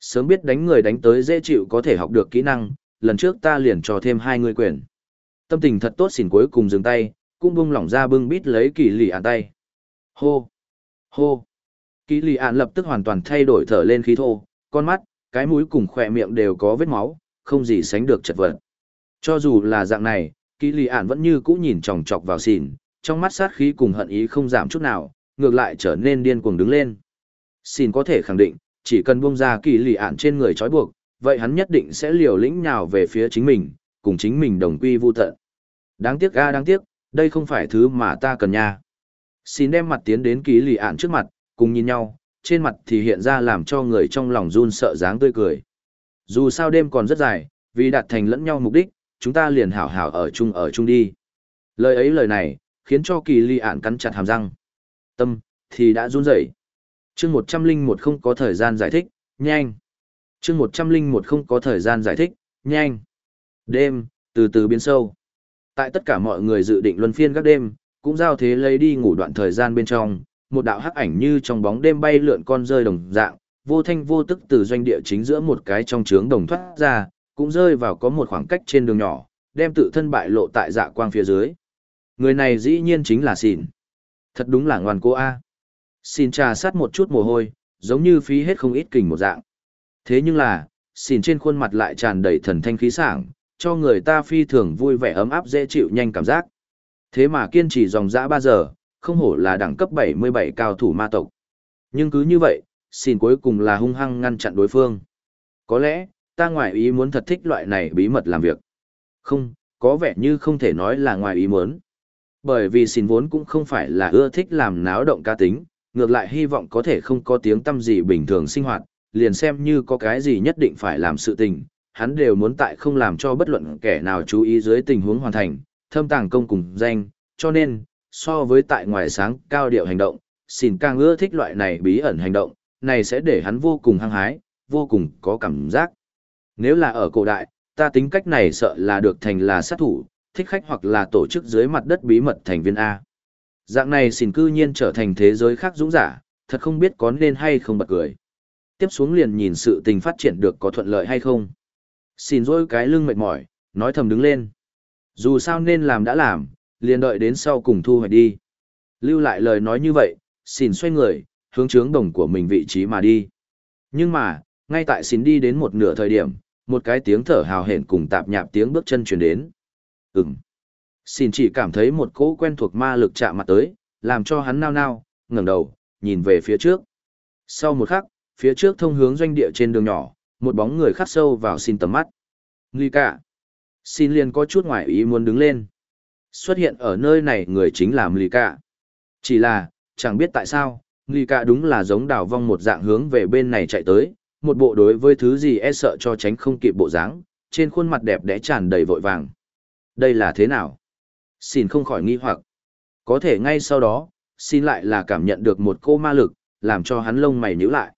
Sớm biết đánh người đánh tới dễ chịu có thể học được kỹ năng, lần trước ta liền cho thêm hai người quyền. Tâm tình thật tốt xỉn cuối cùng dừng tay, cũng bung lỏng ra bưng bít lấy kỳ lì ạn tay. Hô! Hô! Kỳ lì ạn lập tức hoàn toàn thay đổi thở lên khí thô, con mắt, cái mũi cùng khỏe miệng đều có vết máu, không gì sánh được chật vật. Cho dù là dạng này, kỳ lì ạn vẫn như cũ nhìn chòng chọc vào xỉn, trong mắt sát khí cùng hận ý không giảm chút nào, ngược lại trở nên điên cuồng đứng lên. Xin có thể khẳng định, chỉ cần buông ra kỳ lì ạn trên người trói buộc, vậy hắn nhất định sẽ liều lĩnh nhào về phía chính mình, cùng chính mình đồng quy vu tận. Đáng tiếc ga đáng tiếc, đây không phải thứ mà ta cần nha. Xin đem mặt tiến đến ký lì ạn trước mặt, cùng nhìn nhau, trên mặt thì hiện ra làm cho người trong lòng run sợ dáng tươi cười. Dù sao đêm còn rất dài, vì đạt thành lẫn nhau mục đích, chúng ta liền hảo hảo ở chung ở chung đi. Lời ấy lời này, khiến cho kỳ lì ạn cắn chặt hàm răng. Tâm, thì đã run rẩy. chương một trăm linh một không có thời gian giải thích, nhanh. chương một trăm linh một không có thời gian giải thích, nhanh. Đêm, từ từ biến sâu. Tại tất cả mọi người dự định luân phiên các đêm, cũng giao thế lấy đi ngủ đoạn thời gian bên trong, một đạo hắc ảnh như trong bóng đêm bay lượn con rơi đồng dạng, vô thanh vô tức từ doanh địa chính giữa một cái trong trướng đồng thoát ra, cũng rơi vào có một khoảng cách trên đường nhỏ, đem tự thân bại lộ tại dạ quang phía dưới. Người này dĩ nhiên chính là xỉn. Thật đúng là ngoan cô A. Xin trà sát một chút mồ hôi, giống như phí hết không ít kình một dạng. Thế nhưng là, xỉn trên khuôn mặt lại tràn đầy thần thanh khí sảng, cho người ta phi thường vui vẻ ấm áp dễ chịu nhanh cảm giác. Thế mà kiên trì dòng dã 3 giờ, không hổ là đẳng cấp 77 cao thủ ma tộc. Nhưng cứ như vậy, xin cuối cùng là hung hăng ngăn chặn đối phương. Có lẽ, ta ngoài ý muốn thật thích loại này bí mật làm việc. Không, có vẻ như không thể nói là ngoài ý muốn. Bởi vì xin vốn cũng không phải là ưa thích làm náo động ca tính, ngược lại hy vọng có thể không có tiếng tâm gì bình thường sinh hoạt, liền xem như có cái gì nhất định phải làm sự tình, hắn đều muốn tại không làm cho bất luận kẻ nào chú ý dưới tình huống hoàn thành, thâm tàng công cùng danh, cho nên, so với tại ngoài sáng cao điệu hành động, xin càng ưa thích loại này bí ẩn hành động, này sẽ để hắn vô cùng hăng hái, vô cùng có cảm giác. Nếu là ở cổ đại, ta tính cách này sợ là được thành là sát thủ, thích khách hoặc là tổ chức dưới mặt đất bí mật thành viên A. Dạng này xin cư nhiên trở thành thế giới khác dũng giả, thật không biết có nên hay không bật cười. Tiếp xuống liền nhìn sự tình phát triển được có thuận lợi hay không. Xin dôi cái lưng mệt mỏi, nói thầm đứng lên. Dù sao nên làm đã làm, liền đợi đến sau cùng thu hoạch đi. Lưu lại lời nói như vậy, xin xoay người, hướng trướng đồng của mình vị trí mà đi. Nhưng mà, ngay tại xin đi đến một nửa thời điểm, một cái tiếng thở hào hển cùng tạp nhạp tiếng bước chân truyền đến. Ừm. Xin chỉ cảm thấy một cỗ quen thuộc ma lực chạm mặt tới, làm cho hắn nao nao, ngẩng đầu, nhìn về phía trước. Sau một khắc, phía trước thông hướng doanh địa trên đường nhỏ, một bóng người khắc sâu vào xin tầm mắt. Nguy cả. Xin liền có chút ngoài ý muốn đứng lên. Xuất hiện ở nơi này người chính là Nguy cả. Chỉ là, chẳng biết tại sao, Nguy cả đúng là giống đào vong một dạng hướng về bên này chạy tới, một bộ đối với thứ gì e sợ cho tránh không kịp bộ dáng, trên khuôn mặt đẹp đẽ tràn đầy vội vàng. Đây là thế nào? Xin không khỏi nghi hoặc. Có thể ngay sau đó, xin lại là cảm nhận được một cô ma lực, làm cho hắn lông mày nhíu lại.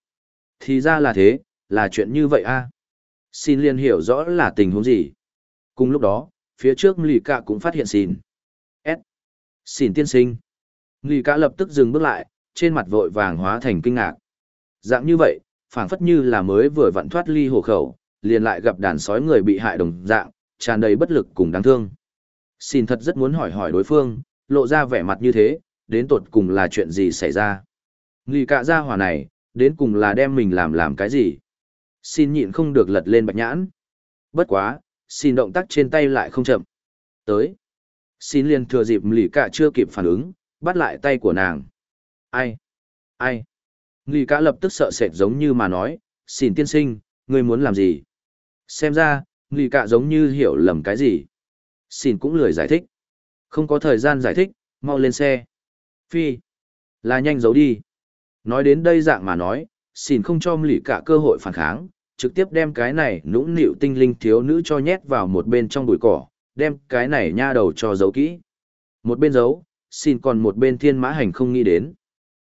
Thì ra là thế, là chuyện như vậy a. Xin liền hiểu rõ là tình huống gì. Cùng lúc đó, phía trước Lì Cạ cũng phát hiện xin. S. Xin tiên sinh. Lì Cạ lập tức dừng bước lại, trên mặt vội vàng hóa thành kinh ngạc. Dạng như vậy, phảng phất như là mới vừa vặn thoát ly hồ khẩu, liền lại gặp đàn sói người bị hại đồng dạng, tràn đầy bất lực cùng đáng thương. Xin thật rất muốn hỏi hỏi đối phương, lộ ra vẻ mặt như thế, đến tột cùng là chuyện gì xảy ra. Lì Cạ ra hỏa này, đến cùng là đem mình làm làm cái gì. Xin nhịn không được lật lên bạch nhãn. Bất quá, xin động tác trên tay lại không chậm. Tới. Xin liền thừa dịp lì cả chưa kịp phản ứng, bắt lại tay của nàng. Ai? Ai? Lì cả lập tức sợ sệt giống như mà nói, xin tiên sinh, ngươi muốn làm gì? Xem ra, lì cả giống như hiểu lầm cái gì. Xin cũng lười giải thích. Không có thời gian giải thích, mau lên xe. Phi. Là nhanh giấu đi. Nói đến đây dạng mà nói, xin không cho lì cả cơ hội phản kháng, trực tiếp đem cái này nũng nịu tinh linh thiếu nữ cho nhét vào một bên trong bụi cỏ, đem cái này nha đầu cho giấu kỹ. Một bên giấu, xin còn một bên thiên mã hành không nghĩ đến.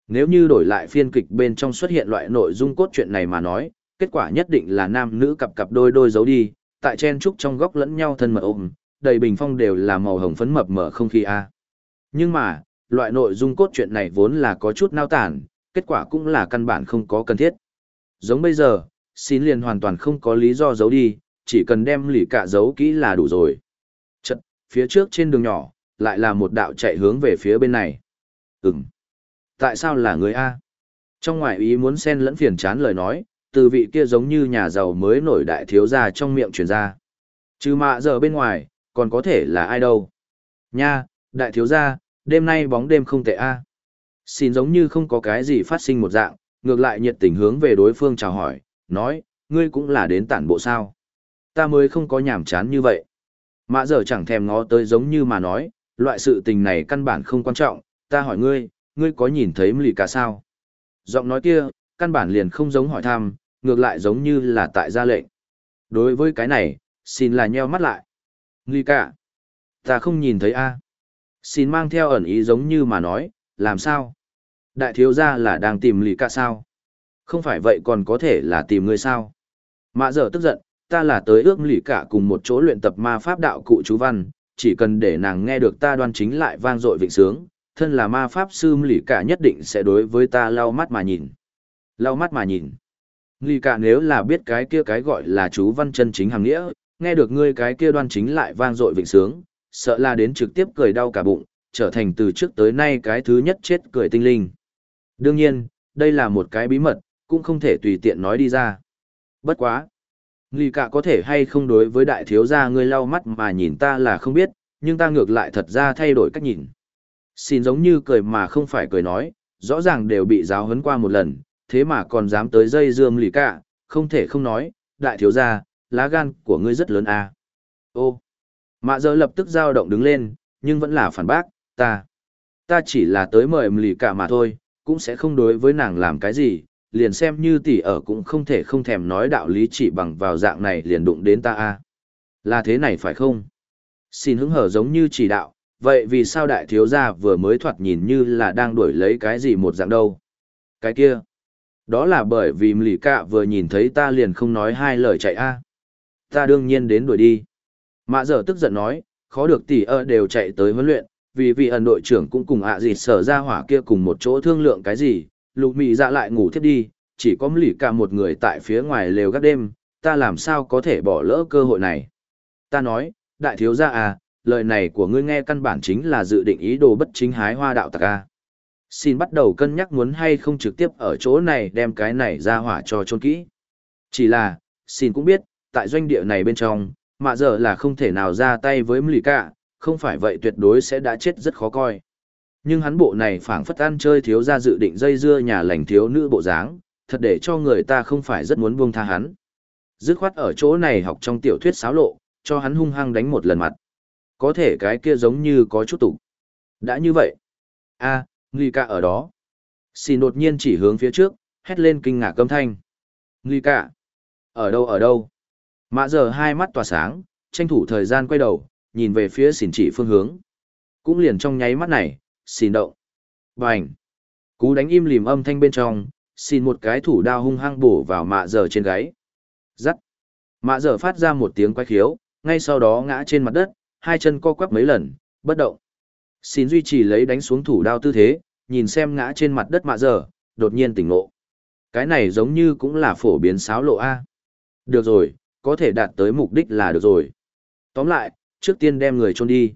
Nếu như đổi lại phiên kịch bên trong xuất hiện loại nội dung cốt truyện này mà nói, kết quả nhất định là nam nữ cặp cặp đôi đôi giấu đi, tại chen trúc trong góc lẫn nhau thân mật ôm, đầy bình phong đều là màu hồng phấn mập mở không khí a. Nhưng mà, loại nội dung cốt truyện này vốn là có chút nao tản, kết quả cũng là căn bản không có cần thiết. Giống bây giờ, xin liền hoàn toàn không có lý do giấu đi, chỉ cần đem lì cả giấu kỹ là đủ rồi. Chật, phía trước trên đường nhỏ, lại là một đạo chạy hướng về phía bên này. Ừm. Tại sao là người A? Trong ngoại ý muốn xen lẫn phiền chán lời nói, từ vị kia giống như nhà giàu mới nổi đại thiếu gia trong miệng truyền ra. Chứ mạ giờ bên ngoài, còn có thể là ai đâu. Nha, đại thiếu gia, đêm nay bóng đêm không tệ A. Xin giống như không có cái gì phát sinh một dạng, ngược lại nhiệt tình hướng về đối phương chào hỏi, nói, ngươi cũng là đến tản bộ sao. Ta mới không có nhảm chán như vậy. Mã giờ chẳng thèm ngó tới giống như mà nói, loại sự tình này căn bản không quan trọng, ta hỏi ngươi, ngươi có nhìn thấy lì cả sao? Giọng nói kia, căn bản liền không giống hỏi thăm, ngược lại giống như là tại gia lệnh. Đối với cái này, xin là nheo mắt lại. Lì cả. Ta không nhìn thấy a. Xin mang theo ẩn ý giống như mà nói, làm sao? Đại thiếu gia là đang tìm lì cả sao? Không phải vậy còn có thể là tìm ngươi sao? Mạ giờ tức giận, ta là tới ước lì cả cùng một chỗ luyện tập ma pháp đạo cụ chú văn, chỉ cần để nàng nghe được ta đoan chính lại vang dội vịnh sướng, thân là ma pháp sư lì cả nhất định sẽ đối với ta lau mắt mà nhìn. Lau mắt mà nhìn. Lì cả nếu là biết cái kia cái gọi là chú văn chân chính hàng nghĩa, nghe được ngươi cái kia đoan chính lại vang dội vịnh sướng, sợ là đến trực tiếp cười đau cả bụng, trở thành từ trước tới nay cái thứ nhất chết cười tinh linh. Đương nhiên, đây là một cái bí mật, cũng không thể tùy tiện nói đi ra. Bất quá. Lì cả có thể hay không đối với đại thiếu gia ngươi lau mắt mà nhìn ta là không biết, nhưng ta ngược lại thật ra thay đổi cách nhìn. Xin giống như cười mà không phải cười nói, rõ ràng đều bị giáo huấn qua một lần, thế mà còn dám tới dây dưa lì cả, không thể không nói, đại thiếu gia, lá gan của ngươi rất lớn à. Ô, mạ giờ lập tức dao động đứng lên, nhưng vẫn là phản bác, ta, ta chỉ là tới mời lì cả mà thôi, cũng sẽ không đối với nàng làm cái gì, liền xem như tỷ ở cũng không thể không thèm nói đạo lý chỉ bằng vào dạng này liền đụng đến ta a Là thế này phải không? Xin hứng hở giống như chỉ đạo, vậy vì sao đại thiếu gia vừa mới thoạt nhìn như là đang đuổi lấy cái gì một dạng đâu? Cái kia. Đó là bởi vì lì cạ vừa nhìn thấy ta liền không nói hai lời chạy a Ta đương nhiên đến đuổi đi. Mạ dở tức giận nói, khó được tỷ ơ đều chạy tới huấn luyện, vì vị ẩn đội trưởng cũng cùng ạ à gì sở ra hỏa kia cùng một chỗ thương lượng cái gì, lục mị dạ lại ngủ thiếp đi, chỉ có lì cả một người tại phía ngoài lều gác đêm, ta làm sao có thể bỏ lỡ cơ hội này. Ta nói, đại thiếu gia à, lời này của ngươi nghe căn bản chính là dự định ý đồ bất chính hái hoa đạo tặc a. Xin bắt đầu cân nhắc muốn hay không trực tiếp ở chỗ này đem cái này ra hỏa cho trôn kỹ. Chỉ là, xin cũng biết, tại doanh địa này bên trong, mạ giờ là không thể nào ra tay với Mlì Cả, không phải vậy tuyệt đối sẽ đã chết rất khó coi. Nhưng hắn bộ này phảng phất ăn chơi thiếu ra dự định dây dưa nhà lành thiếu nữ bộ dáng, thật để cho người ta không phải rất muốn buông tha hắn. Dứt khoát ở chỗ này học trong tiểu thuyết xáo lộ, cho hắn hung hăng đánh một lần mặt. Có thể cái kia giống như có chút tục. Đã như vậy. a à, Nghi Cả ở đó. Xin đột nhiên chỉ hướng phía trước, hét lên kinh ngạc câm thanh. Nguy Cả. Ở đâu ở đâu? Mạ giờ hai mắt tỏa sáng, tranh thủ thời gian quay đầu, nhìn về phía xỉn chỉ phương hướng. Cũng liền trong nháy mắt này, xin động. Bành! Cú đánh im lìm âm thanh bên trong, xin một cái thủ đao hung hăng bổ vào mạ giờ trên gáy. Rắc! Mạ giờ phát ra một tiếng quay khiếu, ngay sau đó ngã trên mặt đất, hai chân co quắp mấy lần, bất động. Xin duy trì lấy đánh xuống thủ đao tư thế, nhìn xem ngã trên mặt đất mạ giờ, đột nhiên tỉnh ngộ. Cái này giống như cũng là phổ biến sáo lộ A. Được rồi, có thể đạt tới mục đích là được rồi. Tóm lại, trước tiên đem người trôn đi.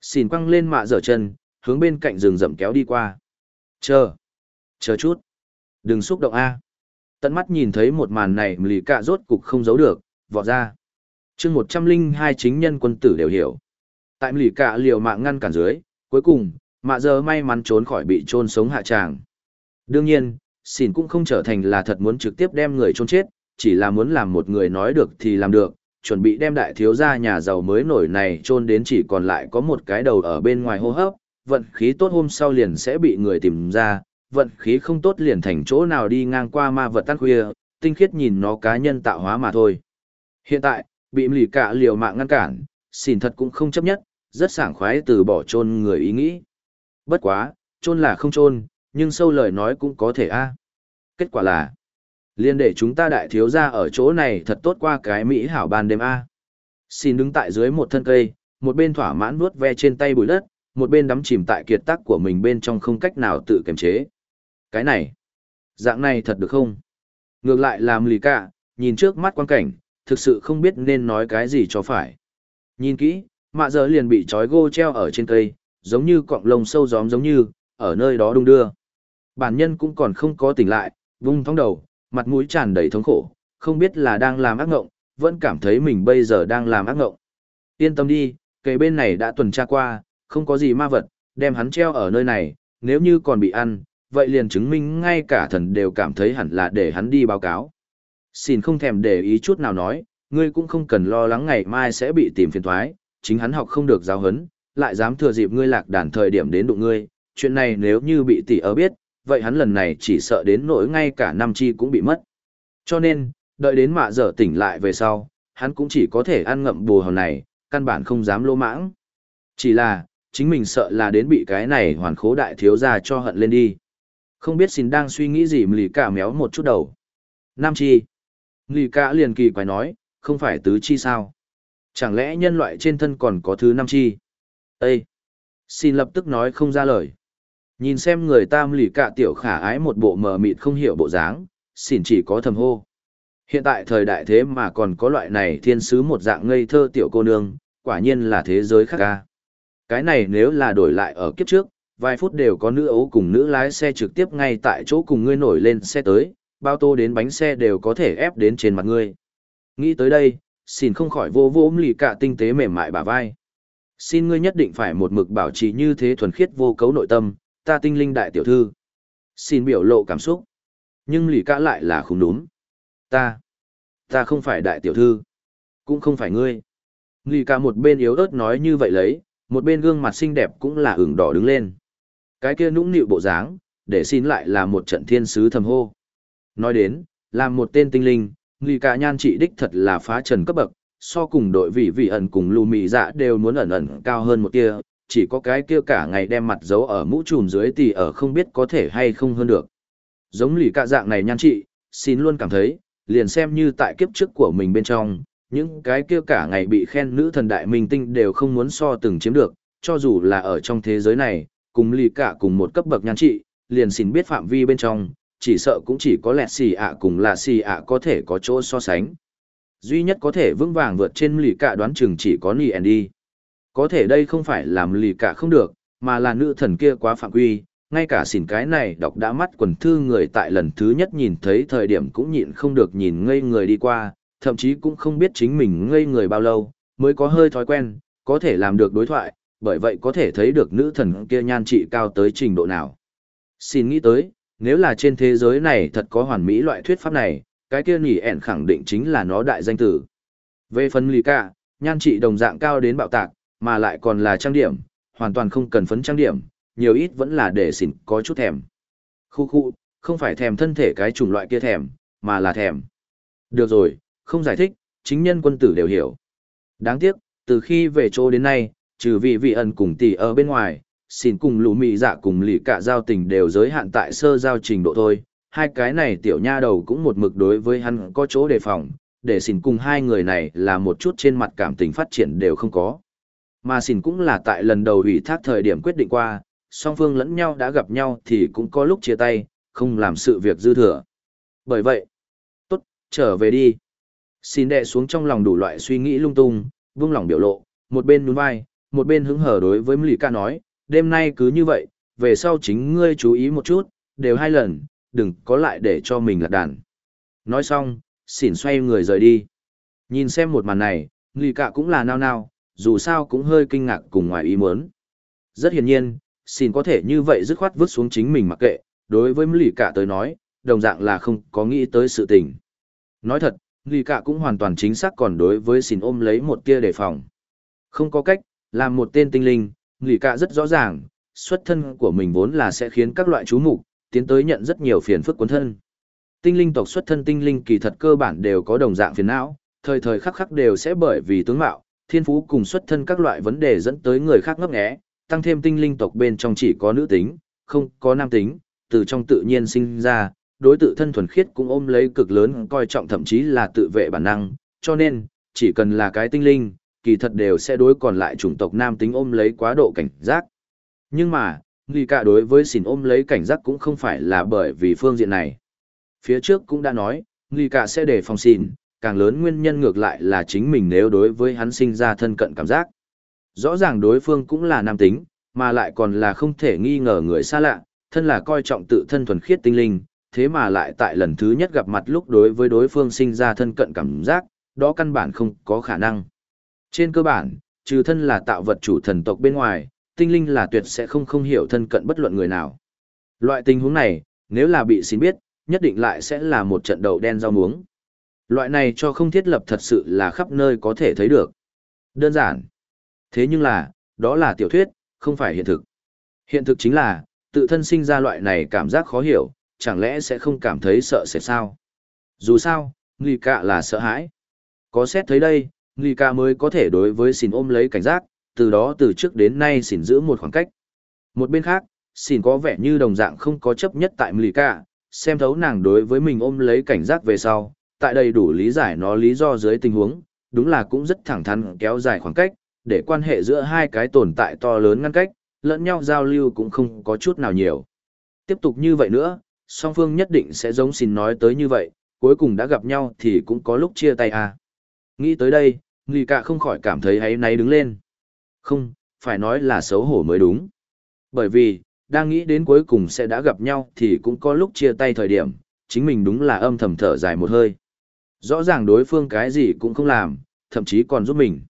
xin quăng lên mạ dở chân, hướng bên cạnh rừng rậm kéo đi qua. Chờ. Chờ chút. Đừng xúc động A. Tận mắt nhìn thấy một màn này lì cạ rốt cục không giấu được, vọt ra. chương một trăm linh hai chính nhân quân tử đều hiểu. Tại lì cạ liều mạng ngăn cản dưới, cuối cùng, mạ giờ may mắn trốn khỏi bị trôn sống hạ tràng. Đương nhiên, xỉn cũng không trở thành là thật muốn trực tiếp đem người trôn chết, chỉ là muốn làm một người nói được thì làm được, chuẩn bị đem đại thiếu gia nhà giàu mới nổi này chôn đến chỉ còn lại có một cái đầu ở bên ngoài hô hấp, vận khí tốt hôm sau liền sẽ bị người tìm ra, vận khí không tốt liền thành chỗ nào đi ngang qua ma vật tan khuya, tinh khiết nhìn nó cá nhân tạo hóa mà thôi. Hiện tại, bị lì cả liều mạng ngăn cản, xỉn thật cũng không chấp nhất, rất sảng khoái từ bỏ chôn người ý nghĩ. Bất quá, chôn là không chôn, nhưng sâu lời nói cũng có thể a. Kết quả là, Liên để chúng ta đại thiếu gia ở chỗ này thật tốt qua cái Mỹ hảo ban đêm A. Xin đứng tại dưới một thân cây, một bên thỏa mãn vuốt ve trên tay bụi đất, một bên đắm chìm tại kiệt tác của mình bên trong không cách nào tự kiềm chế. Cái này, dạng này thật được không? Ngược lại làm lì cả, nhìn trước mắt quan cảnh, thực sự không biết nên nói cái gì cho phải. Nhìn kỹ, mạ giờ liền bị trói gô treo ở trên cây, giống như cọng lông sâu gióm giống như, ở nơi đó đung đưa. Bản nhân cũng còn không có tỉnh lại, vung thong đầu, mặt mũi tràn đầy thống khổ, không biết là đang làm ác ngộng, vẫn cảm thấy mình bây giờ đang làm ác ngộng. Yên tâm đi, cây bên này đã tuần tra qua, không có gì ma vật, đem hắn treo ở nơi này, nếu như còn bị ăn, vậy liền chứng minh ngay cả thần đều cảm thấy hẳn là để hắn đi báo cáo. Xin không thèm để ý chút nào nói, ngươi cũng không cần lo lắng ngày mai sẽ bị tìm phiền thoái, chính hắn học không được giáo hấn, lại dám thừa dịp ngươi lạc đàn thời điểm đến đụng ngươi, chuyện này nếu như bị tỷ ở biết, vậy hắn lần này chỉ sợ đến nỗi ngay cả năm chi cũng bị mất. Cho nên, đợi đến mạ dở tỉnh lại về sau, hắn cũng chỉ có thể ăn ngậm bù hòn này, căn bản không dám lô mãng. Chỉ là, chính mình sợ là đến bị cái này hoàn khố đại thiếu gia cho hận lên đi. Không biết xin đang suy nghĩ gì lì cả méo một chút đầu. Nam chi. Lì cả liền kỳ quái nói, không phải tứ chi sao? Chẳng lẽ nhân loại trên thân còn có thứ năm chi? Ê! Xin lập tức nói không ra lời. Nhìn xem người tam lì cạ tiểu khả ái một bộ mờ mịt không hiểu bộ dáng, xin chỉ có thầm hô. Hiện tại thời đại thế mà còn có loại này thiên sứ một dạng ngây thơ tiểu cô nương, quả nhiên là thế giới khác ca. Cái này nếu là đổi lại ở kiếp trước, vài phút đều có nữ ấu cùng nữ lái xe trực tiếp ngay tại chỗ cùng ngươi nổi lên xe tới, bao tô đến bánh xe đều có thể ép đến trên mặt ngươi. Nghĩ tới đây, xin không khỏi vô vô lì cả tinh tế mềm mại bả vai. Xin ngươi nhất định phải một mực bảo trì như thế thuần khiết vô cấu nội tâm, ta tinh linh đại tiểu thư. Xin biểu lộ cảm xúc. Nhưng lì cả lại là không đúng. Ta, ta không phải đại tiểu thư. Cũng không phải ngươi. Lì cả một bên yếu ớt nói như vậy lấy, một bên gương mặt xinh đẹp cũng là ửng đỏ đứng lên. Cái kia nũng nịu bộ dáng, để xin lại là một trận thiên sứ thầm hô. Nói đến, làm một tên tinh linh, lì cả nhan trị đích thật là phá trần cấp bậc, so cùng đội vị vị ẩn cùng lù mị dạ đều muốn ẩn ẩn cao hơn một tia, chỉ có cái kia cả ngày đem mặt giấu ở mũ trùm dưới thì ở không biết có thể hay không hơn được. Giống lì cạ dạng này nhan trị, xin luôn cảm thấy, liền xem như tại kiếp trước của mình bên trong, những cái kia cả ngày bị khen nữ thần đại minh tinh đều không muốn so từng chiếm được, cho dù là ở trong thế giới này, cùng lì cả cùng một cấp bậc nhan trị, liền xin biết phạm vi bên trong, chỉ sợ cũng chỉ có lẹt xì ạ cùng là xì ạ có thể có chỗ so sánh. Duy nhất có thể vững vàng vượt trên lì cả đoán chừng chỉ có Nì đi. Có thể đây không phải làm lì cả không được, mà là nữ thần kia quá phạm quy, ngay cả xỉn cái này đọc đã mắt quần thư người tại lần thứ nhất nhìn thấy thời điểm cũng nhịn không được nhìn ngây người đi qua, thậm chí cũng không biết chính mình ngây người bao lâu, mới có hơi thói quen, có thể làm được đối thoại, bởi vậy có thể thấy được nữ thần kia nhan trị cao tới trình độ nào. Xin nghĩ tới, nếu là trên thế giới này thật có hoàn mỹ loại thuyết pháp này, cái kia nhỉ ẻn khẳng định chính là nó đại danh tử. Về phần lì cả, nhan trị đồng dạng cao đến bạo tạc, mà lại còn là trang điểm, hoàn toàn không cần phấn trang điểm, nhiều ít vẫn là để xỉn có chút thèm. Khu khu, không phải thèm thân thể cái chủng loại kia thèm, mà là thèm. Được rồi, không giải thích, chính nhân quân tử đều hiểu. Đáng tiếc, từ khi về chỗ đến nay, trừ vị vị ẩn cùng tỷ ở bên ngoài, xin cùng lũ mị dạ cùng lì cả giao tình đều giới hạn tại sơ giao trình độ thôi. Hai cái này tiểu nha đầu cũng một mực đối với hắn có chỗ đề phòng, để xin cùng hai người này là một chút trên mặt cảm tình phát triển đều không có. Mà xin cũng là tại lần đầu ủy thác thời điểm quyết định qua, song phương lẫn nhau đã gặp nhau thì cũng có lúc chia tay, không làm sự việc dư thừa. Bởi vậy, tốt, trở về đi. Xin đệ xuống trong lòng đủ loại suy nghĩ lung tung, vung lòng biểu lộ, một bên nhún vai, một bên hứng hở đối với Mỹ ca nói, đêm nay cứ như vậy, về sau chính ngươi chú ý một chút, đều hai lần, đừng có lại để cho mình lạc đàn. Nói xong, xỉn xoay người rời đi. Nhìn xem một màn này, Mlì ca cũng là nao nao, dù sao cũng hơi kinh ngạc cùng ngoài ý muốn. Rất hiển nhiên, xỉn có thể như vậy dứt khoát vứt xuống chính mình mặc kệ, đối với mỹ cạ tới nói, đồng dạng là không có nghĩ tới sự tình. Nói thật, Mlì cả cũng hoàn toàn chính xác còn đối với xin ôm lấy một tia đề phòng. Không có cách, làm một tên tinh linh, Mlì cả rất rõ ràng, xuất thân của mình vốn là sẽ khiến các loại chú mục tiến tới nhận rất nhiều phiền phức cuốn thân. Tinh linh tộc xuất thân tinh linh kỳ thật cơ bản đều có đồng dạng phiền não, thời thời khắc khắc đều sẽ bởi vì tướng mạo, thiên phú cùng xuất thân các loại vấn đề dẫn tới người khác ngấp nghé, tăng thêm tinh linh tộc bên trong chỉ có nữ tính, không có nam tính, từ trong tự nhiên sinh ra, đối tự thân thuần khiết cũng ôm lấy cực lớn coi trọng thậm chí là tự vệ bản năng, cho nên, chỉ cần là cái tinh linh, kỳ thật đều sẽ đối còn lại chủng tộc nam tính ôm lấy quá độ cảnh giác. Nhưng mà, Nghi cả đối với xỉn ôm lấy cảnh giác cũng không phải là bởi vì phương diện này. Phía trước cũng đã nói, Nghi cả sẽ để phòng xỉn, càng lớn nguyên nhân ngược lại là chính mình nếu đối với hắn sinh ra thân cận cảm giác. Rõ ràng đối phương cũng là nam tính, mà lại còn là không thể nghi ngờ người xa lạ, thân là coi trọng tự thân thuần khiết tinh linh, thế mà lại tại lần thứ nhất gặp mặt lúc đối với đối phương sinh ra thân cận cảm giác, đó căn bản không có khả năng. Trên cơ bản, trừ thân là tạo vật chủ thần tộc bên ngoài, tinh linh là tuyệt sẽ không không hiểu thân cận bất luận người nào. Loại tình huống này, nếu là bị xin biết, nhất định lại sẽ là một trận đầu đen rau muống. Loại này cho không thiết lập thật sự là khắp nơi có thể thấy được. Đơn giản. Thế nhưng là, đó là tiểu thuyết, không phải hiện thực. Hiện thực chính là, tự thân sinh ra loại này cảm giác khó hiểu, chẳng lẽ sẽ không cảm thấy sợ sẽ sao? Dù sao, Nghi Cạ là sợ hãi. Có xét thấy đây, Nghi Cạ mới có thể đối với xỉn ôm lấy cảnh giác, từ đó từ trước đến nay xỉn giữ một khoảng cách. Một bên khác, xỉn có vẻ như đồng dạng không có chấp nhất tại Nghi Cạ, xem thấu nàng đối với mình ôm lấy cảnh giác về sau, tại đây đủ lý giải nó lý do dưới tình huống, đúng là cũng rất thẳng thắn kéo dài khoảng cách, để quan hệ giữa hai cái tồn tại to lớn ngăn cách, lẫn nhau giao lưu cũng không có chút nào nhiều. Tiếp tục như vậy nữa, song phương nhất định sẽ giống xin nói tới như vậy, cuối cùng đã gặp nhau thì cũng có lúc chia tay à. Nghĩ tới đây, Nghi Cạ không khỏi cảm thấy hay náy đứng lên. Không, phải nói là xấu hổ mới đúng. Bởi vì, đang nghĩ đến cuối cùng sẽ đã gặp nhau thì cũng có lúc chia tay thời điểm, chính mình đúng là âm thầm thở dài một hơi. Rõ ràng đối phương cái gì cũng không làm, thậm chí còn giúp mình.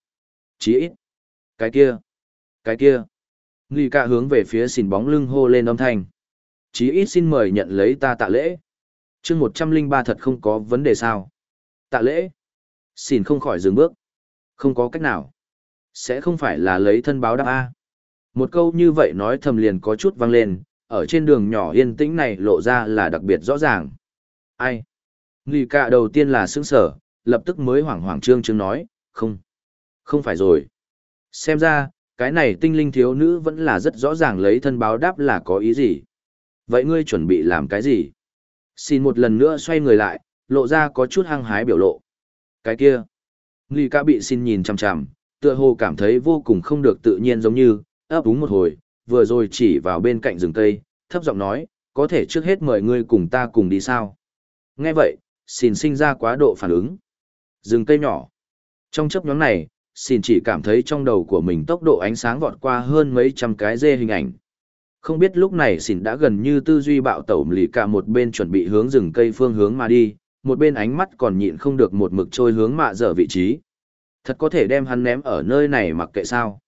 Chí ít. Cái kia. Cái kia. Nghi cả hướng về phía xìn bóng lưng hô lên âm thanh. Chí ít xin mời nhận lấy ta tạ lễ. chương một trăm linh ba thật không có vấn đề sao. Tạ lễ. xin không khỏi dừng bước. Không có cách nào. Sẽ không phải là lấy thân báo đáp A. Một câu như vậy nói thầm liền có chút vang lên, ở trên đường nhỏ yên tĩnh này lộ ra là đặc biệt rõ ràng. Ai? Nghi cả đầu tiên là sững sở, lập tức mới hoảng hoảng trương trương nói, không. Không phải rồi. Xem ra, cái này tinh linh thiếu nữ vẫn là rất rõ ràng lấy thân báo đáp là có ý gì. Vậy ngươi chuẩn bị làm cái gì? Xin một lần nữa xoay người lại, lộ ra có chút hăng hái biểu lộ. Cái kia. Nghi ca bị xin nhìn chằm chằm, tựa hồ cảm thấy vô cùng không được tự nhiên giống như, ấp úng một hồi, vừa rồi chỉ vào bên cạnh rừng cây, thấp giọng nói, có thể trước hết mời ngươi cùng ta cùng đi sao? Nghe vậy, xin sinh ra quá độ phản ứng. Rừng cây nhỏ. Trong chấp nhóm này, xin chỉ cảm thấy trong đầu của mình tốc độ ánh sáng vọt qua hơn mấy trăm cái dê hình ảnh. Không biết lúc này xỉn đã gần như tư duy bạo tẩu lì cả một bên chuẩn bị hướng rừng cây phương hướng mà đi, một bên ánh mắt còn nhịn không được một mực trôi hướng mạ dở vị trí. Thật có thể đem hắn ném ở nơi này mặc kệ sao.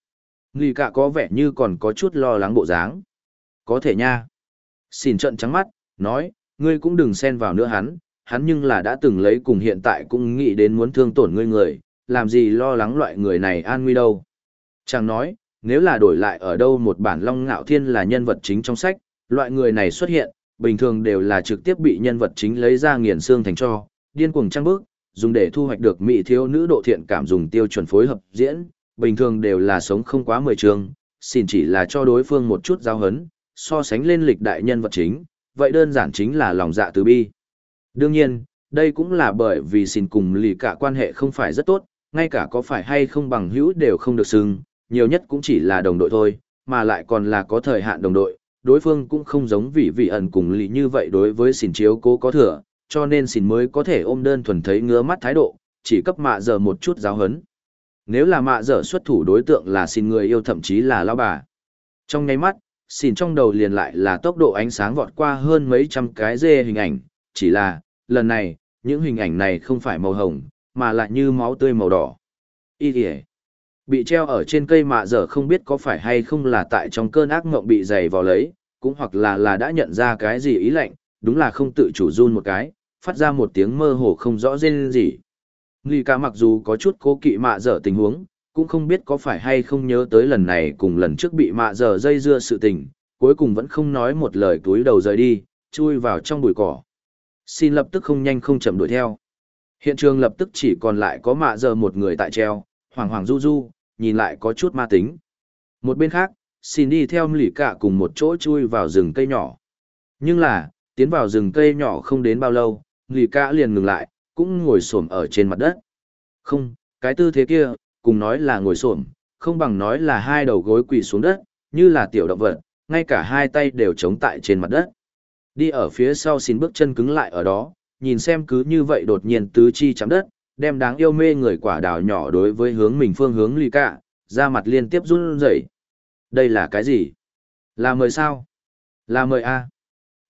Lì cả có vẻ như còn có chút lo lắng bộ dáng. Có thể nha. Xỉn trận trắng mắt, nói, ngươi cũng đừng xen vào nữa hắn, hắn nhưng là đã từng lấy cùng hiện tại cũng nghĩ đến muốn thương tổn ngươi người, làm gì lo lắng loại người này an nguy đâu. Chàng nói, nếu là đổi lại ở đâu một bản long ngạo thiên là nhân vật chính trong sách, loại người này xuất hiện, bình thường đều là trực tiếp bị nhân vật chính lấy ra nghiền xương thành cho, điên cuồng Trang bước, dùng để thu hoạch được mỹ thiếu nữ độ thiện cảm dùng tiêu chuẩn phối hợp diễn, bình thường đều là sống không quá mười trường, xin chỉ là cho đối phương một chút giao hấn, so sánh lên lịch đại nhân vật chính, vậy đơn giản chính là lòng dạ từ bi. Đương nhiên, đây cũng là bởi vì xin cùng lì cả quan hệ không phải rất tốt, ngay cả có phải hay không bằng hữu đều không được xưng, nhiều nhất cũng chỉ là đồng đội thôi, mà lại còn là có thời hạn đồng đội, đối phương cũng không giống vị vị ẩn cùng lì như vậy đối với xin chiếu cố có thừa, cho nên xin mới có thể ôm đơn thuần thấy ngứa mắt thái độ, chỉ cấp mạ giờ một chút giáo hấn. Nếu là mạ giờ xuất thủ đối tượng là xin người yêu thậm chí là lao bà. Trong ngay mắt, xin trong đầu liền lại là tốc độ ánh sáng vọt qua hơn mấy trăm cái dê hình ảnh, chỉ là, lần này, những hình ảnh này không phải màu hồng, mà lại như máu tươi màu đỏ. Ý kìa. Bị treo ở trên cây mạ dở không biết có phải hay không là tại trong cơn ác mộng bị dày vào lấy, cũng hoặc là là đã nhận ra cái gì ý lệnh, đúng là không tự chủ run một cái, phát ra một tiếng mơ hồ không rõ rên gì. Nghi ca mặc dù có chút cố kỵ mạ dở tình huống, cũng không biết có phải hay không nhớ tới lần này cùng lần trước bị mạ dở dây dưa sự tình, cuối cùng vẫn không nói một lời túi đầu rời đi, chui vào trong bụi cỏ. Xin lập tức không nhanh không chậm đuổi theo. Hiện trường lập tức chỉ còn lại có mạ dở một người tại treo, hoàng hoàng du du, nhìn lại có chút ma tính. Một bên khác, xin đi theo lì cả cùng một chỗ chui vào rừng cây nhỏ. Nhưng là, tiến vào rừng cây nhỏ không đến bao lâu, lì cả liền ngừng lại, cũng ngồi xổm ở trên mặt đất. Không, cái tư thế kia, cùng nói là ngồi xổm, không bằng nói là hai đầu gối quỳ xuống đất, như là tiểu động vật, ngay cả hai tay đều chống tại trên mặt đất. Đi ở phía sau xin bước chân cứng lại ở đó, nhìn xem cứ như vậy đột nhiên tứ chi chạm đất, đem đáng yêu mê người quả đào nhỏ đối với hướng mình phương hướng lì cả, ra mặt liên tiếp run rẩy. Đây là cái gì? Là mời sao? Là mời a?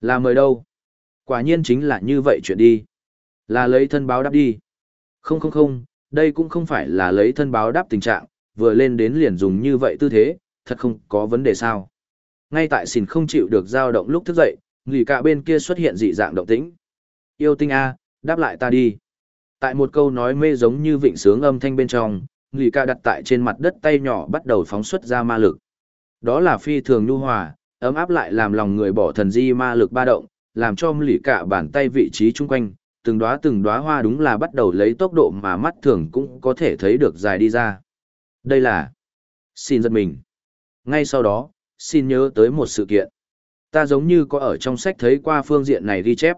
Là mời đâu? Quả nhiên chính là như vậy chuyện đi. Là lấy thân báo đáp đi. Không không không, đây cũng không phải là lấy thân báo đáp tình trạng, vừa lên đến liền dùng như vậy tư thế, thật không có vấn đề sao. Ngay tại xìn không chịu được dao động lúc thức dậy, người cả bên kia xuất hiện dị dạng động tĩnh. Yêu tinh A, đáp lại ta đi. Tại một câu nói mê giống như vịnh sướng âm thanh bên trong, Lì ca đặt tại trên mặt đất tay nhỏ bắt đầu phóng xuất ra ma lực. Đó là phi thường nhu hòa, ấm áp lại làm lòng người bỏ thần di ma lực ba động, làm cho lì Ca bàn tay vị trí chung quanh, từng đóa từng đóa hoa đúng là bắt đầu lấy tốc độ mà mắt thường cũng có thể thấy được dài đi ra. Đây là... Xin giật mình. Ngay sau đó, xin nhớ tới một sự kiện. Ta giống như có ở trong sách thấy qua phương diện này ghi chép.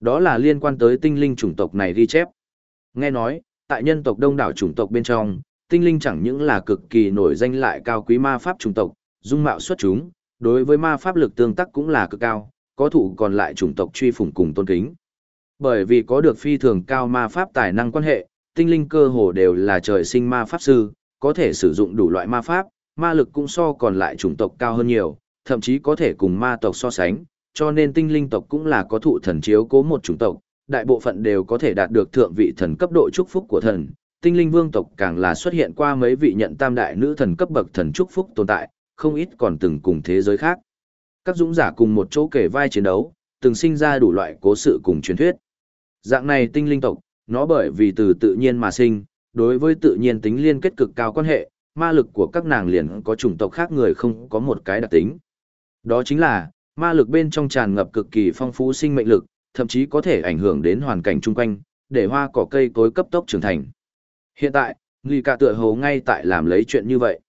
Đó là liên quan tới tinh linh chủng tộc này ghi chép. Nghe nói, tại nhân tộc đông đảo chủng tộc bên trong, tinh linh chẳng những là cực kỳ nổi danh lại cao quý ma pháp chủng tộc, dung mạo xuất chúng, đối với ma pháp lực tương tác cũng là cực cao, có thủ còn lại chủng tộc truy phủng cùng tôn kính. Bởi vì có được phi thường cao ma pháp tài năng quan hệ, tinh linh cơ hồ đều là trời sinh ma pháp sư, có thể sử dụng đủ loại ma pháp, ma lực cũng so còn lại chủng tộc cao hơn nhiều, thậm chí có thể cùng ma tộc so sánh, cho nên tinh linh tộc cũng là có thụ thần chiếu cố một chủng tộc, đại bộ phận đều có thể đạt được thượng vị thần cấp độ chúc phúc của thần. Tinh linh vương tộc càng là xuất hiện qua mấy vị nhận tam đại nữ thần cấp bậc thần chúc phúc tồn tại, không ít còn từng cùng thế giới khác. Các dũng giả cùng một chỗ kể vai chiến đấu, từng sinh ra đủ loại cố sự cùng truyền thuyết. Dạng này tinh linh tộc, nó bởi vì từ tự nhiên mà sinh, đối với tự nhiên tính liên kết cực cao quan hệ, ma lực của các nàng liền có chủng tộc khác người không có một cái đặc tính. Đó chính là, ma lực bên trong tràn ngập cực kỳ phong phú sinh mệnh lực, thậm chí có thể ảnh hưởng đến hoàn cảnh chung quanh, để hoa cỏ cây cối cấp tốc trưởng thành. Hiện tại, Nghi cả tựa hồ ngay tại làm lấy chuyện như vậy.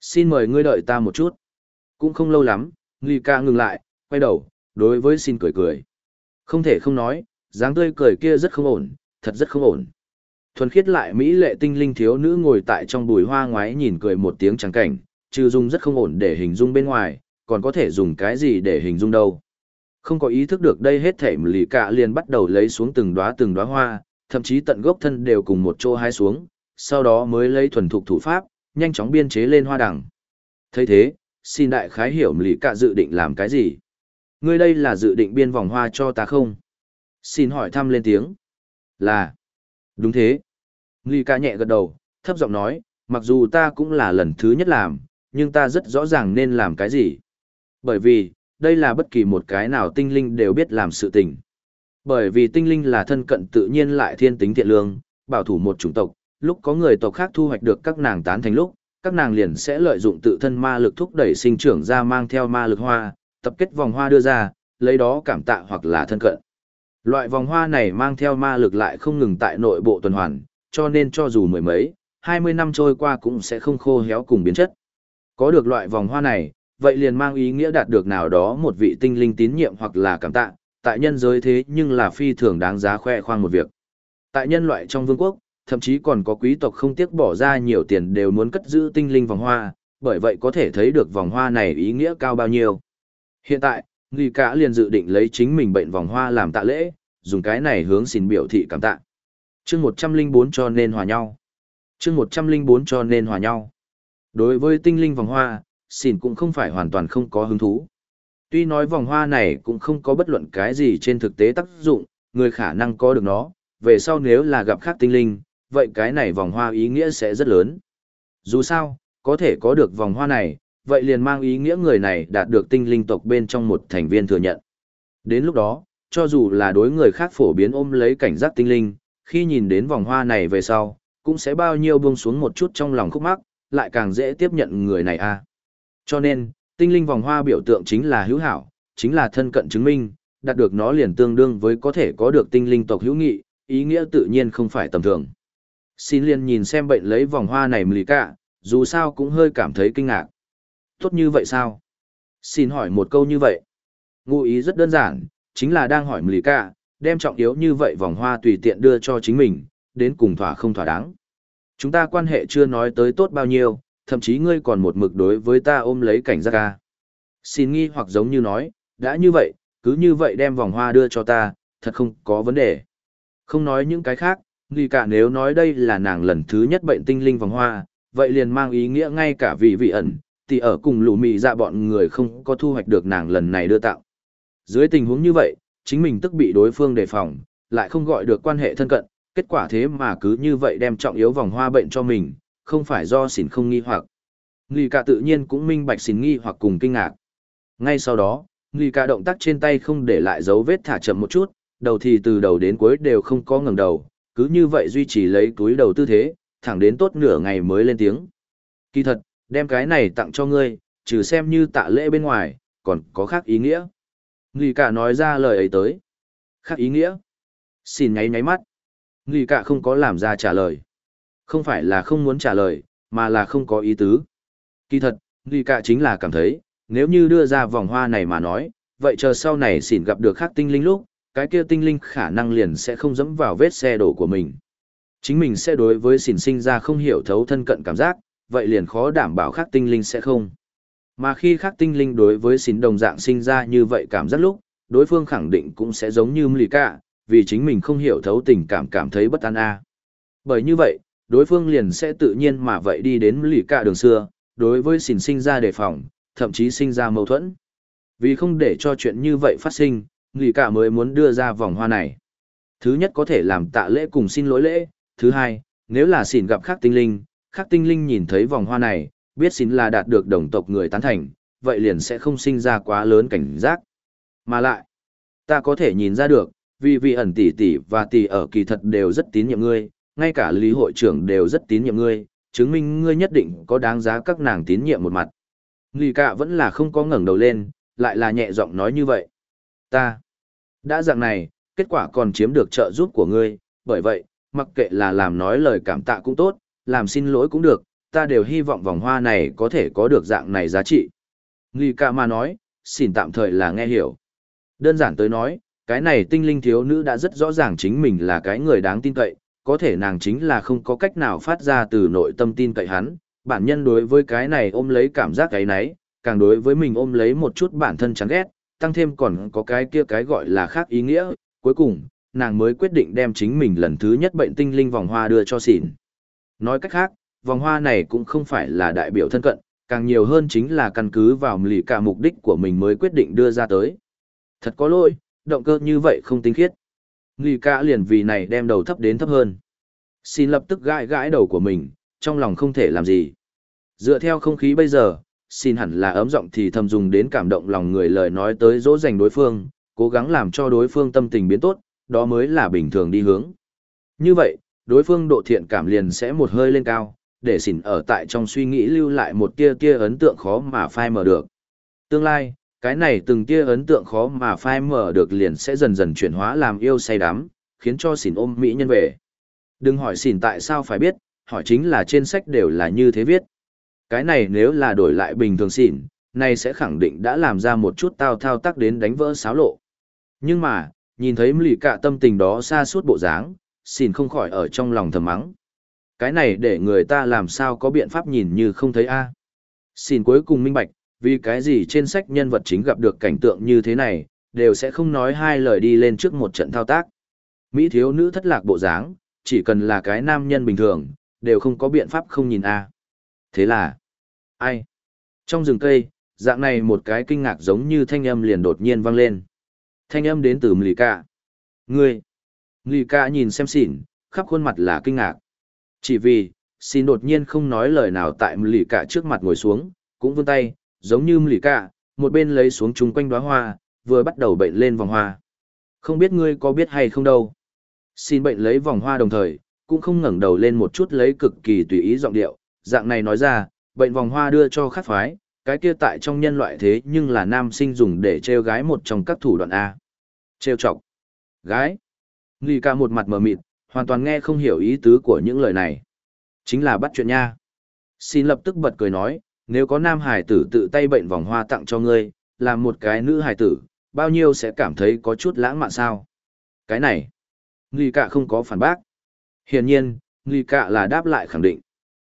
Xin mời ngươi đợi ta một chút. Cũng không lâu lắm, Nghi ca ngừng lại, quay đầu, đối với xin cười cười. Không thể không nói, dáng tươi cười kia rất không ổn, thật rất không ổn. Thuần khiết lại Mỹ lệ tinh linh thiếu nữ ngồi tại trong bùi hoa ngoái nhìn cười một tiếng trắng cảnh, trừ dùng rất không ổn để hình dung bên ngoài, còn có thể dùng cái gì để hình dung đâu. Không có ý thức được đây hết thể lì cả liền bắt đầu lấy xuống từng đóa từng đóa hoa, thậm chí tận gốc thân đều cùng một chỗ hai xuống, sau đó mới lấy thuần thục thủ pháp, nhanh chóng biên chế lên hoa đằng. thấy thế, xin đại khái hiểu lì cả dự định làm cái gì. Ngươi đây là dự định biên vòng hoa cho ta không? Xin hỏi thăm lên tiếng. Là. Đúng thế. Lì cả nhẹ gật đầu, thấp giọng nói, mặc dù ta cũng là lần thứ nhất làm, nhưng ta rất rõ ràng nên làm cái gì. Bởi vì, đây là bất kỳ một cái nào tinh linh đều biết làm sự tình. Bởi vì tinh linh là thân cận tự nhiên lại thiên tính thiện lương, bảo thủ một chủng tộc, lúc có người tộc khác thu hoạch được các nàng tán thành lúc, các nàng liền sẽ lợi dụng tự thân ma lực thúc đẩy sinh trưởng ra mang theo ma lực hoa, tập kết vòng hoa đưa ra, lấy đó cảm tạ hoặc là thân cận. Loại vòng hoa này mang theo ma lực lại không ngừng tại nội bộ tuần hoàn, cho nên cho dù mười mấy, hai mươi năm trôi qua cũng sẽ không khô héo cùng biến chất. Có được loại vòng hoa này, vậy liền mang ý nghĩa đạt được nào đó một vị tinh linh tín nhiệm hoặc là cảm tạ, tại nhân giới thế nhưng là phi thường đáng giá khoe khoang một việc. Tại nhân loại trong vương quốc, thậm chí còn có quý tộc không tiếc bỏ ra nhiều tiền đều muốn cất giữ tinh linh vòng hoa, bởi vậy có thể thấy được vòng hoa này ý nghĩa cao bao nhiêu. Hiện tại, Nghi Cả liền dự định lấy chính mình bệnh vòng hoa làm tạ lễ, dùng cái này hướng xin biểu thị cảm tạ. Chương 104 cho nên hòa nhau. Chương 104 cho nên hòa nhau. Đối với tinh linh vòng hoa, xin cũng không phải hoàn toàn không có hứng thú. Tuy nói vòng hoa này cũng không có bất luận cái gì trên thực tế tác dụng, người khả năng có được nó, về sau nếu là gặp khác tinh linh, vậy cái này vòng hoa ý nghĩa sẽ rất lớn. Dù sao, có thể có được vòng hoa này, vậy liền mang ý nghĩa người này đạt được tinh linh tộc bên trong một thành viên thừa nhận. Đến lúc đó, cho dù là đối người khác phổ biến ôm lấy cảnh giác tinh linh, khi nhìn đến vòng hoa này về sau, cũng sẽ bao nhiêu buông xuống một chút trong lòng khúc mắc, lại càng dễ tiếp nhận người này a. Cho nên, tinh linh vòng hoa biểu tượng chính là hữu hảo, chính là thân cận chứng minh, đạt được nó liền tương đương với có thể có được tinh linh tộc hữu nghị, ý nghĩa tự nhiên không phải tầm thường. Xin liền nhìn xem bệnh lấy vòng hoa này mì cả, dù sao cũng hơi cảm thấy kinh ngạc. Tốt như vậy sao? Xin hỏi một câu như vậy. Ngụ ý rất đơn giản, chính là đang hỏi mì cả, đem trọng yếu như vậy vòng hoa tùy tiện đưa cho chính mình, đến cùng thỏa không thỏa đáng. Chúng ta quan hệ chưa nói tới tốt bao nhiêu, thậm chí ngươi còn một mực đối với ta ôm lấy cảnh giác ca. Xin nghi hoặc giống như nói, đã như vậy, cứ như vậy đem vòng hoa đưa cho ta, thật không có vấn đề. Không nói những cái khác, nghi cả nếu nói đây là nàng lần thứ nhất bệnh tinh linh vòng hoa, vậy liền mang ý nghĩa ngay cả vị vị ẩn, thì ở cùng lũ mị dạ bọn người không có thu hoạch được nàng lần này đưa tạo. Dưới tình huống như vậy, chính mình tức bị đối phương đề phòng, lại không gọi được quan hệ thân cận, kết quả thế mà cứ như vậy đem trọng yếu vòng hoa bệnh cho mình, không phải do xỉn không nghi hoặc. Nghi cả tự nhiên cũng minh bạch xỉn nghi hoặc cùng kinh ngạc. Ngay sau đó, nghi cả động tác trên tay không để lại dấu vết thả chậm một chút, đầu thì từ đầu đến cuối đều không có ngẩng đầu, cứ như vậy duy trì lấy túi đầu tư thế, thẳng đến tốt nửa ngày mới lên tiếng. Kỳ thật, đem cái này tặng cho ngươi, trừ xem như tạ lễ bên ngoài, còn có khác ý nghĩa. Nghi cả nói ra lời ấy tới. Khác ý nghĩa. Xin nháy nháy mắt. Nghi cả không có làm ra trả lời. Không phải là không muốn trả lời, mà là không có ý tứ. Kỳ thật, Nghi cả chính là cảm thấy, nếu như đưa ra vòng hoa này mà nói, vậy chờ sau này xỉn gặp được khác tinh linh lúc, cái kia tinh linh khả năng liền sẽ không dẫm vào vết xe đổ của mình. Chính mình sẽ đối với xỉn sinh ra không hiểu thấu thân cận cảm giác, vậy liền khó đảm bảo khác tinh linh sẽ không. Mà khi khác tinh linh đối với xỉn đồng dạng sinh ra như vậy cảm giác lúc, đối phương khẳng định cũng sẽ giống như Mlì Cả, vì chính mình không hiểu thấu tình cảm cảm thấy bất an a. Bởi như vậy, đối phương liền sẽ tự nhiên mà vậy đi đến lì Cả đường xưa, đối với xỉn sinh ra đề phòng, thậm chí sinh ra mâu thuẫn. Vì không để cho chuyện như vậy phát sinh, lì Cả mới muốn đưa ra vòng hoa này. Thứ nhất có thể làm tạ lễ cùng xin lỗi lễ, thứ hai, nếu là xỉn gặp khác tinh linh, khác tinh linh nhìn thấy vòng hoa này, biết xỉn là đạt được đồng tộc người tán thành, vậy liền sẽ không sinh ra quá lớn cảnh giác. Mà lại, ta có thể nhìn ra được, vì vị ẩn tỷ tỷ và tỷ ở kỳ thật đều rất tín nhiệm ngươi, ngay cả lý hội trưởng đều rất tín nhiệm ngươi, chứng minh ngươi nhất định có đáng giá các nàng tín nhiệm một mặt. Lì cả vẫn là không có ngẩng đầu lên, lại là nhẹ giọng nói như vậy. Ta, đã dạng này, kết quả còn chiếm được trợ giúp của ngươi, bởi vậy, mặc kệ là làm nói lời cảm tạ cũng tốt, làm xin lỗi cũng được, ta đều hy vọng vòng hoa này có thể có được dạng này giá trị. Nghi ca mà nói, xin tạm thời là nghe hiểu. Đơn giản tới nói, cái này tinh linh thiếu nữ đã rất rõ ràng chính mình là cái người đáng tin cậy, có thể nàng chính là không có cách nào phát ra từ nội tâm tin cậy hắn, bản nhân đối với cái này ôm lấy cảm giác cái nấy, càng đối với mình ôm lấy một chút bản thân chán ghét, tăng thêm còn có cái kia cái gọi là khác ý nghĩa, cuối cùng, nàng mới quyết định đem chính mình lần thứ nhất bệnh tinh linh vòng hoa đưa cho xỉn. Nói cách khác, vòng hoa này cũng không phải là đại biểu thân cận, Càng nhiều hơn chính là căn cứ vào lì cả mục đích của mình mới quyết định đưa ra tới. Thật có lỗi, động cơ như vậy không tinh khiết nghi cả liền vì này đem đầu thấp đến thấp hơn. Xin lập tức gãi gãi đầu của mình, trong lòng không thể làm gì. Dựa theo không khí bây giờ, xin hẳn là ấm giọng thì thầm dùng đến cảm động lòng người lời nói tới dỗ dành đối phương, cố gắng làm cho đối phương tâm tình biến tốt, đó mới là bình thường đi hướng. Như vậy, đối phương độ thiện cảm liền sẽ một hơi lên cao, để xỉn ở tại trong suy nghĩ lưu lại một tia tia ấn tượng khó mà phai mở được. Tương lai, cái này từng tia ấn tượng khó mà phai mở được liền sẽ dần dần chuyển hóa làm yêu say đắm, khiến cho xỉn ôm mỹ nhân về. Đừng hỏi xỉn tại sao phải biết, hỏi chính là trên sách đều là như thế viết. Cái này nếu là đổi lại bình thường xỉn, này sẽ khẳng định đã làm ra một chút tao thao tác đến đánh vỡ sáo lộ. Nhưng mà, nhìn thấy lì cả tâm tình đó xa suốt bộ dáng, xỉn không khỏi ở trong lòng thầm mắng. Cái này để người ta làm sao có biện pháp nhìn như không thấy a à. Xin cuối cùng minh bạch, vì cái gì trên sách nhân vật chính gặp được cảnh tượng như thế này, đều sẽ không nói hai lời đi lên trước một trận thao tác. Mỹ thiếu nữ thất lạc bộ dáng, chỉ cần là cái nam nhân bình thường, đều không có biện pháp không nhìn a Thế là, ai? Trong rừng cây, dạng này một cái kinh ngạc giống như thanh âm liền đột nhiên vang lên. Thanh âm đến từ Mlì Ca. Ngươi! Mlì Ca nhìn xem xỉn, khắp khuôn mặt là kinh ngạc. Chỉ vì, xin đột nhiên không nói lời nào tại Mlì Ca trước mặt ngồi xuống, cũng vươn tay, giống như Mlì cạ, một bên lấy xuống chung quanh đóa hoa, vừa bắt đầu bệnh lên vòng hoa. Không biết ngươi có biết hay không đâu. Xin bệnh lấy vòng hoa đồng thời, cũng không ngẩng đầu lên một chút lấy cực kỳ tùy ý giọng điệu, dạng này nói ra, bệnh vòng hoa đưa cho khắc phái, cái kia tại trong nhân loại thế nhưng là nam sinh dùng để treo gái một trong các thủ đoạn A. Treo chọc. Gái. Nghi ca một mặt mờ mịt, hoàn toàn nghe không hiểu ý tứ của những lời này. Chính là bắt chuyện nha. Xin lập tức bật cười nói, nếu có nam hải tử tự tay bệnh vòng hoa tặng cho ngươi, làm một cái nữ hải tử, bao nhiêu sẽ cảm thấy có chút lãng mạn sao? Cái này, Nghi Cạ không có phản bác. Hiển nhiên, Nghi Cạ là đáp lại khẳng định.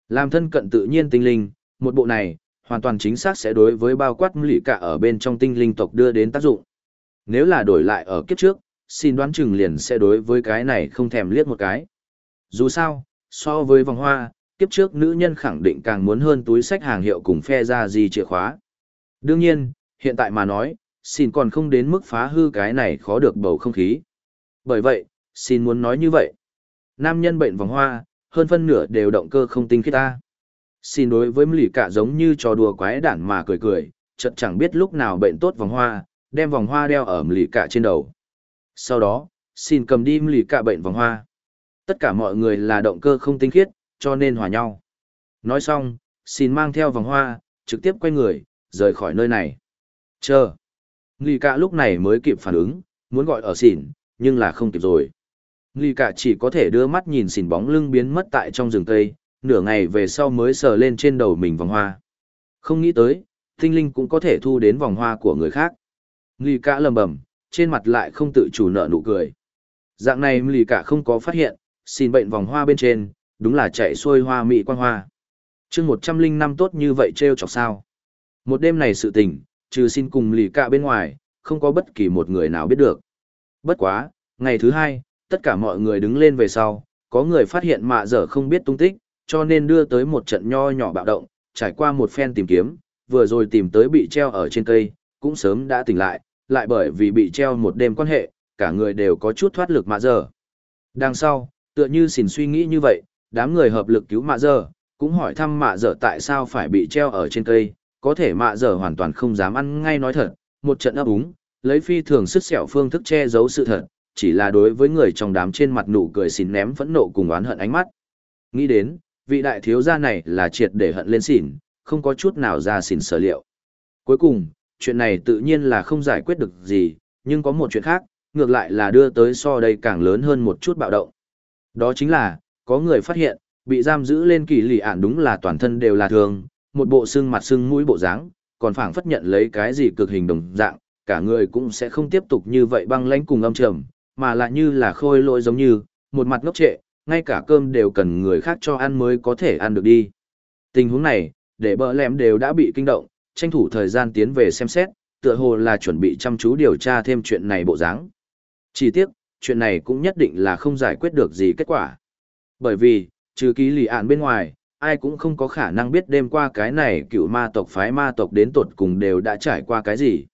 Làm thân cận tự nhiên tinh linh, một bộ này, hoàn toàn chính xác sẽ đối với bao quát Nghi Cạ ở bên trong tinh linh tộc đưa đến tác dụng. Nếu là đổi lại ở kiếp trước, xin đoán chừng liền sẽ đối với cái này không thèm liếc một cái. Dù sao, so với vòng hoa, kiếp trước nữ nhân khẳng định càng muốn hơn túi sách hàng hiệu cùng phe ra gì chìa khóa. Đương nhiên, hiện tại mà nói, xin còn không đến mức phá hư cái này khó được bầu không khí. Bởi vậy, xin muốn nói như vậy. Nam nhân bệnh vòng hoa, hơn phân nửa đều động cơ không tinh khiết ta. Xin đối với lì cả giống như trò đùa quái đản mà cười cười, chợt chẳng biết lúc nào bệnh tốt vòng hoa, đem vòng hoa đeo ở lì cả trên đầu. Sau đó, xin cầm đi lì cả bệnh vòng hoa. Tất cả mọi người là động cơ không tinh khiết, cho nên hòa nhau. Nói xong, xin mang theo vòng hoa, trực tiếp quay người, rời khỏi nơi này. Chờ. Nghi cả lúc này mới kịp phản ứng, muốn gọi ở xỉn, nhưng là không kịp rồi. Nghi cả chỉ có thể đưa mắt nhìn xỉn bóng lưng biến mất tại trong rừng cây, nửa ngày về sau mới sờ lên trên đầu mình vòng hoa. Không nghĩ tới, tinh linh cũng có thể thu đến vòng hoa của người khác. Nghi cả lầm bầm, trên mặt lại không tự chủ nợ nụ cười. Dạng này Nghi cả không có phát hiện, xin bệnh vòng hoa bên trên, đúng là chạy xuôi hoa mỹ quan hoa. chương một trăm linh năm tốt như vậy treo chọc sao. Một đêm này sự tình, trừ xin cùng lì cả bên ngoài, không có bất kỳ một người nào biết được. Bất quá, ngày thứ hai, tất cả mọi người đứng lên về sau, có người phát hiện mạ dở không biết tung tích, cho nên đưa tới một trận nho nhỏ bạo động, trải qua một phen tìm kiếm, vừa rồi tìm tới bị treo ở trên cây, cũng sớm đã tỉnh lại, lại bởi vì bị treo một đêm quan hệ, cả người đều có chút thoát lực mạ dở. Đằng sau, tựa như xỉn suy nghĩ như vậy, đám người hợp lực cứu mạ dở, cũng hỏi thăm mạ dở tại sao phải bị treo ở trên cây, có thể mạ dở hoàn toàn không dám ăn ngay nói thật, một trận ấp úng, lấy phi thường sức sẹo phương thức che giấu sự thật, chỉ là đối với người trong đám trên mặt nụ cười xỉn ném phẫn nộ cùng oán hận ánh mắt. Nghĩ đến, vị đại thiếu gia này là triệt để hận lên xỉn, không có chút nào ra xỉn sở liệu. Cuối cùng, chuyện này tự nhiên là không giải quyết được gì, nhưng có một chuyện khác, ngược lại là đưa tới so đây càng lớn hơn một chút bạo động. Đó chính là, có người phát hiện, bị giam giữ lên kỳ lì ản đúng là toàn thân đều là thường, một bộ xương mặt xương mũi bộ dáng, còn phảng phất nhận lấy cái gì cực hình đồng dạng, cả người cũng sẽ không tiếp tục như vậy băng lãnh cùng âm trầm, mà lại như là khôi lỗi giống như, một mặt ngốc trệ, ngay cả cơm đều cần người khác cho ăn mới có thể ăn được đi. Tình huống này, để bỡ lẹm đều đã bị kinh động, tranh thủ thời gian tiến về xem xét, tựa hồ là chuẩn bị chăm chú điều tra thêm chuyện này bộ dáng. Chỉ tiếc, chuyện này cũng nhất định là không giải quyết được gì kết quả. Bởi vì, trừ ký lì ạn bên ngoài, ai cũng không có khả năng biết đêm qua cái này cựu ma tộc phái ma tộc đến tột cùng đều đã trải qua cái gì.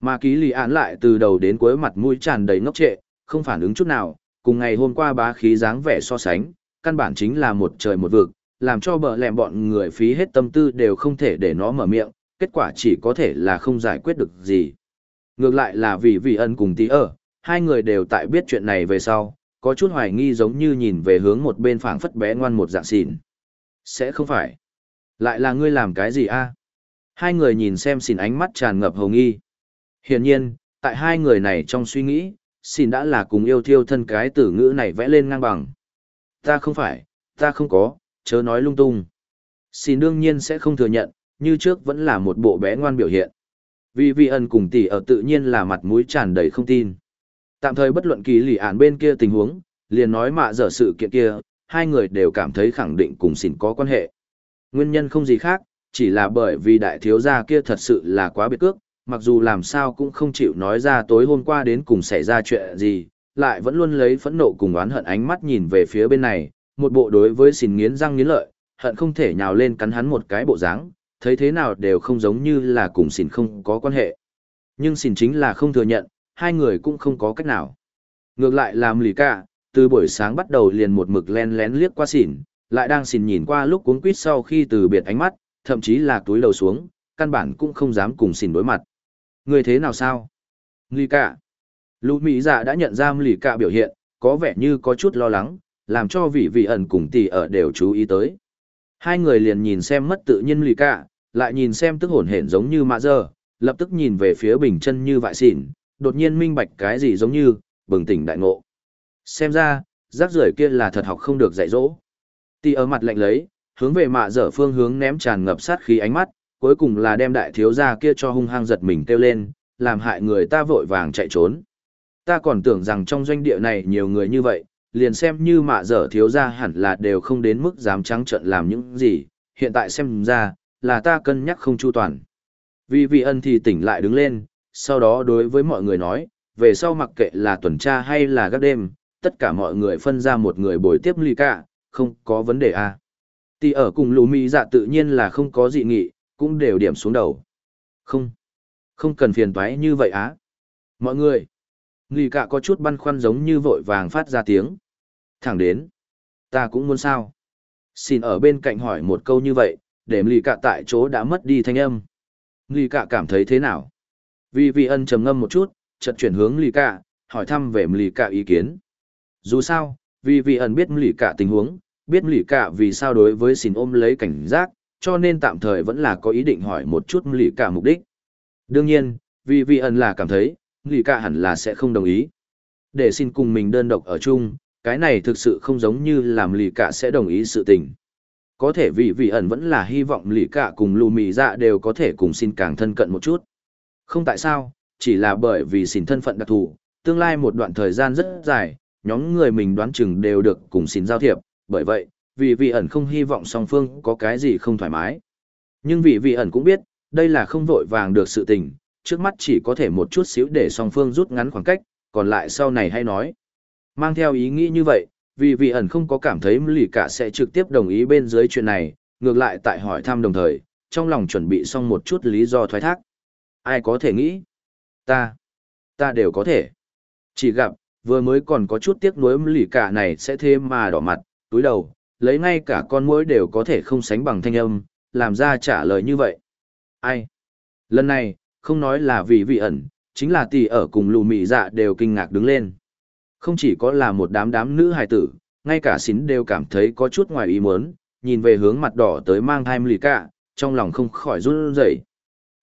Mà ký lì án lại từ đầu đến cuối mặt mũi tràn đầy ngốc trệ, không phản ứng chút nào, cùng ngày hôm qua bá khí dáng vẻ so sánh, căn bản chính là một trời một vực, làm cho bờ lẹm bọn người phí hết tâm tư đều không thể để nó mở miệng, kết quả chỉ có thể là không giải quyết được gì. Ngược lại là vì vị ân cùng tí ở, hai người đều tại biết chuyện này về sau, có chút hoài nghi giống như nhìn về hướng một bên phảng phất bé ngoan một dạng xỉn. Sẽ không phải. Lại là ngươi làm cái gì a? Hai người nhìn xem xỉn ánh mắt tràn ngập hồng nghi. Hiển nhiên, tại hai người này trong suy nghĩ, xỉn đã là cùng yêu thiêu thân cái tử ngữ này vẽ lên ngang bằng. Ta không phải, ta không có, chớ nói lung tung. Xỉn đương nhiên sẽ không thừa nhận, như trước vẫn là một bộ bé ngoan biểu hiện. Vì vị ẩn cùng tỷ ở tự nhiên là mặt mũi tràn đầy không tin. Tạm thời bất luận kỳ lì ản bên kia tình huống, liền nói mạ dở sự kiện kia, hai người đều cảm thấy khẳng định cùng xỉn có quan hệ. Nguyên nhân không gì khác, chỉ là bởi vì đại thiếu gia kia thật sự là quá biệt cước, mặc dù làm sao cũng không chịu nói ra tối hôm qua đến cùng xảy ra chuyện gì, lại vẫn luôn lấy phẫn nộ cùng oán hận ánh mắt nhìn về phía bên này, một bộ đối với xỉn nghiến răng nghiến lợi, hận không thể nhào lên cắn hắn một cái bộ dáng, thấy thế nào đều không giống như là cùng xỉn không có quan hệ. Nhưng xỉn chính là không thừa nhận, hai người cũng không có cách nào. Ngược lại làm lì cả, từ buổi sáng bắt đầu liền một mực len lén liếc qua xỉn, lại đang xỉn nhìn qua lúc cuốn quýt sau khi từ biệt ánh mắt, thậm chí là túi đầu xuống, căn bản cũng không dám cùng xỉn đối mặt. Người thế nào sao? Lì cả. Lũ Mỹ dạ đã nhận ra lì cả biểu hiện, có vẻ như có chút lo lắng, làm cho vị vị ẩn cùng tỷ ở đều chú ý tới. Hai người liền nhìn xem mất tự nhiên lì cả, lại nhìn xem tức hổn hển giống như mạ dơ lập tức nhìn về phía bình chân như vại xỉn, đột nhiên minh bạch cái gì giống như, bừng tỉnh đại ngộ. Xem ra, rác rưởi kia là thật học không được dạy dỗ. Tì ở mặt lạnh lấy, hướng về mạ dở phương hướng ném tràn ngập sát khí ánh mắt, cuối cùng là đem đại thiếu gia kia cho hung hăng giật mình kêu lên, làm hại người ta vội vàng chạy trốn. Ta còn tưởng rằng trong doanh địa này nhiều người như vậy, liền xem như mạ dở thiếu gia hẳn là đều không đến mức dám trắng trợn làm những gì, hiện tại xem ra, là ta cân nhắc không chu toàn. Vì vị ân thì tỉnh lại đứng lên, sau đó đối với mọi người nói, về sau mặc kệ là tuần tra hay là gác đêm, tất cả mọi người phân ra một người bồi tiếp ly cả, không có vấn đề à. Tì ở cùng lù mì dạ tự nhiên là không có dị nghị, cũng đều điểm xuống đầu. Không, không cần phiền toái như vậy á. Mọi người, ly cả có chút băn khoăn giống như vội vàng phát ra tiếng. Thẳng đến, ta cũng muốn sao. Xin ở bên cạnh hỏi một câu như vậy, để ly cả tại chỗ đã mất đi thanh âm. Ly cả cảm thấy thế nào? Vì vị ân trầm ngâm một chút, chợt chuyển hướng Lì cả, hỏi thăm về Lì cả ý kiến. Dù sao, vì vị ẩn biết lì cả tình huống, biết lì cả vì sao đối với xin ôm lấy cảnh giác, cho nên tạm thời vẫn là có ý định hỏi một chút lì cả mục đích. Đương nhiên, vì vị ẩn là cảm thấy, lì cả hẳn là sẽ không đồng ý. Để xin cùng mình đơn độc ở chung, cái này thực sự không giống như làm lì cả sẽ đồng ý sự tình. Có thể vì vị ẩn vẫn là hy vọng lì cả cùng lù mì dạ đều có thể cùng xin càng thân cận một chút. Không tại sao, chỉ là bởi vì xin thân phận đặc thù, tương lai một đoạn thời gian rất dài, nhóm người mình đoán chừng đều được cùng xin giao thiệp, bởi vậy, vì vị ẩn không hy vọng song phương có cái gì không thoải mái. Nhưng vị vị ẩn cũng biết, đây là không vội vàng được sự tình, trước mắt chỉ có thể một chút xíu để song phương rút ngắn khoảng cách, còn lại sau này hay nói. Mang theo ý nghĩ như vậy, vì vị ẩn không có cảm thấy lì cả sẽ trực tiếp đồng ý bên dưới chuyện này, ngược lại tại hỏi thăm đồng thời, trong lòng chuẩn bị xong một chút lý do thoái thác. Ai có thể nghĩ? Ta. Ta đều có thể. Chỉ gặp, vừa mới còn có chút tiếc nuối lì cả này sẽ thêm mà đỏ mặt, túi đầu, lấy ngay cả con mũi đều có thể không sánh bằng thanh âm, làm ra trả lời như vậy. Ai? Lần này, không nói là vì vị ẩn, chính là tỷ ở cùng lù mị dạ đều kinh ngạc đứng lên. Không chỉ có là một đám đám nữ hài tử, ngay cả xín đều cảm thấy có chút ngoài ý muốn, nhìn về hướng mặt đỏ tới mang thai lì cả, trong lòng không khỏi run rẩy.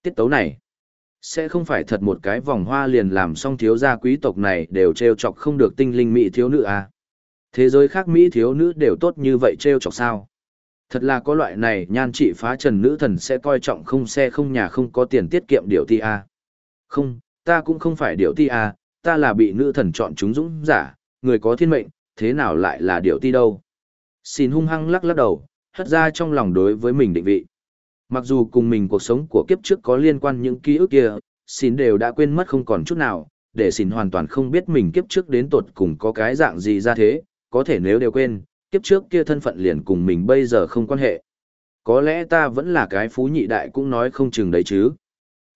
Tiết tấu này, sẽ không phải thật một cái vòng hoa liền làm xong thiếu gia quý tộc này đều treo chọc không được tinh linh mỹ thiếu nữ à. Thế giới khác mỹ thiếu nữ đều tốt như vậy treo chọc sao. Thật là có loại này nhan trị phá trần nữ thần sẽ coi trọng không xe không nhà không có tiền tiết kiệm điệu ti à. Không, ta cũng không phải điệu ti à, ta là bị nữ thần chọn chúng dũng giả, người có thiên mệnh, thế nào lại là điệu ti đâu. Xin hung hăng lắc lắc đầu, hất ra trong lòng đối với mình định vị. Mặc dù cùng mình cuộc sống của kiếp trước có liên quan những ký ức kia, xin đều đã quên mất không còn chút nào, để xin hoàn toàn không biết mình kiếp trước đến tột cùng có cái dạng gì ra thế, có thể nếu đều quên, kiếp trước kia thân phận liền cùng mình bây giờ không quan hệ. Có lẽ ta vẫn là cái phú nhị đại cũng nói không chừng đấy chứ.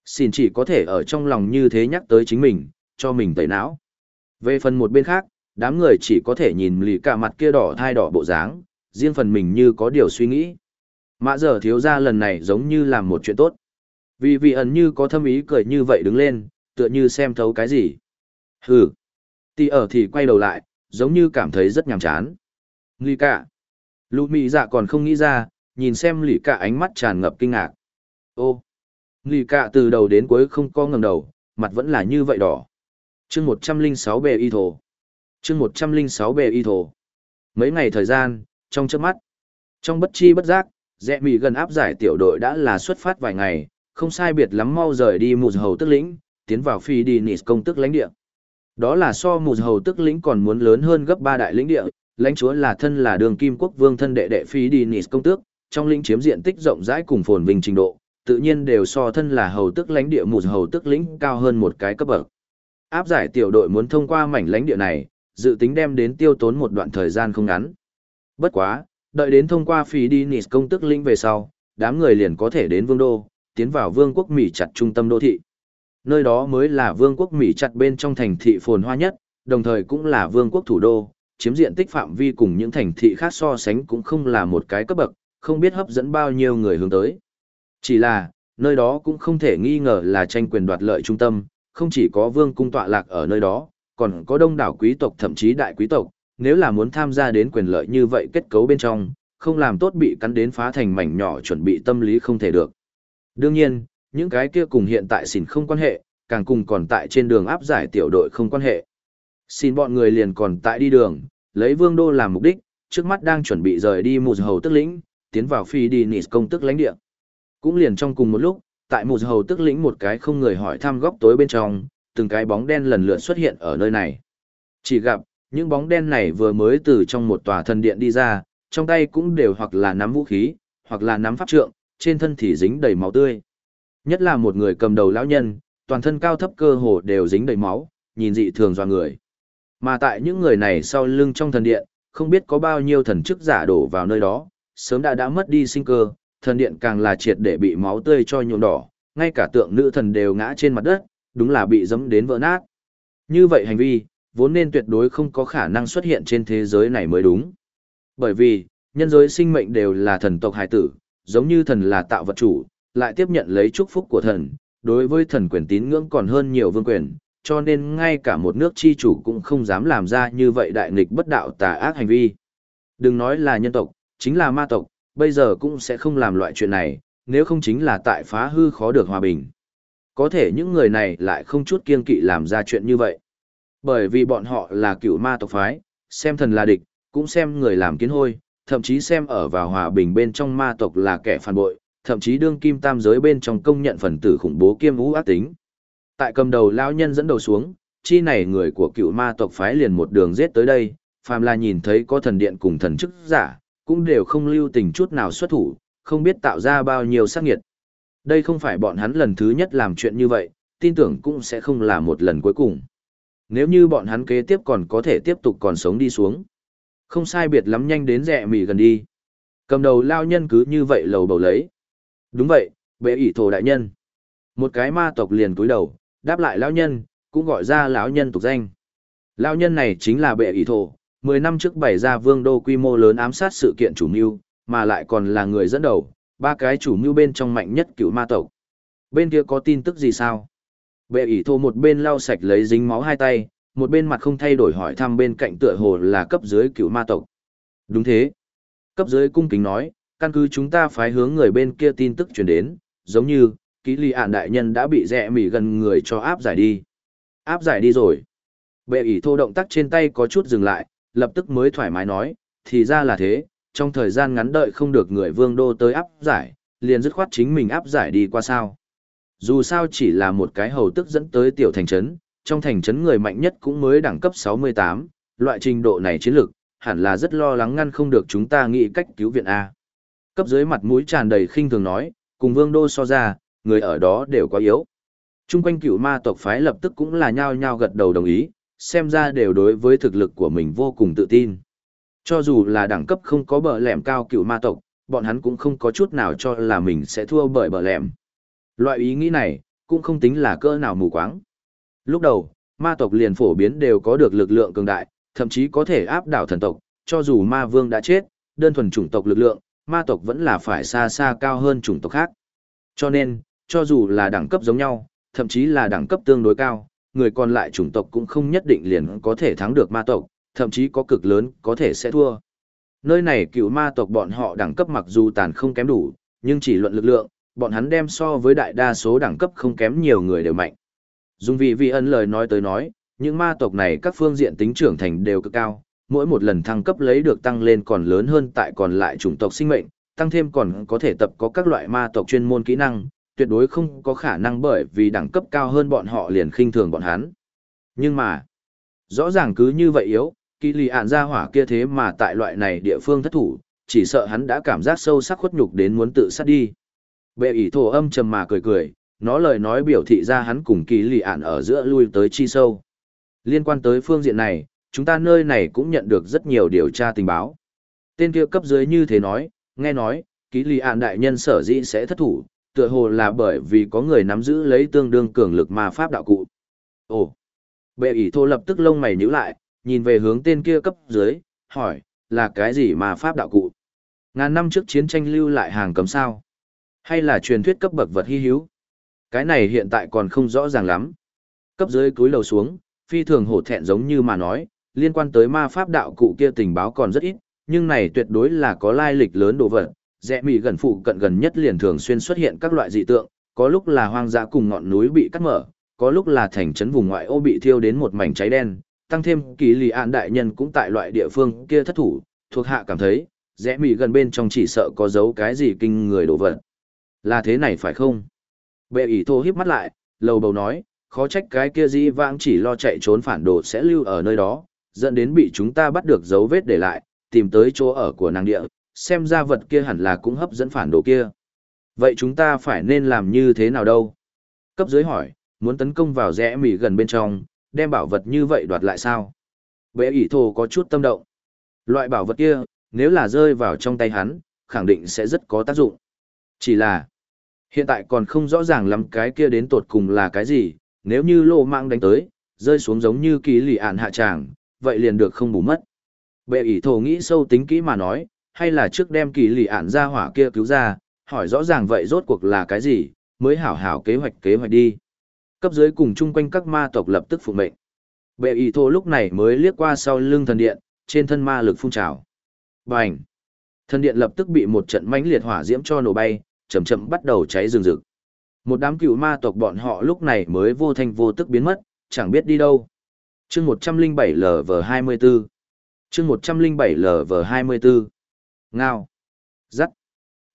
Xin chỉ có thể ở trong lòng như thế nhắc tới chính mình, cho mình tẩy não. Về phần một bên khác, đám người chỉ có thể nhìn lì cả mặt kia đỏ thai đỏ bộ dáng, riêng phần mình như có điều suy nghĩ. Mã giờ thiếu ra lần này giống như làm một chuyện tốt. Vì vị ẩn như có thâm ý cười như vậy đứng lên, tựa như xem thấu cái gì. Hừ. Tì ở thì quay đầu lại, giống như cảm thấy rất nhàm chán. Lì cả. Lũ mị dạ còn không nghĩ ra, nhìn xem lì cả ánh mắt tràn ngập kinh ngạc. Ô. Lì cả từ đầu đến cuối không có ngầm đầu, mặt vẫn là như vậy đỏ. chương 106 bề y thổ. chương 106 bề y thổ. Mấy ngày thời gian, trong chớp mắt. Trong bất chi bất giác, rẽ mì gần áp giải tiểu đội đã là xuất phát vài ngày, không sai biệt lắm mau rời đi mù hầu tức lĩnh, tiến vào phi đi nịt công tức lãnh địa. Đó là so mù hầu tức lĩnh còn muốn lớn hơn gấp ba đại lĩnh địa, lãnh chúa là thân là đường kim quốc vương thân đệ đệ phi đi nịt công tước, trong lĩnh chiếm diện tích rộng rãi cùng phồn vinh trình độ, tự nhiên đều so thân là hầu tức lãnh địa mù hầu tức lĩnh cao hơn một cái cấp bậc. Áp giải tiểu đội muốn thông qua mảnh lãnh địa này, dự tính đem đến tiêu tốn một đoạn thời gian không ngắn. Bất quá, đợi đến thông qua phí đi nịt công tức lĩnh về sau, đám người liền có thể đến vương đô, tiến vào vương quốc Mỹ chặt trung tâm đô thị. Nơi đó mới là vương quốc Mỹ chặt bên trong thành thị phồn hoa nhất, đồng thời cũng là vương quốc thủ đô, chiếm diện tích phạm vi cùng những thành thị khác so sánh cũng không là một cái cấp bậc, không biết hấp dẫn bao nhiêu người hướng tới. Chỉ là, nơi đó cũng không thể nghi ngờ là tranh quyền đoạt lợi trung tâm, không chỉ có vương cung tọa lạc ở nơi đó, còn có đông đảo quý tộc thậm chí đại quý tộc, nếu là muốn tham gia đến quyền lợi như vậy kết cấu bên trong, không làm tốt bị cắn đến phá thành mảnh nhỏ chuẩn bị tâm lý không thể được. Đương nhiên, những cái kia cùng hiện tại xỉn không quan hệ, càng cùng còn tại trên đường áp giải tiểu đội không quan hệ. Xin bọn người liền còn tại đi đường, lấy vương đô làm mục đích, trước mắt đang chuẩn bị rời đi mù hầu tức lĩnh, tiến vào phi đi nịt công tức lãnh địa. Cũng liền trong cùng một lúc, tại mù hầu tức lĩnh một cái không người hỏi thăm góc tối bên trong, từng cái bóng đen lần lượt xuất hiện ở nơi này. Chỉ gặp, những bóng đen này vừa mới từ trong một tòa thần điện đi ra, trong tay cũng đều hoặc là nắm vũ khí, hoặc là nắm pháp trượng, trên thân thì dính đầy máu tươi. Nhất là một người cầm đầu lão nhân, toàn thân cao thấp cơ hồ đều dính đầy máu, nhìn dị thường doa người. Mà tại những người này sau lưng trong thần điện, không biết có bao nhiêu thần chức giả đổ vào nơi đó, sớm đã đã mất đi sinh cơ, thần điện càng là triệt để bị máu tươi cho nhuộm đỏ, ngay cả tượng nữ thần đều ngã trên mặt đất, đúng là bị dẫm đến vỡ nát. Như vậy hành vi, vốn nên tuyệt đối không có khả năng xuất hiện trên thế giới này mới đúng. Bởi vì, nhân giới sinh mệnh đều là thần tộc hải tử, giống như thần là tạo vật chủ, lại tiếp nhận lấy chúc phúc của thần, đối với thần quyền tín ngưỡng còn hơn nhiều vương quyền, cho nên ngay cả một nước chi chủ cũng không dám làm ra như vậy đại nghịch bất đạo tà ác hành vi. Đừng nói là nhân tộc, chính là ma tộc, bây giờ cũng sẽ không làm loại chuyện này, nếu không chính là tại phá hư khó được hòa bình. Có thể những người này lại không chút kiên kỵ làm ra chuyện như vậy. Bởi vì bọn họ là cựu ma tộc phái, xem thần là địch, cũng xem người làm kiến hôi, thậm chí xem ở vào hòa bình bên trong ma tộc là kẻ phản bội, thậm chí đương kim tam giới bên trong công nhận phần tử khủng bố kiêm vũ ác tính. Tại cầm đầu lão nhân dẫn đầu xuống, chi này người của cựu ma tộc phái liền một đường giết tới đây, phàm là nhìn thấy có thần điện cùng thần chức giả, cũng đều không lưu tình chút nào xuất thủ, không biết tạo ra bao nhiêu sát nghiệt. Đây không phải bọn hắn lần thứ nhất làm chuyện như vậy, tin tưởng cũng sẽ không là một lần cuối cùng. Nếu như bọn hắn kế tiếp còn có thể tiếp tục còn sống đi xuống. Không sai biệt lắm nhanh đến rẹ mì gần đi. Cầm đầu lao nhân cứ như vậy lầu bầu lấy. Đúng vậy, bệ ỷ thổ đại nhân. Một cái ma tộc liền cúi đầu, đáp lại lão nhân, cũng gọi ra lão nhân tục danh. Lão nhân này chính là bệ ỷ thổ, mười năm trước bày ra vương đô quy mô lớn ám sát sự kiện chủ mưu, mà lại còn là người dẫn đầu, ba cái chủ mưu bên trong mạnh nhất cựu ma tộc. Bên kia có tin tức gì sao? Bệ ỷ thô một bên lau sạch lấy dính máu hai tay, một bên mặt không thay đổi hỏi thăm bên cạnh tựa hồ là cấp dưới cựu ma tộc. Đúng thế. Cấp dưới cung kính nói, căn cứ chúng ta phái hướng người bên kia tin tức truyền đến, giống như, ký ly ản đại nhân đã bị rẽ mỉ gần người cho áp giải đi. Áp giải đi rồi. Bệ ỷ thô động tác trên tay có chút dừng lại, lập tức mới thoải mái nói, thì ra là thế, trong thời gian ngắn đợi không được người vương đô tới áp giải, liền dứt khoát chính mình áp giải đi qua sao. Dù sao chỉ là một cái hầu tức dẫn tới tiểu thành trấn, trong thành trấn người mạnh nhất cũng mới đẳng cấp 68, loại trình độ này chiến lược, hẳn là rất lo lắng ngăn không được chúng ta nghĩ cách cứu viện A. Cấp dưới mặt mũi tràn đầy khinh thường nói, cùng vương đô so ra, người ở đó đều quá yếu. Trung quanh cựu ma tộc phái lập tức cũng là nhao nhao gật đầu đồng ý, xem ra đều đối với thực lực của mình vô cùng tự tin. Cho dù là đẳng cấp không có bờ lẻm cao cựu ma tộc, bọn hắn cũng không có chút nào cho là mình sẽ thua bởi bờ lẻm. Loại ý nghĩ này, cũng không tính là cơ nào mù quáng. Lúc đầu, ma tộc liền phổ biến đều có được lực lượng cường đại, thậm chí có thể áp đảo thần tộc, cho dù ma vương đã chết, đơn thuần chủng tộc lực lượng, ma tộc vẫn là phải xa xa cao hơn chủng tộc khác. Cho nên, cho dù là đẳng cấp giống nhau, thậm chí là đẳng cấp tương đối cao, người còn lại chủng tộc cũng không nhất định liền có thể thắng được ma tộc, thậm chí có cực lớn có thể sẽ thua. Nơi này cựu ma tộc bọn họ đẳng cấp mặc dù tàn không kém đủ, nhưng chỉ luận lực lượng, bọn hắn đem so với đại đa số đẳng cấp không kém nhiều người đều mạnh. Dung vị vi ân lời nói tới nói, những ma tộc này các phương diện tính trưởng thành đều cực cao, mỗi một lần thăng cấp lấy được tăng lên còn lớn hơn tại còn lại chủng tộc sinh mệnh, tăng thêm còn có thể tập có các loại ma tộc chuyên môn kỹ năng, tuyệt đối không có khả năng bởi vì đẳng cấp cao hơn bọn họ liền khinh thường bọn hắn. Nhưng mà, rõ ràng cứ như vậy yếu, kỳ lì ạn ra hỏa kia thế mà tại loại này địa phương thất thủ, chỉ sợ hắn đã cảm giác sâu sắc khuất nhục đến muốn tự sát đi. Bệ ỷ thổ âm trầm mà cười cười, nó lời nói biểu thị ra hắn cùng kỳ lì ản ở giữa lui tới chi sâu. Liên quan tới phương diện này, chúng ta nơi này cũng nhận được rất nhiều điều tra tình báo. Tên kia cấp dưới như thế nói, nghe nói, ký lì ản đại nhân sở dĩ sẽ thất thủ, tựa hồ là bởi vì có người nắm giữ lấy tương đương cường lực ma pháp đạo cụ. Ồ! Bệ ỷ thổ lập tức lông mày nhíu lại, nhìn về hướng tên kia cấp dưới, hỏi, là cái gì ma pháp đạo cụ? Ngàn năm trước chiến tranh lưu lại hàng cấm sao? Hay là truyền thuyết cấp bậc vật hy hữu? Cái này hiện tại còn không rõ ràng lắm. Cấp dưới cúi lầu xuống, phi thường hổ thẹn giống như mà nói, liên quan tới ma pháp đạo cụ kia tình báo còn rất ít, nhưng này tuyệt đối là có lai lịch lớn đồ vật. Rẽ mị gần phụ cận gần nhất liền thường xuyên xuất hiện các loại dị tượng, có lúc là hoang dã cùng ngọn núi bị cắt mở, có lúc là thành trấn vùng ngoại ô bị thiêu đến một mảnh cháy đen, tăng thêm kỳ lì an đại nhân cũng tại loại địa phương kia thất thủ, thuộc hạ cảm thấy, rẽ mị gần bên trong chỉ sợ có giấu cái gì kinh người đồ vật. Là thế này phải không? Bệ ỷ thô híp mắt lại, lầu bầu nói, khó trách cái kia dĩ vãng chỉ lo chạy trốn phản đồ sẽ lưu ở nơi đó, dẫn đến bị chúng ta bắt được dấu vết để lại, tìm tới chỗ ở của nàng địa, xem ra vật kia hẳn là cũng hấp dẫn phản đồ kia. Vậy chúng ta phải nên làm như thế nào đâu? Cấp dưới hỏi, muốn tấn công vào rẽ mỉ gần bên trong, đem bảo vật như vậy đoạt lại sao? Bệ ỷ thô có chút tâm động. Loại bảo vật kia, nếu là rơi vào trong tay hắn, khẳng định sẽ rất có tác dụng. Chỉ là, hiện tại còn không rõ ràng lắm cái kia đến tột cùng là cái gì, nếu như lô mạng đánh tới, rơi xuống giống như kỳ lì ạn hạ tràng, vậy liền được không bù mất. Bệ ỷ thổ nghĩ sâu tính kỹ mà nói, hay là trước đem kỳ lì ạn ra hỏa kia cứu ra, hỏi rõ ràng vậy rốt cuộc là cái gì, mới hảo hảo kế hoạch kế hoạch đi. Cấp dưới cùng chung quanh các ma tộc lập tức phụ mệnh. Bệ ỷ thổ lúc này mới liếc qua sau lưng thần điện, trên thân ma lực phun trào. Bành! Thần điện lập tức bị một trận mãnh liệt hỏa diễm cho nổ bay, chậm chậm bắt đầu cháy rừng rực. Một đám cựu ma tộc bọn họ lúc này mới vô thanh vô tức biến mất, chẳng biết đi đâu. chương 107 LV24 chương 107 LV24 Ngao Dắt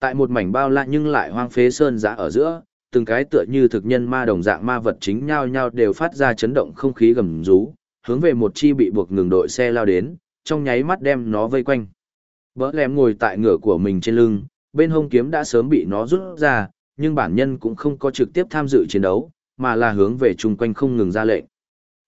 Tại một mảnh bao lạ nhưng lại hoang phế sơn giã ở giữa, từng cái tựa như thực nhân ma đồng dạng ma vật chính nhau nhau đều phát ra chấn động không khí gầm rú, hướng về một chi bị buộc ngừng đội xe lao đến, trong nháy mắt đem nó vây quanh. Bỡ lem ngồi tại ngựa của mình trên lưng, bên hông kiếm đã sớm bị nó rút ra, nhưng bản nhân cũng không có trực tiếp tham dự chiến đấu, mà là hướng về chung quanh không ngừng ra lệnh.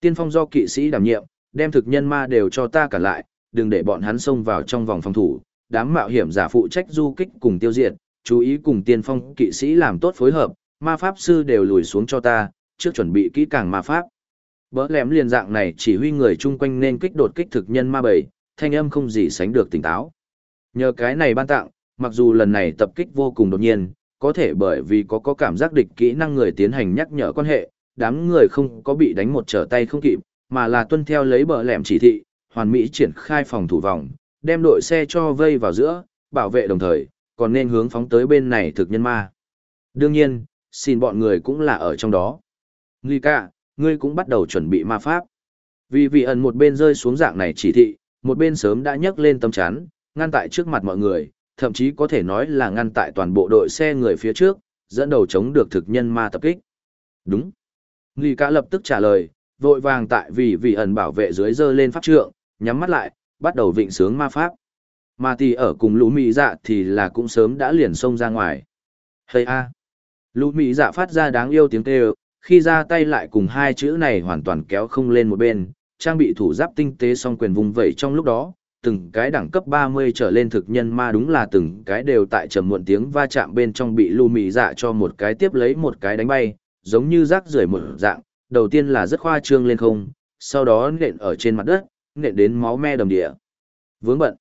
Tiên phong do kỵ sĩ đảm nhiệm, đem thực nhân ma đều cho ta cả lại, đừng để bọn hắn xông vào trong vòng phòng thủ, đám mạo hiểm giả phụ trách du kích cùng tiêu diệt, chú ý cùng tiên phong kỵ sĩ làm tốt phối hợp, ma pháp sư đều lùi xuống cho ta, trước chuẩn bị kỹ càng ma pháp. Bỡ lém liền dạng này chỉ huy người chung quanh nên kích đột kích thực nhân ma bầy, thanh âm không gì sánh được tỉnh táo. Nhờ cái này ban tặng, mặc dù lần này tập kích vô cùng đột nhiên, có thể bởi vì có có cảm giác địch kỹ năng người tiến hành nhắc nhở quan hệ, đám người không có bị đánh một trở tay không kịp, mà là tuân theo lấy bờ lẻm chỉ thị, hoàn mỹ triển khai phòng thủ vòng, đem đội xe cho vây vào giữa, bảo vệ đồng thời, còn nên hướng phóng tới bên này thực nhân ma. Đương nhiên, xin bọn người cũng là ở trong đó. Nguy cả, ngươi cũng bắt đầu chuẩn bị ma pháp. Vì vị ẩn một bên rơi xuống dạng này chỉ thị, một bên sớm đã nhấc lên tâm chán, ngăn tại trước mặt mọi người, thậm chí có thể nói là ngăn tại toàn bộ đội xe người phía trước, dẫn đầu chống được thực nhân ma tập kích. Đúng. Nghi cả lập tức trả lời, vội vàng tại vì vị ẩn bảo vệ dưới dơ lên pháp trượng, nhắm mắt lại, bắt đầu vịnh sướng ma pháp. Mà thì ở cùng lũ mỹ dạ thì là cũng sớm đã liền xông ra ngoài. Hây a. Lũ mỹ dạ phát ra đáng yêu tiếng kêu, khi ra tay lại cùng hai chữ này hoàn toàn kéo không lên một bên, trang bị thủ giáp tinh tế song quyền vùng vẩy trong lúc đó, từng cái đẳng cấp 30 trở lên thực nhân ma đúng là từng cái đều tại trầm muộn tiếng va chạm bên trong bị lù mì dạ cho một cái tiếp lấy một cái đánh bay, giống như rác rưởi một dạng, đầu tiên là rất khoa trương lên không, sau đó nện ở trên mặt đất, nện đến máu me đầm địa. Vướng bận.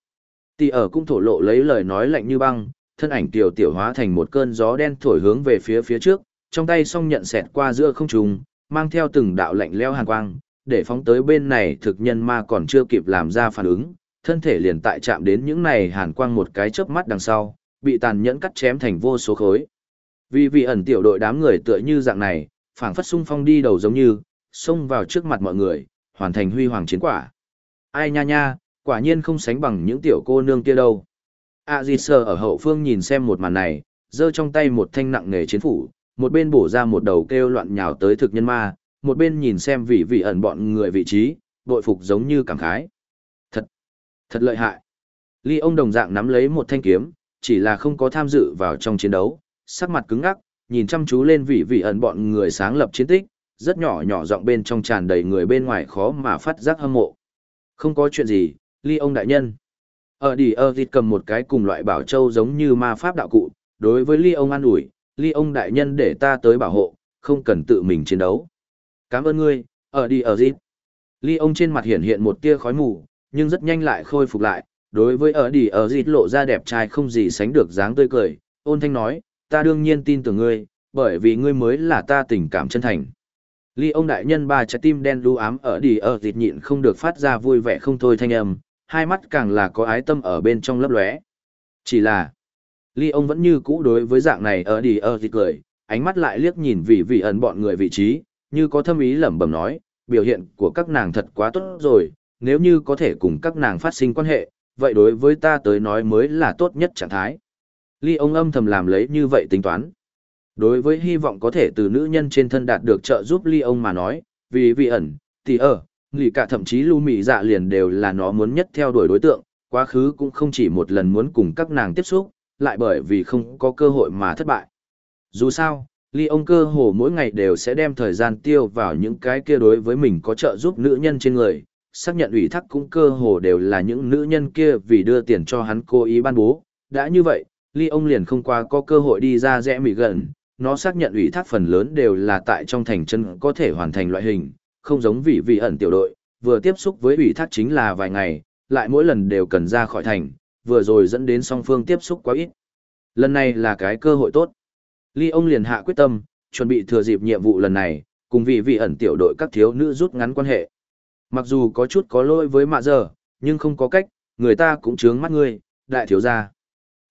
Tỷ ở cũng thổ lộ lấy lời nói lạnh như băng, thân ảnh tiểu tiểu hóa thành một cơn gió đen thổi hướng về phía phía trước, trong tay song nhận xẹt qua giữa không trung, mang theo từng đạo lạnh leo hàn quang, để phóng tới bên này thực nhân ma còn chưa kịp làm ra phản ứng, thân thể liền tại chạm đến những này hàn quang một cái chớp mắt đằng sau, bị tàn nhẫn cắt chém thành vô số khối. Vì vị ẩn tiểu đội đám người tựa như dạng này, phảng phất sung phong đi đầu giống như, xông vào trước mặt mọi người, hoàn thành huy hoàng chiến quả. Ai nha nha, quả nhiên không sánh bằng những tiểu cô nương kia đâu. A Di Sơ ở hậu phương nhìn xem một màn này, giơ trong tay một thanh nặng nghề chiến phủ, một bên bổ ra một đầu kêu loạn nhào tới thực nhân ma, một bên nhìn xem vị vị ẩn bọn người vị trí, bội phục giống như cảm khái. Thật, lợi hại. Ly ông đồng dạng nắm lấy một thanh kiếm, chỉ là không có tham dự vào trong chiến đấu, sắc mặt cứng ngắc, nhìn chăm chú lên vị vị ẩn bọn người sáng lập chiến tích, rất nhỏ nhỏ giọng bên trong tràn đầy người bên ngoài khó mà phát giác hâm mộ. Không có chuyện gì, ly ông đại nhân. Ở đi ở thịt cầm một cái cùng loại bảo châu giống như ma pháp đạo cụ, đối với ly ông an ủi, ly ông đại nhân để ta tới bảo hộ, không cần tự mình chiến đấu. Cảm ơn ngươi, ở đi ở dịp. Ly ông trên mặt hiện hiện một tia khói mù, nhưng rất nhanh lại khôi phục lại, đối với ở đi ở dịt lộ ra đẹp trai không gì sánh được dáng tươi cười, ôn thanh nói, ta đương nhiên tin tưởng ngươi, bởi vì ngươi mới là ta tình cảm chân thành. Ly ông đại nhân ba trái tim đen lưu ám ở đi ở dịt nhịn không được phát ra vui vẻ không thôi thanh âm, hai mắt càng là có ái tâm ở bên trong lấp lóe. Chỉ là, Ly ông vẫn như cũ đối với dạng này ở đi ở dịt cười, ánh mắt lại liếc nhìn vì vị ẩn bọn người vị trí, như có thâm ý lẩm bẩm nói, biểu hiện của các nàng thật quá tốt rồi, nếu như có thể cùng các nàng phát sinh quan hệ, vậy đối với ta tới nói mới là tốt nhất trạng thái. Ly ông âm thầm làm lấy như vậy tính toán. Đối với hy vọng có thể từ nữ nhân trên thân đạt được trợ giúp ly ông mà nói, vì vị ẩn, tỷ ở, nghỉ cả thậm chí lưu mị dạ liền đều là nó muốn nhất theo đuổi đối tượng, quá khứ cũng không chỉ một lần muốn cùng các nàng tiếp xúc, lại bởi vì không có cơ hội mà thất bại. Dù sao, ly ông cơ hồ mỗi ngày đều sẽ đem thời gian tiêu vào những cái kia đối với mình có trợ giúp nữ nhân trên người, xác nhận ủy thác cũng cơ hồ đều là những nữ nhân kia vì đưa tiền cho hắn cố ý ban bố. Đã như vậy, ly ông liền không qua có cơ hội đi ra rẽ mỉ gần, nó xác nhận ủy thác phần lớn đều là tại trong thành chân có thể hoàn thành loại hình, không giống vị vị ẩn tiểu đội, vừa tiếp xúc với ủy thác chính là vài ngày, lại mỗi lần đều cần ra khỏi thành, vừa rồi dẫn đến song phương tiếp xúc quá ít. Lần này là cái cơ hội tốt. Ly ông liền hạ quyết tâm, chuẩn bị thừa dịp nhiệm vụ lần này, cùng vị vị ẩn tiểu đội các thiếu nữ rút ngắn quan hệ. Mặc dù có chút có lỗi với mạ giờ, nhưng không có cách, người ta cũng chướng mắt ngươi, đại thiếu gia.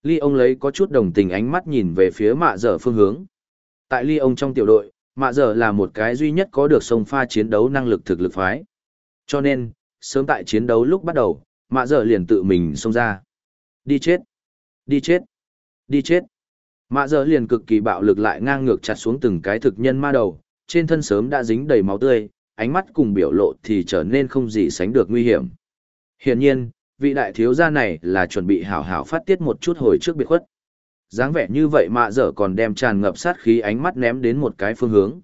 Ly ông lấy có chút đồng tình ánh mắt nhìn về phía mạ giờ phương hướng. Tại ly ông trong tiểu đội, mạ giờ là một cái duy nhất có được sông pha chiến đấu năng lực thực lực phái. Cho nên, sớm tại chiến đấu lúc bắt đầu, mạ giờ liền tự mình xông ra. Đi chết! Đi chết! Đi chết! Mạ giờ liền cực kỳ bạo lực lại ngang ngược chặt xuống từng cái thực nhân ma đầu, trên thân sớm đã dính đầy máu tươi, ánh mắt cùng biểu lộ thì trở nên không gì sánh được nguy hiểm. Hiển nhiên, vị đại thiếu gia này là chuẩn bị hảo hảo phát tiết một chút hồi trước biệt khuất dáng vẻ như vậy mà dở còn đem tràn ngập sát khí ánh mắt ném đến một cái phương hướng.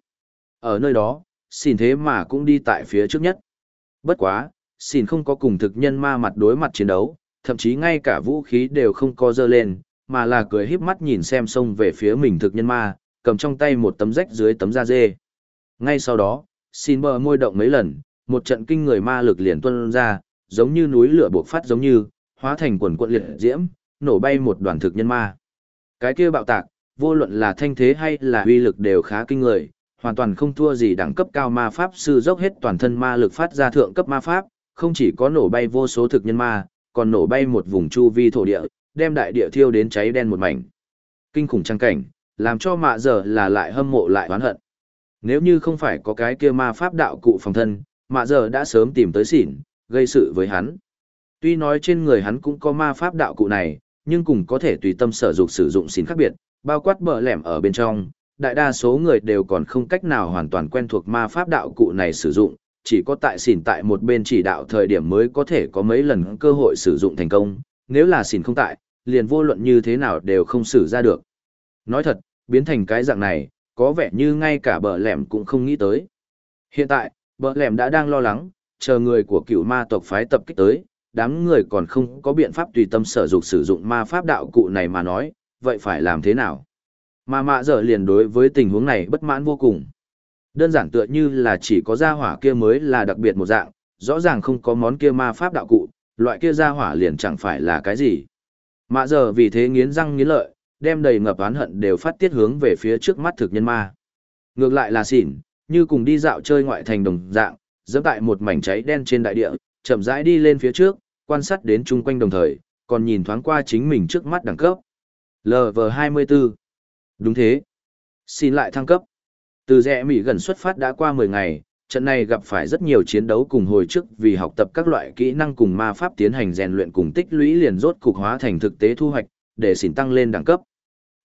Ở nơi đó, xin thế mà cũng đi tại phía trước nhất. Bất quá, xin không có cùng thực nhân ma mặt đối mặt chiến đấu, thậm chí ngay cả vũ khí đều không có dơ lên, mà là cười híp mắt nhìn xem xông về phía mình thực nhân ma, cầm trong tay một tấm rách dưới tấm da dê. Ngay sau đó, xin bờ môi động mấy lần, một trận kinh người ma lực liền tuôn ra, giống như núi lửa bộc phát giống như, hóa thành quần quận liệt diễm, nổ bay một đoàn thực nhân ma. Cái kia bạo tạc, vô luận là thanh thế hay là uy lực đều khá kinh người, hoàn toàn không thua gì đẳng cấp cao ma pháp sư dốc hết toàn thân ma lực phát ra thượng cấp ma pháp, không chỉ có nổ bay vô số thực nhân ma, còn nổ bay một vùng chu vi thổ địa, đem đại địa thiêu đến cháy đen một mảnh. Kinh khủng trang cảnh, làm cho mạ giờ là lại hâm mộ lại oán hận. Nếu như không phải có cái kia ma pháp đạo cụ phòng thân, mạ giờ đã sớm tìm tới xỉn, gây sự với hắn. Tuy nói trên người hắn cũng có ma pháp đạo cụ này, nhưng cùng có thể tùy tâm sở dục sử dụng xỉn khác biệt, bao quát bờ lẻm ở bên trong, đại đa số người đều còn không cách nào hoàn toàn quen thuộc ma pháp đạo cụ này sử dụng, chỉ có tại xỉn tại một bên chỉ đạo thời điểm mới có thể có mấy lần cơ hội sử dụng thành công, nếu là xỉn không tại, liền vô luận như thế nào đều không xử ra được. Nói thật, biến thành cái dạng này, có vẻ như ngay cả bờ lẻm cũng không nghĩ tới. Hiện tại, bờ lẻm đã đang lo lắng, chờ người của cựu ma tộc phái tập kích tới, đám người còn không có biện pháp tùy tâm sở dục sử dụng ma pháp đạo cụ này mà nói, vậy phải làm thế nào? Mà mạ dở liền đối với tình huống này bất mãn vô cùng. Đơn giản tựa như là chỉ có gia hỏa kia mới là đặc biệt một dạng, rõ ràng không có món kia ma pháp đạo cụ, loại kia gia hỏa liền chẳng phải là cái gì. Mạ dở vì thế nghiến răng nghiến lợi, đem đầy ngập oán hận đều phát tiết hướng về phía trước mắt thực nhân ma. Ngược lại là xỉn, như cùng đi dạo chơi ngoại thành đồng dạng, dẫm tại một mảnh cháy đen trên đại địa, chậm rãi đi lên phía trước, quan sát đến chung quanh đồng thời, còn nhìn thoáng qua chính mình trước mắt đẳng cấp. LV24. Đúng thế. Xin lại thăng cấp. Từ rẽ Mỹ gần xuất phát đã qua 10 ngày, trận này gặp phải rất nhiều chiến đấu cùng hồi trước vì học tập các loại kỹ năng cùng ma pháp tiến hành rèn luyện cùng tích lũy liền rốt cục hóa thành thực tế thu hoạch, để xin tăng lên đẳng cấp.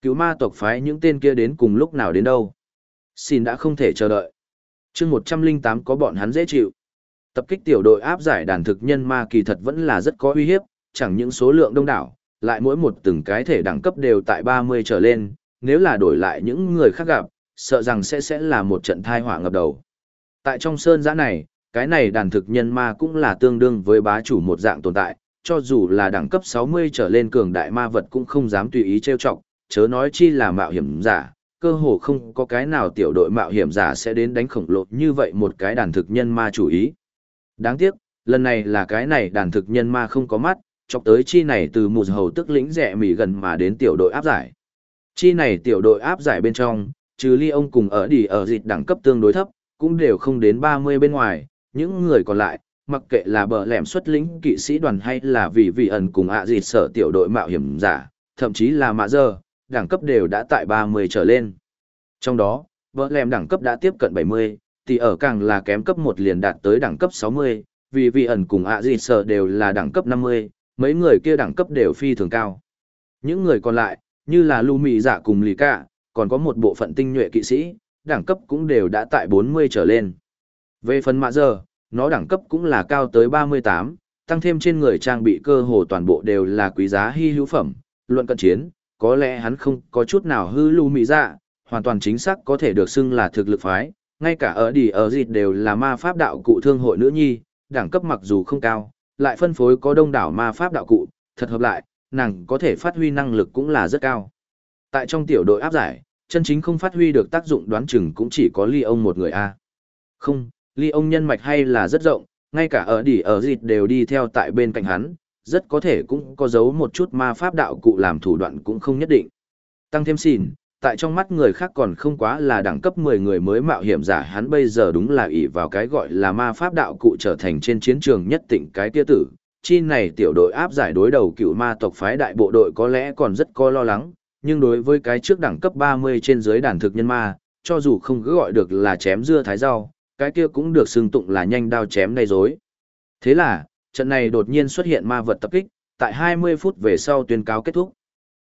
Cứu ma tộc phái những tên kia đến cùng lúc nào đến đâu. Xin đã không thể chờ đợi. chương 108 có bọn hắn dễ chịu. Tập kích tiểu đội áp giải đàn thực nhân ma kỳ thật vẫn là rất có uy hiếp, chẳng những số lượng đông đảo, lại mỗi một từng cái thể đẳng cấp đều tại 30 trở lên, nếu là đổi lại những người khác gặp, sợ rằng sẽ sẽ là một trận thai họa ngập đầu. Tại trong sơn giã này, cái này đàn thực nhân ma cũng là tương đương với bá chủ một dạng tồn tại, cho dù là đẳng cấp 60 trở lên cường đại ma vật cũng không dám tùy ý trêu chọc, chớ nói chi là mạo hiểm giả, cơ hồ không có cái nào tiểu đội mạo hiểm giả sẽ đến đánh khổng lồ như vậy một cái đàn thực nhân ma chủ ý. Đáng tiếc, lần này là cái này đàn thực nhân ma không có mắt, chọc tới chi này từ mù hầu tức lĩnh rẻ mỉ gần mà đến tiểu đội áp giải. Chi này tiểu đội áp giải bên trong, trừ ly ông cùng ở đi ở dịch đẳng cấp tương đối thấp, cũng đều không đến 30 bên ngoài, những người còn lại, mặc kệ là bờ lẻm xuất lĩnh kỵ sĩ đoàn hay là vì vị ẩn cùng ạ à dịt sở tiểu đội mạo hiểm giả, thậm chí là mạ giờ, đẳng cấp đều đã tại 30 trở lên. Trong đó, bờ lẻm đẳng cấp đã tiếp cận 70, thì ở càng là kém cấp 1 liền đạt tới đẳng cấp 60, vì vị ẩn cùng ạ à dịt sở đều là đẳng cấp 50, mấy người kia đẳng cấp đều phi thường cao. Những người còn lại, như là Lưu Mị giả cùng Lì Cả, còn có một bộ phận tinh nhuệ kỵ sĩ, đẳng cấp cũng đều đã tại 40 trở lên. Về phần mạ giờ, nó đẳng cấp cũng là cao tới 38, tăng thêm trên người trang bị cơ hồ toàn bộ đều là quý giá hy hữu phẩm, luận cận chiến, có lẽ hắn không có chút nào hư lưu mỹ dạ, hoàn toàn chính xác có thể được xưng là thực lực phái, ngay cả ở đi ở dịt đều là ma pháp đạo cụ thương hội nữ nhi, đẳng cấp mặc dù không cao, lại phân phối có đông đảo ma pháp đạo cụ, thật hợp lại, nàng có thể phát huy năng lực cũng là rất cao. Tại trong tiểu đội áp giải, chân chính không phát huy được tác dụng đoán chừng cũng chỉ có ly ông một người a. Không, ly ông nhân mạch hay là rất rộng, ngay cả ở đỉ ở dịt đều đi theo tại bên cạnh hắn, rất có thể cũng có giấu một chút ma pháp đạo cụ làm thủ đoạn cũng không nhất định. Tăng thêm xỉn, tại trong mắt người khác còn không quá là đẳng cấp 10 người mới mạo hiểm giả hắn bây giờ đúng là ỷ vào cái gọi là ma pháp đạo cụ trở thành trên chiến trường nhất tỉnh cái tia tử. Chi này tiểu đội áp giải đối đầu cựu ma tộc phái đại bộ đội có lẽ còn rất có lo lắng, nhưng đối với cái trước đẳng cấp 30 trên dưới đàn thực nhân ma, cho dù không cứ gọi được là chém dưa thái rau, cái kia cũng được xưng tụng là nhanh đao chém đầy dối Thế là, trận này đột nhiên xuất hiện ma vật tập kích, tại 20 phút về sau tuyên cáo kết thúc.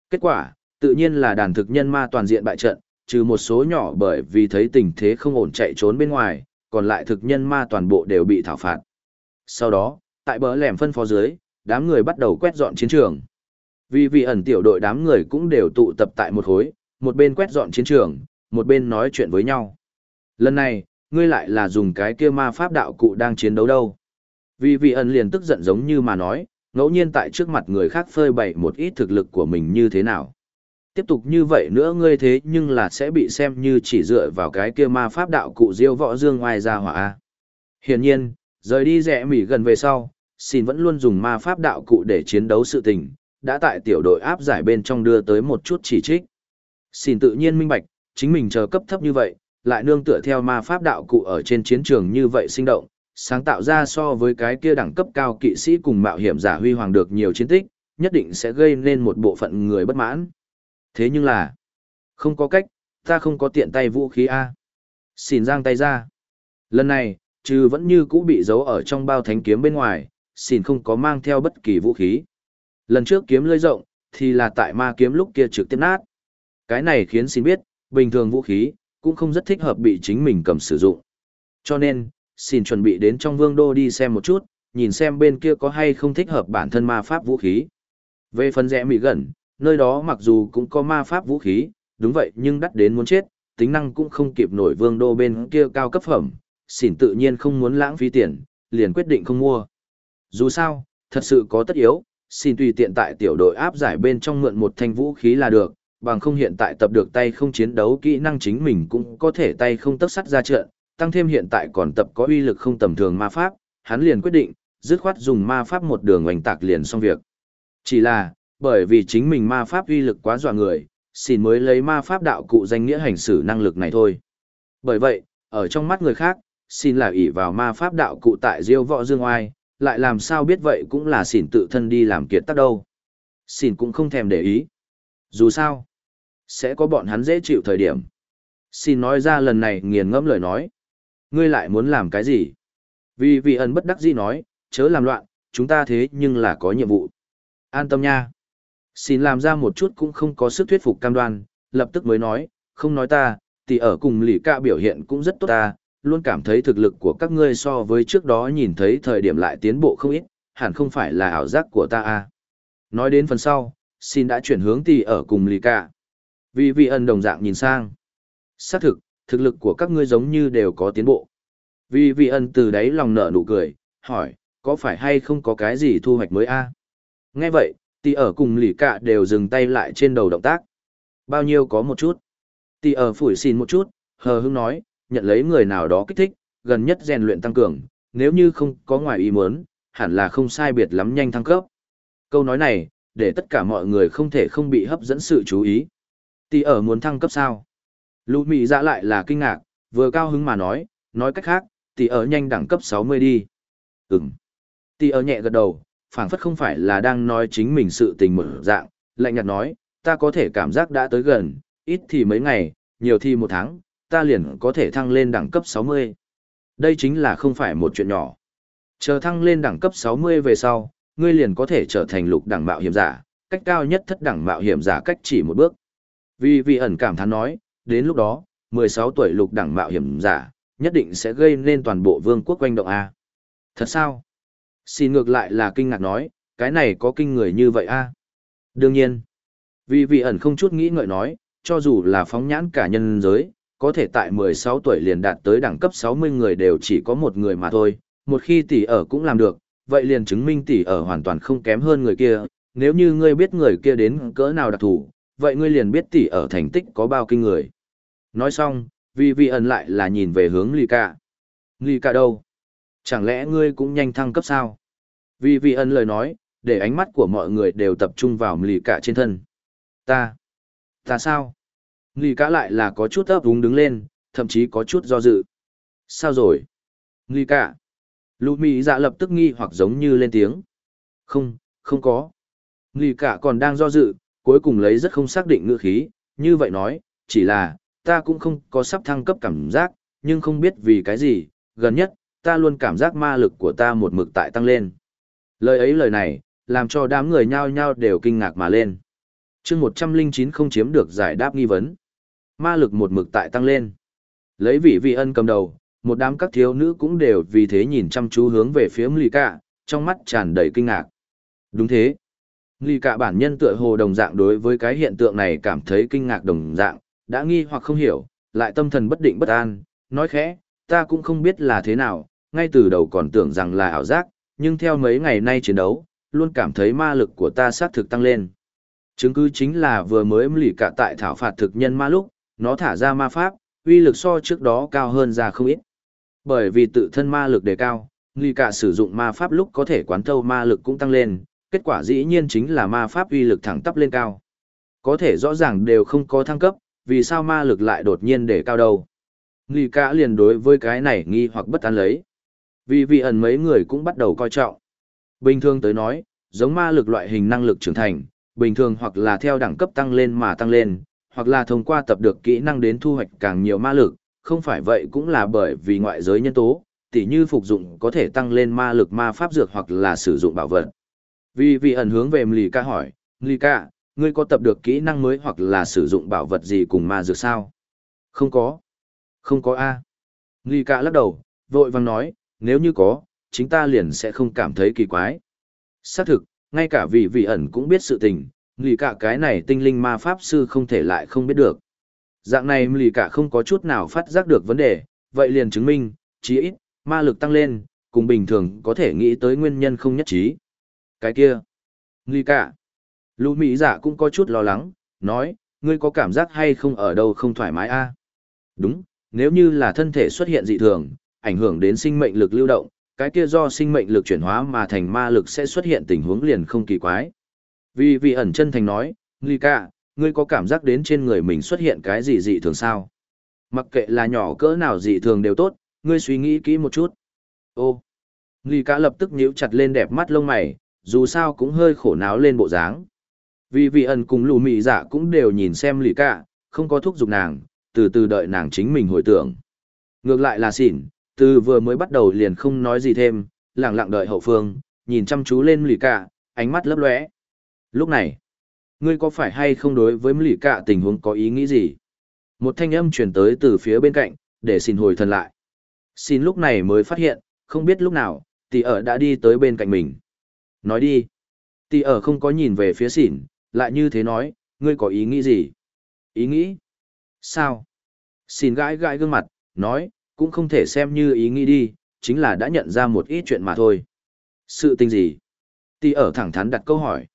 Kết quả, tự nhiên là đàn thực nhân ma toàn diện bại trận, trừ một số nhỏ bởi vì thấy tình thế không ổn chạy trốn bên ngoài, còn lại thực nhân ma toàn bộ đều bị thảo phạt. Sau đó, tại bờ lẻm phân phó dưới, đám người bắt đầu quét dọn chiến trường. Vì vị ẩn tiểu đội đám người cũng đều tụ tập tại một hối một bên quét dọn chiến trường, một bên nói chuyện với nhau. Lần này, ngươi lại là dùng cái kia ma pháp đạo cụ đang chiến đấu đâu. Vì vị ẩn liền tức giận giống như mà nói, ngẫu nhiên tại trước mặt người khác phơi bày một ít thực lực của mình như thế nào. Tiếp tục như vậy nữa ngươi thế nhưng là sẽ bị xem như chỉ dựa vào cái kia ma pháp đạo cụ diêu võ dương ngoài ra hỏa. Hiển nhiên, rời đi rẽ mỉ gần về sau, xin vẫn luôn dùng ma pháp đạo cụ để chiến đấu sự tình, đã tại tiểu đội áp giải bên trong đưa tới một chút chỉ trích. Xin tự nhiên minh bạch, chính mình chờ cấp thấp như vậy, lại nương tựa theo ma pháp đạo cụ ở trên chiến trường như vậy sinh động, sáng tạo ra so với cái kia đẳng cấp cao kỵ sĩ cùng mạo hiểm giả huy hoàng được nhiều chiến tích, nhất định sẽ gây nên một bộ phận người bất mãn. Thế nhưng là, không có cách, ta không có tiện tay vũ khí A. Xin giang tay ra. Lần này, trừ vẫn như cũ bị giấu ở trong bao thánh kiếm bên ngoài, xin không có mang theo bất kỳ vũ khí. Lần trước kiếm lơi rộng, thì là tại ma kiếm lúc kia trực tiếp nát. Cái này khiến xin biết, bình thường vũ khí, cũng không rất thích hợp bị chính mình cầm sử dụng. Cho nên, xin chuẩn bị đến trong vương đô đi xem một chút, nhìn xem bên kia có hay không thích hợp bản thân ma pháp vũ khí. Về phần rẽ mỹ gần, nơi đó mặc dù cũng có ma pháp vũ khí, đúng vậy nhưng đắt đến muốn chết, tính năng cũng không kịp nổi vương đô bên kia cao cấp phẩm, xỉn tự nhiên không muốn lãng phí tiền, liền quyết định không mua. Dù sao, thật sự có tất yếu, xin tùy tiện tại tiểu đội áp giải bên trong mượn một thanh vũ khí là được, bằng không hiện tại tập được tay không chiến đấu kỹ năng chính mình cũng có thể tay không tấp sắt ra trận, tăng thêm hiện tại còn tập có uy lực không tầm thường ma pháp, hắn liền quyết định, dứt khoát dùng ma pháp một đường oanh tạc liền xong việc. Chỉ là, bởi vì chính mình ma pháp uy lực quá dọa người, xin mới lấy ma pháp đạo cụ danh nghĩa hành xử năng lực này thôi. Bởi vậy, ở trong mắt người khác, xin là ỷ vào ma pháp đạo cụ tại diêu võ dương oai, lại làm sao biết vậy cũng là xỉn tự thân đi làm kiệt tác đâu. Xỉn cũng không thèm để ý. Dù sao, sẽ có bọn hắn dễ chịu thời điểm. Xin nói ra lần này nghiền ngẫm lời nói. Ngươi lại muốn làm cái gì? Vì vị ẩn bất đắc dĩ nói, chớ làm loạn, chúng ta thế nhưng là có nhiệm vụ. An tâm nha. Xin làm ra một chút cũng không có sức thuyết phục cam đoan, lập tức mới nói, không nói ta, thì ở cùng lì ca biểu hiện cũng rất tốt ta, luôn cảm thấy thực lực của các ngươi so với trước đó nhìn thấy thời điểm lại tiến bộ không ít, hẳn không phải là ảo giác của ta à. Nói đến phần sau, xin đã chuyển hướng tỷ ở cùng lì cả. Vì vị ẩn đồng dạng nhìn sang. Xác thực, thực lực của các ngươi giống như đều có tiến bộ. Vì vị ẩn từ đáy lòng nở nụ cười, hỏi, có phải hay không có cái gì thu hoạch mới a? Nghe vậy, tỷ ở cùng lì cả đều dừng tay lại trên đầu động tác. Bao nhiêu có một chút. Tỷ ở phủi xin một chút, hờ hững nói, nhận lấy người nào đó kích thích, gần nhất rèn luyện tăng cường, nếu như không có ngoài ý muốn, hẳn là không sai biệt lắm nhanh thăng cấp. Câu nói này, để tất cả mọi người không thể không bị hấp dẫn sự chú ý. Tỷ ở muốn thăng cấp sao? Lũ Mỹ dạ lại là kinh ngạc, vừa cao hứng mà nói, nói cách khác, tỷ ở nhanh đẳng cấp 60 đi. Ừm. Tỷ ở nhẹ gật đầu, phảng phất không phải là đang nói chính mình sự tình mở dạng, lạnh nhạt nói, ta có thể cảm giác đã tới gần, ít thì mấy ngày, nhiều thì một tháng, ta liền có thể thăng lên đẳng cấp 60. Đây chính là không phải một chuyện nhỏ. Chờ thăng lên đẳng cấp 60 về sau, ngươi liền có thể trở thành lục đẳng mạo hiểm giả, cách cao nhất thất đẳng mạo hiểm giả cách chỉ một bước. Vì vị ẩn cảm thán nói, đến lúc đó, 16 tuổi lục đẳng mạo hiểm giả, nhất định sẽ gây nên toàn bộ vương quốc quanh động A. Thật sao? Xin ngược lại là kinh ngạc nói, cái này có kinh người như vậy A. Đương nhiên, vì vị ẩn không chút nghĩ ngợi nói, cho dù là phóng nhãn cả nhân giới, có thể tại 16 tuổi liền đạt tới đẳng cấp 60 người đều chỉ có một người mà thôi, một khi tỷ ở cũng làm được, vậy liền chứng minh tỷ ở hoàn toàn không kém hơn người kia, nếu như ngươi biết người kia đến cỡ nào đặc thù, vậy ngươi liền biết tỷ ở thành tích có bao kinh người. Nói xong, vì vị ẩn lại là nhìn về hướng Ly cả Ly cả đâu? Chẳng lẽ ngươi cũng nhanh thăng cấp sao? Vì vị ẩn lời nói, để ánh mắt của mọi người đều tập trung vào Ly cả trên thân. Ta? Ta sao? lì cả lại là có chút ấp úng đứng lên, thậm chí có chút do dự. Sao rồi? lì cả lù mị dạ lập tức nghi hoặc giống như lên tiếng. Không, không có. Nghi cả còn đang do dự, cuối cùng lấy rất không xác định ngữ khí, như vậy nói, chỉ là, ta cũng không có sắp thăng cấp cảm giác, nhưng không biết vì cái gì, gần nhất, ta luôn cảm giác ma lực của ta một mực tại tăng lên. Lời ấy lời này, làm cho đám người nhao nhao đều kinh ngạc mà lên. chương 109 không chiếm được giải đáp nghi vấn. Ma lực một mực tại tăng lên. Lấy vị vị ân cầm đầu, một đám các thiếu nữ cũng đều vì thế nhìn chăm chú hướng về phía Mlì Cả, trong mắt tràn đầy kinh ngạc. Đúng thế. Mlì Cả bản nhân tựa hồ đồng dạng đối với cái hiện tượng này cảm thấy kinh ngạc đồng dạng, đã nghi hoặc không hiểu, lại tâm thần bất định bất an, nói khẽ, ta cũng không biết là thế nào, ngay từ đầu còn tưởng rằng là ảo giác, nhưng theo mấy ngày nay chiến đấu, luôn cảm thấy ma lực của ta sát thực tăng lên. Chứng cứ chính là vừa mới lì cả tại thảo phạt thực nhân ma lúc, nó thả ra ma pháp, uy lực so trước đó cao hơn ra không ít. Bởi vì tự thân ma lực đề cao, nghi cả sử dụng ma pháp lúc có thể quán thâu ma lực cũng tăng lên, kết quả dĩ nhiên chính là ma pháp uy lực thẳng tắp lên cao. Có thể rõ ràng đều không có thăng cấp, vì sao ma lực lại đột nhiên để cao đâu. Nghi cả liền đối với cái này nghi hoặc bất an lấy. Vì vị ẩn mấy người cũng bắt đầu coi trọng. Bình thường tới nói, giống ma lực loại hình năng lực trưởng thành, bình thường hoặc là theo đẳng cấp tăng lên mà tăng lên, hoặc là thông qua tập được kỹ năng đến thu hoạch càng nhiều ma lực, không phải vậy cũng là bởi vì ngoại giới nhân tố, tỉ như phục dụng có thể tăng lên ma lực ma pháp dược hoặc là sử dụng bảo vật. Vì vị ẩn hướng về Mlika hỏi, Mlika, ngươi có tập được kỹ năng mới hoặc là sử dụng bảo vật gì cùng ma dược sao? Không có. Không có A. Mlika lắc đầu, vội vang nói, nếu như có, chính ta liền sẽ không cảm thấy kỳ quái. Xác thực, ngay cả vị vị ẩn cũng biết sự tình, lì ca cái này tinh linh ma pháp sư không thể lại không biết được. Dạng này lì cả không có chút nào phát giác được vấn đề, vậy liền chứng minh, chí ít, ma lực tăng lên, cùng bình thường có thể nghĩ tới nguyên nhân không nhất trí. Cái kia. lì cả. Lũ Mỹ giả cũng có chút lo lắng, nói, ngươi có cảm giác hay không ở đâu không thoải mái a? Đúng, nếu như là thân thể xuất hiện dị thường, ảnh hưởng đến sinh mệnh lực lưu động, cái kia do sinh mệnh lực chuyển hóa mà thành ma lực sẽ xuất hiện tình huống liền không kỳ quái. Vì vị ẩn chân thành nói, lì cả, ngươi có cảm giác đến trên người mình xuất hiện cái gì dị thường sao? Mặc kệ là nhỏ cỡ nào dị thường đều tốt, ngươi suy nghĩ kỹ một chút. Ô, Nghi cả lập tức nhíu chặt lên đẹp mắt lông mày, dù sao cũng hơi khổ náo lên bộ dáng. Vì vị ẩn cùng lù mị dạ cũng đều nhìn xem lì cả, không có thúc giục nàng, từ từ đợi nàng chính mình hồi tưởng. Ngược lại là xỉn, từ vừa mới bắt đầu liền không nói gì thêm, lặng lặng đợi hậu phương, nhìn chăm chú lên lì cả, ánh mắt lấp lóe. Lúc này, ngươi có phải hay không đối với lì cạ tình huống có ý nghĩ gì? Một thanh âm truyền tới từ phía bên cạnh, để xin hồi thần lại. Xin lúc này mới phát hiện, không biết lúc nào, tỷ ở đã đi tới bên cạnh mình. Nói đi. Tỷ ở không có nhìn về phía xỉn, lại như thế nói, ngươi có ý nghĩ gì? Ý nghĩ? Sao? Xin gãi gãi gương mặt, nói, cũng không thể xem như ý nghĩ đi, chính là đã nhận ra một ít chuyện mà thôi. Sự tình gì? Tỷ ở thẳng thắn đặt câu hỏi.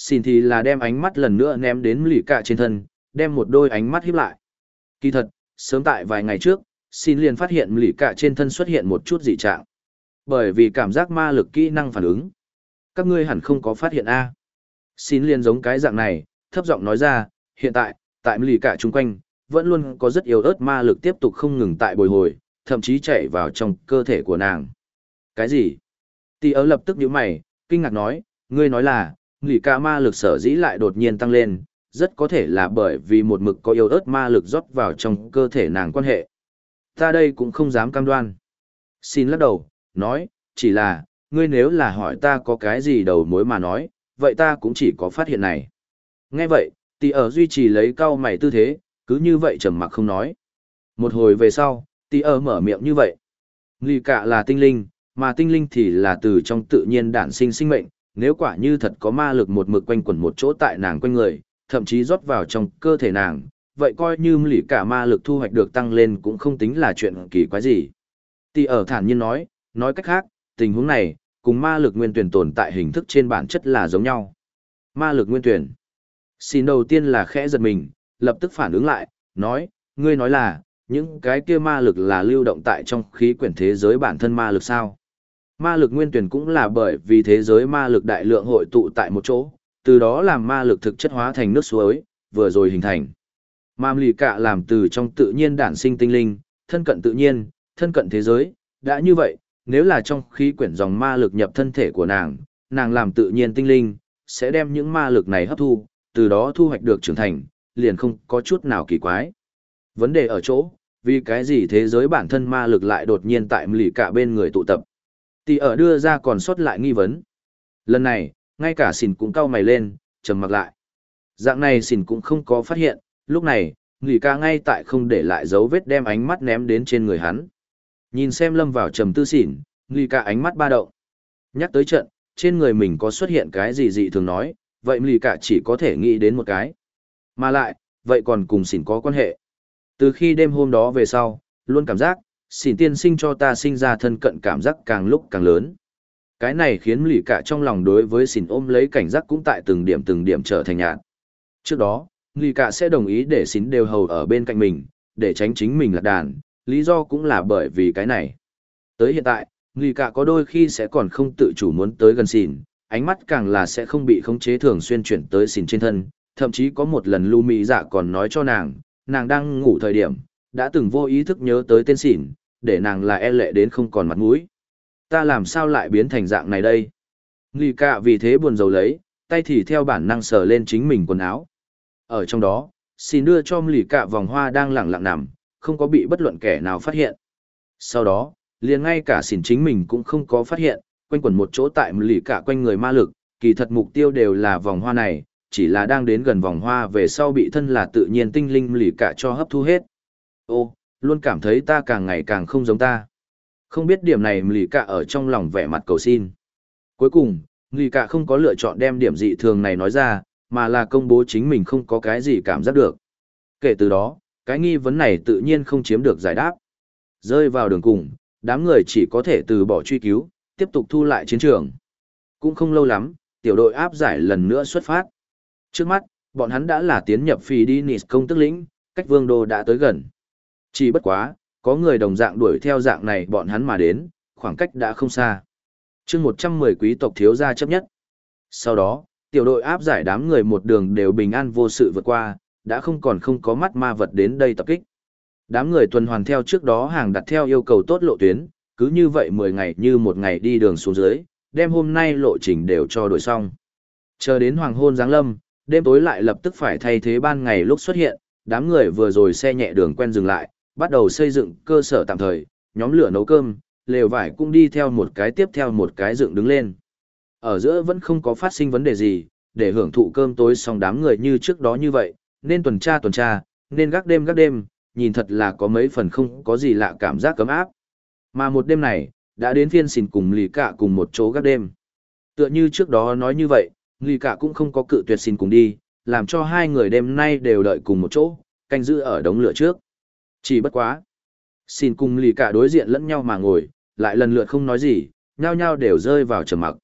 Xin thì là đem ánh mắt lần nữa ném đến lì cạ trên thân, đem một đôi ánh mắt híp lại. Kỳ thật, sớm tại vài ngày trước, xin liền phát hiện lì cạ trên thân xuất hiện một chút dị trạng. Bởi vì cảm giác ma lực kỹ năng phản ứng. Các ngươi hẳn không có phát hiện A. Xin liền giống cái dạng này, thấp giọng nói ra, hiện tại, tại lì cạ chung quanh, vẫn luôn có rất yếu ớt ma lực tiếp tục không ngừng tại bồi hồi, thậm chí chạy vào trong cơ thể của nàng. Cái gì? Tì ớ lập tức nhíu mày, kinh ngạc nói, ngươi nói là, nghỉ cả ma lực sở dĩ lại đột nhiên tăng lên, rất có thể là bởi vì một mực có yếu ớt ma lực rót vào trong cơ thể nàng quan hệ. Ta đây cũng không dám cam đoan. Xin lắc đầu, nói, chỉ là, ngươi nếu là hỏi ta có cái gì đầu mối mà nói, vậy ta cũng chỉ có phát hiện này. Nghe vậy, tỷ ở duy trì lấy cao mày tư thế, cứ như vậy trầm mặc không nói. Một hồi về sau, tỷ ở mở miệng như vậy. Nghỉ cả là tinh linh, mà tinh linh thì là từ trong tự nhiên đản sinh sinh mệnh, nếu quả như thật có ma lực một mực quanh quẩn một chỗ tại nàng quanh người, thậm chí rót vào trong cơ thể nàng, vậy coi như lì cả ma lực thu hoạch được tăng lên cũng không tính là chuyện kỳ quái gì. Tỷ ở thản nhiên nói, nói cách khác, tình huống này, cùng ma lực nguyên tuyển tồn tại hình thức trên bản chất là giống nhau. Ma lực nguyên tuyển. Xin đầu tiên là khẽ giật mình, lập tức phản ứng lại, nói, ngươi nói là, những cái kia ma lực là lưu động tại trong khí quyển thế giới bản thân ma lực sao. Ma lực nguyên tuyển cũng là bởi vì thế giới ma lực đại lượng hội tụ tại một chỗ, từ đó làm ma lực thực chất hóa thành nước suối, vừa rồi hình thành. Ma lì cạ làm từ trong tự nhiên đản sinh tinh linh, thân cận tự nhiên, thân cận thế giới, đã như vậy, nếu là trong khí quyển dòng ma lực nhập thân thể của nàng, nàng làm tự nhiên tinh linh, sẽ đem những ma lực này hấp thu, từ đó thu hoạch được trưởng thành, liền không có chút nào kỳ quái. Vấn đề ở chỗ, vì cái gì thế giới bản thân ma lực lại đột nhiên tại lì cả bên người tụ tập. Tỷ ở đưa ra còn sót lại nghi vấn. Lần này, ngay cả xỉn cũng cau mày lên, trầm mặc lại. Dạng này xỉn cũng không có phát hiện, lúc này, người ca ngay tại không để lại dấu vết đem ánh mắt ném đến trên người hắn. Nhìn xem lâm vào trầm tư xỉn, người cả ánh mắt ba động. Nhắc tới trận, trên người mình có xuất hiện cái gì dị thường nói, vậy nghi cả chỉ có thể nghĩ đến một cái. Mà lại, vậy còn cùng xỉn có quan hệ. Từ khi đêm hôm đó về sau, luôn cảm giác, xỉn tiên sinh cho ta sinh ra thân cận cảm giác càng lúc càng lớn. Cái này khiến lì cả trong lòng đối với xỉn ôm lấy cảnh giác cũng tại từng điểm từng điểm trở thành nhạt. Trước đó, lì cả sẽ đồng ý để xỉn đều hầu ở bên cạnh mình, để tránh chính mình lạc đàn, lý do cũng là bởi vì cái này. Tới hiện tại, lì cả có đôi khi sẽ còn không tự chủ muốn tới gần xỉn, ánh mắt càng là sẽ không bị khống chế thường xuyên chuyển tới xỉn trên thân, thậm chí có một lần lưu mỹ dạ còn nói cho nàng, nàng đang ngủ thời điểm, đã từng vô ý thức nhớ tới tên xỉn, để nàng là e lệ đến không còn mặt mũi. Ta làm sao lại biến thành dạng này đây? Nghi cạ vì thế buồn rầu lấy, tay thì theo bản năng sờ lên chính mình quần áo. Ở trong đó, xin đưa cho lì cạ vòng hoa đang lặng lặng nằm, không có bị bất luận kẻ nào phát hiện. Sau đó, liền ngay cả xỉn chính mình cũng không có phát hiện, quanh quẩn một chỗ tại lì cạ quanh người ma lực, kỳ thật mục tiêu đều là vòng hoa này, chỉ là đang đến gần vòng hoa về sau bị thân là tự nhiên tinh linh lì cạ cho hấp thu hết. Ô, luôn cảm thấy ta càng ngày càng không giống ta. Không biết điểm này lì cả ở trong lòng vẻ mặt cầu xin. Cuối cùng, lì cả không có lựa chọn đem điểm dị thường này nói ra, mà là công bố chính mình không có cái gì cảm giác được. Kể từ đó, cái nghi vấn này tự nhiên không chiếm được giải đáp. Rơi vào đường cùng, đám người chỉ có thể từ bỏ truy cứu, tiếp tục thu lại chiến trường. Cũng không lâu lắm, tiểu đội áp giải lần nữa xuất phát. Trước mắt, bọn hắn đã là tiến nhập phi đi nịt công tức lĩnh, cách vương đô đã tới gần. Chỉ bất quá, có người đồng dạng đuổi theo dạng này bọn hắn mà đến, khoảng cách đã không xa. chương 110 quý tộc thiếu gia chấp nhất. Sau đó, tiểu đội áp giải đám người một đường đều bình an vô sự vượt qua, đã không còn không có mắt ma vật đến đây tập kích. Đám người tuần hoàn theo trước đó hàng đặt theo yêu cầu tốt lộ tuyến, cứ như vậy 10 ngày như một ngày đi đường xuống dưới, đem hôm nay lộ trình đều cho đổi xong. Chờ đến hoàng hôn giáng lâm, đêm tối lại lập tức phải thay thế ban ngày lúc xuất hiện, đám người vừa rồi xe nhẹ đường quen dừng lại, bắt đầu xây dựng cơ sở tạm thời, nhóm lửa nấu cơm, lều vải cũng đi theo một cái tiếp theo một cái dựng đứng lên. Ở giữa vẫn không có phát sinh vấn đề gì, để hưởng thụ cơm tối xong đám người như trước đó như vậy, nên tuần tra tuần tra, nên gác đêm gác đêm, nhìn thật là có mấy phần không có gì lạ cảm giác cấm áp. Mà một đêm này, đã đến phiên xỉn cùng lì cả cùng một chỗ gác đêm. Tựa như trước đó nói như vậy, lì cả cũng không có cự tuyệt xỉn cùng đi, làm cho hai người đêm nay đều đợi cùng một chỗ, canh giữ ở đống lửa trước. Chỉ bất quá. Xin cùng lì cả đối diện lẫn nhau mà ngồi, lại lần lượt không nói gì, nhao nhao đều rơi vào trầm mặc.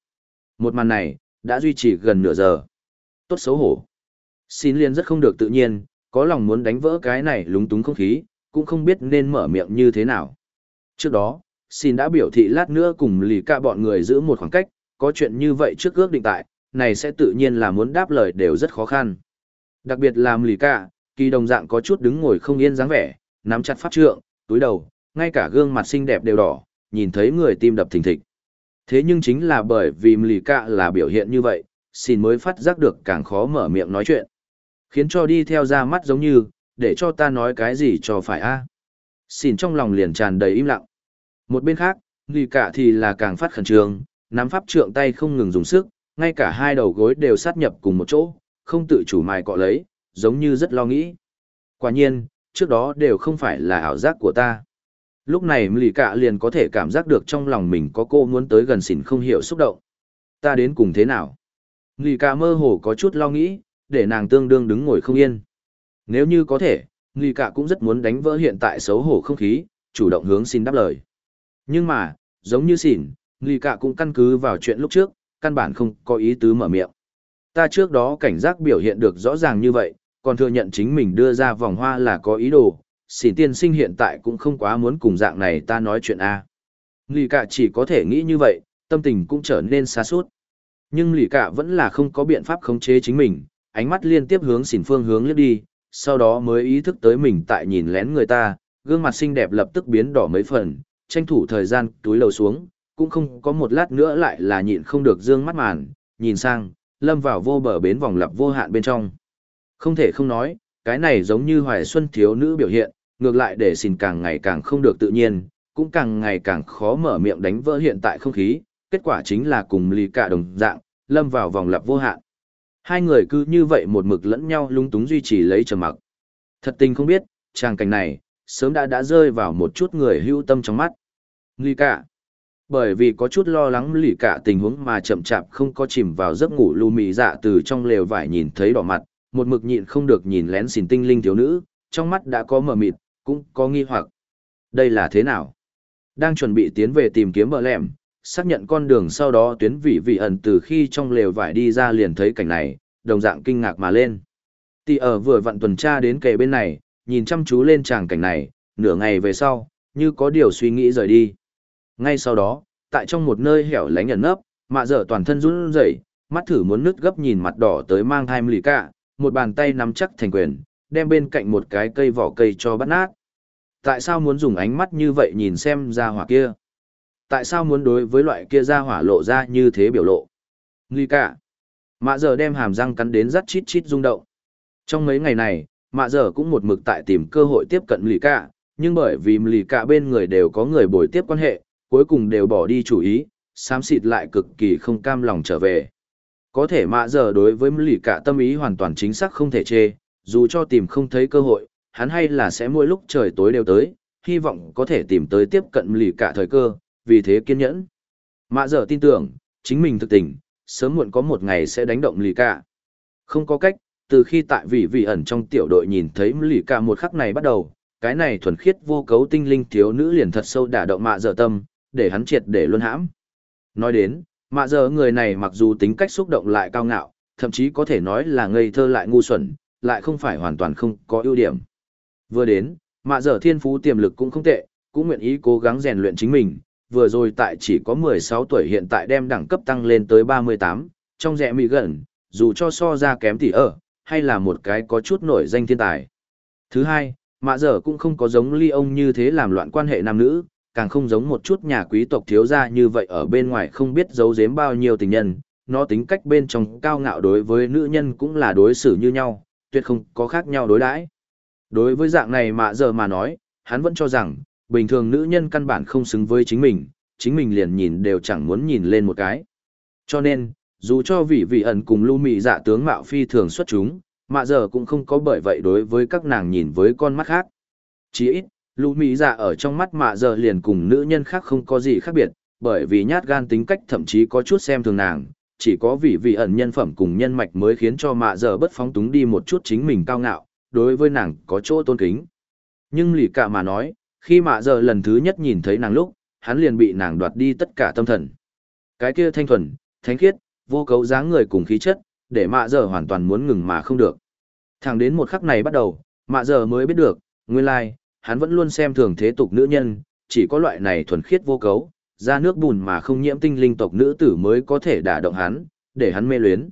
Một màn này, đã duy trì gần nửa giờ. Tốt xấu hổ. Xin liên rất không được tự nhiên, có lòng muốn đánh vỡ cái này lúng túng không khí, cũng không biết nên mở miệng như thế nào. Trước đó, xin đã biểu thị lát nữa cùng lì cả bọn người giữ một khoảng cách, có chuyện như vậy trước ước định tại, này sẽ tự nhiên là muốn đáp lời đều rất khó khăn. Đặc biệt là lì cả, kỳ đồng dạng có chút đứng ngồi không yên dáng vẻ, nắm chặt pháp trượng, túi đầu, ngay cả gương mặt xinh đẹp đều đỏ, nhìn thấy người tim đập thình thịch. Thế nhưng chính là bởi vì lì cả là biểu hiện như vậy, xin mới phát giác được càng khó mở miệng nói chuyện. Khiến cho đi theo ra mắt giống như, để cho ta nói cái gì cho phải a Xin trong lòng liền tràn đầy im lặng. Một bên khác, lì cả thì là càng phát khẩn trương, nắm pháp trượng tay không ngừng dùng sức, ngay cả hai đầu gối đều sát nhập cùng một chỗ, không tự chủ mài cọ lấy, giống như rất lo nghĩ. Quả nhiên, trước đó đều không phải là ảo giác của ta. Lúc này lì cạ liền có thể cảm giác được trong lòng mình có cô muốn tới gần xỉn không hiểu xúc động. Ta đến cùng thế nào? Lì cạ mơ hồ có chút lo nghĩ, để nàng tương đương đứng ngồi không yên. Nếu như có thể, lì cạ cũng rất muốn đánh vỡ hiện tại xấu hổ không khí, chủ động hướng xin đáp lời. Nhưng mà, giống như xỉn, lì cạ cũng căn cứ vào chuyện lúc trước, căn bản không có ý tứ mở miệng. Ta trước đó cảnh giác biểu hiện được rõ ràng như vậy, còn thừa nhận chính mình đưa ra vòng hoa là có ý đồ, xỉn tiên sinh hiện tại cũng không quá muốn cùng dạng này ta nói chuyện A. Lì cả chỉ có thể nghĩ như vậy, tâm tình cũng trở nên xa suốt. Nhưng lì cả vẫn là không có biện pháp khống chế chính mình, ánh mắt liên tiếp hướng xỉn phương hướng liếc đi, sau đó mới ý thức tới mình tại nhìn lén người ta, gương mặt xinh đẹp lập tức biến đỏ mấy phần, tranh thủ thời gian túi lầu xuống, cũng không có một lát nữa lại là nhịn không được dương mắt màn, nhìn sang, lâm vào vô bờ bến vòng lặp vô hạn bên trong. Không thể không nói, cái này giống như hoài xuân thiếu nữ biểu hiện, ngược lại để xin càng ngày càng không được tự nhiên, cũng càng ngày càng khó mở miệng đánh vỡ hiện tại không khí, kết quả chính là cùng lì cả đồng dạng, lâm vào vòng lặp vô hạn. Hai người cứ như vậy một mực lẫn nhau lung túng duy trì lấy trầm mặc. Thật tình không biết, trang cảnh này, sớm đã đã rơi vào một chút người hưu tâm trong mắt. Lì cả. Bởi vì có chút lo lắng lì cả tình huống mà chậm chạp không có chìm vào giấc ngủ lù mì dạ từ trong lều vải nhìn thấy đỏ mặt, một mực nhịn không được nhìn lén xỉn tinh linh thiếu nữ, trong mắt đã có mờ mịt, cũng có nghi hoặc. Đây là thế nào? Đang chuẩn bị tiến về tìm kiếm bờ lẻm, xác nhận con đường sau đó tuyến vị vị ẩn từ khi trong lều vải đi ra liền thấy cảnh này, đồng dạng kinh ngạc mà lên. Tì ở vừa vặn tuần tra đến kề bên này, nhìn chăm chú lên tràng cảnh này, nửa ngày về sau, như có điều suy nghĩ rời đi. Ngay sau đó, tại trong một nơi hẻo lánh ẩn nấp, mạ dở toàn thân run rẩy, mắt thử muốn nứt gấp nhìn mặt đỏ tới mang thai lì cả, một bàn tay nắm chắc thành quyền, đem bên cạnh một cái cây vỏ cây cho bắt nát. Tại sao muốn dùng ánh mắt như vậy nhìn xem ra hỏa kia? Tại sao muốn đối với loại kia ra hỏa lộ ra như thế biểu lộ? Lì cả. Mạ giờ đem hàm răng cắn đến rắt chít chít rung động. Trong mấy ngày này, mạ giờ cũng một mực tại tìm cơ hội tiếp cận lì cả, nhưng bởi vì lì cả bên người đều có người bồi tiếp quan hệ, cuối cùng đều bỏ đi chủ ý, xám xịt lại cực kỳ không cam lòng trở về. Có thể mạ giờ đối với lì cả tâm ý hoàn toàn chính xác không thể chê, dù cho tìm không thấy cơ hội, hắn hay là sẽ mỗi lúc trời tối đều tới, hy vọng có thể tìm tới tiếp cận lì cả thời cơ, vì thế kiên nhẫn. Mạ giờ tin tưởng, chính mình thực tình, sớm muộn có một ngày sẽ đánh động lì cả. Không có cách, từ khi tại vị vị ẩn trong tiểu đội nhìn thấy lì cả một khắc này bắt đầu, cái này thuần khiết vô cấu tinh linh thiếu nữ liền thật sâu đả động mạ dở tâm, để hắn triệt để luân hãm. Nói đến, Mạ giờ người này mặc dù tính cách xúc động lại cao ngạo, thậm chí có thể nói là ngây thơ lại ngu xuẩn, lại không phải hoàn toàn không có ưu điểm. Vừa đến, mạ giờ thiên phú tiềm lực cũng không tệ, cũng nguyện ý cố gắng rèn luyện chính mình, vừa rồi tại chỉ có 16 tuổi hiện tại đem đẳng cấp tăng lên tới 38, trong rẻ mị gần, dù cho so ra kém thì ở, hay là một cái có chút nổi danh thiên tài. Thứ hai, mạ giờ cũng không có giống ly ông như thế làm loạn quan hệ nam nữ, càng không giống một chút nhà quý tộc thiếu gia như vậy ở bên ngoài không biết giấu giếm bao nhiêu tình nhân, nó tính cách bên trong cao ngạo đối với nữ nhân cũng là đối xử như nhau, tuyệt không có khác nhau đối đãi. Đối với dạng này mà giờ mà nói, hắn vẫn cho rằng, bình thường nữ nhân căn bản không xứng với chính mình, chính mình liền nhìn đều chẳng muốn nhìn lên một cái. Cho nên, dù cho vị vị ẩn cùng lưu mị dạ tướng mạo phi thường xuất chúng, mà giờ cũng không có bởi vậy đối với các nàng nhìn với con mắt khác. Chỉ ít, Lũ mỹ dạ ở trong mắt mạ giờ liền cùng nữ nhân khác không có gì khác biệt, bởi vì nhát gan tính cách thậm chí có chút xem thường nàng, chỉ có vị vị ẩn nhân phẩm cùng nhân mạch mới khiến cho mạ giờ bất phóng túng đi một chút chính mình cao ngạo, đối với nàng có chỗ tôn kính. Nhưng lì cả mà nói, khi mạ giờ lần thứ nhất nhìn thấy nàng lúc, hắn liền bị nàng đoạt đi tất cả tâm thần. Cái kia thanh thuần, thánh khiết, vô cấu dáng người cùng khí chất, để mạ giờ hoàn toàn muốn ngừng mà không được. Thẳng đến một khắc này bắt đầu, mạ giờ mới biết được, nguyên lai, hắn vẫn luôn xem thường thế tục nữ nhân, chỉ có loại này thuần khiết vô cấu, ra nước bùn mà không nhiễm tinh linh tộc nữ tử mới có thể đả động hắn, để hắn mê luyến.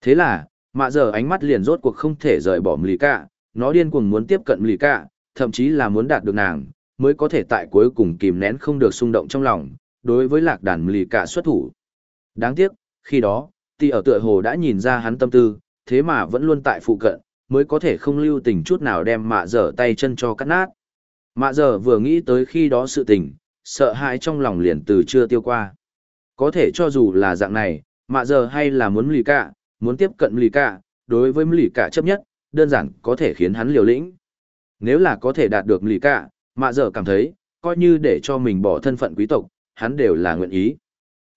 Thế là, mạ giờ ánh mắt liền rốt cuộc không thể rời bỏ Mlì Cả, nó điên cuồng muốn tiếp cận Mlì Cả, thậm chí là muốn đạt được nàng, mới có thể tại cuối cùng kìm nén không được xung động trong lòng, đối với lạc đàn Mlì Cả xuất thủ. Đáng tiếc, khi đó, tỷ ở tựa hồ đã nhìn ra hắn tâm tư, thế mà vẫn luôn tại phụ cận, mới có thể không lưu tình chút nào đem mạ dở tay chân cho cắt nát. Mạ dở vừa nghĩ tới khi đó sự tình, sợ hãi trong lòng liền từ chưa tiêu qua. Có thể cho dù là dạng này, mạ dở hay là muốn lì cả, muốn tiếp cận lì cả, đối với lì cả chấp nhất, đơn giản có thể khiến hắn liều lĩnh. Nếu là có thể đạt được lì cả, mạ dở cảm thấy, coi như để cho mình bỏ thân phận quý tộc, hắn đều là nguyện ý.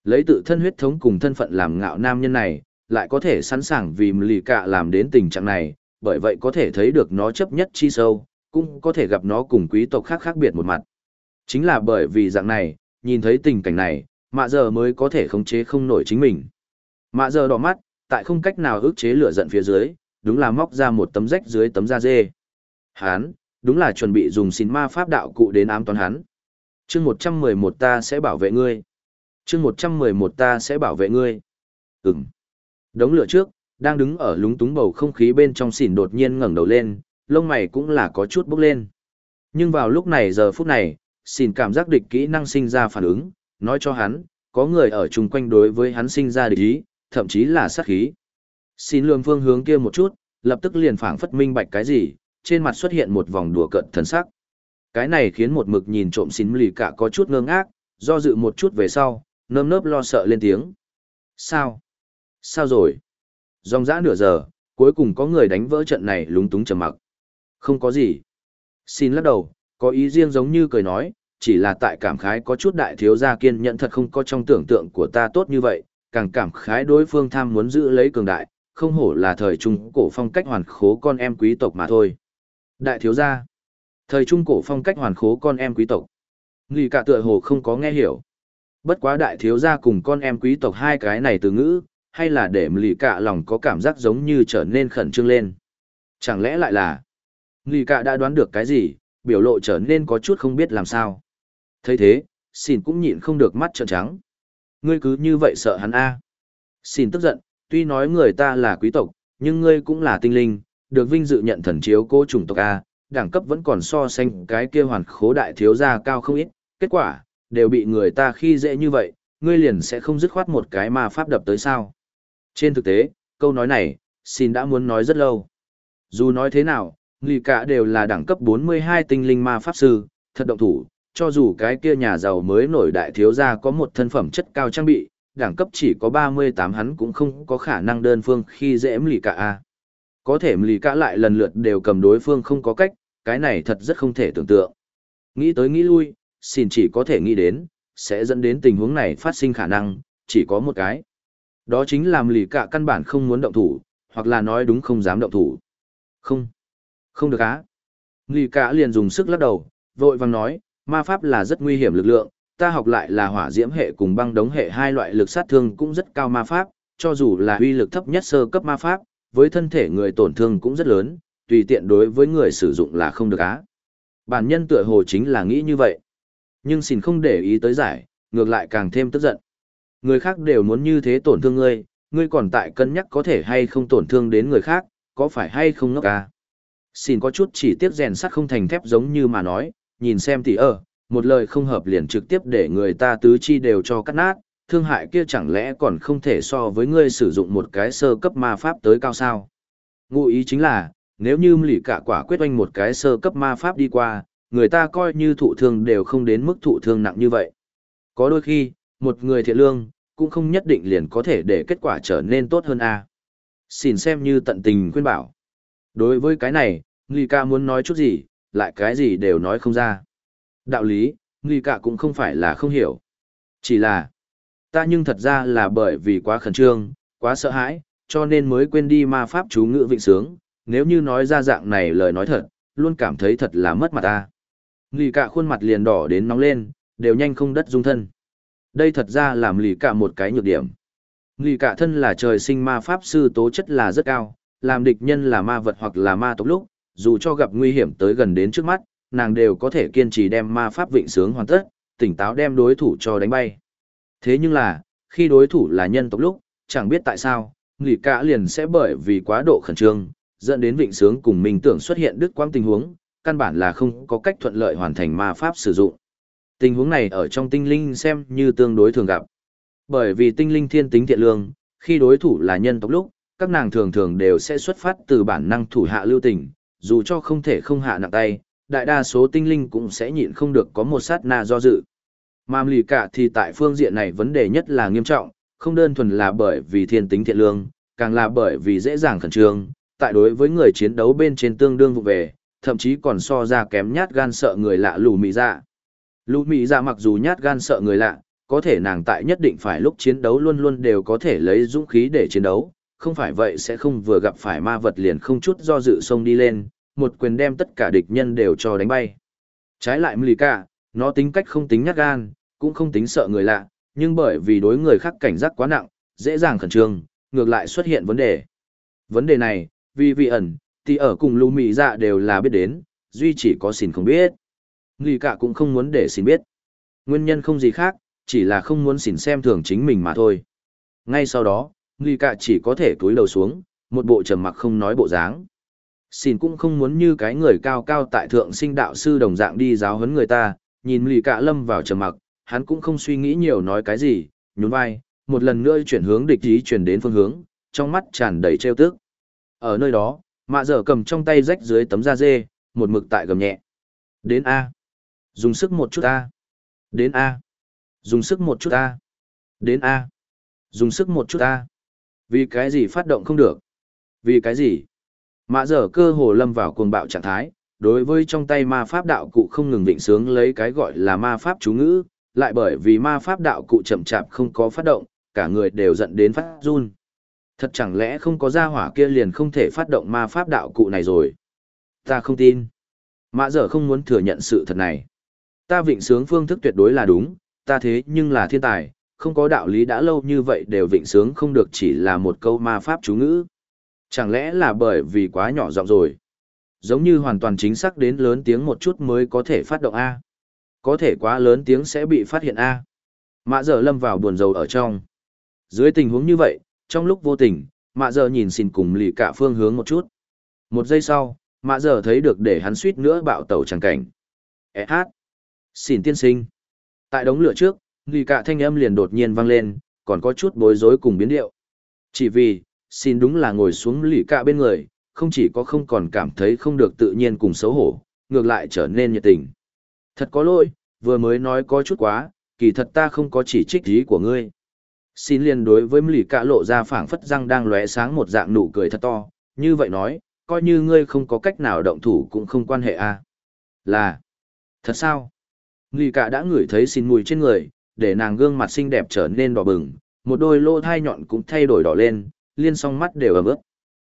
Lấy tự thân huyết thống cùng thân phận làm ngạo nam nhân này, lại có thể sẵn sàng vì lì cả làm đến tình trạng này, bởi vậy có thể thấy được nó chấp nhất chi sâu, cũng có thể gặp nó cùng quý tộc khác khác biệt một mặt. Chính là bởi vì dạng này, nhìn thấy tình cảnh này, mạ giờ mới có thể khống chế không nổi chính mình. Mạ giờ đỏ mắt, tại không cách nào ức chế lửa giận phía dưới, đúng là móc ra một tấm rách dưới tấm da dê. Hán, đúng là chuẩn bị dùng xin ma pháp đạo cụ đến ám toán hắn. chương 111 ta sẽ bảo vệ ngươi chương một trăm mười một ta sẽ bảo vệ ngươi. Ừm. Đống lửa trước, đang đứng ở lúng túng bầu không khí bên trong xỉn đột nhiên ngẩng đầu lên, lông mày cũng là có chút bốc lên. Nhưng vào lúc này giờ phút này, xin cảm giác địch kỹ năng sinh ra phản ứng, nói cho hắn, có người ở chung quanh đối với hắn sinh ra địch ý, thậm chí là sát khí. Xin lương phương hướng kia một chút, lập tức liền phảng phất minh bạch cái gì, trên mặt xuất hiện một vòng đùa cợt thần sắc. Cái này khiến một mực nhìn trộm xin lì cả có chút ngơ ngác, do dự một chút về sau, nơm nớp lo sợ lên tiếng. Sao? Sao rồi? Dòng dã nửa giờ, cuối cùng có người đánh vỡ trận này lúng túng trầm mặc. Không có gì. Xin lắc đầu, có ý riêng giống như cười nói, chỉ là tại cảm khái có chút đại thiếu gia kiên nhận thật không có trong tưởng tượng của ta tốt như vậy, càng cảm khái đối phương tham muốn giữ lấy cường đại, không hổ là thời trung cổ phong cách hoàn khố con em quý tộc mà thôi. Đại thiếu gia. Thời trung cổ phong cách hoàn khố con em quý tộc. Người cả tựa hồ không có nghe hiểu. Bất quá đại thiếu gia cùng con em quý tộc hai cái này từ ngữ, hay là để lì cả lòng có cảm giác giống như trở nên khẩn trương lên. Chẳng lẽ lại là, Nghi cả đã đoán được cái gì, biểu lộ trở nên có chút không biết làm sao. thấy thế, xin cũng nhịn không được mắt trợn trắng. Ngươi cứ như vậy sợ hắn a Xin tức giận, tuy nói người ta là quý tộc, nhưng ngươi cũng là tinh linh, được vinh dự nhận thần chiếu cô chủng tộc A, đẳng cấp vẫn còn so sánh cái kia hoàn khố đại thiếu gia cao không ít. Kết quả, đều bị người ta khi dễ như vậy, ngươi liền sẽ không dứt khoát một cái ma pháp đập tới sao. Trên thực tế, câu nói này, xin đã muốn nói rất lâu. Dù nói thế nào, Nghỉ cả đều là đẳng cấp 42 tinh linh ma pháp sư, thật động thủ, cho dù cái kia nhà giàu mới nổi đại thiếu gia có một thân phẩm chất cao trang bị, đẳng cấp chỉ có 38 hắn cũng không có khả năng đơn phương khi dễ lì cả a. Có thể lì cả lại lần lượt đều cầm đối phương không có cách, cái này thật rất không thể tưởng tượng. Nghĩ tới nghĩ lui, xin chỉ có thể nghĩ đến, sẽ dẫn đến tình huống này phát sinh khả năng, chỉ có một cái. Đó chính là lì cả căn bản không muốn động thủ, hoặc là nói đúng không dám động thủ. Không, không được á. Lì cả liền dùng sức lắc đầu, vội vàng nói, ma pháp là rất nguy hiểm lực lượng, ta học lại là hỏa diễm hệ cùng băng đống hệ hai loại lực sát thương cũng rất cao ma pháp, cho dù là uy lực thấp nhất sơ cấp ma pháp, với thân thể người tổn thương cũng rất lớn, tùy tiện đối với người sử dụng là không được á. Bản nhân tựa hồ chính là nghĩ như vậy. Nhưng xin không để ý tới giải, ngược lại càng thêm tức giận. Người khác đều muốn như thế tổn thương ngươi, ngươi còn tại cân nhắc có thể hay không tổn thương đến người khác, có phải hay không ngốc à? Xin có chút chỉ tiếp rèn sắt không thành thép giống như mà nói, nhìn xem thì ở, một lời không hợp liền trực tiếp để người ta tứ chi đều cho cắt nát, thương hại kia chẳng lẽ còn không thể so với ngươi sử dụng một cái sơ cấp ma pháp tới cao sao. Ngụ ý chính là, nếu như lì cả quả quyết oanh một cái sơ cấp ma pháp đi qua, người ta coi như thụ thương đều không đến mức thụ thương nặng như vậy. Có đôi khi, một người thiện lương, cũng không nhất định liền có thể để kết quả trở nên tốt hơn a. Xin xem như tận tình khuyên bảo. Đối với cái này, Nghi ca muốn nói chút gì, lại cái gì đều nói không ra. Đạo lý, Nghi ca cũng không phải là không hiểu. Chỉ là, ta nhưng thật ra là bởi vì quá khẩn trương, quá sợ hãi, cho nên mới quên đi ma pháp chú ngữ vịnh sướng. Nếu như nói ra dạng này lời nói thật, luôn cảm thấy thật là mất mặt ta. Nghi ca khuôn mặt liền đỏ đến nóng lên, đều nhanh không đất dung thân. Đây thật ra làm lì cả một cái nhược điểm. Lì cả thân là trời sinh ma pháp sư tố chất là rất cao, làm địch nhân là ma vật hoặc là ma tộc lúc, dù cho gặp nguy hiểm tới gần đến trước mắt, nàng đều có thể kiên trì đem ma pháp vịnh sướng hoàn tất, tỉnh táo đem đối thủ cho đánh bay. Thế nhưng là, khi đối thủ là nhân tộc lúc, chẳng biết tại sao, nghỉ cả liền sẽ bởi vì quá độ khẩn trương, dẫn đến vịnh sướng cùng mình tưởng xuất hiện đứt quãng tình huống, căn bản là không có cách thuận lợi hoàn thành ma pháp sử dụng. Tình huống này ở trong tinh linh xem như tương đối thường gặp. Bởi vì tinh linh thiên tính thiện lương, khi đối thủ là nhân tộc lúc, các nàng thường thường đều sẽ xuất phát từ bản năng thủ hạ lưu tình, dù cho không thể không hạ nặng tay, đại đa số tinh linh cũng sẽ nhịn không được có một sát na do dự. Mà lì cả thì tại phương diện này vấn đề nhất là nghiêm trọng, không đơn thuần là bởi vì thiên tính thiện lương, càng là bởi vì dễ dàng khẩn trương, tại đối với người chiến đấu bên trên tương đương vụ về, thậm chí còn so ra kém nhát gan sợ người lạ lù mị dạ. Lù mị dạ mặc dù nhát gan sợ người lạ, có thể nàng tại nhất định phải lúc chiến đấu luôn luôn đều có thể lấy dũng khí để chiến đấu, không phải vậy sẽ không vừa gặp phải ma vật liền không chút do dự xông đi lên, một quyền đem tất cả địch nhân đều cho đánh bay. Trái lại Mlika, nó tính cách không tính nhát gan, cũng không tính sợ người lạ, nhưng bởi vì đối người khác cảnh giác quá nặng, dễ dàng khẩn trương, ngược lại xuất hiện vấn đề. Vấn đề này, vì vị ẩn, thì ở cùng lưu mị dạ đều là biết đến, duy chỉ có xin không biết. Người cả cũng không muốn để xin biết. Nguyên nhân không gì khác, chỉ là không muốn xin xem thường chính mình mà thôi. Ngay sau đó, Nghi cả chỉ có thể túi đầu xuống, một bộ trầm mặc không nói bộ dáng. Xin cũng không muốn như cái người cao cao tại thượng sinh đạo sư đồng dạng đi giáo huấn người ta, nhìn lì cả lâm vào trầm mặc, hắn cũng không suy nghĩ nhiều nói cái gì, nhún vai, một lần nữa chuyển hướng địch ý chuyển đến phương hướng, trong mắt tràn đầy trêu tức. Ở nơi đó, mạ dở cầm trong tay rách dưới tấm da dê, một mực tại gầm nhẹ. Đến A. Dùng sức một chút A. Đến A. Dùng sức một chút A. Đến A. Dùng sức một chút A. Vì cái gì phát động không được? Vì cái gì? Mạ dở cơ hồ lâm vào cuồng bạo trạng thái, đối với trong tay ma pháp đạo cụ không ngừng định sướng lấy cái gọi là ma pháp chú ngữ, lại bởi vì ma pháp đạo cụ chậm chạp không có phát động, cả người đều giận đến phát run. Thật chẳng lẽ không có gia hỏa kia liền không thể phát động ma pháp đạo cụ này rồi? Ta không tin. Mạ dở không muốn thừa nhận sự thật này. Ta vịnh sướng phương thức tuyệt đối là đúng, ta thế nhưng là thiên tài, không có đạo lý đã lâu như vậy đều vịnh sướng không được chỉ là một câu ma pháp chú ngữ. Chẳng lẽ là bởi vì quá nhỏ giọng rồi? Giống như hoàn toàn chính xác đến lớn tiếng một chút mới có thể phát động A. Có thể quá lớn tiếng sẽ bị phát hiện A. Mạ giờ lâm vào buồn rầu ở trong. Dưới tình huống như vậy, trong lúc vô tình, mạ giờ nhìn xin cùng lì cả phương hướng một chút. Một giây sau, mạ giờ thấy được để hắn suýt nữa bạo tẩu chẳng cảnh. E hát. Xin tiên sinh. Tại đống lửa trước, Nghỉ cả thanh âm liền đột nhiên vang lên, còn có chút bối rối cùng biến điệu. Chỉ vì, xin đúng là ngồi xuống lì cả bên người, không chỉ có không còn cảm thấy không được tự nhiên cùng xấu hổ, ngược lại trở nên nhiệt tình. Thật có lỗi, vừa mới nói có chút quá, kỳ thật ta không có chỉ trích ý của ngươi. Xin liền đối với lì cả lộ ra phảng phất răng đang lóe sáng một dạng nụ cười thật to, như vậy nói, coi như ngươi không có cách nào động thủ cũng không quan hệ à. Là, thật sao? Lì cả đã ngửi thấy xin mùi trên người, để nàng gương mặt xinh đẹp trở nên đỏ bừng, một đôi lô thai nhọn cũng thay đổi đỏ lên, liên song mắt đều ấm ướt.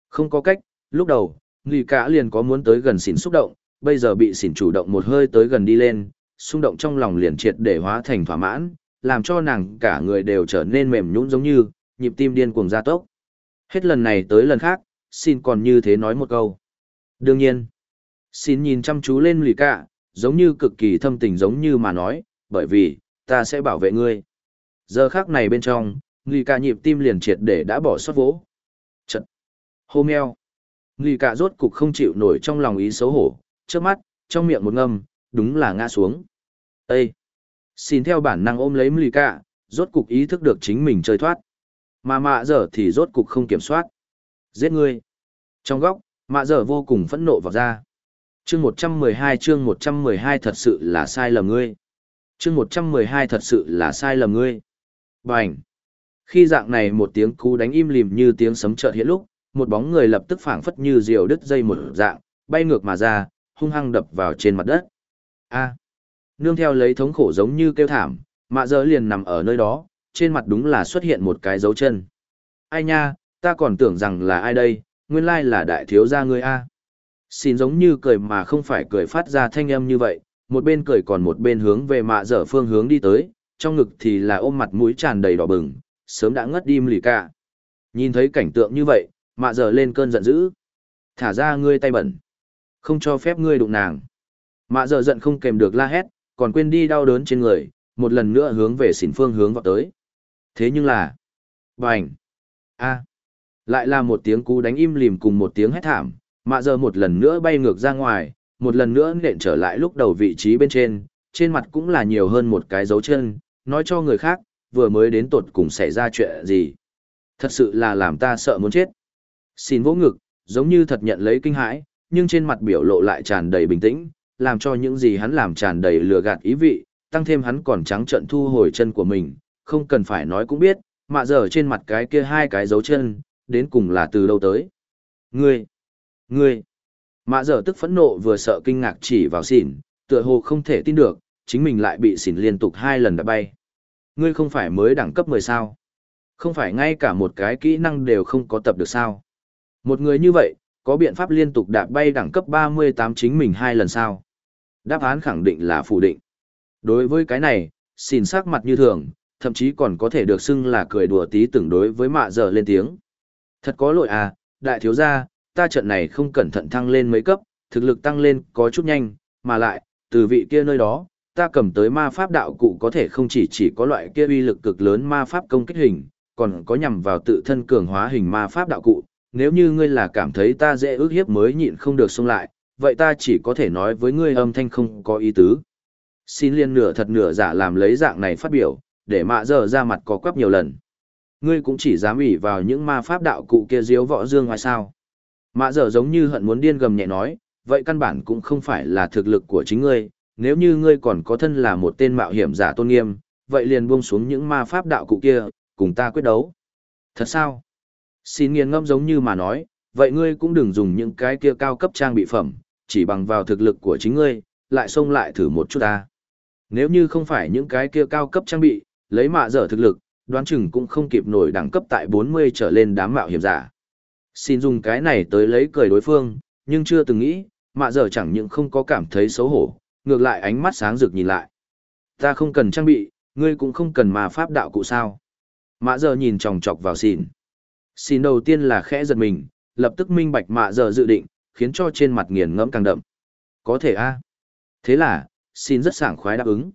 Không có cách, lúc đầu, Nghi Cả liền có muốn tới gần xỉn xúc động, bây giờ bị xỉn chủ động một hơi tới gần đi lên, xung động trong lòng liền triệt để hóa thành thỏa mãn, làm cho nàng cả người đều trở nên mềm nhũn giống như, nhịp tim điên cuồng gia tốc. Hết lần này tới lần khác, xin còn như thế nói một câu. Đương nhiên, xin nhìn chăm chú lên lì cả, giống như cực kỳ thâm tình giống như mà nói, bởi vì, ta sẽ bảo vệ ngươi. Giờ khác này bên trong, người cả nhịp tim liền triệt để đã bỏ sót vỗ. Trận. Hô meo. Người cả rốt cục không chịu nổi trong lòng ý xấu hổ, trước mắt, trong miệng một ngâm, đúng là ngã xuống. Ê! Xin theo bản năng ôm lấy lì cả, rốt cục ý thức được chính mình chơi thoát. Mà mạ giờ thì rốt cục không kiểm soát. Giết ngươi. Trong góc, mạ giờ vô cùng phẫn nộ vào ra. Chương 112 chương 112 thật sự là sai lầm ngươi. Chương 112 thật sự là sai lầm ngươi. Bành. Khi dạng này một tiếng cú đánh im lìm như tiếng sấm chợt hiện lúc, một bóng người lập tức phảng phất như diều đứt dây một dạng, bay ngược mà ra, hung hăng đập vào trên mặt đất. A. Nương theo lấy thống khổ giống như kêu thảm, mạ giờ liền nằm ở nơi đó, trên mặt đúng là xuất hiện một cái dấu chân. Ai nha, ta còn tưởng rằng là ai đây, nguyên lai là đại thiếu gia ngươi a. Xin giống như cười mà không phải cười phát ra thanh âm như vậy, một bên cười còn một bên hướng về mạ dở phương hướng đi tới, trong ngực thì là ôm mặt mũi tràn đầy đỏ bừng, sớm đã ngất đi lì cả. Nhìn thấy cảnh tượng như vậy, mạ dở lên cơn giận dữ. Thả ra ngươi tay bẩn. Không cho phép ngươi đụng nàng. Mạ dở giận không kèm được la hét, còn quên đi đau đớn trên người, một lần nữa hướng về xỉn phương hướng vào tới. Thế nhưng là... Bành! a Lại là một tiếng cú đánh im lìm cùng một tiếng hét thảm, mạ dở một lần nữa bay ngược ra ngoài, một lần nữa nện trở lại lúc đầu vị trí bên trên, trên mặt cũng là nhiều hơn một cái dấu chân, nói cho người khác, vừa mới đến tột cùng xảy ra chuyện gì. Thật sự là làm ta sợ muốn chết. Xin vỗ ngực, giống như thật nhận lấy kinh hãi, nhưng trên mặt biểu lộ lại tràn đầy bình tĩnh, làm cho những gì hắn làm tràn đầy lừa gạt ý vị, tăng thêm hắn còn trắng trận thu hồi chân của mình, không cần phải nói cũng biết, mà giờ trên mặt cái kia hai cái dấu chân, đến cùng là từ đâu tới. Ngươi! Ngươi! Mạ giờ tức phẫn nộ vừa sợ kinh ngạc chỉ vào xỉn, tựa hồ không thể tin được, chính mình lại bị xỉn liên tục hai lần đã bay. Ngươi không phải mới đẳng cấp 10 sao? Không phải ngay cả một cái kỹ năng đều không có tập được sao? Một người như vậy, có biện pháp liên tục đạp bay đẳng cấp 38 chính mình hai lần sao? Đáp án khẳng định là phủ định. Đối với cái này, xỉn sắc mặt như thường, thậm chí còn có thể được xưng là cười đùa tí tưởng đối với mạ giờ lên tiếng. Thật có lỗi à, đại thiếu gia, ta trận này không cẩn thận thăng lên mấy cấp, thực lực tăng lên có chút nhanh, mà lại, từ vị kia nơi đó, ta cầm tới ma pháp đạo cụ có thể không chỉ chỉ có loại kia uy lực cực lớn ma pháp công kích hình, còn có nhằm vào tự thân cường hóa hình ma pháp đạo cụ. Nếu như ngươi là cảm thấy ta dễ ước hiếp mới nhịn không được xông lại, vậy ta chỉ có thể nói với ngươi âm thanh không có ý tứ. Xin liên nửa thật nửa giả làm lấy dạng này phát biểu, để mạ giờ ra mặt có quắp nhiều lần. Ngươi cũng chỉ dám ủy vào những ma pháp đạo cụ kia diếu võ dương ngoài sao. Mạ dở giống như hận muốn điên gầm nhẹ nói, vậy căn bản cũng không phải là thực lực của chính ngươi, nếu như ngươi còn có thân là một tên mạo hiểm giả tôn nghiêm, vậy liền buông xuống những ma pháp đạo cụ kia, cùng ta quyết đấu. Thật sao? Xin nghiền ngâm giống như mà nói, vậy ngươi cũng đừng dùng những cái kia cao cấp trang bị phẩm, chỉ bằng vào thực lực của chính ngươi, lại xông lại thử một chút ta. Nếu như không phải những cái kia cao cấp trang bị, lấy mạ dở thực lực, đoán chừng cũng không kịp nổi đẳng cấp tại 40 trở lên đám mạo hiểm giả. Xin dùng cái này tới lấy cười đối phương, nhưng chưa từng nghĩ, mạ giờ chẳng những không có cảm thấy xấu hổ, ngược lại ánh mắt sáng rực nhìn lại. Ta không cần trang bị, ngươi cũng không cần mà pháp đạo cụ sao. Mạ giờ nhìn chòng chọc vào xin. Xin đầu tiên là khẽ giật mình, lập tức minh bạch mạ giờ dự định, khiến cho trên mặt nghiền ngẫm càng đậm. Có thể a Thế là, xin rất sảng khoái đáp ứng.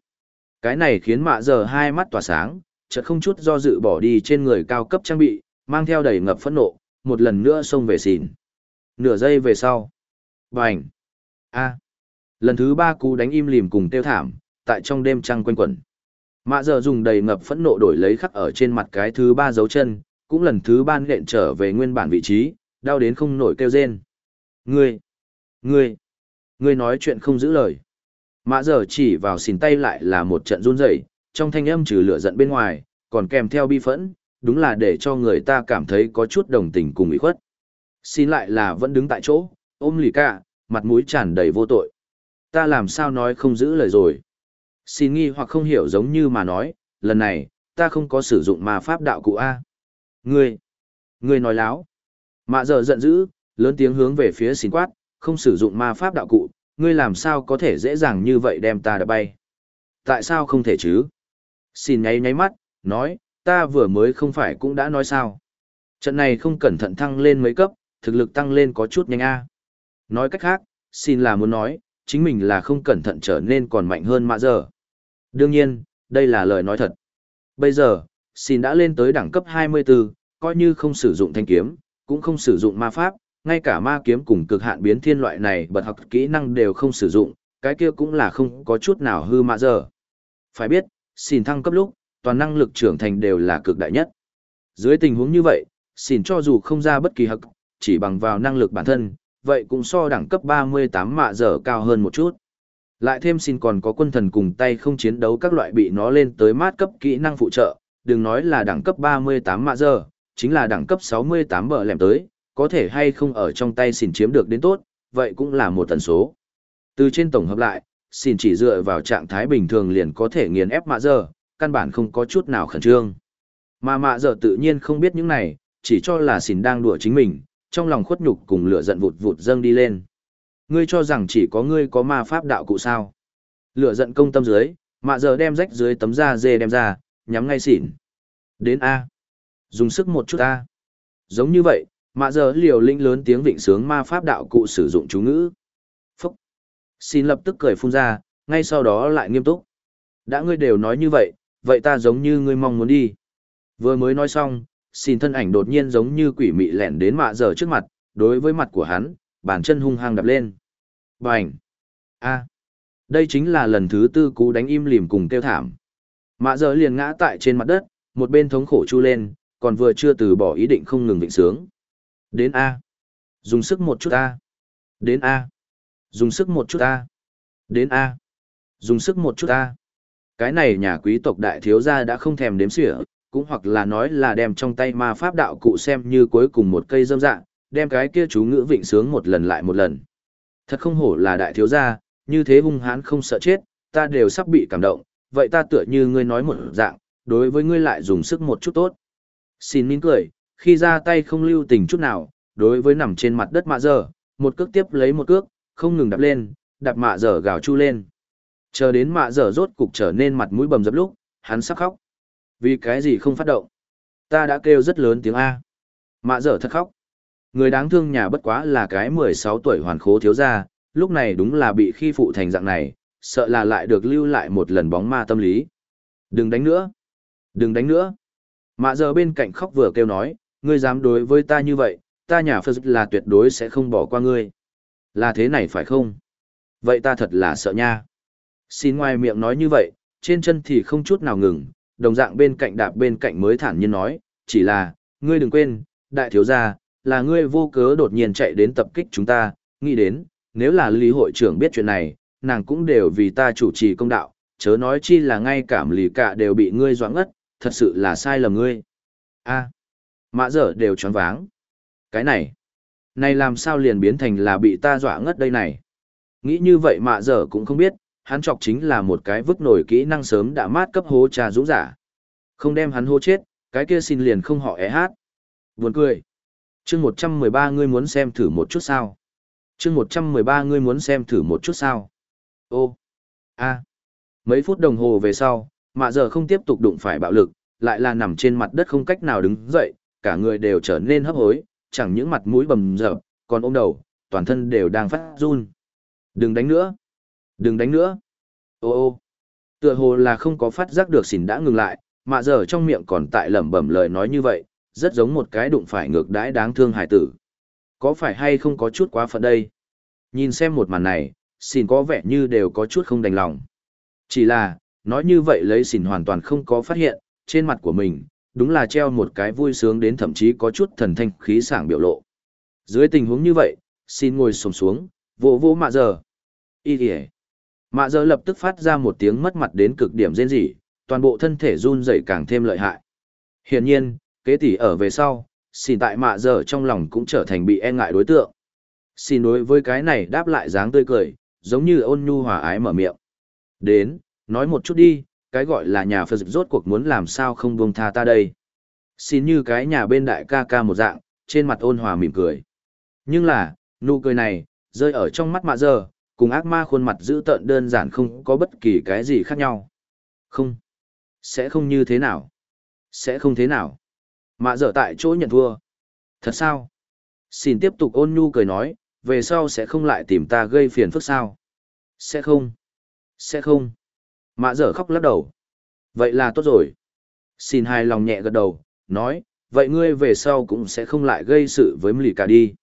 Cái này khiến mạ giờ hai mắt tỏa sáng, chợt không chút do dự bỏ đi trên người cao cấp trang bị, mang theo đầy ngập phẫn nộ, một lần nữa xông về xỉn. Nửa giây về sau. Bành! a Lần thứ ba cú đánh im lìm cùng tiêu thảm, tại trong đêm trăng quanh quẩn. Mạ giờ dùng đầy ngập phẫn nộ đổi lấy khắc ở trên mặt cái thứ ba dấu chân, cũng lần thứ ba nện trở về nguyên bản vị trí, đau đến không nổi kêu rên. Ngươi! Ngươi! Ngươi nói chuyện không giữ lời. Mạ giờ chỉ vào xìn tay lại là một trận run rẩy, trong thanh âm trừ lửa giận bên ngoài, còn kèm theo bi phẫn, đúng là để cho người ta cảm thấy có chút đồng tình cùng ủy khuất. Xin lại là vẫn đứng tại chỗ, ôm lì cả, mặt mũi tràn đầy vô tội. Ta làm sao nói không giữ lời rồi. Xin nghi hoặc không hiểu giống như mà nói, lần này, ta không có sử dụng ma pháp đạo cụ A. Ngươi, ngươi nói láo. Mạ giờ giận dữ, lớn tiếng hướng về phía xin quát, không sử dụng ma pháp đạo cụ, ngươi làm sao có thể dễ dàng như vậy đem ta đã bay. Tại sao không thể chứ? Xin nháy nháy mắt, nói, ta vừa mới không phải cũng đã nói sao. Trận này không cẩn thận thăng lên mấy cấp, thực lực tăng lên có chút nhanh a. Nói cách khác, xin là muốn nói, chính mình là không cẩn thận trở nên còn mạnh hơn mạ giờ. Đương nhiên, đây là lời nói thật. Bây giờ, xin đã lên tới đẳng cấp 24, coi như không sử dụng thanh kiếm, cũng không sử dụng ma pháp, ngay cả ma kiếm cùng cực hạn biến thiên loại này bật học kỹ năng đều không sử dụng, cái kia cũng là không có chút nào hư mạ giờ. Phải biết, xin thăng cấp lúc, toàn năng lực trưởng thành đều là cực đại nhất. Dưới tình huống như vậy, xin cho dù không ra bất kỳ hậc, chỉ bằng vào năng lực bản thân, vậy cũng so đẳng cấp 38 mạ giờ cao hơn một chút. Lại thêm xin còn có quân thần cùng tay không chiến đấu các loại bị nó lên tới mát cấp kỹ năng phụ trợ, đừng nói là đẳng cấp 38 mạ giờ, chính là đẳng cấp 68 bờ lẻm tới, có thể hay không ở trong tay xin chiếm được đến tốt, vậy cũng là một tần số. Từ trên tổng hợp lại, xin chỉ dựa vào trạng thái bình thường liền có thể nghiền ép mạ giờ, căn bản không có chút nào khẩn trương. Mà mạ giờ tự nhiên không biết những này, chỉ cho là xỉn đang đùa chính mình, trong lòng khuất nhục cùng lửa giận vụt vụt dâng đi lên. Ngươi cho rằng chỉ có ngươi có ma pháp đạo cụ sao? Lửa giận công tâm dưới, mạ giờ đem rách dưới tấm da dê đem ra, nhắm ngay xỉn. Đến A. Dùng sức một chút A. Giống như vậy, mạ giờ liều linh lớn tiếng vịnh sướng ma pháp đạo cụ sử dụng chú ngữ. Phúc. Xin lập tức cười phun ra, ngay sau đó lại nghiêm túc. Đã ngươi đều nói như vậy, vậy ta giống như ngươi mong muốn đi. Vừa mới nói xong, xin thân ảnh đột nhiên giống như quỷ mị lẹn đến mạ giờ trước mặt, đối với mặt của hắn, bàn chân hung hăng đập lên. Bành! a Đây chính là lần thứ tư cú đánh im lìm cùng kêu thảm. Mạ giờ liền ngã tại trên mặt đất, một bên thống khổ chu lên, còn vừa chưa từ bỏ ý định không ngừng vịnh sướng. Đến A. Dùng sức một chút A. Đến A. Dùng sức một chút A. Đến A. Dùng sức một chút A. Cái này nhà quý tộc đại thiếu gia đã không thèm đếm xỉa, cũng hoặc là nói là đem trong tay ma pháp đạo cụ xem như cuối cùng một cây dâm dạng, đem cái kia chú ngữ vịnh sướng một lần lại một lần. Thật không hổ là đại thiếu gia, như thế hung hãn không sợ chết, ta đều sắp bị cảm động, vậy ta tựa như ngươi nói một dạng, đối với ngươi lại dùng sức một chút tốt. Xin mỉm cười, khi ra tay không lưu tình chút nào, đối với nằm trên mặt đất mạ dở, một cước tiếp lấy một cước, không ngừng đạp lên, đạp mạ dở gào chu lên. Chờ đến mạ dở rốt cục trở nên mặt mũi bầm dập lúc, hắn sắp khóc. Vì cái gì không phát động? Ta đã kêu rất lớn tiếng A. Mạ dở thật khóc. Người đáng thương nhà bất quá là cái 16 tuổi hoàn khố thiếu gia, lúc này đúng là bị khi phụ thành dạng này, sợ là lại được lưu lại một lần bóng ma tâm lý. Đừng đánh nữa. Đừng đánh nữa. Mạ giờ bên cạnh khóc vừa kêu nói, ngươi dám đối với ta như vậy, ta nhà phật là tuyệt đối sẽ không bỏ qua ngươi. Là thế này phải không? Vậy ta thật là sợ nha. Xin ngoài miệng nói như vậy, trên chân thì không chút nào ngừng, đồng dạng bên cạnh đạp bên cạnh mới thản nhiên nói, chỉ là, ngươi đừng quên, đại thiếu gia, là ngươi vô cớ đột nhiên chạy đến tập kích chúng ta, nghĩ đến, nếu là lý hội trưởng biết chuyện này, nàng cũng đều vì ta chủ trì công đạo, chớ nói chi là ngay cảm lì cả đều bị ngươi doãn ngất, thật sự là sai lầm ngươi. a mã dở đều choáng váng. Cái này, này làm sao liền biến thành là bị ta dọa ngất đây này. Nghĩ như vậy mạ dở cũng không biết, hắn chọc chính là một cái vứt nổi kỹ năng sớm đã mát cấp hố trà dũng giả. Không đem hắn hô chết, cái kia xin liền không họ é hát. Buồn cười. chương 113 ngươi muốn xem thử một chút sao. chương 113 ngươi muốn xem thử một chút sao. Ô. a Mấy phút đồng hồ về sau, mạ giờ không tiếp tục đụng phải bạo lực, lại là nằm trên mặt đất không cách nào đứng dậy, cả người đều trở nên hấp hối, chẳng những mặt mũi bầm dập, còn ôm đầu, toàn thân đều đang phát run. Đừng đánh nữa. Đừng đánh nữa. Ô ô. Tựa hồ là không có phát giác được xỉn đã ngừng lại, mạ giờ trong miệng còn tại lẩm bẩm lời nói như vậy, rất giống một cái đụng phải ngược đãi đáng thương hải tử. Có phải hay không có chút quá phận đây? Nhìn xem một màn này, xỉn có vẻ như đều có chút không đành lòng. Chỉ là, nói như vậy lấy xỉn hoàn toàn không có phát hiện, trên mặt của mình, đúng là treo một cái vui sướng đến thậm chí có chút thần thanh khí sảng biểu lộ. Dưới tình huống như vậy, xin ngồi sồm xuống, vỗ vỗ mạ giờ. Ý kìa. Mạ giờ lập tức phát ra một tiếng mất mặt đến cực điểm rên rỉ, toàn bộ thân thể run rẩy càng thêm lợi hại. Hiển nhiên, kế tỷ ở về sau, xin tại mạ giờ trong lòng cũng trở thành bị e ngại đối tượng. Xin đối với cái này đáp lại dáng tươi cười, giống như ôn nhu hòa ái mở miệng. Đến, nói một chút đi, cái gọi là nhà phật rốt cuộc muốn làm sao không buông tha ta đây. Xin như cái nhà bên đại ca ca một dạng, trên mặt ôn hòa mỉm cười. Nhưng là, nụ cười này, rơi ở trong mắt mạ giờ, cùng ác ma khuôn mặt dữ tợn đơn giản không có bất kỳ cái gì khác nhau. Không. Sẽ không như thế nào. Sẽ không thế nào. Mạ dở tại chỗ nhận thua. Thật sao? Xin tiếp tục ôn nhu cười nói, về sau sẽ không lại tìm ta gây phiền phức sao? Sẽ không. Sẽ không. Mạ dở khóc lắc đầu. Vậy là tốt rồi. Xin hài lòng nhẹ gật đầu, nói, vậy ngươi về sau cũng sẽ không lại gây sự với lì cả đi.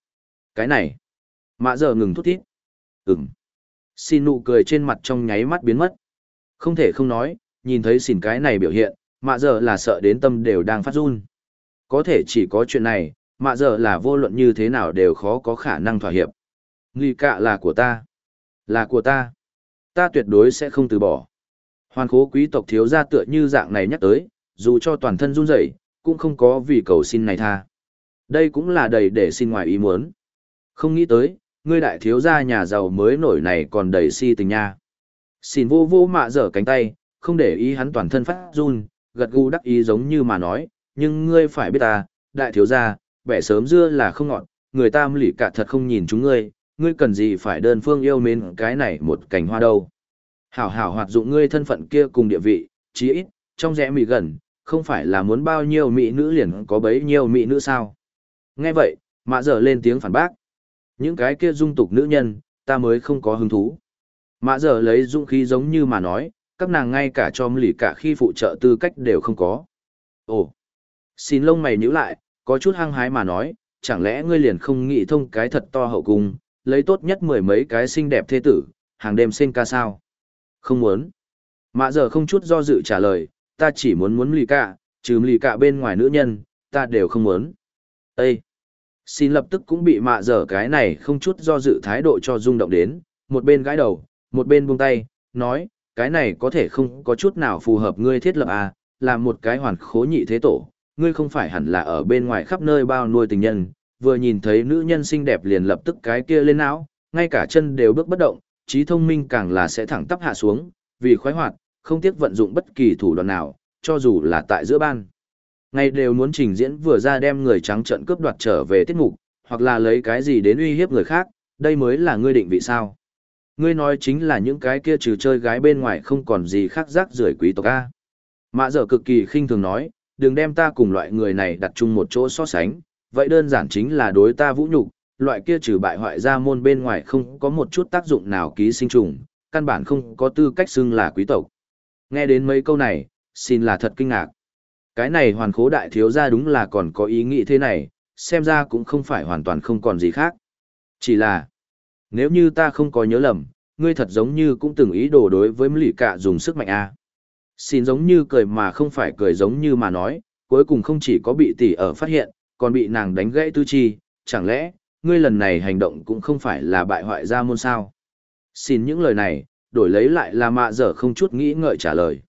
Cái này. Mạ dở ngừng thút thít. Ừm. Xin nụ cười trên mặt trong nháy mắt biến mất. Không thể không nói, nhìn thấy xỉn cái này biểu hiện, mạ giờ là sợ đến tâm đều đang phát run. Có thể chỉ có chuyện này, mạ giờ là vô luận như thế nào đều khó có khả năng thỏa hiệp. Nghi cạ là của ta. Là của ta. Ta tuyệt đối sẽ không từ bỏ. Hoàn khố quý tộc thiếu gia tựa như dạng này nhắc tới, dù cho toàn thân run rẩy, cũng không có vì cầu xin này tha. Đây cũng là đầy để xin ngoài ý muốn. Không nghĩ tới, ngươi đại thiếu gia nhà giàu mới nổi này còn đầy si tình nha. Xin vô vô mạ dở cánh tay, không để ý hắn toàn thân phát run, gật gù đắc ý giống như mà nói, nhưng ngươi phải biết ta, đại thiếu gia, bẻ sớm dưa là không ngọn, người ta lỉ cả thật không nhìn chúng ngươi, ngươi cần gì phải đơn phương yêu mến cái này một cành hoa đâu. Hảo hảo hoạt dụng ngươi thân phận kia cùng địa vị, chí ít, trong rẽ mị gần, không phải là muốn bao nhiêu mỹ nữ liền có bấy nhiêu mỹ nữ sao. Nghe vậy, mạ dở lên tiếng phản bác. Những cái kia dung tục nữ nhân, ta mới không có hứng thú. Mã giờ lấy dung khí giống như mà nói, các nàng ngay cả cho lì cả khi phụ trợ tư cách đều không có. Ồ, xin lông mày nhíu lại, có chút hăng hái mà nói, chẳng lẽ ngươi liền không nghĩ thông cái thật to hậu cung, lấy tốt nhất mười mấy cái xinh đẹp thế tử, hàng đêm sinh ca sao? Không muốn. Mạ giờ không chút do dự trả lời, ta chỉ muốn muốn lì cả, trừ lì cả bên ngoài nữ nhân, ta đều không muốn. Ê! Xin lập tức cũng bị mạ dở cái này không chút do dự thái độ cho rung động đến, một bên gãi đầu, một bên buông tay, nói, cái này có thể không có chút nào phù hợp ngươi thiết lập à, là một cái hoàn khố nhị thế tổ, ngươi không phải hẳn là ở bên ngoài khắp nơi bao nuôi tình nhân, vừa nhìn thấy nữ nhân xinh đẹp liền lập tức cái kia lên não, ngay cả chân đều bước bất động, trí thông minh càng là sẽ thẳng tắp hạ xuống, vì khoái hoạt, không tiếc vận dụng bất kỳ thủ đoạn nào, cho dù là tại giữa ban. Ngay đều muốn trình diễn vừa ra đem người trắng trận cướp đoạt trở về tiết mục, hoặc là lấy cái gì đến uy hiếp người khác, đây mới là ngươi định vị sao. Ngươi nói chính là những cái kia trừ chơi gái bên ngoài không còn gì khác rác rưởi quý tộc A. Mạ dở cực kỳ khinh thường nói, đừng đem ta cùng loại người này đặt chung một chỗ so sánh, vậy đơn giản chính là đối ta vũ nhục, loại kia trừ bại hoại ra môn bên ngoài không có một chút tác dụng nào ký sinh trùng, căn bản không có tư cách xưng là quý tộc. Nghe đến mấy câu này, xin là thật kinh ngạc. Cái này hoàn khố đại thiếu gia đúng là còn có ý nghĩ thế này, xem ra cũng không phải hoàn toàn không còn gì khác. Chỉ là, nếu như ta không có nhớ lầm, ngươi thật giống như cũng từng ý đồ đối với lì cả dùng sức mạnh a. Xin giống như cười mà không phải cười giống như mà nói, cuối cùng không chỉ có bị tỷ ở phát hiện, còn bị nàng đánh gãy tư chi, chẳng lẽ, ngươi lần này hành động cũng không phải là bại hoại gia môn sao? Xin những lời này, đổi lấy lại là mạ dở không chút nghĩ ngợi trả lời.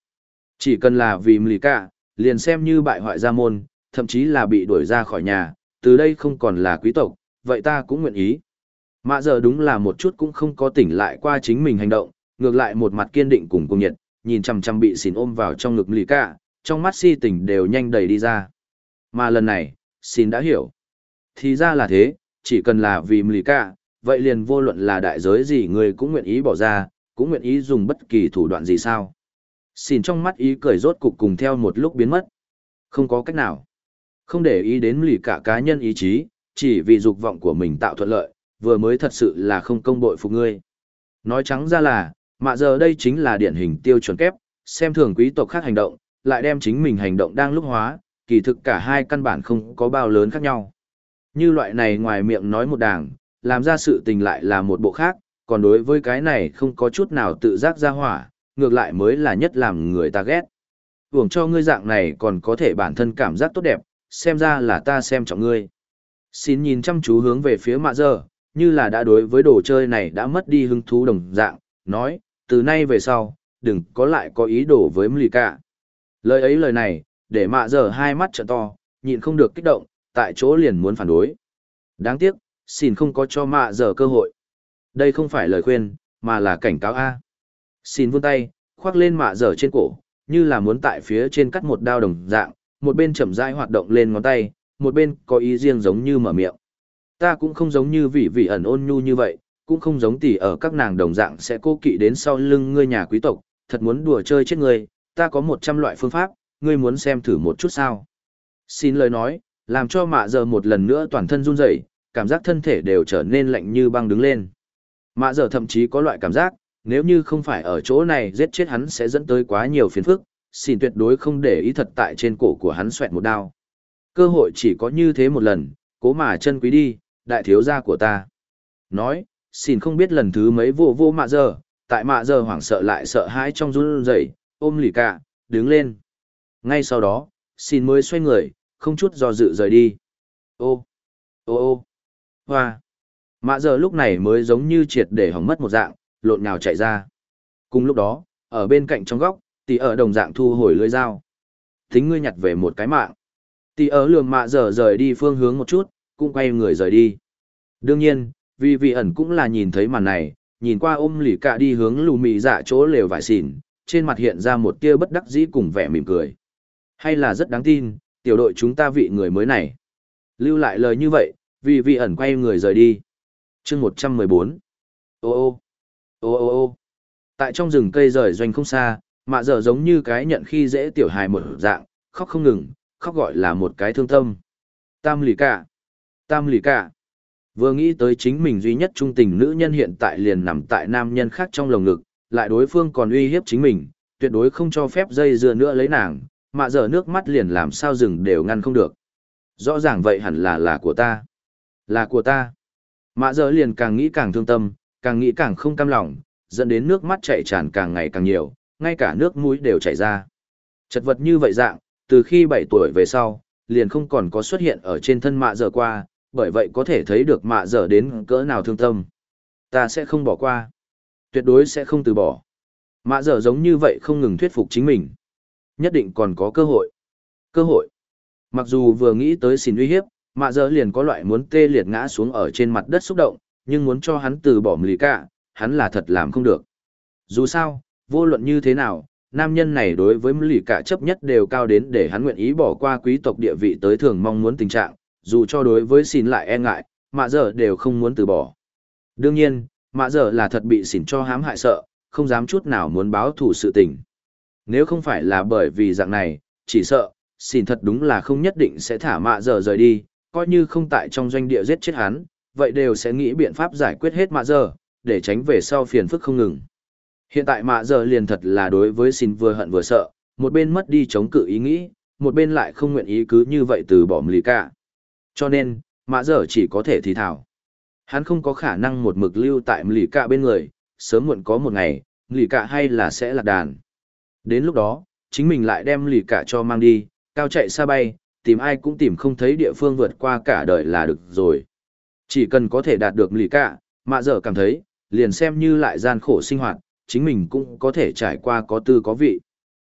Chỉ cần là vì lì cả, liền xem như bại hoại gia môn, thậm chí là bị đuổi ra khỏi nhà, từ đây không còn là quý tộc, vậy ta cũng nguyện ý. Mạ giờ đúng là một chút cũng không có tỉnh lại qua chính mình hành động, ngược lại một mặt kiên định cùng cùng nhiệt, nhìn chằm chằm bị xin ôm vào trong ngực lì cả, trong mắt si tình đều nhanh đầy đi ra. Mà lần này, xin đã hiểu. Thì ra là thế, chỉ cần là vì lì cả, vậy liền vô luận là đại giới gì người cũng nguyện ý bỏ ra, cũng nguyện ý dùng bất kỳ thủ đoạn gì sao. Xin trong mắt ý cười rốt cục cùng theo một lúc biến mất. Không có cách nào. Không để ý đến lì cả cá nhân ý chí, chỉ vì dục vọng của mình tạo thuận lợi, vừa mới thật sự là không công bội phục ngươi. Nói trắng ra là, mạ giờ đây chính là điển hình tiêu chuẩn kép, xem thường quý tộc khác hành động, lại đem chính mình hành động đang lúc hóa, kỳ thực cả hai căn bản không có bao lớn khác nhau. Như loại này ngoài miệng nói một đảng, làm ra sự tình lại là một bộ khác, còn đối với cái này không có chút nào tự giác ra hỏa, ngược lại mới là nhất làm người ta ghét. Hưởng cho ngươi dạng này còn có thể bản thân cảm giác tốt đẹp, xem ra là ta xem trọng ngươi. Xin nhìn chăm chú hướng về phía mạ giờ, như là đã đối với đồ chơi này đã mất đi hứng thú đồng dạng, nói, từ nay về sau, đừng có lại có ý đồ với Mlì cả. Lời ấy lời này, để mạ giờ hai mắt trợ to, nhịn không được kích động, tại chỗ liền muốn phản đối. Đáng tiếc, xin không có cho mạ giờ cơ hội. Đây không phải lời khuyên, mà là cảnh cáo A. Xin vươn tay, khoác lên mạ dở trên cổ, như là muốn tại phía trên cắt một đao đồng dạng, một bên chậm rãi hoạt động lên ngón tay, một bên có ý riêng giống như mở miệng. Ta cũng không giống như vị vị ẩn ôn nhu như vậy, cũng không giống tỷ ở các nàng đồng dạng sẽ cô kỵ đến sau lưng ngươi nhà quý tộc, thật muốn đùa chơi chết ngươi, ta có một trăm loại phương pháp, ngươi muốn xem thử một chút sao. Xin lời nói, làm cho mạ giờ một lần nữa toàn thân run rẩy, cảm giác thân thể đều trở nên lạnh như băng đứng lên. Mạ giờ thậm chí có loại cảm giác, nếu như không phải ở chỗ này giết chết hắn sẽ dẫn tới quá nhiều phiền phức, xin tuyệt đối không để ý thật tại trên cổ của hắn xoẹt một đao. Cơ hội chỉ có như thế một lần, cố mà chân quý đi, đại thiếu gia của ta. Nói, xin không biết lần thứ mấy vô vô mạ giờ, tại mạ giờ hoảng sợ lại sợ hãi trong run rẩy, ôm lì cả, đứng lên. Ngay sau đó, xin mới xoay người, không chút do dự rời đi. Ô, ô ô, hoa. Mạ giờ lúc này mới giống như triệt để hỏng mất một dạng, lộn nhào chạy ra. Cùng lúc đó, ở bên cạnh trong góc, tỷ ở đồng dạng thu hồi lưới dao. Tính ngươi nhặt về một cái mạng. Tỷ ở lường mạ giờ rời đi phương hướng một chút, cũng quay người rời đi. Đương nhiên, vì vị ẩn cũng là nhìn thấy màn này, nhìn qua ôm lì cạ đi hướng lù mì dạ chỗ lều vải xỉn, trên mặt hiện ra một tia bất đắc dĩ cùng vẻ mỉm cười. Hay là rất đáng tin, tiểu đội chúng ta vị người mới này. Lưu lại lời như vậy, vì vị ẩn quay người rời đi. chương 114. Ô ô, ô ô ô tại trong rừng cây rời doanh không xa, mạ dở giống như cái nhận khi dễ tiểu hài một dạng, khóc không ngừng, khóc gọi là một cái thương tâm. Tam lì cả, tam lì cả. Vừa nghĩ tới chính mình duy nhất trung tình nữ nhân hiện tại liền nằm tại nam nhân khác trong lồng ngực, lại đối phương còn uy hiếp chính mình, tuyệt đối không cho phép dây dưa nữa lấy nàng, mạ dở nước mắt liền làm sao rừng đều ngăn không được. Rõ ràng vậy hẳn là là của ta. Là của ta. Mạ dở liền càng nghĩ càng thương tâm, càng nghĩ càng không cam lòng, dẫn đến nước mắt chảy tràn càng ngày càng nhiều, ngay cả nước mũi đều chảy ra. Chật vật như vậy dạng, từ khi 7 tuổi về sau, liền không còn có xuất hiện ở trên thân mạ dở qua, bởi vậy có thể thấy được mạ dở đến cỡ nào thương tâm. Ta sẽ không bỏ qua. Tuyệt đối sẽ không từ bỏ. Mạ dở giống như vậy không ngừng thuyết phục chính mình. Nhất định còn có cơ hội. Cơ hội. Mặc dù vừa nghĩ tới xin uy hiếp, mạ dở liền có loại muốn tê liệt ngã xuống ở trên mặt đất xúc động, nhưng muốn cho hắn từ bỏ mì cả, hắn là thật làm không được. Dù sao, vô luận như thế nào, nam nhân này đối với mì cả chấp nhất đều cao đến để hắn nguyện ý bỏ qua quý tộc địa vị tới thường mong muốn tình trạng, dù cho đối với xin lại e ngại, mạ dở đều không muốn từ bỏ. Đương nhiên, mạ dở là thật bị xỉn cho hãm hại sợ, không dám chút nào muốn báo thù sự tình. Nếu không phải là bởi vì dạng này, chỉ sợ, xỉn thật đúng là không nhất định sẽ thả mạ dở rời đi, coi như không tại trong doanh địa giết chết hắn, vậy đều sẽ nghĩ biện pháp giải quyết hết mạ giờ để tránh về sau phiền phức không ngừng. Hiện tại mạ giờ liền thật là đối với xin vừa hận vừa sợ, một bên mất đi chống cự ý nghĩ, một bên lại không nguyện ý cứ như vậy từ bỏ lì cả. Cho nên, mạ giờ chỉ có thể thì thảo. Hắn không có khả năng một mực lưu tại lì cả bên người, sớm muộn có một ngày, lì cả hay là sẽ lạc đàn. Đến lúc đó, chính mình lại đem lì cả cho mang đi, cao chạy xa bay, tìm ai cũng tìm không thấy địa phương vượt qua cả đời là được rồi. Chỉ cần có thể đạt được lì cả, mạ dở cảm thấy, liền xem như lại gian khổ sinh hoạt, chính mình cũng có thể trải qua có tư có vị.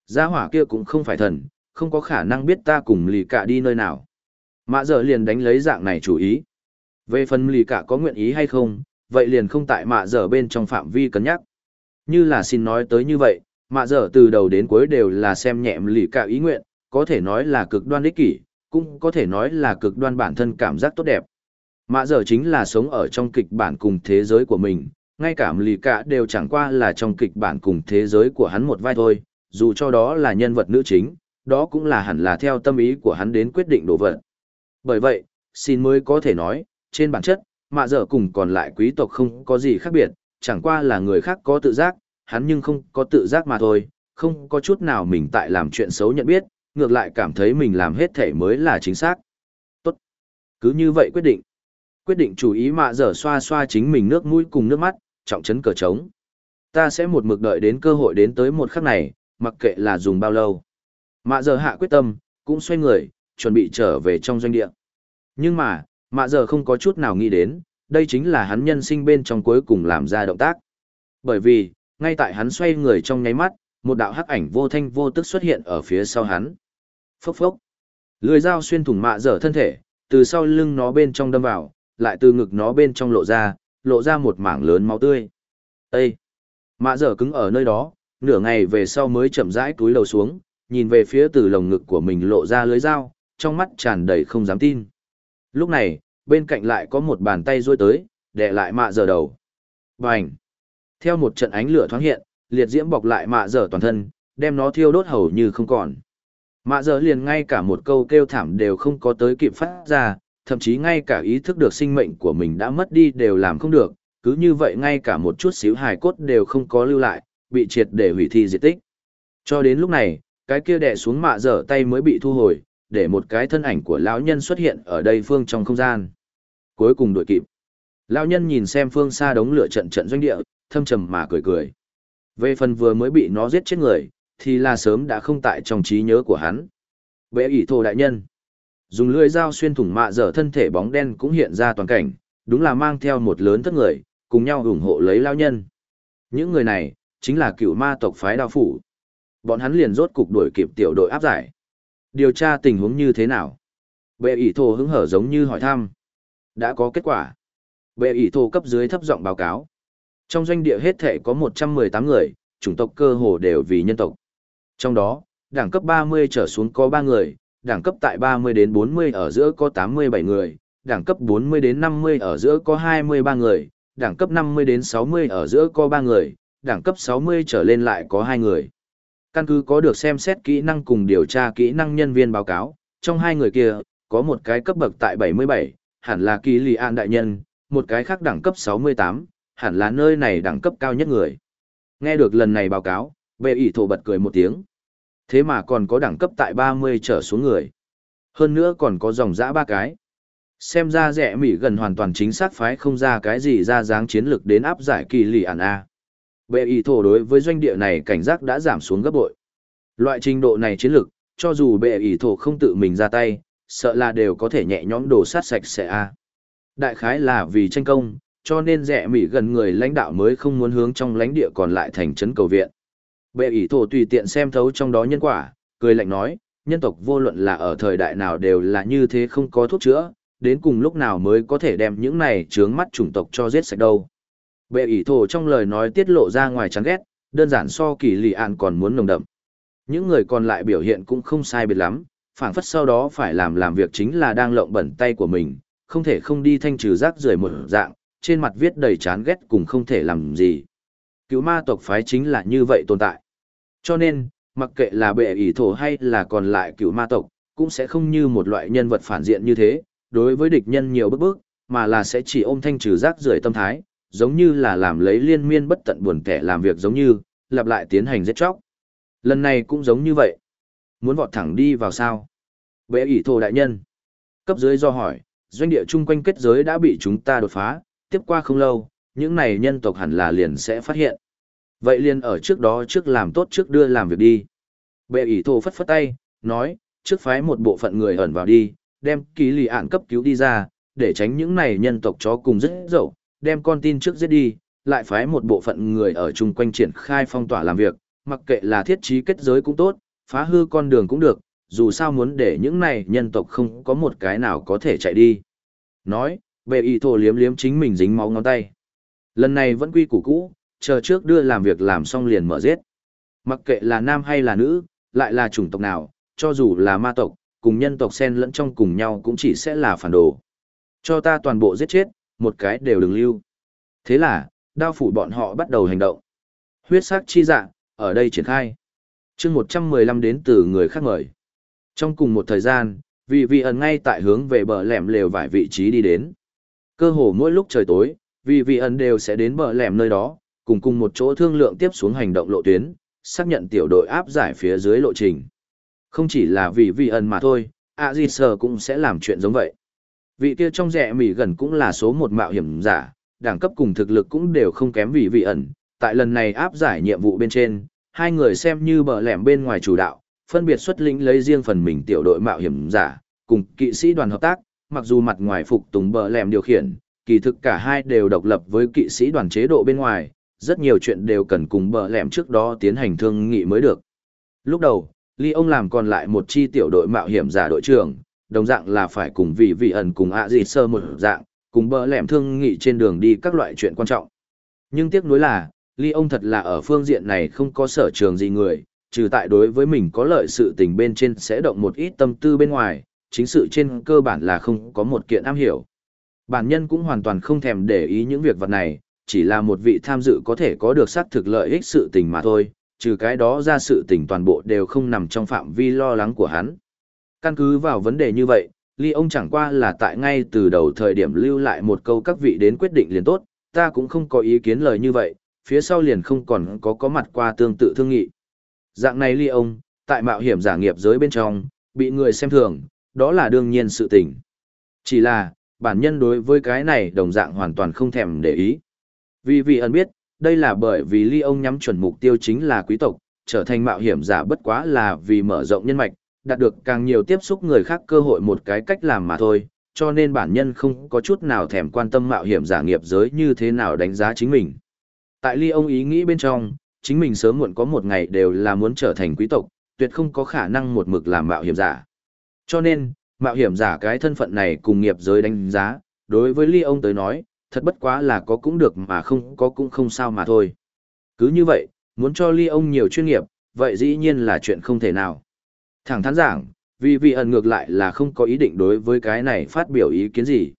Gia hỏa kia cũng không phải thần, không có khả năng biết ta cùng lì cả đi nơi nào. Mạ dở liền đánh lấy dạng này chủ ý. Về phần lì cả có nguyện ý hay không, vậy liền không tại mạ dở bên trong phạm vi cân nhắc. Như là xin nói tới như vậy, mạ dở từ đầu đến cuối đều là xem nhẹ lì cả ý nguyện, có thể nói là cực đoan ích kỷ, cũng có thể nói là cực đoan bản thân cảm giác tốt đẹp. Mạ dở chính là sống ở trong kịch bản cùng thế giới của mình, ngay cả lì cả đều chẳng qua là trong kịch bản cùng thế giới của hắn một vai thôi, dù cho đó là nhân vật nữ chính, đó cũng là hẳn là theo tâm ý của hắn đến quyết định đồ vật. Bởi vậy, xin mới có thể nói, trên bản chất, mạ dở cùng còn lại quý tộc không có gì khác biệt, chẳng qua là người khác có tự giác, hắn nhưng không có tự giác mà thôi, không có chút nào mình tại làm chuyện xấu nhận biết, ngược lại cảm thấy mình làm hết thể mới là chính xác. Tốt. Cứ như vậy quyết định. Quyết định chủ ý mạ dở xoa xoa chính mình nước mũi cùng nước mắt, trọng chấn cờ trống. Ta sẽ một mực đợi đến cơ hội đến tới một khắc này, mặc kệ là dùng bao lâu. Mạ dở hạ quyết tâm, cũng xoay người, chuẩn bị trở về trong doanh địa. Nhưng mà, mạ dở không có chút nào nghĩ đến, đây chính là hắn nhân sinh bên trong cuối cùng làm ra động tác. Bởi vì, ngay tại hắn xoay người trong nháy mắt, một đạo hắc ảnh vô thanh vô tức xuất hiện ở phía sau hắn. Phốc phốc. Lưỡi dao xuyên thủng mạ dở thân thể, từ sau lưng nó bên trong đâm vào, lại từ ngực nó bên trong lộ ra, lộ ra một mảng lớn máu tươi. Ê! Mạ dở cứng ở nơi đó, nửa ngày về sau mới chậm rãi túi lầu xuống, nhìn về phía từ lồng ngực của mình lộ ra lưới dao, trong mắt tràn đầy không dám tin. Lúc này, bên cạnh lại có một bàn tay rôi tới, đè lại mạ dở đầu. Bành! Theo một trận ánh lửa thoáng hiện, liệt diễm bọc lại mạ dở toàn thân, đem nó thiêu đốt hầu như không còn. Mạ dở liền ngay cả một câu kêu thảm đều không có tới kịp phát ra, thậm chí ngay cả ý thức được sinh mệnh của mình đã mất đi đều làm không được, cứ như vậy ngay cả một chút xíu hài cốt đều không có lưu lại, bị triệt để hủy thi diệt tích. Cho đến lúc này, cái kia đè xuống mạ dở tay mới bị thu hồi, để một cái thân ảnh của lão nhân xuất hiện ở đây phương trong không gian. Cuối cùng đuổi kịp. Lão nhân nhìn xem phương xa đống lửa trận trận doanh địa, thâm trầm mà cười cười. Về phần vừa mới bị nó giết chết người, thì là sớm đã không tại trong trí nhớ của hắn. Bệ ủy thổ đại nhân. Dùng lưỡi dao xuyên thủng mạ dở thân thể bóng đen cũng hiện ra toàn cảnh, đúng là mang theo một lớn thất người, cùng nhau ủng hộ lấy lao nhân. Những người này, chính là cựu ma tộc phái đao phủ. Bọn hắn liền rốt cục đuổi kịp tiểu đội áp giải. Điều tra tình huống như thế nào? Bệ ỷ thổ hứng hở giống như hỏi thăm. Đã có kết quả. Bệ ỷ thổ cấp dưới thấp giọng báo cáo. Trong doanh địa hết thể có 118 người, chủng tộc cơ hồ đều vì nhân tộc. Trong đó, đẳng cấp 30 trở xuống có 3 người, đẳng cấp tại 30 đến 40 ở giữa có 87 người, đẳng cấp 40 đến 50 ở giữa có 23 người, đẳng cấp 50 đến 60 ở giữa có 3 người, đẳng cấp 60 trở lên lại có 2 người. Căn cứ có được xem xét kỹ năng cùng điều tra kỹ năng nhân viên báo cáo, trong hai người kia, có một cái cấp bậc tại 77, hẳn là kỳ lì an đại nhân, một cái khác đẳng cấp 68, hẳn là nơi này đẳng cấp cao nhất người. Nghe được lần này báo cáo, bệ ỷ thổ bật cười một tiếng. Thế mà còn có đẳng cấp tại 30 trở xuống người. Hơn nữa còn có dòng dã ba cái. Xem ra rẻ mỉ gần hoàn toàn chính xác phái không ra cái gì ra dáng chiến lược đến áp giải kỳ lì ản A. Bệ ý thổ đối với doanh địa này cảnh giác đã giảm xuống gấp bội. Loại trình độ này chiến lược, cho dù bệ ý thổ không tự mình ra tay, sợ là đều có thể nhẹ nhõm đổ sát sạch sẽ A. Đại khái là vì tranh công, cho nên rẻ mỉ gần người lãnh đạo mới không muốn hướng trong lãnh địa còn lại thành trấn cầu viện. Bệ ỷ thổ tùy tiện xem thấu trong đó nhân quả, cười lạnh nói, nhân tộc vô luận là ở thời đại nào đều là như thế không có thuốc chữa, đến cùng lúc nào mới có thể đem những này trướng mắt chủng tộc cho giết sạch đâu. Bệ ỷ thổ trong lời nói tiết lộ ra ngoài chán ghét, đơn giản so kỳ lì ạn còn muốn nồng đậm. Những người còn lại biểu hiện cũng không sai biệt lắm, phảng phất sau đó phải làm làm việc chính là đang lộng bẩn tay của mình, không thể không đi thanh trừ rác rưởi một dạng, trên mặt viết đầy chán ghét cùng không thể làm gì. Cứu ma tộc phái chính là như vậy tồn tại. Cho nên, mặc kệ là bệ ỷ thổ hay là còn lại cựu ma tộc, cũng sẽ không như một loại nhân vật phản diện như thế, đối với địch nhân nhiều bức bức, mà là sẽ chỉ ôm thanh trừ rác rưởi tâm thái, giống như là làm lấy liên miên bất tận buồn kẻ làm việc giống như, lặp lại tiến hành giết chóc. Lần này cũng giống như vậy. Muốn vọt thẳng đi vào sao? Bệ ỷ thổ đại nhân. Cấp dưới do hỏi, doanh địa chung quanh kết giới đã bị chúng ta đột phá, tiếp qua không lâu, những này nhân tộc hẳn là liền sẽ phát hiện. Vậy liền ở trước đó trước làm tốt trước đưa làm việc đi. Bệ ỷ thổ phất phất tay, nói, trước phái một bộ phận người ẩn vào đi, đem ký lì ạn cấp cứu đi ra, để tránh những này nhân tộc chó cùng rất dậu, đem con tin trước giết đi, lại phái một bộ phận người ở chung quanh triển khai phong tỏa làm việc, mặc kệ là thiết trí kết giới cũng tốt, phá hư con đường cũng được, dù sao muốn để những này nhân tộc không có một cái nào có thể chạy đi. Nói, bệ y thổ liếm liếm chính mình dính máu ngón tay. Lần này vẫn quy củ cũ, chờ trước đưa làm việc làm xong liền mở giết. Mặc kệ là nam hay là nữ, lại là chủng tộc nào, cho dù là ma tộc, cùng nhân tộc xen lẫn trong cùng nhau cũng chỉ sẽ là phản đồ. Cho ta toàn bộ giết chết, một cái đều đừng lưu. Thế là, đao phủ bọn họ bắt đầu hành động. Huyết sắc chi dạ, ở đây triển khai. chương 115 đến từ người khác mời. Trong cùng một thời gian, vị vị ẩn ngay tại hướng về bờ lẻm lều vài vị trí đi đến. Cơ hồ mỗi lúc trời tối, vị vị ẩn đều sẽ đến bờ lẻm nơi đó, cùng cùng một chỗ thương lượng tiếp xuống hành động lộ tuyến, xác nhận tiểu đội áp giải phía dưới lộ trình. Không chỉ là vì vị ẩn mà thôi, A Di Sơ cũng sẽ làm chuyện giống vậy vị kia trong rẻ mỉ gần cũng là số một mạo hiểm giả, đẳng cấp cùng thực lực cũng đều không kém vì vị ẩn. Tại lần này áp giải nhiệm vụ bên trên, hai người xem như bờ lẻm bên ngoài chủ đạo, phân biệt xuất lĩnh lấy riêng phần mình tiểu đội mạo hiểm giả, cùng kỵ sĩ đoàn hợp tác, mặc dù mặt ngoài phục tùng bờ lẻm điều khiển, kỳ thực cả hai đều độc lập với kỵ sĩ đoàn chế độ bên ngoài, rất nhiều chuyện đều cần cùng bờ lẻm trước đó tiến hành thương nghị mới được. Lúc đầu, Ly ông làm còn lại một chi tiểu đội mạo hiểm giả đội trưởng, đồng dạng là phải cùng vị vị ẩn cùng ạ gì sơ một dạng, cùng bỡ lẻm thương nghị trên đường đi các loại chuyện quan trọng. Nhưng tiếc nuối là, Ly ông thật là ở phương diện này không có sở trường gì người, trừ tại đối với mình có lợi sự tình bên trên sẽ động một ít tâm tư bên ngoài, chính sự trên cơ bản là không có một kiện am hiểu. Bản nhân cũng hoàn toàn không thèm để ý những việc vật này, chỉ là một vị tham dự có thể có được xác thực lợi ích sự tình mà thôi, trừ cái đó ra sự tình toàn bộ đều không nằm trong phạm vi lo lắng của hắn. Căn cứ vào vấn đề như vậy, Ly ông chẳng qua là tại ngay từ đầu thời điểm lưu lại một câu các vị đến quyết định liền tốt, ta cũng không có ý kiến lời như vậy, phía sau liền không còn có có mặt qua tương tự thương nghị. Dạng này Ly ông, tại mạo hiểm giả nghiệp giới bên trong, bị người xem thường, đó là đương nhiên sự tình. Chỉ là, bản nhân đối với cái này đồng dạng hoàn toàn không thèm để ý. Vì vị ẩn biết, đây là bởi vì ly ông nhắm chuẩn mục tiêu chính là quý tộc, trở thành mạo hiểm giả bất quá là vì mở rộng nhân mạch, đạt được càng nhiều tiếp xúc người khác cơ hội một cái cách làm mà thôi, cho nên bản nhân không có chút nào thèm quan tâm mạo hiểm giả nghiệp giới như thế nào đánh giá chính mình. Tại ly ông ý nghĩ bên trong, chính mình sớm muộn có một ngày đều là muốn trở thành quý tộc, tuyệt không có khả năng một mực làm mạo hiểm giả. Cho nên, mạo hiểm giả cái thân phận này cùng nghiệp giới đánh giá, đối với ly ông tới nói, thật bất quá là có cũng được mà không có cũng không sao mà thôi. Cứ như vậy, muốn cho ly ông nhiều chuyên nghiệp, vậy dĩ nhiên là chuyện không thể nào. Thẳng thắn giảng, vì vị ẩn ngược lại là không có ý định đối với cái này phát biểu ý kiến gì.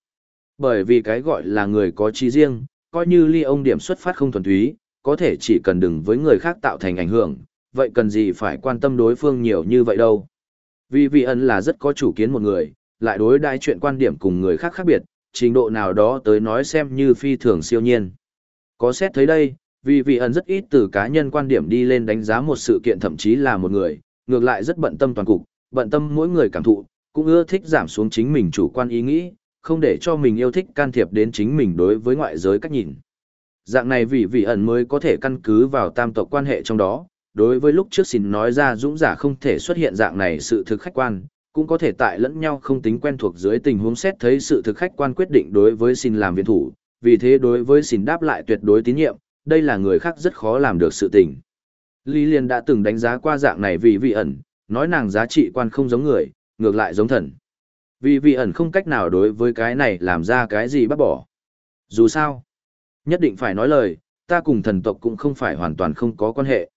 Bởi vì cái gọi là người có trí riêng, coi như ly ông điểm xuất phát không thuần túy, có thể chỉ cần đừng với người khác tạo thành ảnh hưởng, vậy cần gì phải quan tâm đối phương nhiều như vậy đâu. Vì vị ẩn là rất có chủ kiến một người, lại đối đại chuyện quan điểm cùng người khác khác biệt, trình độ nào đó tới nói xem như phi thường siêu nhiên. Có xét thấy đây, vì vị ẩn rất ít từ cá nhân quan điểm đi lên đánh giá một sự kiện thậm chí là một người, ngược lại rất bận tâm toàn cục, bận tâm mỗi người cảm thụ, cũng ưa thích giảm xuống chính mình chủ quan ý nghĩ, không để cho mình yêu thích can thiệp đến chính mình đối với ngoại giới cách nhìn. Dạng này vì vị ẩn mới có thể căn cứ vào tam tộc quan hệ trong đó, đối với lúc trước xin nói ra dũng giả không thể xuất hiện dạng này sự thực khách quan, cũng có thể tại lẫn nhau không tính quen thuộc dưới tình huống xét thấy sự thực khách quan quyết định đối với xin làm viên thủ, vì thế đối với xin đáp lại tuyệt đối tín nhiệm, đây là người khác rất khó làm được sự tình. Lý Liên đã từng đánh giá qua dạng này vì vị ẩn, nói nàng giá trị quan không giống người, ngược lại giống thần. Vì vị ẩn không cách nào đối với cái này làm ra cái gì bắt bỏ. Dù sao, nhất định phải nói lời, ta cùng thần tộc cũng không phải hoàn toàn không có quan hệ.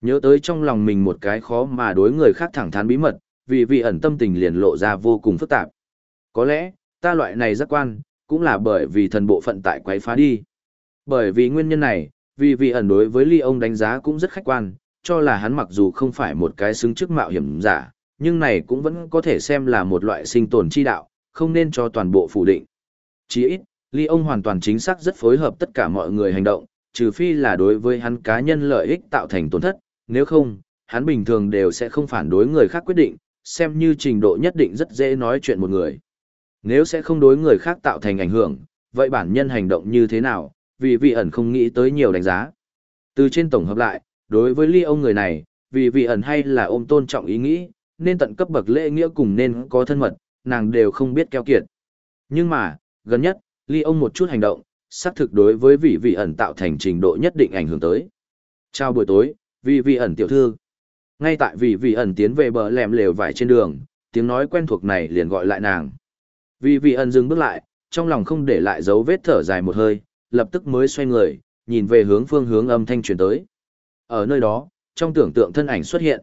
Nhớ tới trong lòng mình một cái khó mà đối người khác thẳng thắn bí mật, vì vị ẩn tâm tình liền lộ ra vô cùng phức tạp. Có lẽ, ta loại này giác quan, cũng là bởi vì thần bộ phận tại quấy phá đi. Bởi vì nguyên nhân này, vì vị ẩn đối với ly ông đánh giá cũng rất khách quan, cho là hắn mặc dù không phải một cái xứng trước mạo hiểm giả, nhưng này cũng vẫn có thể xem là một loại sinh tồn chi đạo, không nên cho toàn bộ phủ định. Chỉ ít, ly ông hoàn toàn chính xác rất phối hợp tất cả mọi người hành động, trừ phi là đối với hắn cá nhân lợi ích tạo thành tổn thất, nếu không, hắn bình thường đều sẽ không phản đối người khác quyết định, xem như trình độ nhất định rất dễ nói chuyện một người. Nếu sẽ không đối người khác tạo thành ảnh hưởng, vậy bản nhân hành động như thế nào, vì vị ẩn không nghĩ tới nhiều đánh giá. Từ trên tổng hợp lại, đối với ly ông người này, vì vị ẩn hay là ôm tôn trọng ý nghĩ, nên tận cấp bậc lễ nghĩa cùng nên có thân mật, nàng đều không biết keo kiệt. Nhưng mà, gần nhất, ly ông một chút hành động, xác thực đối với vị vị ẩn tạo thành trình độ nhất định ảnh hưởng tới. Chào buổi tối, vì vị ẩn tiểu thư. Ngay tại vì vị ẩn tiến về bờ lèm lều vải trên đường, tiếng nói quen thuộc này liền gọi lại nàng. Vị vị ẩn dừng bước lại, trong lòng không để lại dấu vết thở dài một hơi, lập tức mới xoay người, nhìn về hướng phương hướng âm thanh truyền tới. Ở nơi đó, trong tưởng tượng thân ảnh xuất hiện.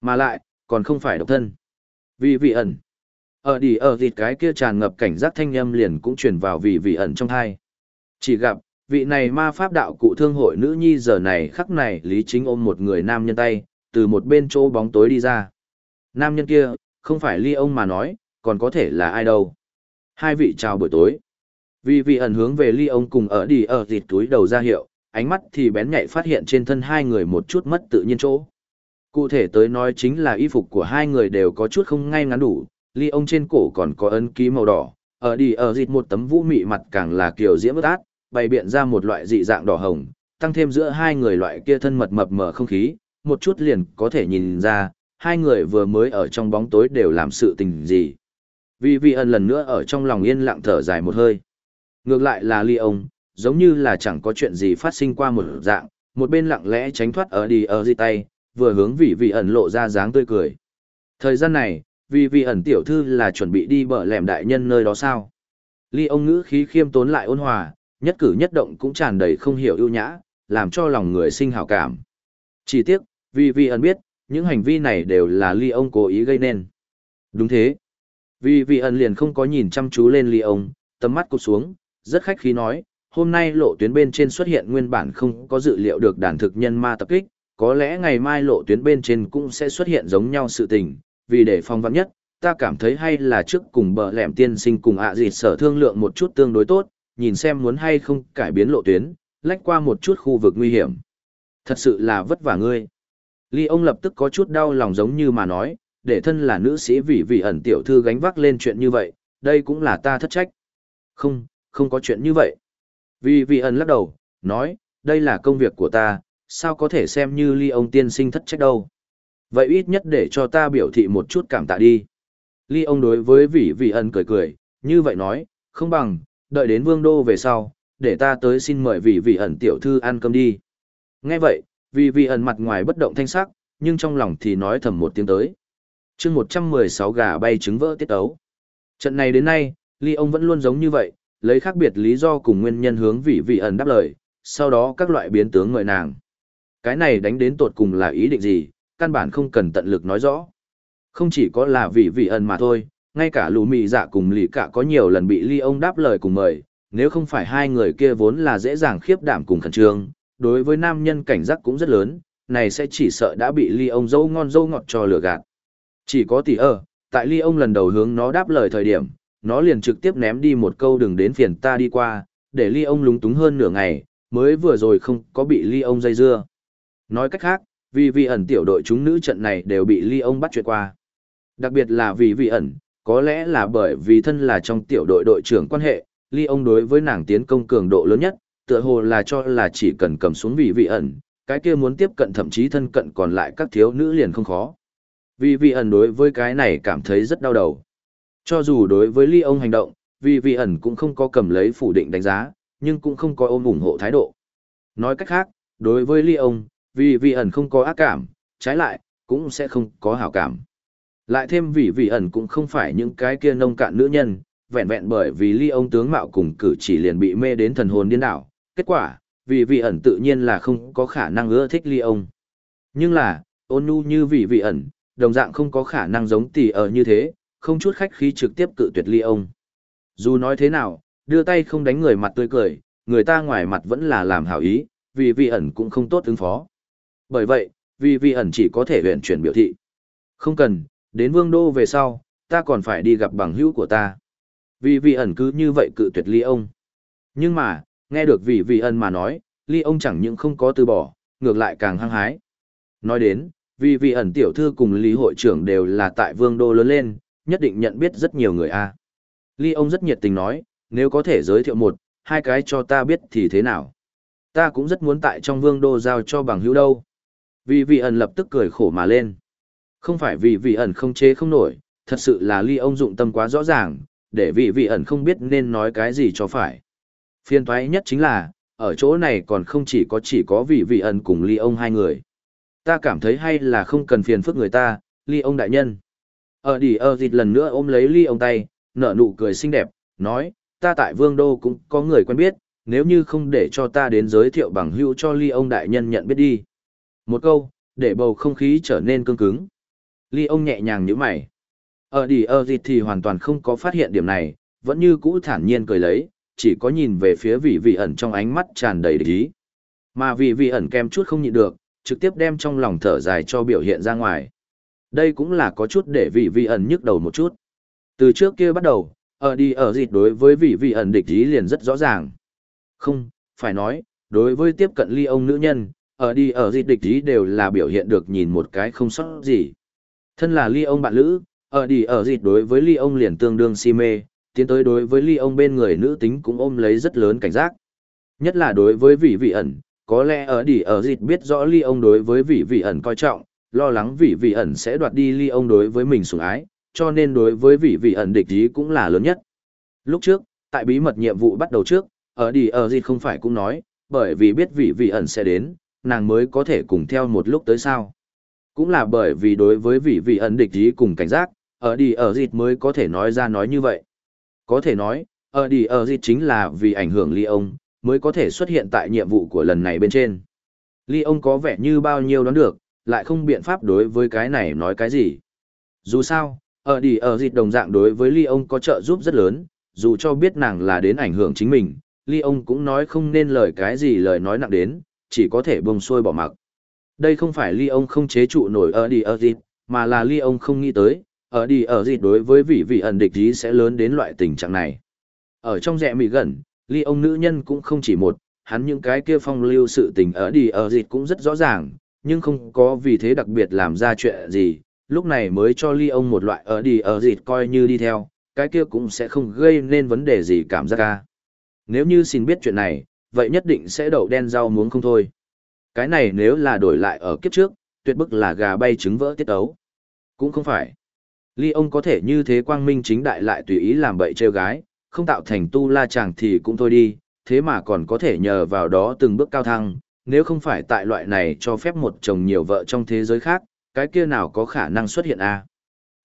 Mà lại, còn không phải độc thân. Vị vị ẩn. Ở đi ở thịt cái kia tràn ngập cảnh giác thanh âm liền cũng truyền vào vị vị ẩn trong thai. Chỉ gặp, vị này ma pháp đạo cụ thương hội nữ nhi giờ này khắc này lý chính ôm một người nam nhân tay, từ một bên chỗ bóng tối đi ra. Nam nhân kia, không phải ly ông mà nói, còn có thể là ai đâu. Hai vị chào buổi tối. Vì vị ẩn hướng về ly ông cùng ở đi ở dịt túi đầu ra hiệu, ánh mắt thì bén nhạy phát hiện trên thân hai người một chút mất tự nhiên chỗ. Cụ thể tới nói chính là y phục của hai người đều có chút không ngay ngắn đủ, ly ông trên cổ còn có ấn ký màu đỏ, ở đi ở dịt một tấm vũ mị mặt càng là kiểu diễm bất át, bày biện ra một loại dị dạng đỏ hồng, tăng thêm giữa hai người loại kia thân mật mập mờ không khí, một chút liền có thể nhìn ra, hai người vừa mới ở trong bóng tối đều làm sự tình gì. Vì vị ẩn lần nữa ở trong lòng yên lặng thở dài một hơi. Ngược lại là ly ông, giống như là chẳng có chuyện gì phát sinh qua một dạng, một bên lặng lẽ tránh thoát ở đi ở di tay, vừa hướng vị vị ẩn lộ ra dáng tươi cười. Thời gian này, vì vị ẩn tiểu thư là chuẩn bị đi bờ lẻm đại nhân nơi đó sao. Ly ông ngữ khí khiêm tốn lại ôn hòa, nhất cử nhất động cũng tràn đầy không hiểu ưu nhã, làm cho lòng người sinh hảo cảm. Chỉ tiếc, vì Vi ẩn biết, những hành vi này đều là ly ông cố ý gây nên. Đúng thế. Vì vị ẩn liền không có nhìn chăm chú lên ly ông, tầm mắt cụt xuống, rất khách khí nói, hôm nay lộ tuyến bên trên xuất hiện nguyên bản không có dự liệu được đàn thực nhân ma tập kích, có lẽ ngày mai lộ tuyến bên trên cũng sẽ xuất hiện giống nhau sự tình, vì để phong vắn nhất, ta cảm thấy hay là trước cùng bờ lẻm tiên sinh cùng ạ à dịt sở thương lượng một chút tương đối tốt, nhìn xem muốn hay không cải biến lộ tuyến, lách qua một chút khu vực nguy hiểm. Thật sự là vất vả ngươi. Ly ông lập tức có chút đau lòng giống như mà nói, để thân là nữ sĩ vì vị ẩn tiểu thư gánh vác lên chuyện như vậy, đây cũng là ta thất trách. Không, không có chuyện như vậy. Vì vị ẩn lắc đầu, nói, đây là công việc của ta, sao có thể xem như ly ông tiên sinh thất trách đâu. Vậy ít nhất để cho ta biểu thị một chút cảm tạ đi. Ly ông đối với vị vị ẩn cười cười, như vậy nói, không bằng, đợi đến vương đô về sau, để ta tới xin mời vị vị ẩn tiểu thư ăn cơm đi. Nghe vậy, vị vị ẩn mặt ngoài bất động thanh sắc, nhưng trong lòng thì nói thầm một tiếng tới. chương 116 gà bay trứng vỡ tiết ấu. Trận này đến nay, Ly ông vẫn luôn giống như vậy, lấy khác biệt lý do cùng nguyên nhân hướng vị vị ẩn đáp lời, sau đó các loại biến tướng ngợi nàng. Cái này đánh đến tột cùng là ý định gì, căn bản không cần tận lực nói rõ. Không chỉ có là vị vị ẩn mà thôi, ngay cả lù mị dạ cùng lì cả có nhiều lần bị ly ông đáp lời cùng mời, nếu không phải hai người kia vốn là dễ dàng khiếp đảm cùng khẩn trương, đối với nam nhân cảnh giác cũng rất lớn, này sẽ chỉ sợ đã bị ly ông dâu ngon dâu ngọt cho lửa gạt. Chỉ có tỷ ơ, tại ly ông lần đầu hướng nó đáp lời thời điểm, nó liền trực tiếp ném đi một câu đừng đến phiền ta đi qua, để ly ông lúng túng hơn nửa ngày, mới vừa rồi không có bị ly ông dây dưa. Nói cách khác, vì vị ẩn tiểu đội chúng nữ trận này đều bị ly ông bắt chuyện qua. Đặc biệt là vì vị ẩn, có lẽ là bởi vì thân là trong tiểu đội đội trưởng quan hệ, ly ông đối với nàng tiến công cường độ lớn nhất, tựa hồ là cho là chỉ cần cầm xuống vị vị ẩn, cái kia muốn tiếp cận thậm chí thân cận còn lại các thiếu nữ liền không khó. Vì vị ẩn đối với cái này cảm thấy rất đau đầu. Cho dù đối với ly ông hành động, vì vị ẩn cũng không có cầm lấy phủ định đánh giá, nhưng cũng không có ôm ủng hộ thái độ. Nói cách khác, đối với ly ông, vì vị ẩn không có ác cảm, trái lại, cũng sẽ không có hảo cảm. Lại thêm vì vị ẩn cũng không phải những cái kia nông cạn nữ nhân, vẹn vẹn bởi vì ly ông tướng mạo cùng cử chỉ liền bị mê đến thần hồn điên đảo. Kết quả, vì vị ẩn tự nhiên là không có khả năng ưa thích ly ông. Nhưng là, ôn nhu như vị vị ẩn, đồng dạng không có khả năng giống tỷ ở như thế, không chút khách khí trực tiếp cự tuyệt ly ông. Dù nói thế nào, đưa tay không đánh người mặt tươi cười, người ta ngoài mặt vẫn là làm hảo ý, vì vị ẩn cũng không tốt ứng phó. Bởi vậy, vì vị ẩn chỉ có thể huyện chuyển biểu thị. Không cần, đến vương đô về sau, ta còn phải đi gặp bằng hữu của ta. Vì vị ẩn cứ như vậy cự tuyệt ly ông. Nhưng mà, nghe được vị vị ẩn mà nói, ly ông chẳng những không có từ bỏ, ngược lại càng hăng hái. Nói đến, vì vị ẩn tiểu thư cùng lý hội trưởng đều là tại vương đô lớn lên, nhất định nhận biết rất nhiều người a. Ly ông rất nhiệt tình nói, nếu có thể giới thiệu một, hai cái cho ta biết thì thế nào. Ta cũng rất muốn tại trong vương đô giao cho bằng hữu đâu. Vì vị ẩn lập tức cười khổ mà lên. Không phải vì vị ẩn không chế không nổi, thật sự là ly ông dụng tâm quá rõ ràng, để vị vị ẩn không biết nên nói cái gì cho phải. Phiên thoái nhất chính là, ở chỗ này còn không chỉ có chỉ có vị vị ẩn cùng ly ông hai người. Ta cảm thấy hay là không cần phiền phức người ta, ly ông đại nhân. Ở đi ở dịt lần nữa ôm lấy ly ông tay, nở nụ cười xinh đẹp, nói, ta tại vương đô cũng có người quen biết, nếu như không để cho ta đến giới thiệu bằng hữu cho ly ông đại nhân nhận biết đi. Một câu, để bầu không khí trở nên cương cứng. Ly ông nhẹ nhàng như mày. Ở đi ở gì thì hoàn toàn không có phát hiện điểm này, vẫn như cũ thản nhiên cười lấy, chỉ có nhìn về phía vị vị ẩn trong ánh mắt tràn đầy địch ý. Mà vị vị ẩn kem chút không nhịn được, trực tiếp đem trong lòng thở dài cho biểu hiện ra ngoài. Đây cũng là có chút để vị vị ẩn nhức đầu một chút. Từ trước kia bắt đầu, ở đi ở dịt đối với vị vị ẩn địch ý liền rất rõ ràng. Không, phải nói, đối với tiếp cận ly ông nữ nhân, ở đi ở dịt địch ý đều là biểu hiện được nhìn một cái không sót gì. Thân là ly ông bạn lữ, ở đi ở dịt đối với ly ông liền tương đương si mê, tiến tới đối với ly ông bên người nữ tính cũng ôm lấy rất lớn cảnh giác. Nhất là đối với vị vị ẩn, có lẽ ở đi ở dịt biết rõ ly ông đối với vị vị ẩn coi trọng, lo lắng vị vị ẩn sẽ đoạt đi ly ông đối với mình sủng ái, cho nên đối với vị vị ẩn địch ý cũng là lớn nhất. Lúc trước, tại bí mật nhiệm vụ bắt đầu trước, ở đi ở dịt không phải cũng nói, bởi vì biết vị vị ẩn sẽ đến, nàng mới có thể cùng theo một lúc tới sao. Cũng là bởi vì đối với vị vị ẩn địch ý cùng cảnh giác, ở đi ở dịt mới có thể nói ra nói như vậy. Có thể nói, ở đi ở dịt chính là vì ảnh hưởng ly ông, mới có thể xuất hiện tại nhiệm vụ của lần này bên trên. Ly ông có vẻ như bao nhiêu đoán được, lại không biện pháp đối với cái này nói cái gì. Dù sao, ở đi ở dịt đồng dạng đối với ly ông có trợ giúp rất lớn, dù cho biết nàng là đến ảnh hưởng chính mình, ly ông cũng nói không nên lời cái gì lời nói nặng đến, chỉ có thể bông xuôi bỏ mặc. Đây không phải ly ông không chế trụ nổi ở đi ở dịp, mà là ly ông không nghĩ tới, ở đi ở dịp đối với vị vị ẩn địch ý sẽ lớn đến loại tình trạng này. Ở trong rẽ mì gần, ly ông nữ nhân cũng không chỉ một, hắn những cái kia phong lưu sự tình ở đi ở dịp cũng rất rõ ràng, nhưng không có vì thế đặc biệt làm ra chuyện gì, lúc này mới cho ly ông một loại ở đi ở dịp coi như đi theo, cái kia cũng sẽ không gây nên vấn đề gì cảm giác ca. Nếu như xin biết chuyện này, vậy nhất định sẽ đậu đen rau muống không thôi. Cái này nếu là đổi lại ở kiếp trước, tuyệt bức là gà bay trứng vỡ tiết ấu. Cũng không phải. Ly ông có thể như thế quang minh chính đại lại tùy ý làm bậy trêu gái, không tạo thành tu la chàng thì cũng thôi đi, thế mà còn có thể nhờ vào đó từng bước cao thăng, nếu không phải tại loại này cho phép một chồng nhiều vợ trong thế giới khác, cái kia nào có khả năng xuất hiện a à?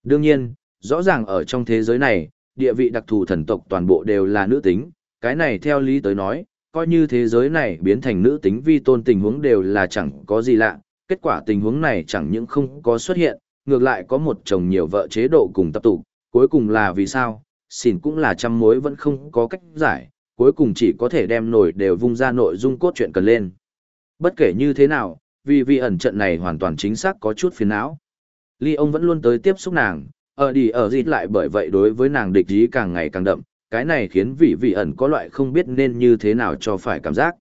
Đương nhiên, rõ ràng ở trong thế giới này, địa vị đặc thù thần tộc toàn bộ đều là nữ tính, cái này theo lý tới nói, coi như thế giới này biến thành nữ tính vi tôn tình huống đều là chẳng có gì lạ, kết quả tình huống này chẳng những không có xuất hiện, ngược lại có một chồng nhiều vợ chế độ cùng tập tụ, cuối cùng là vì sao, xỉn cũng là trăm mối vẫn không có cách giải, cuối cùng chỉ có thể đem nổi đều vung ra nội dung cốt truyện cần lên. Bất kể như thế nào, vì vì ẩn trận này hoàn toàn chính xác có chút phiền não. Ly ông vẫn luôn tới tiếp xúc nàng, ở đi ở dịt lại bởi vậy đối với nàng địch ý càng ngày càng đậm, cái này khiến vị vị ẩn có loại không biết nên như thế nào cho phải cảm giác.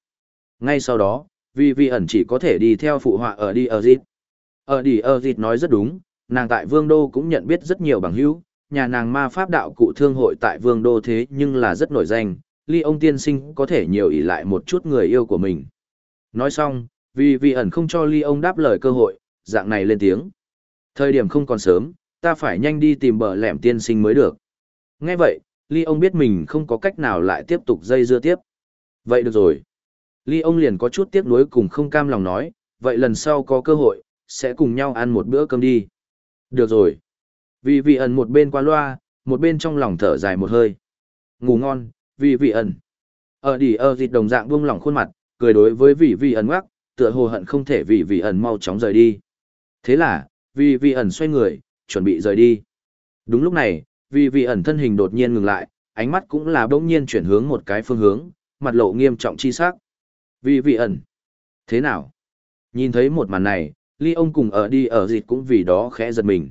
Ngay sau đó, vị vị ẩn chỉ có thể đi theo phụ họa ở đi ở dịp. Ở đi ở dịp nói rất đúng, nàng tại vương đô cũng nhận biết rất nhiều bằng hữu, nhà nàng ma pháp đạo cụ thương hội tại vương đô thế nhưng là rất nổi danh, ly ông tiên sinh có thể nhiều ỷ lại một chút người yêu của mình. Nói xong, vì vị ẩn không cho ly ông đáp lời cơ hội, dạng này lên tiếng. Thời điểm không còn sớm, ta phải nhanh đi tìm bờ lẻm tiên sinh mới được. Nghe vậy, ly ông biết mình không có cách nào lại tiếp tục dây dưa tiếp. Vậy được rồi. Ly ông liền có chút tiếc nuối cùng không cam lòng nói, vậy lần sau có cơ hội, sẽ cùng nhau ăn một bữa cơm đi. Được rồi. Vì vị ẩn một bên qua loa, một bên trong lòng thở dài một hơi. Ngủ ngon, vì vị ẩn. Ở đi ơ dịch đồng dạng buông lỏng khuôn mặt, cười đối với vị vị ẩn ngoắc, tựa hồ hận không thể vị vị ẩn mau chóng rời đi. Thế là, vì vị ẩn xoay người, chuẩn bị rời đi. Đúng lúc này, vì vị ẩn thân hình đột nhiên ngừng lại, ánh mắt cũng là bỗng nhiên chuyển hướng một cái phương hướng, mặt lộ nghiêm trọng chi sắc. Vì vị ẩn. Thế nào? Nhìn thấy một màn này, ly ông cùng ở đi ở dịch cũng vì đó khẽ giật mình.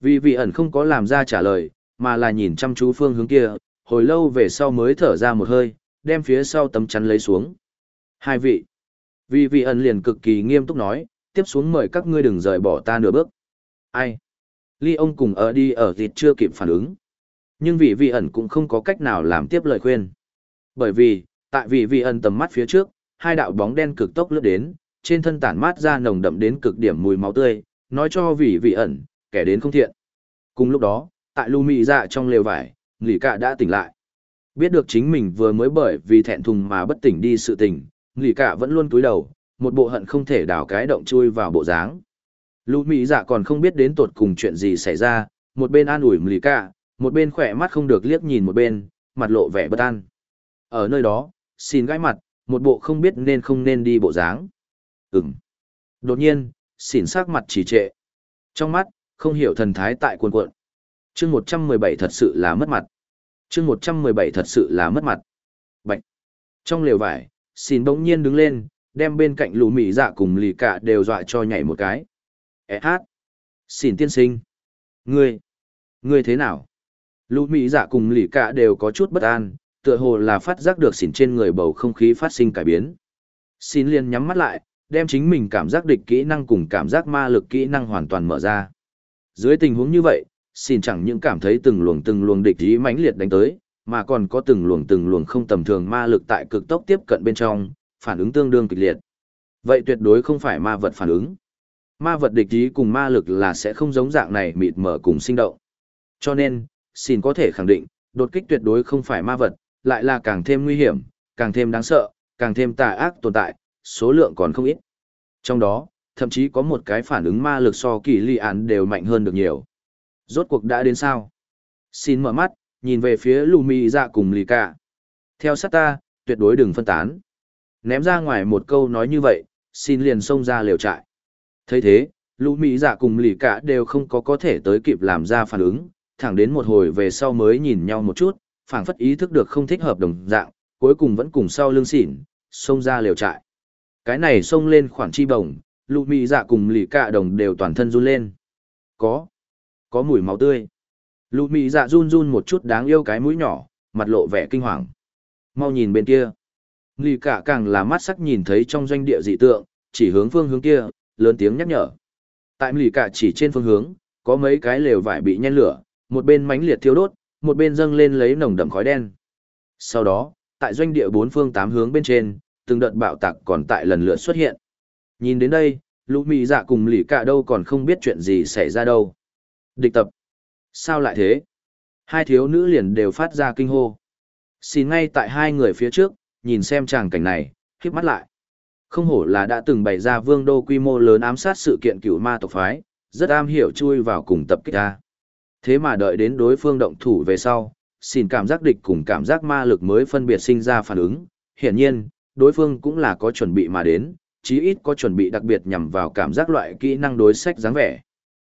Vì vị ẩn không có làm ra trả lời, mà là nhìn chăm chú phương hướng kia, hồi lâu về sau mới thở ra một hơi, đem phía sau tấm chắn lấy xuống. Hai vị. Vì vị ẩn liền cực kỳ nghiêm túc nói, tiếp xuống mời các ngươi đừng rời bỏ ta nửa bước. Ai? Ly ông cùng ở đi ở thịt chưa kịp phản ứng. Nhưng vị vị ẩn cũng không có cách nào làm tiếp lời khuyên. Bởi vì, tại vị vị ẩn tầm mắt phía trước, hai đạo bóng đen cực tốc lướt đến, trên thân tản mát ra nồng đậm đến cực điểm mùi máu tươi, nói cho vị vị ẩn, kẻ đến không thiện. Cùng lúc đó, tại lưu mị dạ trong lều vải, nghỉ cả đã tỉnh lại. Biết được chính mình vừa mới bởi vì thẹn thùng mà bất tỉnh đi sự tình, nghỉ cả vẫn luôn cúi đầu, một bộ hận không thể đào cái động chui vào bộ dáng. Lũ Mỹ dạ còn không biết đến tột cùng chuyện gì xảy ra, một bên an ủi Mì cả, một bên khỏe mắt không được liếc nhìn một bên, mặt lộ vẻ bất an. Ở nơi đó, xin gãi mặt, một bộ không biết nên không nên đi bộ dáng. Ừm. Đột nhiên, xỉn sắc mặt trì trệ. Trong mắt, không hiểu thần thái tại cuồn cuộn. Chương 117 thật sự là mất mặt. Chương 117 thật sự là mất mặt. Bạch. Trong lều vải, xin bỗng nhiên đứng lên, đem bên cạnh lũ mỹ dạ cùng lì cả đều dọa cho nhảy một cái. E hát. Xin tiên sinh. Ngươi. Ngươi thế nào? Lũ mỹ dạ cùng lì cả đều có chút bất an, tựa hồ là phát giác được xỉn trên người bầu không khí phát sinh cải biến. Xin liền nhắm mắt lại, đem chính mình cảm giác địch kỹ năng cùng cảm giác ma lực kỹ năng hoàn toàn mở ra. Dưới tình huống như vậy, xin chẳng những cảm thấy từng luồng từng luồng địch ý mãnh liệt đánh tới, mà còn có từng luồng từng luồng không tầm thường ma lực tại cực tốc tiếp cận bên trong, phản ứng tương đương kịch liệt. Vậy tuyệt đối không phải ma vật phản ứng. Ma vật địch ý cùng ma lực là sẽ không giống dạng này mịt mở cùng sinh động. Cho nên, xin có thể khẳng định, đột kích tuyệt đối không phải ma vật, lại là càng thêm nguy hiểm, càng thêm đáng sợ, càng thêm tà ác tồn tại, số lượng còn không ít. Trong đó, thậm chí có một cái phản ứng ma lực so kỳ ly án đều mạnh hơn được nhiều. Rốt cuộc đã đến sao? Xin mở mắt, nhìn về phía lù mì dạ cùng lì cả. Theo sát ta, tuyệt đối đừng phân tán. Ném ra ngoài một câu nói như vậy, xin liền xông ra liều trại thấy thế, lũ mỹ dạ cùng lì cả đều không có có thể tới kịp làm ra phản ứng, thẳng đến một hồi về sau mới nhìn nhau một chút, phảng phất ý thức được không thích hợp đồng dạng, cuối cùng vẫn cùng sau lưng xỉn, xông ra liều trại. Cái này xông lên khoản chi bổng, lũ mỹ dạ cùng lì cả đồng đều toàn thân run lên. Có có mùi máu tươi. Lũ mỹ dạ run run một chút đáng yêu cái mũi nhỏ mặt lộ vẻ kinh hoàng. Mau nhìn bên kia. Lì cả càng là mắt sắc nhìn thấy trong doanh địa dị tượng chỉ hướng phương hướng kia lớn tiếng nhắc nhở tại lì cả chỉ trên phương hướng có mấy cái lều vải bị nhen lửa một bên mánh liệt thiêu đốt một bên dâng lên lấy nồng đậm khói đen sau đó tại doanh địa bốn phương tám hướng bên trên từng đợt bạo tạc còn tại lần lượt xuất hiện Nhìn đến đây, lũ mì dạ cùng lì cả đâu còn không biết chuyện gì xảy ra đâu. Địch tập. Sao lại thế? Hai thiếu nữ liền đều phát ra kinh hô. Xin ngay tại hai người phía trước, nhìn xem tràng cảnh này, khiếp mắt lại. Không hổ là đã từng bày ra vương đô quy mô lớn ám sát sự kiện cựu ma tộc phái, rất am hiểu chui vào cùng tập kích ra. Thế mà đợi đến đối phương động thủ về sau, xin cảm giác địch cùng cảm giác ma lực mới phân biệt sinh ra phản ứng. Hiển nhiên, đối phương cũng là có chuẩn bị mà đến, chí ít có chuẩn bị đặc biệt nhằm vào cảm giác loại kỹ năng đối sách dáng vẻ.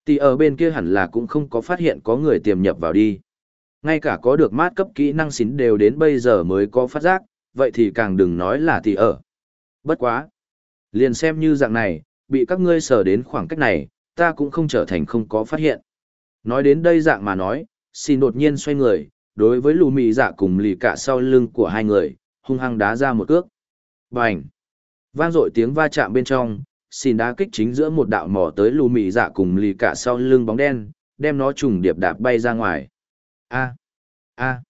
Thì ở bên kia hẳn là cũng không có phát hiện có người tiềm nhập vào đi. Ngay cả có được mát cấp kỹ năng xín đều đến bây giờ mới có phát giác, vậy thì càng đừng nói là thì ở. Bất quá. Liền xem như dạng này, bị các ngươi sở đến khoảng cách này, ta cũng không trở thành không có phát hiện. Nói đến đây dạng mà nói, xin đột nhiên xoay người, đối với lù mì dạ cùng lì cả sau lưng của hai người, hung hăng đá ra một cước. Bành! Vang dội tiếng va chạm bên trong, xin đá kích chính giữa một đạo mỏ tới lù mì dạ cùng lì cả sau lưng bóng đen, đem nó trùng điệp đạp bay ra ngoài. A, a.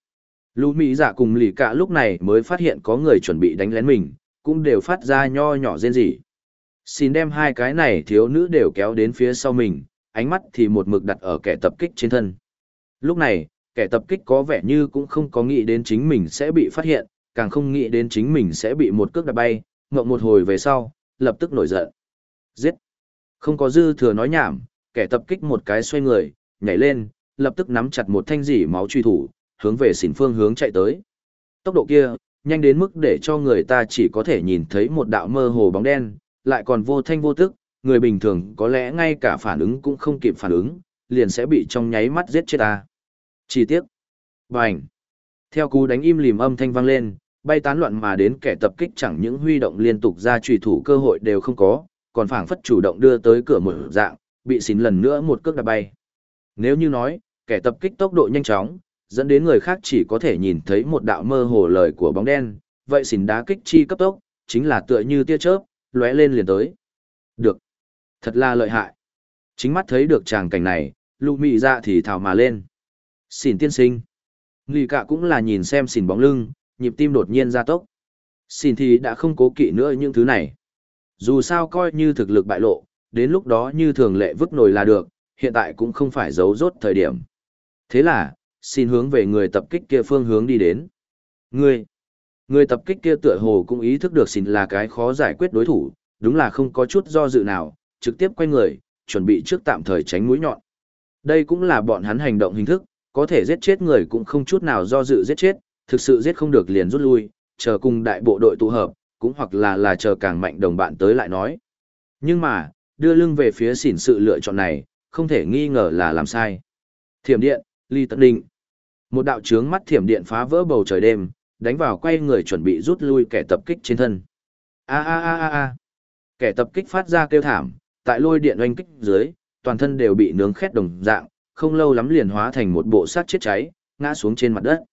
Lù mì dạ cùng lì cả lúc này mới phát hiện có người chuẩn bị đánh lén mình, cũng đều phát ra nho nhỏ rên rỉ. Xin đem hai cái này thiếu nữ đều kéo đến phía sau mình, ánh mắt thì một mực đặt ở kẻ tập kích trên thân. Lúc này, kẻ tập kích có vẻ như cũng không có nghĩ đến chính mình sẽ bị phát hiện, càng không nghĩ đến chính mình sẽ bị một cước đạp bay, ngậm một hồi về sau, lập tức nổi giận. Giết! Không có dư thừa nói nhảm, kẻ tập kích một cái xoay người, nhảy lên, lập tức nắm chặt một thanh dỉ máu truy thủ, hướng về xỉn phương hướng chạy tới. Tốc độ kia, nhanh đến mức để cho người ta chỉ có thể nhìn thấy một đạo mơ hồ bóng đen, lại còn vô thanh vô tức, người bình thường có lẽ ngay cả phản ứng cũng không kịp phản ứng, liền sẽ bị trong nháy mắt giết chết ta. Chi tiết. Bành. Theo cú đánh im lìm âm thanh vang lên, bay tán loạn mà đến kẻ tập kích chẳng những huy động liên tục ra trùy thủ cơ hội đều không có, còn phảng phất chủ động đưa tới cửa một dạng, bị xín lần nữa một cước đạp bay. Nếu như nói, kẻ tập kích tốc độ nhanh chóng, dẫn đến người khác chỉ có thể nhìn thấy một đạo mơ hồ lời của bóng đen, vậy xỉn đá kích chi cấp tốc, chính là tựa như tia chớp, lóe lên liền tới. Được. Thật là lợi hại. Chính mắt thấy được tràng cảnh này, lụ mị ra thì thảo mà lên. Xỉn tiên sinh. Người cả cũng là nhìn xem xỉn bóng lưng, nhịp tim đột nhiên gia tốc. xỉn thì đã không cố kỵ nữa những thứ này. Dù sao coi như thực lực bại lộ, đến lúc đó như thường lệ vứt nổi là được, hiện tại cũng không phải giấu rốt thời điểm. Thế là, xin hướng về người tập kích kia phương hướng đi đến. Người, người tập kích kia tựa hồ cũng ý thức được xin là cái khó giải quyết đối thủ, đúng là không có chút do dự nào, trực tiếp quay người, chuẩn bị trước tạm thời tránh mũi nhọn. Đây cũng là bọn hắn hành động hình thức, có thể giết chết người cũng không chút nào do dự giết chết, thực sự giết không được liền rút lui, chờ cùng đại bộ đội tụ hợp, cũng hoặc là là chờ càng mạnh đồng bạn tới lại nói. Nhưng mà, đưa lưng về phía xỉn sự lựa chọn này, không thể nghi ngờ là làm sai. Thiểm điện, ly tận định. Một đạo trướng mắt thiểm điện phá vỡ bầu trời đêm, đánh vào quay người chuẩn bị rút lui kẻ tập kích trên thân. A a a a a. Kẻ tập kích phát ra kêu thảm, tại lôi điện oanh kích dưới, toàn thân đều bị nướng khét đồng dạng, không lâu lắm liền hóa thành một bộ xác chết cháy, ngã xuống trên mặt đất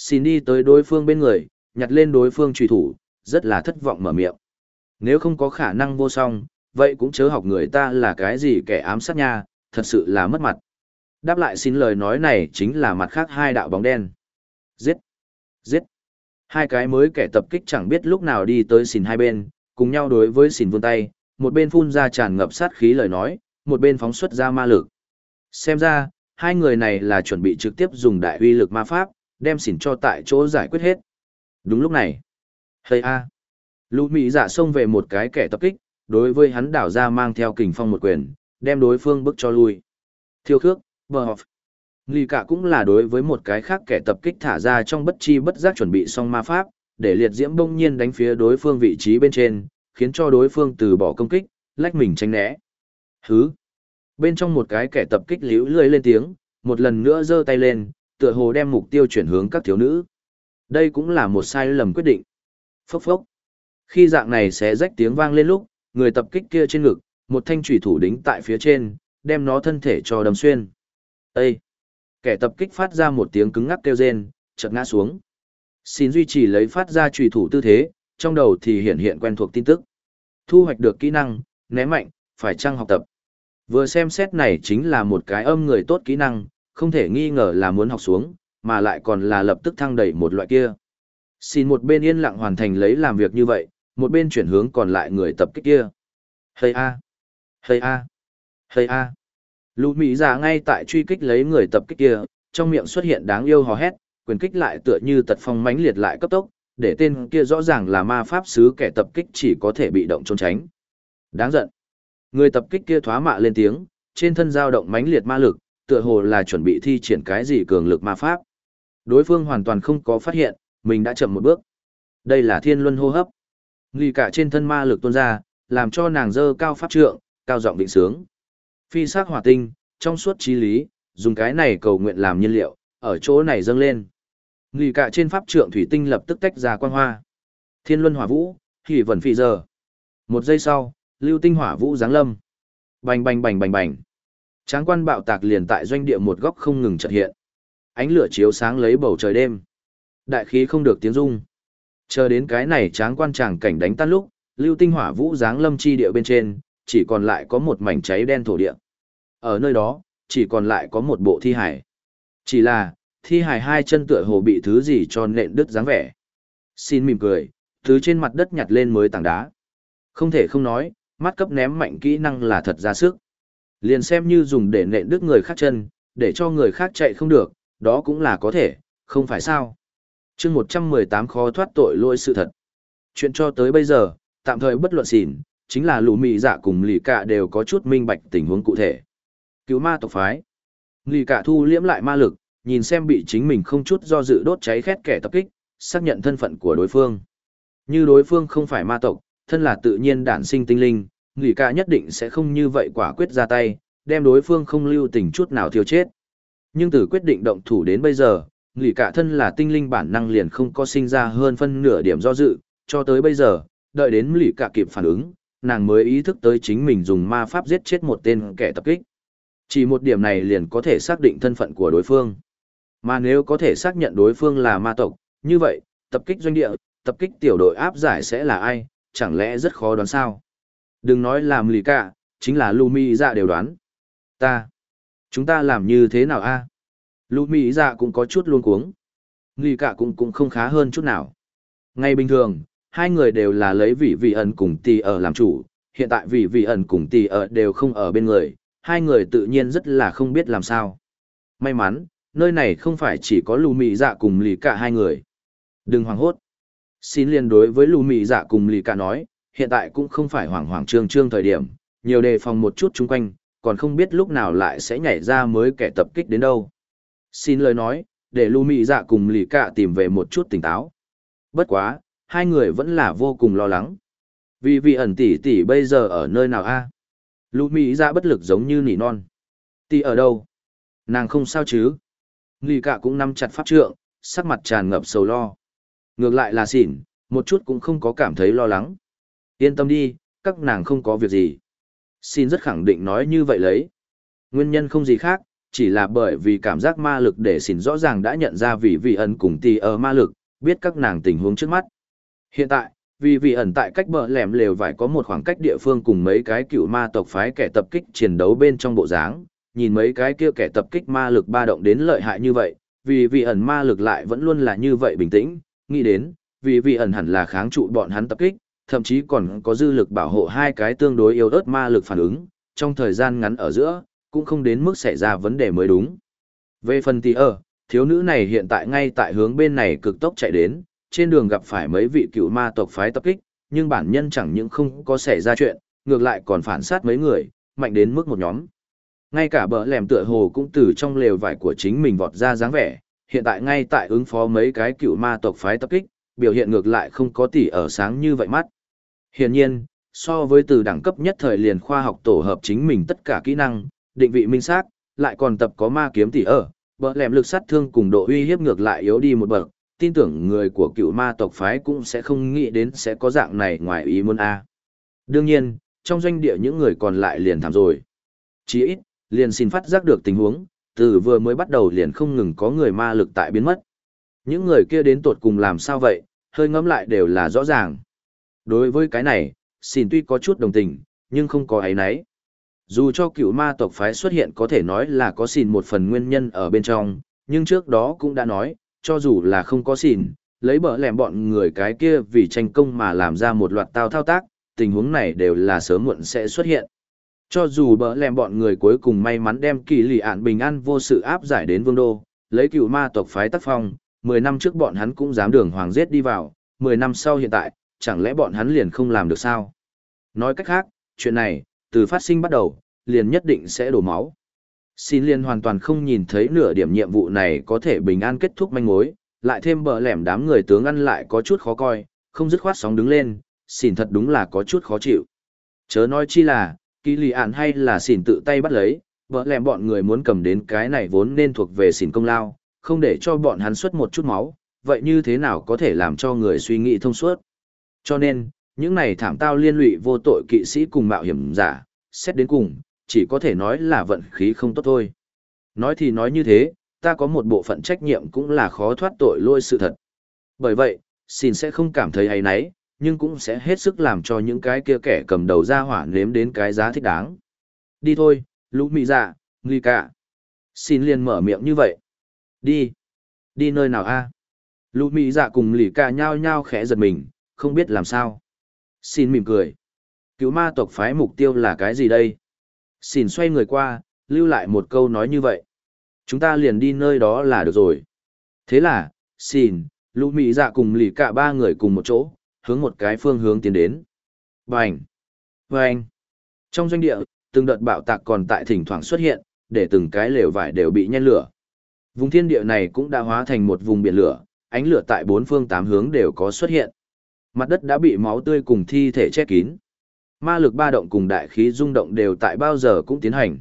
xin đi tới đối phương bên người, nhặt lên đối phương trùy thủ, rất là thất vọng mở miệng. Nếu không có khả năng vô song, vậy cũng chớ học người ta là cái gì kẻ ám sát nha, thật sự là mất mặt. Đáp lại xin lời nói này chính là mặt khác hai đạo bóng đen. Giết! Giết! Hai cái mới kẻ tập kích chẳng biết lúc nào đi tới xìn hai bên, cùng nhau đối với xìn vươn tay, một bên phun ra tràn ngập sát khí lời nói, một bên phóng xuất ra ma lực. Xem ra, hai người này là chuẩn bị trực tiếp dùng đại uy lực ma pháp, đem xỉn cho tại chỗ giải quyết hết. Đúng lúc này, Hây a, lũ mỹ giả xông về một cái kẻ tập kích, đối với hắn đảo ra mang theo kình phong một quyền, đem đối phương bức cho lui. Thiêu khước, bờ họp. Lì cả cũng là đối với một cái khác kẻ tập kích thả ra trong bất chi bất giác chuẩn bị xong ma pháp, để liệt diễm bông nhiên đánh phía đối phương vị trí bên trên, khiến cho đối phương từ bỏ công kích, lách mình tránh né. Hứ. Bên trong một cái kẻ tập kích liễu lười lên tiếng, một lần nữa giơ tay lên, tựa hồ đem mục tiêu chuyển hướng các thiếu nữ. Đây cũng là một sai lầm quyết định. Phốc phốc. Khi dạng này sẽ rách tiếng vang lên lúc, người tập kích kia trên ngực, một thanh chủy thủ đính tại phía trên, đem nó thân thể cho đâm xuyên. Ê! Kẻ tập kích phát ra một tiếng cứng ngắc kêu rên, chợt ngã xuống. Xin duy trì lấy phát ra trùy thủ tư thế, trong đầu thì hiện hiện quen thuộc tin tức. Thu hoạch được kỹ năng, ném mạnh, phải chăng học tập. Vừa xem xét này chính là một cái âm người tốt kỹ năng, không thể nghi ngờ là muốn học xuống, mà lại còn là lập tức thăng đẩy một loại kia. Xin một bên yên lặng hoàn thành lấy làm việc như vậy, một bên chuyển hướng còn lại người tập kích kia. Hây a! Hây a! Hây a! Lũ Mỹ giả ngay tại truy kích lấy người tập kích kia, trong miệng xuất hiện đáng yêu hò hét, quyền kích lại tựa như tật phong mãnh liệt lại cấp tốc, để tên kia rõ ràng là ma pháp sứ kẻ tập kích chỉ có thể bị động trốn tránh. Đáng giận. Người tập kích kia thoá mạ lên tiếng, trên thân dao động mãnh liệt ma lực, tựa hồ là chuẩn bị thi triển cái gì cường lực ma pháp. Đối phương hoàn toàn không có phát hiện, mình đã chậm một bước. Đây là thiên luân hô hấp. Lì cả trên thân ma lực tuôn ra, làm cho nàng dơ cao pháp trượng, cao giọng định sướng. Phi sắc hỏa tinh, trong suốt trí lý, dùng cái này cầu nguyện làm nhiên liệu, ở chỗ này dâng lên. Lì cả trên pháp trượng thủy tinh lập tức tách ra quang hoa. Thiên luân hỏa vũ, hỉ vẩn phi giờ. Một giây sau, lưu tinh hỏa vũ giáng lâm. Bành bành bành bành bành. Tráng quan bạo tạc liền tại doanh địa một góc không ngừng chợt hiện. Ánh lửa chiếu sáng lấy bầu trời đêm. Đại khí không được tiếng rung. Chờ đến cái này tráng quan tràng cảnh đánh tan lúc, lưu tinh hỏa vũ giáng lâm chi địa bên trên, chỉ còn lại có một mảnh cháy đen thổ địa. Ở nơi đó, chỉ còn lại có một bộ thi hải. Chỉ là, thi hải hai chân tựa hồ bị thứ gì cho nện đứt dáng vẻ. Xin mỉm cười, thứ trên mặt đất nhặt lên mới tảng đá. Không thể không nói, mắt cấp ném mạnh kỹ năng là thật ra sức. Liền xem như dùng để nện đứt người khác chân, để cho người khác chạy không được, đó cũng là có thể, không phải sao. chương 118 khó thoát tội lỗi sự thật. Chuyện cho tới bây giờ, tạm thời bất luận xỉn, chính là lũ mị dạ cùng lì cả đều có chút minh bạch tình huống cụ thể. Cứu ma tộc phái. Lì cả thu liễm lại ma lực, nhìn xem bị chính mình không chút do dự đốt cháy khét kẻ tập kích, xác nhận thân phận của đối phương. Như đối phương không phải ma tộc, thân là tự nhiên đản sinh tinh linh, lì cả nhất định sẽ không như vậy quả quyết ra tay, đem đối phương không lưu tình chút nào thiêu chết. Nhưng từ quyết định động thủ đến bây giờ, lì cả thân là tinh linh bản năng liền không có sinh ra hơn phân nửa điểm do dự, cho tới bây giờ, đợi đến lì cả kịp phản ứng, nàng mới ý thức tới chính mình dùng ma pháp giết chết một tên kẻ tập kích. Chỉ một điểm này liền có thể xác định thân phận của đối phương. Mà nếu có thể xác nhận đối phương là ma tộc, như vậy, tập kích doanh địa, tập kích tiểu đội áp giải sẽ là ai, chẳng lẽ rất khó đoán sao? Đừng nói làm lì cả, chính là Lumi dạ đều đoán. Ta, chúng ta làm như thế nào a? À? Lumi dạ cũng có chút luôn cuống. Lì cả cũng cũng không khá hơn chút nào. Ngay bình thường, hai người đều là lấy vị vị ẩn cùng tì ở làm chủ, hiện tại vị vị ẩn cùng tì ở đều không ở bên người, hai người tự nhiên rất là không biết làm sao. May mắn, nơi này không phải chỉ có lù mị dạ cùng lì cả hai người. Đừng hoảng hốt. Xin liên đối với lù mị dạ cùng lì cả nói, hiện tại cũng không phải hoảng hoảng trương trương thời điểm, nhiều đề phòng một chút chung quanh, còn không biết lúc nào lại sẽ nhảy ra mới kẻ tập kích đến đâu. Xin lời nói, để lù mị dạ cùng lì cả tìm về một chút tỉnh táo. Bất quá, hai người vẫn là vô cùng lo lắng. Vì vị ẩn tỷ tỷ bây giờ ở nơi nào a? À? Lũ Mỹ ra bất lực giống như nỉ non. Tỷ ở đâu? Nàng không sao chứ? Nghi cả cũng nắm chặt pháp trượng, sắc mặt tràn ngập sầu lo. Ngược lại là xỉn, một chút cũng không có cảm thấy lo lắng. Yên tâm đi, các nàng không có việc gì. Xin rất khẳng định nói như vậy lấy. Nguyên nhân không gì khác, chỉ là bởi vì cảm giác ma lực để xỉn rõ ràng đã nhận ra vị vị ẩn cùng tỷ ở ma lực, biết các nàng tình huống trước mắt. Hiện tại, vì vị ẩn tại cách bờ lẻm lều vải có một khoảng cách địa phương cùng mấy cái cựu ma tộc phái kẻ tập kích chiến đấu bên trong bộ dáng, nhìn mấy cái kia kẻ tập kích ma lực ba động đến lợi hại như vậy, vì vị ẩn ma lực lại vẫn luôn là như vậy bình tĩnh, nghĩ đến, vì vị ẩn hẳn là kháng trụ bọn hắn tập kích, thậm chí còn có dư lực bảo hộ hai cái tương đối yếu ớt ma lực phản ứng, trong thời gian ngắn ở giữa, cũng không đến mức xảy ra vấn đề mới đúng. Về phần tỷ ở, thiếu nữ này hiện tại ngay tại hướng bên này cực tốc chạy đến, trên đường gặp phải mấy vị cựu ma tộc phái tập kích, nhưng bản nhân chẳng những không có xảy ra chuyện, ngược lại còn phản sát mấy người, mạnh đến mức một nhóm. Ngay cả bờ lèm tựa hồ cũng từ trong lều vải của chính mình vọt ra dáng vẻ, hiện tại ngay tại ứng phó mấy cái cựu ma tộc phái tập kích, biểu hiện ngược lại không có tỉ ở sáng như vậy mắt. Hiển nhiên, so với từ đẳng cấp nhất thời liền khoa học tổ hợp chính mình tất cả kỹ năng, định vị minh xác, lại còn tập có ma kiếm tỉ ở, bờ lèm lực sát thương cùng độ uy hiếp ngược lại yếu đi một bậc, tin tưởng người của cựu ma tộc phái cũng sẽ không nghĩ đến sẽ có dạng này ngoài ý muốn a. Đương nhiên, trong doanh địa những người còn lại liền thảm rồi. Chỉ ít, liền xin phát giác được tình huống, từ vừa mới bắt đầu liền không ngừng có người ma lực tại biến mất. Những người kia đến tột cùng làm sao vậy, hơi ngẫm lại đều là rõ ràng. Đối với cái này, xin tuy có chút đồng tình, nhưng không có ấy nấy. Dù cho cựu ma tộc phái xuất hiện có thể nói là có xin một phần nguyên nhân ở bên trong, nhưng trước đó cũng đã nói, cho dù là không có xỉn, lấy bỡ lẻm bọn người cái kia vì tranh công mà làm ra một loạt tao thao tác, tình huống này đều là sớm muộn sẽ xuất hiện. Cho dù bỡ lẻm bọn người cuối cùng may mắn đem kỳ lì ạn bình an vô sự áp giải đến vương đô, lấy cựu ma tộc phái tác phong, 10 năm trước bọn hắn cũng dám đường hoàng giết đi vào, 10 năm sau hiện tại, chẳng lẽ bọn hắn liền không làm được sao? Nói cách khác, chuyện này, từ phát sinh bắt đầu, liền nhất định sẽ đổ máu. Xin liên hoàn toàn không nhìn thấy nửa điểm nhiệm vụ này có thể bình an kết thúc manh mối, lại thêm bờ lẻm đám người tướng ăn lại có chút khó coi, không dứt khoát sóng đứng lên, xin thật đúng là có chút khó chịu. Chớ nói chi là, kỳ lì ạn hay là xỉn tự tay bắt lấy, bờ lẻm bọn người muốn cầm đến cái này vốn nên thuộc về xỉn công lao, không để cho bọn hắn xuất một chút máu, vậy như thế nào có thể làm cho người suy nghĩ thông suốt. Cho nên, những này thảm tao liên lụy vô tội kỵ sĩ cùng mạo hiểm giả, xét đến cùng, chỉ có thể nói là vận khí không tốt thôi. Nói thì nói như thế, ta có một bộ phận trách nhiệm cũng là khó thoát tội lôi sự thật. Bởi vậy, xin sẽ không cảm thấy hay nấy, nhưng cũng sẽ hết sức làm cho những cái kia kẻ cầm đầu ra hỏa nếm đến cái giá thích đáng. Đi thôi, lũ mị dạ, nguy cả. Xin liền mở miệng như vậy. Đi. Đi nơi nào a? Lũ mị dạ cùng lì cả nhao nhao khẽ giật mình, không biết làm sao. Xin mỉm cười. Cứu ma tộc phái mục tiêu là cái gì đây? Xin xoay người qua, lưu lại một câu nói như vậy. Chúng ta liền đi nơi đó là được rồi. Thế là, xin, lũ mỹ dạ cùng lì cả ba người cùng một chỗ, hướng một cái phương hướng tiến đến. Bành! Bành! Trong doanh địa, từng đợt bạo tạc còn tại thỉnh thoảng xuất hiện, để từng cái lều vải đều bị nhen lửa. Vùng thiên địa này cũng đã hóa thành một vùng biển lửa, ánh lửa tại bốn phương tám hướng đều có xuất hiện. Mặt đất đã bị máu tươi cùng thi thể che kín. Ma lực ba động cùng đại khí rung động đều tại bao giờ cũng tiến hành.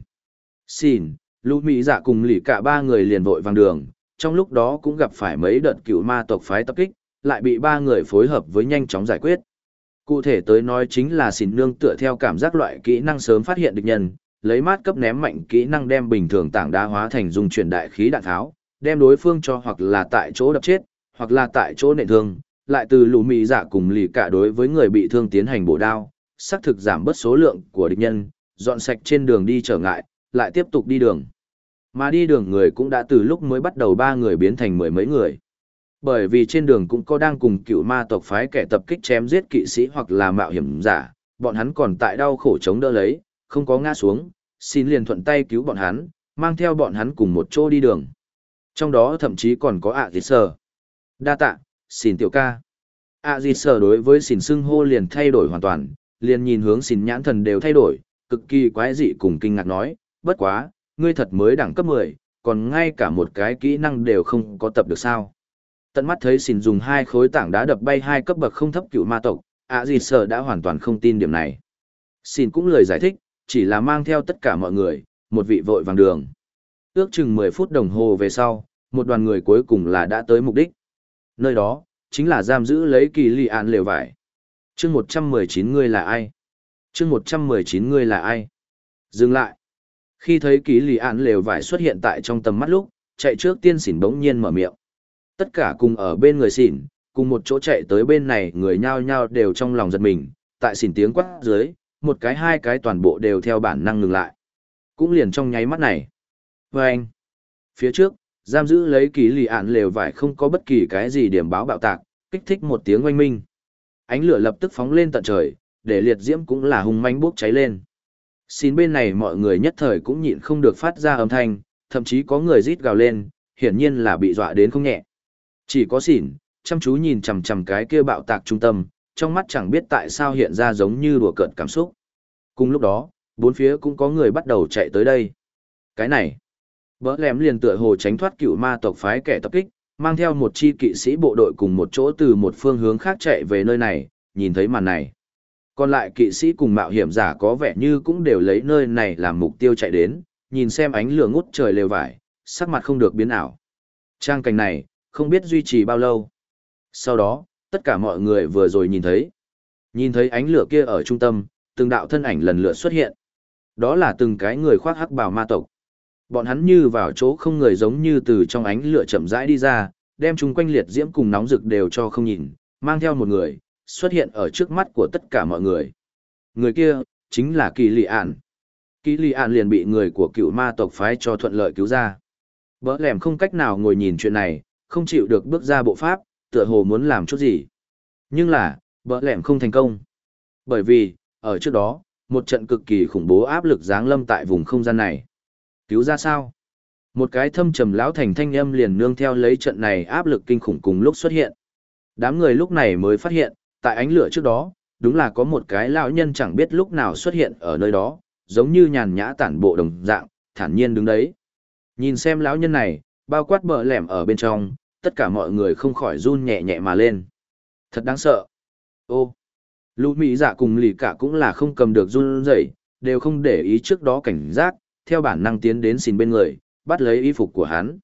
Xin, lũ mỹ dạ cùng lì cả ba người liền vội vàng đường, trong lúc đó cũng gặp phải mấy đợt cựu ma tộc phái tập kích, lại bị ba người phối hợp với nhanh chóng giải quyết. Cụ thể tới nói chính là xin nương tựa theo cảm giác loại kỹ năng sớm phát hiện địch nhân, lấy mát cấp ném mạnh kỹ năng đem bình thường tảng đá hóa thành dung chuyển đại khí đạn tháo, đem đối phương cho hoặc là tại chỗ đập chết, hoặc là tại chỗ nện thương, lại từ lũ mỹ dạ cùng lì cả đối với người bị thương tiến hành bổ đao, xác thực giảm bớt số lượng của địch nhân, dọn sạch trên đường đi trở ngại, lại tiếp tục đi đường. Mà đi đường người cũng đã từ lúc mới bắt đầu ba người biến thành mười mấy người. Bởi vì trên đường cũng có đang cùng cựu ma tộc phái kẻ tập kích chém giết kỵ sĩ hoặc là mạo hiểm giả, bọn hắn còn tại đau khổ chống đỡ lấy, không có ngã xuống, xin liền thuận tay cứu bọn hắn, mang theo bọn hắn cùng một chỗ đi đường. Trong đó thậm chí còn có ạ à sờ. Đa tạ, xin tiểu ca. ạ à sờ đối với xin xưng hô liền thay đổi hoàn toàn, liền nhìn hướng xin nhãn thần đều thay đổi, cực kỳ quái dị cùng kinh ngạc nói, bất quá, ngươi thật mới đẳng cấp 10, còn ngay cả một cái kỹ năng đều không có tập được sao. Tận mắt thấy xin dùng hai khối tảng đá đập bay hai cấp bậc không thấp cựu ma tộc, ạ gì sợ đã hoàn toàn không tin điểm này. Xin cũng lời giải thích, chỉ là mang theo tất cả mọi người, một vị vội vàng đường. Ước chừng 10 phút đồng hồ về sau, một đoàn người cuối cùng là đã tới mục đích. Nơi đó, chính là giam giữ lấy kỳ lì án lều vải chương một trăm mười chín ngươi là ai? Chương một trăm mười chín ngươi là ai? Dừng lại. Khi thấy ký lì ạn lều vải xuất hiện tại trong tầm mắt lúc, chạy trước tiên xỉn bỗng nhiên mở miệng. Tất cả cùng ở bên người xỉn, cùng một chỗ chạy tới bên này, người nhao nhao đều trong lòng giật mình. Tại xỉn tiếng quát dưới, một cái hai cái toàn bộ đều theo bản năng ngừng lại. Cũng liền trong nháy mắt này. Vê anh, phía trước, giam giữ lấy ký lì ạn lều vải không có bất kỳ cái gì điểm báo bạo tạc, kích thích một tiếng oanh minh ánh lửa lập tức phóng lên tận trời, để liệt diễm cũng là hung manh bốc cháy lên. Xin bên này mọi người nhất thời cũng nhịn không được phát ra âm thanh, thậm chí có người rít gào lên, hiển nhiên là bị dọa đến không nhẹ. Chỉ có xỉn, chăm chú nhìn chằm chằm cái kia bạo tạc trung tâm, trong mắt chẳng biết tại sao hiện ra giống như đùa cợt cảm xúc. Cùng lúc đó, bốn phía cũng có người bắt đầu chạy tới đây. Cái này, bỡ lém liền tựa hồ tránh thoát cựu ma tộc phái kẻ tập kích, mang theo một chi kỵ sĩ bộ đội cùng một chỗ từ một phương hướng khác chạy về nơi này, nhìn thấy màn này. Còn lại kỵ sĩ cùng mạo hiểm giả có vẻ như cũng đều lấy nơi này làm mục tiêu chạy đến, nhìn xem ánh lửa ngút trời lều vải, sắc mặt không được biến ảo. Trang cảnh này, không biết duy trì bao lâu. Sau đó, tất cả mọi người vừa rồi nhìn thấy. Nhìn thấy ánh lửa kia ở trung tâm, từng đạo thân ảnh lần lượt xuất hiện. Đó là từng cái người khoác hắc bào ma tộc. Bọn hắn như vào chỗ không người giống như từ trong ánh lửa chậm rãi đi ra, đem chúng quanh liệt diễm cùng nóng rực đều cho không nhìn, mang theo một người, xuất hiện ở trước mắt của tất cả mọi người. Người kia, chính là Kỳ Lị Ản. Kỳ Lị Ản liền bị người của cựu ma tộc phái cho thuận lợi cứu ra. Bỡ lẻm không cách nào ngồi nhìn chuyện này, không chịu được bước ra bộ pháp, tựa hồ muốn làm chút gì. Nhưng là, bỡ lẻm không thành công. Bởi vì, ở trước đó, một trận cực kỳ khủng bố áp lực giáng lâm tại vùng không gian này. Cứu ra sao? Một cái thâm trầm lão thành thanh âm liền nương theo lấy trận này áp lực kinh khủng cùng lúc xuất hiện. Đám người lúc này mới phát hiện, tại ánh lửa trước đó, đúng là có một cái lão nhân chẳng biết lúc nào xuất hiện ở nơi đó, giống như nhàn nhã tản bộ đồng dạng, thản nhiên đứng đấy. Nhìn xem lão nhân này, bao quát bờ lẻm ở bên trong, tất cả mọi người không khỏi run nhẹ nhẹ mà lên. Thật đáng sợ. Ô, lũ mỹ dạ cùng lì cả cũng là không cầm được run rẩy, đều không để ý trước đó cảnh giác, theo bản năng tiến đến xin bên người, bắt lấy y phục của hắn.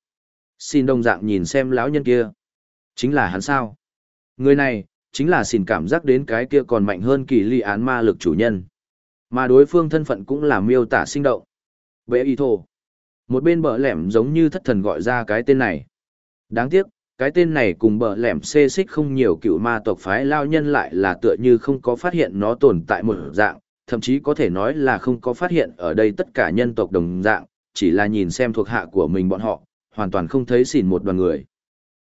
Xin đông dạng nhìn xem lão nhân kia. Chính là hắn sao? Người này, chính là xin cảm giác đến cái kia còn mạnh hơn kỳ ly án ma lực chủ nhân. Mà đối phương thân phận cũng là miêu tả sinh động. Bệ y thổ. Một bên bờ lẻm giống như thất thần gọi ra cái tên này. Đáng tiếc, cái tên này cùng bờ lẻm xê xích không nhiều cựu ma tộc phái lao nhân lại là tựa như không có phát hiện nó tồn tại một dạng, thậm chí có thể nói là không có phát hiện ở đây tất cả nhân tộc đồng dạng, chỉ là nhìn xem thuộc hạ của mình bọn họ, hoàn toàn không thấy xỉn một đoàn người.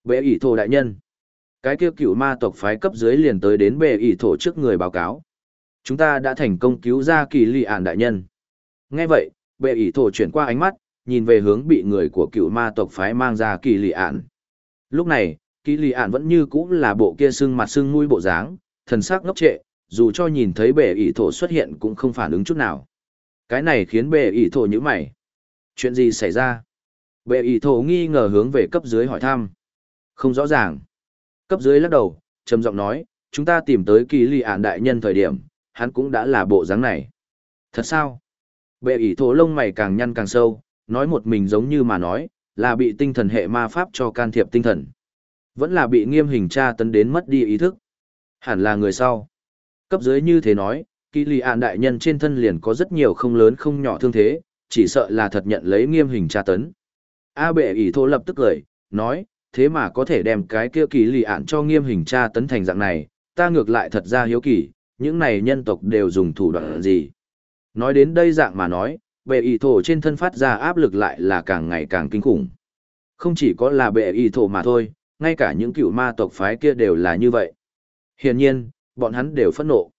Bệ ỷ thổ đại nhân. Cái kia cựu ma tộc phái cấp dưới liền tới đến bệ ỷ thổ trước người báo cáo. Chúng ta đã thành công cứu ra kỳ lì ản đại nhân. Nghe vậy, bệ ỷ thổ chuyển qua ánh mắt, nhìn về hướng bị người của cựu ma tộc phái mang ra kỳ lì ản. Lúc này, kỳ lì ản vẫn như cũ là bộ kia sưng mặt sưng mũi bộ dáng, thần sắc ngốc trệ, dù cho nhìn thấy bệ ỷ thổ xuất hiện cũng không phản ứng chút nào. Cái này khiến bệ ỷ thổ nhữ mày. Chuyện gì xảy ra? Bệ ỷ thổ nghi ngờ hướng về cấp dưới hỏi thăm. Không rõ ràng. Cấp dưới lắc đầu, trầm giọng nói, chúng ta tìm tới kỳ lì ạn đại nhân thời điểm, hắn cũng đã là bộ dáng này. Thật sao? Bệ ỷ thổ lông mày càng nhăn càng sâu, nói một mình giống như mà nói, là bị tinh thần hệ ma pháp cho can thiệp tinh thần. Vẫn là bị nghiêm hình tra tấn đến mất đi ý thức. Hẳn là người sau. Cấp dưới như thế nói, kỳ lì ạn đại nhân trên thân liền có rất nhiều không lớn không nhỏ thương thế, chỉ sợ là thật nhận lấy nghiêm hình tra tấn. A bệ ỷ thô lập tức cười, nói, thế mà có thể đem cái kia kỳ lì ạn cho nghiêm hình tra tấn thành dạng này, ta ngược lại thật ra hiếu kỳ, những này nhân tộc đều dùng thủ đoạn gì. Nói đến đây dạng mà nói, bệ ỷ thổ trên thân phát ra áp lực lại là càng ngày càng kinh khủng. Không chỉ có là bệ ỷ thổ mà thôi, ngay cả những cựu ma tộc phái kia đều là như vậy. Hiển nhiên, bọn hắn đều phẫn nộ.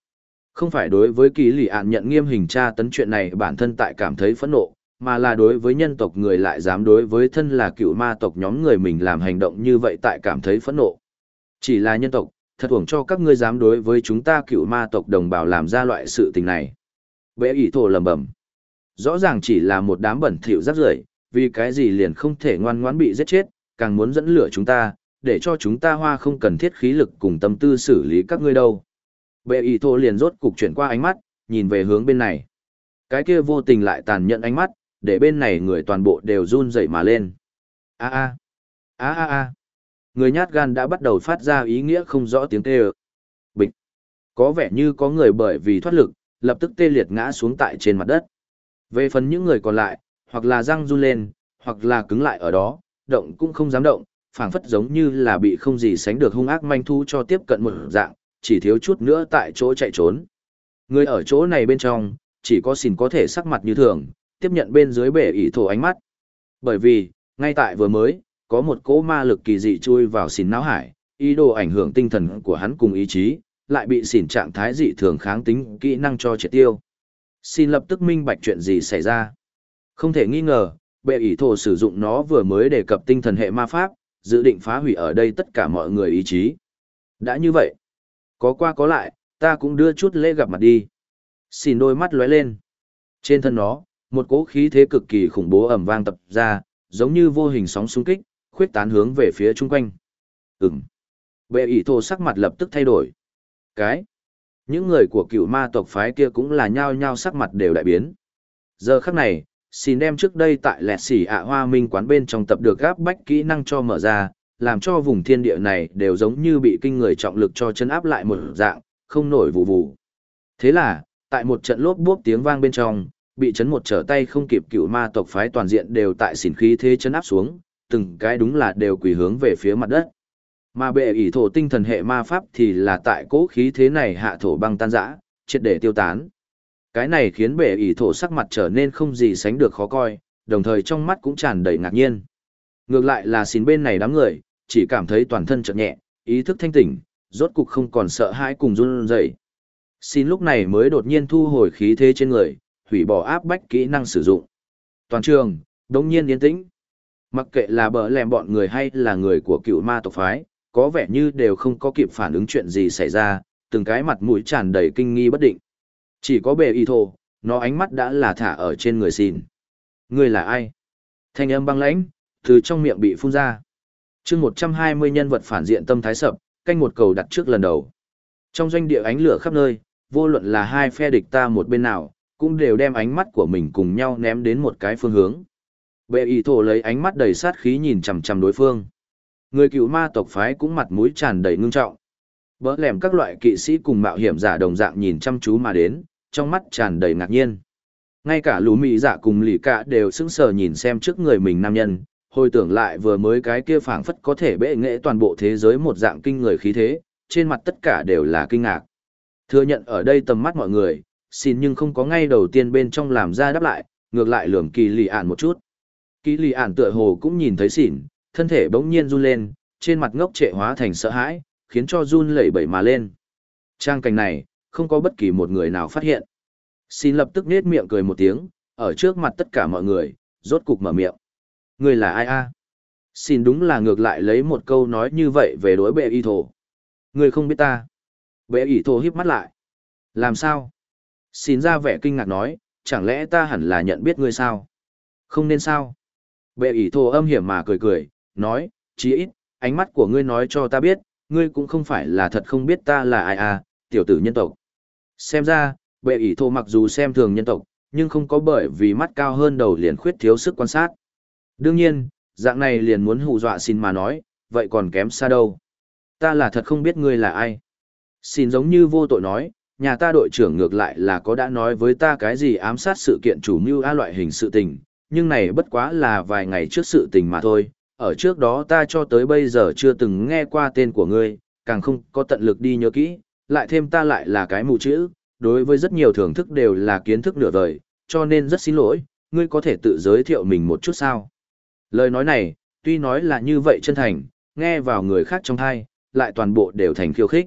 Không phải đối với kỳ lì ạn nhận nghiêm hình tra tấn chuyện này bản thân tại cảm thấy phẫn nộ, mà là đối với nhân tộc người lại dám đối với thân là cựu ma tộc nhóm người mình làm hành động như vậy tại cảm thấy phẫn nộ. Chỉ là nhân tộc, thật uổng cho các ngươi dám đối với chúng ta cựu ma tộc đồng bào làm ra loại sự tình này. Bệ ỷ thổ lầm bẩm. Rõ ràng chỉ là một đám bẩn thỉu rác rưởi, vì cái gì liền không thể ngoan ngoãn bị giết chết, càng muốn dẫn lửa chúng ta, để cho chúng ta hoa không cần thiết khí lực cùng tâm tư xử lý các ngươi đâu. Bệ ý thô liền rốt cục chuyển qua ánh mắt, nhìn về hướng bên này. Cái kia vô tình lại tàn nhẫn ánh mắt, để bên này người toàn bộ đều run rẩy mà lên. A a, a a a. Người nhát gan đã bắt đầu phát ra ý nghĩa không rõ tiếng kêu. Bịch. Có vẻ như có người bởi vì thoát lực, lập tức tê liệt ngã xuống tại trên mặt đất. Về phần những người còn lại, hoặc là răng run lên, hoặc là cứng lại ở đó, động cũng không dám động, phảng phất giống như là bị không gì sánh được hung ác manh thu cho tiếp cận một dạng, chỉ thiếu chút nữa tại chỗ chạy trốn. Người ở chỗ này bên trong, chỉ có xỉn có thể sắc mặt như thường, tiếp nhận bên dưới bể ỷ thổ ánh mắt. Bởi vì, ngay tại vừa mới, có một cỗ ma lực kỳ dị chui vào xỉn não hải, ý đồ ảnh hưởng tinh thần của hắn cùng ý chí, lại bị xỉn trạng thái dị thường kháng tính kỹ năng cho triệt tiêu. Xin lập tức minh bạch chuyện gì xảy ra. Không thể nghi ngờ, bệ ỷ thổ sử dụng nó vừa mới đề cập tinh thần hệ ma pháp, dự định phá hủy ở đây tất cả mọi người ý chí. Đã như vậy, có qua có lại, ta cũng đưa chút lễ gặp mặt đi. Xin đôi mắt lóe lên. Trên thân nó, một cỗ khí thế cực kỳ khủng bố ầm vang tập ra, giống như vô hình sóng xung kích, khuyết tán hướng về phía chung quanh. Ừm. Bệ ỷ thô sắc mặt lập tức thay đổi. Cái. Những người của cựu ma tộc phái kia cũng là nhao nhao sắc mặt đều đại biến. Giờ khắc này, xin đem trước đây tại lẹt xỉ ạ hoa minh quán bên trong tập được gáp bách kỹ năng cho mở ra, làm cho vùng thiên địa này đều giống như bị kinh người trọng lực cho chân áp lại một dạng, không nổi vụ vụ. Thế là, Tại một trận lốp bốp tiếng vang bên trong, bị chấn một trở tay không kịp cựu ma tộc phái toàn diện đều tại xỉn khí thế chấn áp xuống, từng cái đúng là đều quỳ hướng về phía mặt đất. Mà bệ ỷ thổ tinh thần hệ ma pháp thì là tại cố khí thế này hạ thổ băng tan rã, triệt để tiêu tán. Cái này khiến bệ ỷ thổ sắc mặt trở nên không gì sánh được khó coi, đồng thời trong mắt cũng tràn đầy ngạc nhiên. Ngược lại là xin bên này đám người, chỉ cảm thấy toàn thân chợt nhẹ, ý thức thanh tỉnh, rốt cục không còn sợ hãi cùng run rẩy. Xin lúc này mới đột nhiên thu hồi khí thế trên người, hủy bỏ áp bách kỹ năng sử dụng. Toàn trường, đống nhiên yên tĩnh. Mặc kệ là bờ lèm bọn người hay là người của cựu ma tộc phái, có vẻ như đều không có kịp phản ứng chuyện gì xảy ra, từng cái mặt mũi tràn đầy kinh nghi bất định. Chỉ có bề y thô, nó ánh mắt đã là thả ở trên người xin. Người là ai? Thanh âm băng lãnh, từ trong miệng bị phun ra. chương 120 nhân vật phản diện tâm thái sập, canh một cầu đặt trước lần đầu. Trong doanh địa ánh lửa khắp nơi, vô luận là hai phe địch ta một bên nào, cũng đều đem ánh mắt của mình cùng nhau ném đến một cái phương hướng. Bệ y thổ lấy ánh mắt đầy sát khí nhìn chằm chằm đối phương. Người cựu ma tộc phái cũng mặt mũi tràn đầy ngưng trọng. Bỡ lẻm các loại kỵ sĩ cùng mạo hiểm giả đồng dạng nhìn chăm chú mà đến, trong mắt tràn đầy ngạc nhiên. Ngay cả lũ mị dạ cùng lì cả đều sững sờ nhìn xem trước người mình nam nhân, hồi tưởng lại vừa mới cái kia phảng phất có thể bệ nghệ toàn bộ thế giới một dạng kinh người khí thế, trên mặt tất cả đều là kinh ngạc. Thừa nhận ở đây tầm mắt mọi người, xin nhưng không có ngay đầu tiên bên trong làm ra đáp lại, ngược lại lườm kỳ lì ản một chút. Kỳ lì ản tựa hồ cũng nhìn thấy xỉn, thân thể bỗng nhiên run lên, trên mặt ngốc trệ hóa thành sợ hãi, khiến cho run lẩy bẩy mà lên. Trang cảnh này, không có bất kỳ một người nào phát hiện. Xin lập tức nết miệng cười một tiếng, ở trước mặt tất cả mọi người, rốt cục mở miệng. Người là ai a? Xin đúng là ngược lại lấy một câu nói như vậy về đối bệ y thổ. Người không biết ta. Bệ y thổ híp mắt lại. Làm sao? Xin ra vẻ kinh ngạc nói, chẳng lẽ ta hẳn là nhận biết ngươi sao? Không nên sao? Bệ y thổ âm hiểm mà cười cười, nói, chí ít, ánh mắt của ngươi nói cho ta biết, ngươi cũng không phải là thật không biết ta là ai à, tiểu tử nhân tộc. Xem ra, bệ ỷ thô mặc dù xem thường nhân tộc, nhưng không có bởi vì mắt cao hơn đầu liền khuyết thiếu sức quan sát. Đương nhiên, dạng này liền muốn hù dọa xin mà nói, vậy còn kém xa đâu. Ta là thật không biết ngươi là ai. Xin giống như vô tội nói, nhà ta đội trưởng ngược lại là có đã nói với ta cái gì ám sát sự kiện chủ mưu a loại hình sự tình, nhưng này bất quá là vài ngày trước sự tình mà thôi, ở trước đó ta cho tới bây giờ chưa từng nghe qua tên của ngươi, càng không có tận lực đi nhớ kỹ, lại thêm ta lại là cái mù chữ, đối với rất nhiều thưởng thức đều là kiến thức nửa vời, cho nên rất xin lỗi, ngươi có thể tự giới thiệu mình một chút sao. Lời nói này, tuy nói là như vậy chân thành, nghe vào người khác trong thai, lại toàn bộ đều thành khiêu khích.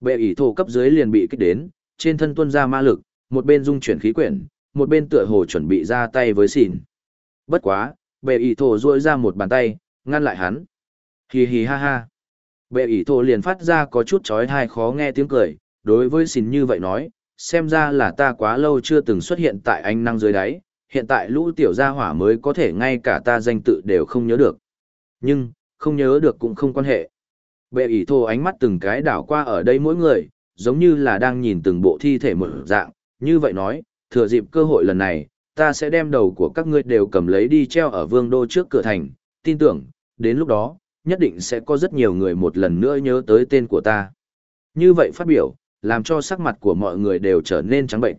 Bệ ỷ thổ cấp dưới liền bị kích đến, trên thân tuân ra ma lực, một bên dung chuyển khí quyển, một bên tựa hồ chuẩn bị ra tay với xỉn. Bất quá, bệ ỷ thổ duỗi ra một bàn tay, ngăn lại hắn. Hì hì ha ha. Bệ ỷ thổ liền phát ra có chút chói tai khó nghe tiếng cười, đối với xin như vậy nói, xem ra là ta quá lâu chưa từng xuất hiện tại ánh năng dưới đáy, hiện tại lũ tiểu gia hỏa mới có thể ngay cả ta danh tự đều không nhớ được. Nhưng, không nhớ được cũng không quan hệ. Bệ ỷ thô ánh mắt từng cái đảo qua ở đây mỗi người, giống như là đang nhìn từng bộ thi thể một dạng, như vậy nói, thừa dịp cơ hội lần này, ta sẽ đem đầu của các ngươi đều cầm lấy đi treo ở vương đô trước cửa thành, tin tưởng, đến lúc đó, nhất định sẽ có rất nhiều người một lần nữa nhớ tới tên của ta. Như vậy phát biểu, làm cho sắc mặt của mọi người đều trở nên trắng bệnh.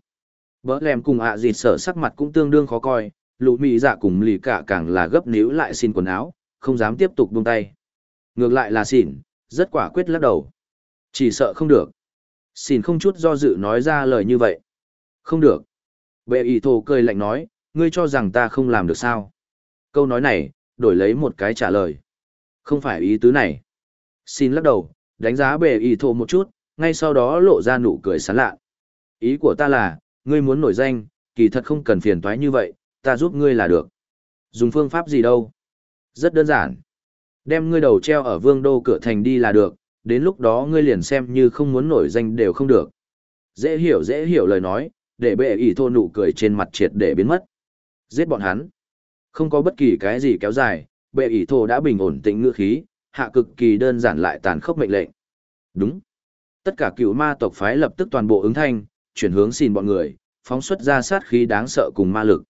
Bỡ lem cùng ạ à dịt sở sắc mặt cũng tương đương khó coi, lũ mị dạ cùng lì cả càng là gấp níu lại xin quần áo, không dám tiếp tục buông tay. Ngược lại là xỉn, rất quả quyết lắc đầu. Chỉ sợ không được. Xỉn không chút do dự nói ra lời như vậy. Không được. Bệ ý thổ cười lạnh nói, ngươi cho rằng ta không làm được sao. Câu nói này, đổi lấy một cái trả lời. Không phải ý tứ này. Xin lắc đầu, đánh giá bề ý thổ một chút, ngay sau đó lộ ra nụ cười sán lạ. Ý của ta là, ngươi muốn nổi danh, kỳ thật không cần phiền toái như vậy, ta giúp ngươi là được. Dùng phương pháp gì đâu? Rất đơn giản. Đem ngươi đầu treo ở vương đô cửa thành đi là được, đến lúc đó ngươi liền xem như không muốn nổi danh đều không được. Dễ hiểu dễ hiểu lời nói, để bệ ỷ thô nụ cười trên mặt triệt để biến mất. Giết bọn hắn. Không có bất kỳ cái gì kéo dài, bệ ỷ thổ đã bình ổn tĩnh ngữ khí, hạ cực kỳ đơn giản lại tàn khốc mệnh lệnh. Đúng. Tất cả cựu ma tộc phái lập tức toàn bộ ứng thanh, chuyển hướng xin bọn người, phóng xuất ra sát khí đáng sợ cùng ma lực.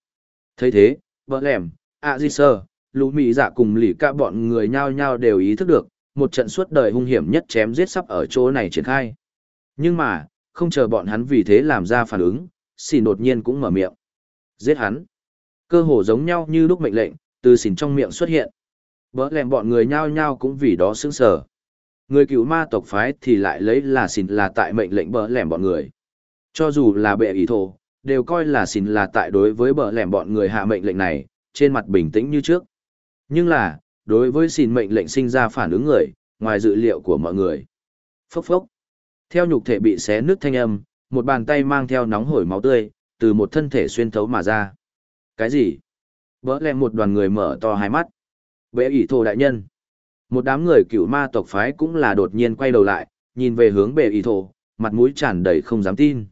thấy thế, vợ lẻm, ạ di sơ, lũ mỹ dạ cùng lì cả bọn người nhao nhao đều ý thức được, một trận suốt đời hung hiểm nhất chém giết sắp ở chỗ này triển khai. Nhưng mà, Không chờ bọn hắn vì thế làm ra phản ứng, xỉn đột nhiên cũng mở miệng. Giết hắn. Cơ hồ giống nhau như lúc mệnh lệnh, từ xỉn trong miệng xuất hiện. Bỡ lẹm bọn người nhao nhao cũng vì đó sững sờ. Người cựu ma tộc phái thì lại lấy là xỉn là tại mệnh lệnh bỡ lẹm bọn người. Cho dù là bệ ý thổ, đều coi là xỉn là tại đối với bỡ lẹm bọn người hạ mệnh lệnh này, trên mặt bình tĩnh như trước. Nhưng là, đối với xỉn mệnh lệnh sinh ra phản ứng người, ngoài dự liệu của mọi người. Phốc phốc. Theo nhục thể bị xé nứt thanh âm, một bàn tay mang theo nóng hổi máu tươi, từ một thân thể xuyên thấu mà ra. Cái gì? Bỡ lẹ một đoàn người mở to hai mắt. Bệ ỷ thổ đại nhân. Một đám người cựu ma tộc phái cũng là đột nhiên quay đầu lại, nhìn về hướng bệ ỷ thổ, mặt mũi tràn đầy không dám tin.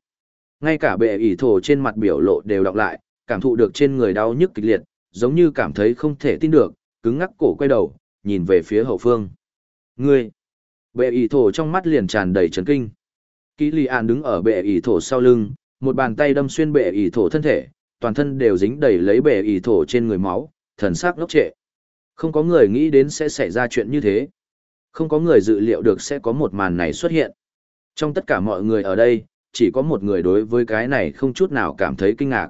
Ngay cả bệ ỷ thổ trên mặt biểu lộ đều đọc lại, cảm thụ được trên người đau nhức kịch liệt, giống như cảm thấy không thể tin được, cứng ngắc cổ quay đầu, nhìn về phía hậu phương. Ngươi! Bệ ỷ thổ trong mắt liền tràn đầy chấn kinh. Kỷ lì an đứng ở bệ ỷ thổ sau lưng, một bàn tay đâm xuyên bệ ỷ thổ thân thể, toàn thân đều dính đầy lấy bể ỉ thổ trên người máu, thần sắc ngốc trệ. Không có người nghĩ đến sẽ xảy ra chuyện như thế. Không có người dự liệu được sẽ có một màn này xuất hiện. Trong tất cả mọi người ở đây, chỉ có một người đối với cái này không chút nào cảm thấy kinh ngạc.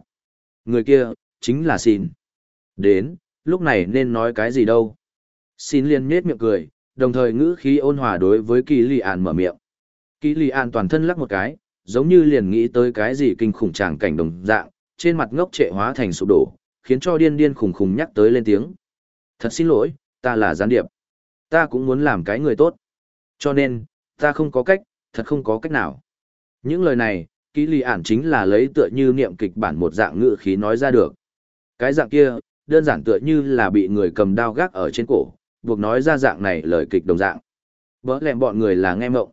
Người kia, chính là Xin. Đến, lúc này nên nói cái gì đâu. Xin liên nết miệng cười, đồng thời ngữ khí ôn hòa đối với kỳ lì ạn mở miệng. Kỳ lì ạn toàn thân lắc một cái, giống như liền nghĩ tới cái gì kinh khủng tràng cảnh đồng dạng, trên mặt ngốc trệ hóa thành sụp đổ, khiến cho điên điên khủng khủng nhắc tới lên tiếng. Thật xin lỗi, ta là gián điệp. Ta cũng muốn làm cái người tốt. Cho nên, ta không có cách, thật không có cách nào. Những lời này, kỹ lì ản chính là lấy tựa như niệm kịch bản một dạng ngữ khí nói ra được. Cái dạng kia, đơn giản tựa như là bị người cầm đao gác ở trên cổ, buộc nói ra dạng này lời kịch đồng dạng. Bỡ lẹm bọn người là nghe mộng.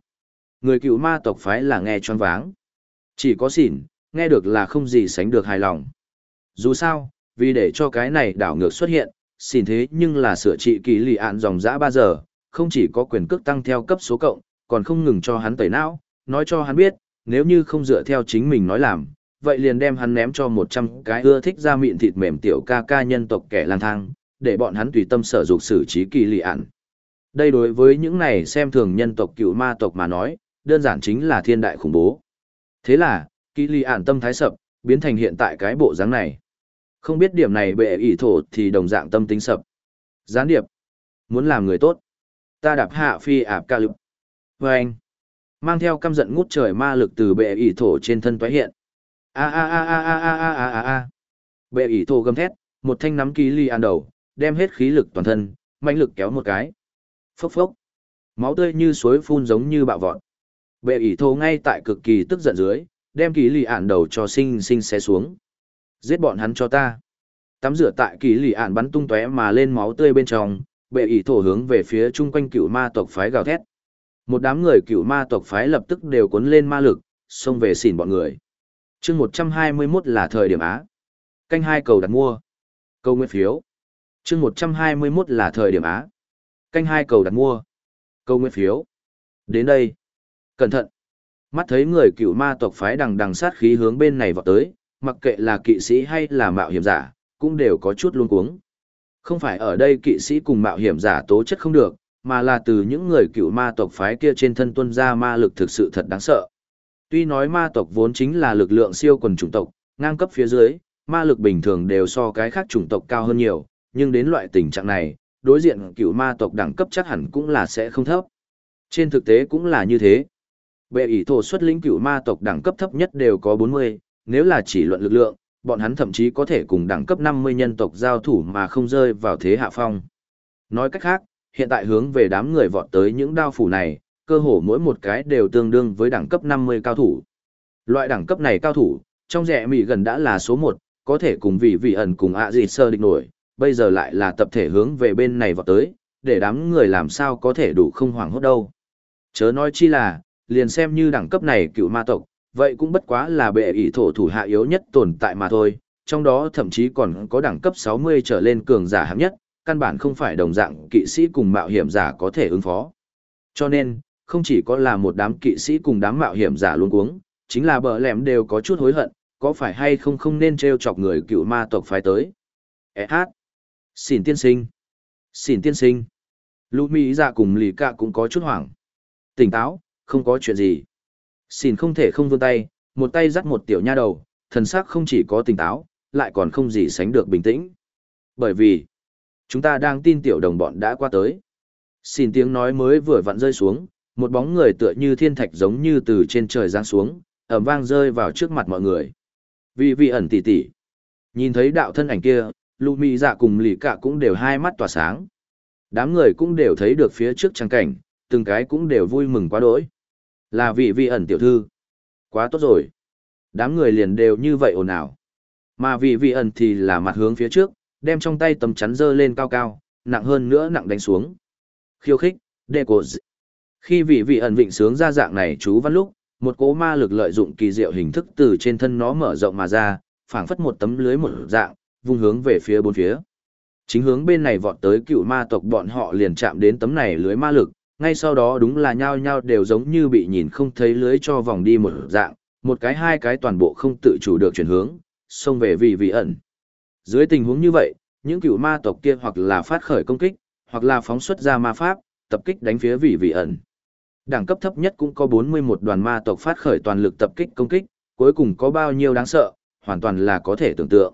Người cựu ma tộc phái là nghe choáng váng. Chỉ có xỉn, nghe được là không gì sánh được hài lòng. Dù sao, vì để cho cái này đảo ngược xuất hiện, xin thế nhưng là sửa trị kỳ lì ạn dòng dã 3 giờ, không chỉ có quyền cước tăng theo cấp số cộng, còn không ngừng cho hắn tẩy não, nói cho hắn biết, nếu như không dựa theo chính mình nói làm, vậy liền đem hắn ném cho 100 cái ưa thích ra miệng thịt mềm tiểu ca ca nhân tộc kẻ lang thang, để bọn hắn tùy tâm sở dục xử trí kỳ lì ạn. Đây đối với những này xem thường nhân tộc cựu ma tộc mà nói, đơn giản chính là thiên đại khủng bố. Thế là, kỳ lì ản tâm thái sập, biến thành hiện tại cái bộ dáng này. Không biết điểm này bệ ỷ thổ thì đồng dạng tâm tính sập. Gián điệp. Muốn làm người tốt. Ta đạp hạ phi ạp ca lực. Và anh. Mang theo căm giận ngút trời ma lực từ bệ ỷ thổ trên thân toái hiện. A a a a a a a a a a. Bệ ỷ thổ gầm thét, một thanh nắm kỳ ly an đầu, đem hết khí lực toàn thân, mạnh lực kéo một cái. Phốc phốc. Máu tươi như suối phun giống như bạo vọt. Bệ ỷ thổ ngay tại cực kỳ tức giận dưới, đem kỳ lì ạn đầu cho sinh sinh xé xuống. Giết bọn hắn cho ta. Tắm rửa tại kỳ lì ạn bắn tung tóe mà lên máu tươi bên trong, bệ ỷ thổ hướng về phía chung quanh cựu ma tộc phái gào thét. Một đám người cựu ma tộc phái lập tức đều cuốn lên ma lực, xông về xỉn bọn người. Chương một trăm hai mươi mốt là thời điểm á. Canh hai cầu đặt mua. Câu nguyên phiếu. Chương một trăm hai mươi mốt là thời điểm á. Canh hai cầu đặt mua. Câu nguyên phiếu. Đến đây. Cẩn thận mắt thấy người cựu ma tộc phái đằng đằng sát khí hướng bên này vọt tới mặc kệ là kỵ sĩ hay là mạo hiểm giả, cũng đều có chút luống cuống. Không phải ở đây kỵ sĩ cùng mạo hiểm giả tố chất không được, mà là từ những người cựu ma tộc phái kia trên thân tuân ra ma lực thực sự thật đáng sợ. Tuy nói ma tộc vốn chính là lực lượng siêu quần chủng tộc, ngang cấp phía dưới, ma lực bình thường đều so cái khác chủng tộc cao hơn nhiều, nhưng đến loại tình trạng này, đối diện cựu ma tộc đẳng cấp chắc hẳn cũng là sẽ không thấp. Trên thực tế cũng là như thế. Bệ ỷ thổ xuất lĩnh cựu ma tộc đẳng cấp thấp nhất đều có 40, nếu là chỉ luận lực lượng, bọn hắn thậm chí có thể cùng đẳng cấp 50 nhân tộc giao thủ mà không rơi vào thế hạ phong. Nói cách khác, hiện tại hướng về đám người vọt tới những đao phủ này, cơ hồ mỗi một cái đều tương đương với đẳng cấp 50 cao thủ. Loại đẳng cấp này cao thủ, trong rẻ mỉ gần đã là số 1, có thể cùng vị vị ẩn cùng ạ gì sơ địch nổi, bây giờ lại là tập thể hướng về bên này vọt tới, để đám người làm sao có thể đủ không hoảng hốt đâu. Chớ nói chi là, liền xem như đẳng cấp này cựu ma tộc, vậy cũng bất quá là bệ ỷ thổ thủ hạ yếu nhất tồn tại mà thôi, trong đó thậm chí còn có đẳng cấp 60 trở lên cường giả hạng nhất, căn bản không phải đồng dạng kỵ sĩ cùng mạo hiểm giả có thể ứng phó. Cho nên, không chỉ có là một đám kỵ sĩ cùng đám mạo hiểm giả luôn cuống, chính là bờ lẻm đều có chút hối hận, có phải hay không không nên treo chọc người cựu ma tộc phái tới. E hát. Xỉn tiên sinh. Xỉn tiên sinh. Lũ Mỹ dạ cùng lì cạ cũng có chút hoảng. Tỉnh táo, không có chuyện gì. Xin không thể không vươn tay, một tay dắt một tiểu nha đầu, thần sắc không chỉ có tỉnh táo, lại còn không gì sánh được bình tĩnh. Bởi vì, chúng ta đang tin tiểu đồng bọn đã qua tới. Xin tiếng nói mới vừa vặn rơi xuống, một bóng người tựa như thiên thạch giống như từ trên trời giáng xuống, ầm vang rơi vào trước mặt mọi người. Vì vị ẩn tỉ tỉ. Nhìn thấy đạo thân ảnh kia, lụ mị dạ cùng lì cả cũng đều hai mắt tỏa sáng. Đám người cũng đều thấy được phía trước trang cảnh, từng cái cũng đều vui mừng quá đỗi. Là vị vị ẩn tiểu thư. Quá tốt rồi. Đám người liền đều như vậy ồn ào. Mà vị vị ẩn thì là mặt hướng phía trước, đem trong tay tấm chắn dơ lên cao cao, nặng hơn nữa nặng đánh xuống. Khiêu khích, đê cổ dị. Khi vị vị ẩn vịnh sướng ra dạng này chú văn lúc, một cỗ ma lực lợi dụng kỳ diệu hình thức từ trên thân nó mở rộng mà ra, phảng phất một tấm lưới một dạng, vung hướng về phía bốn phía. Chính hướng bên này vọt tới cựu ma tộc bọn họ liền chạm đến tấm này lưới ma lực, ngay sau đó đúng là nhao nhao đều giống như bị nhìn không thấy lưới cho vòng đi một dạng, một cái hai cái toàn bộ không tự chủ được chuyển hướng, xông về vị vị ẩn. Dưới tình huống như vậy, những cựu ma tộc kia hoặc là phát khởi công kích, hoặc là phóng xuất ra ma pháp, tập kích đánh phía vị vị ẩn. Đẳng cấp thấp nhất cũng có 41 đoàn ma tộc phát khởi toàn lực tập kích công kích, cuối cùng có bao nhiêu đáng sợ, hoàn toàn là có thể tưởng tượng.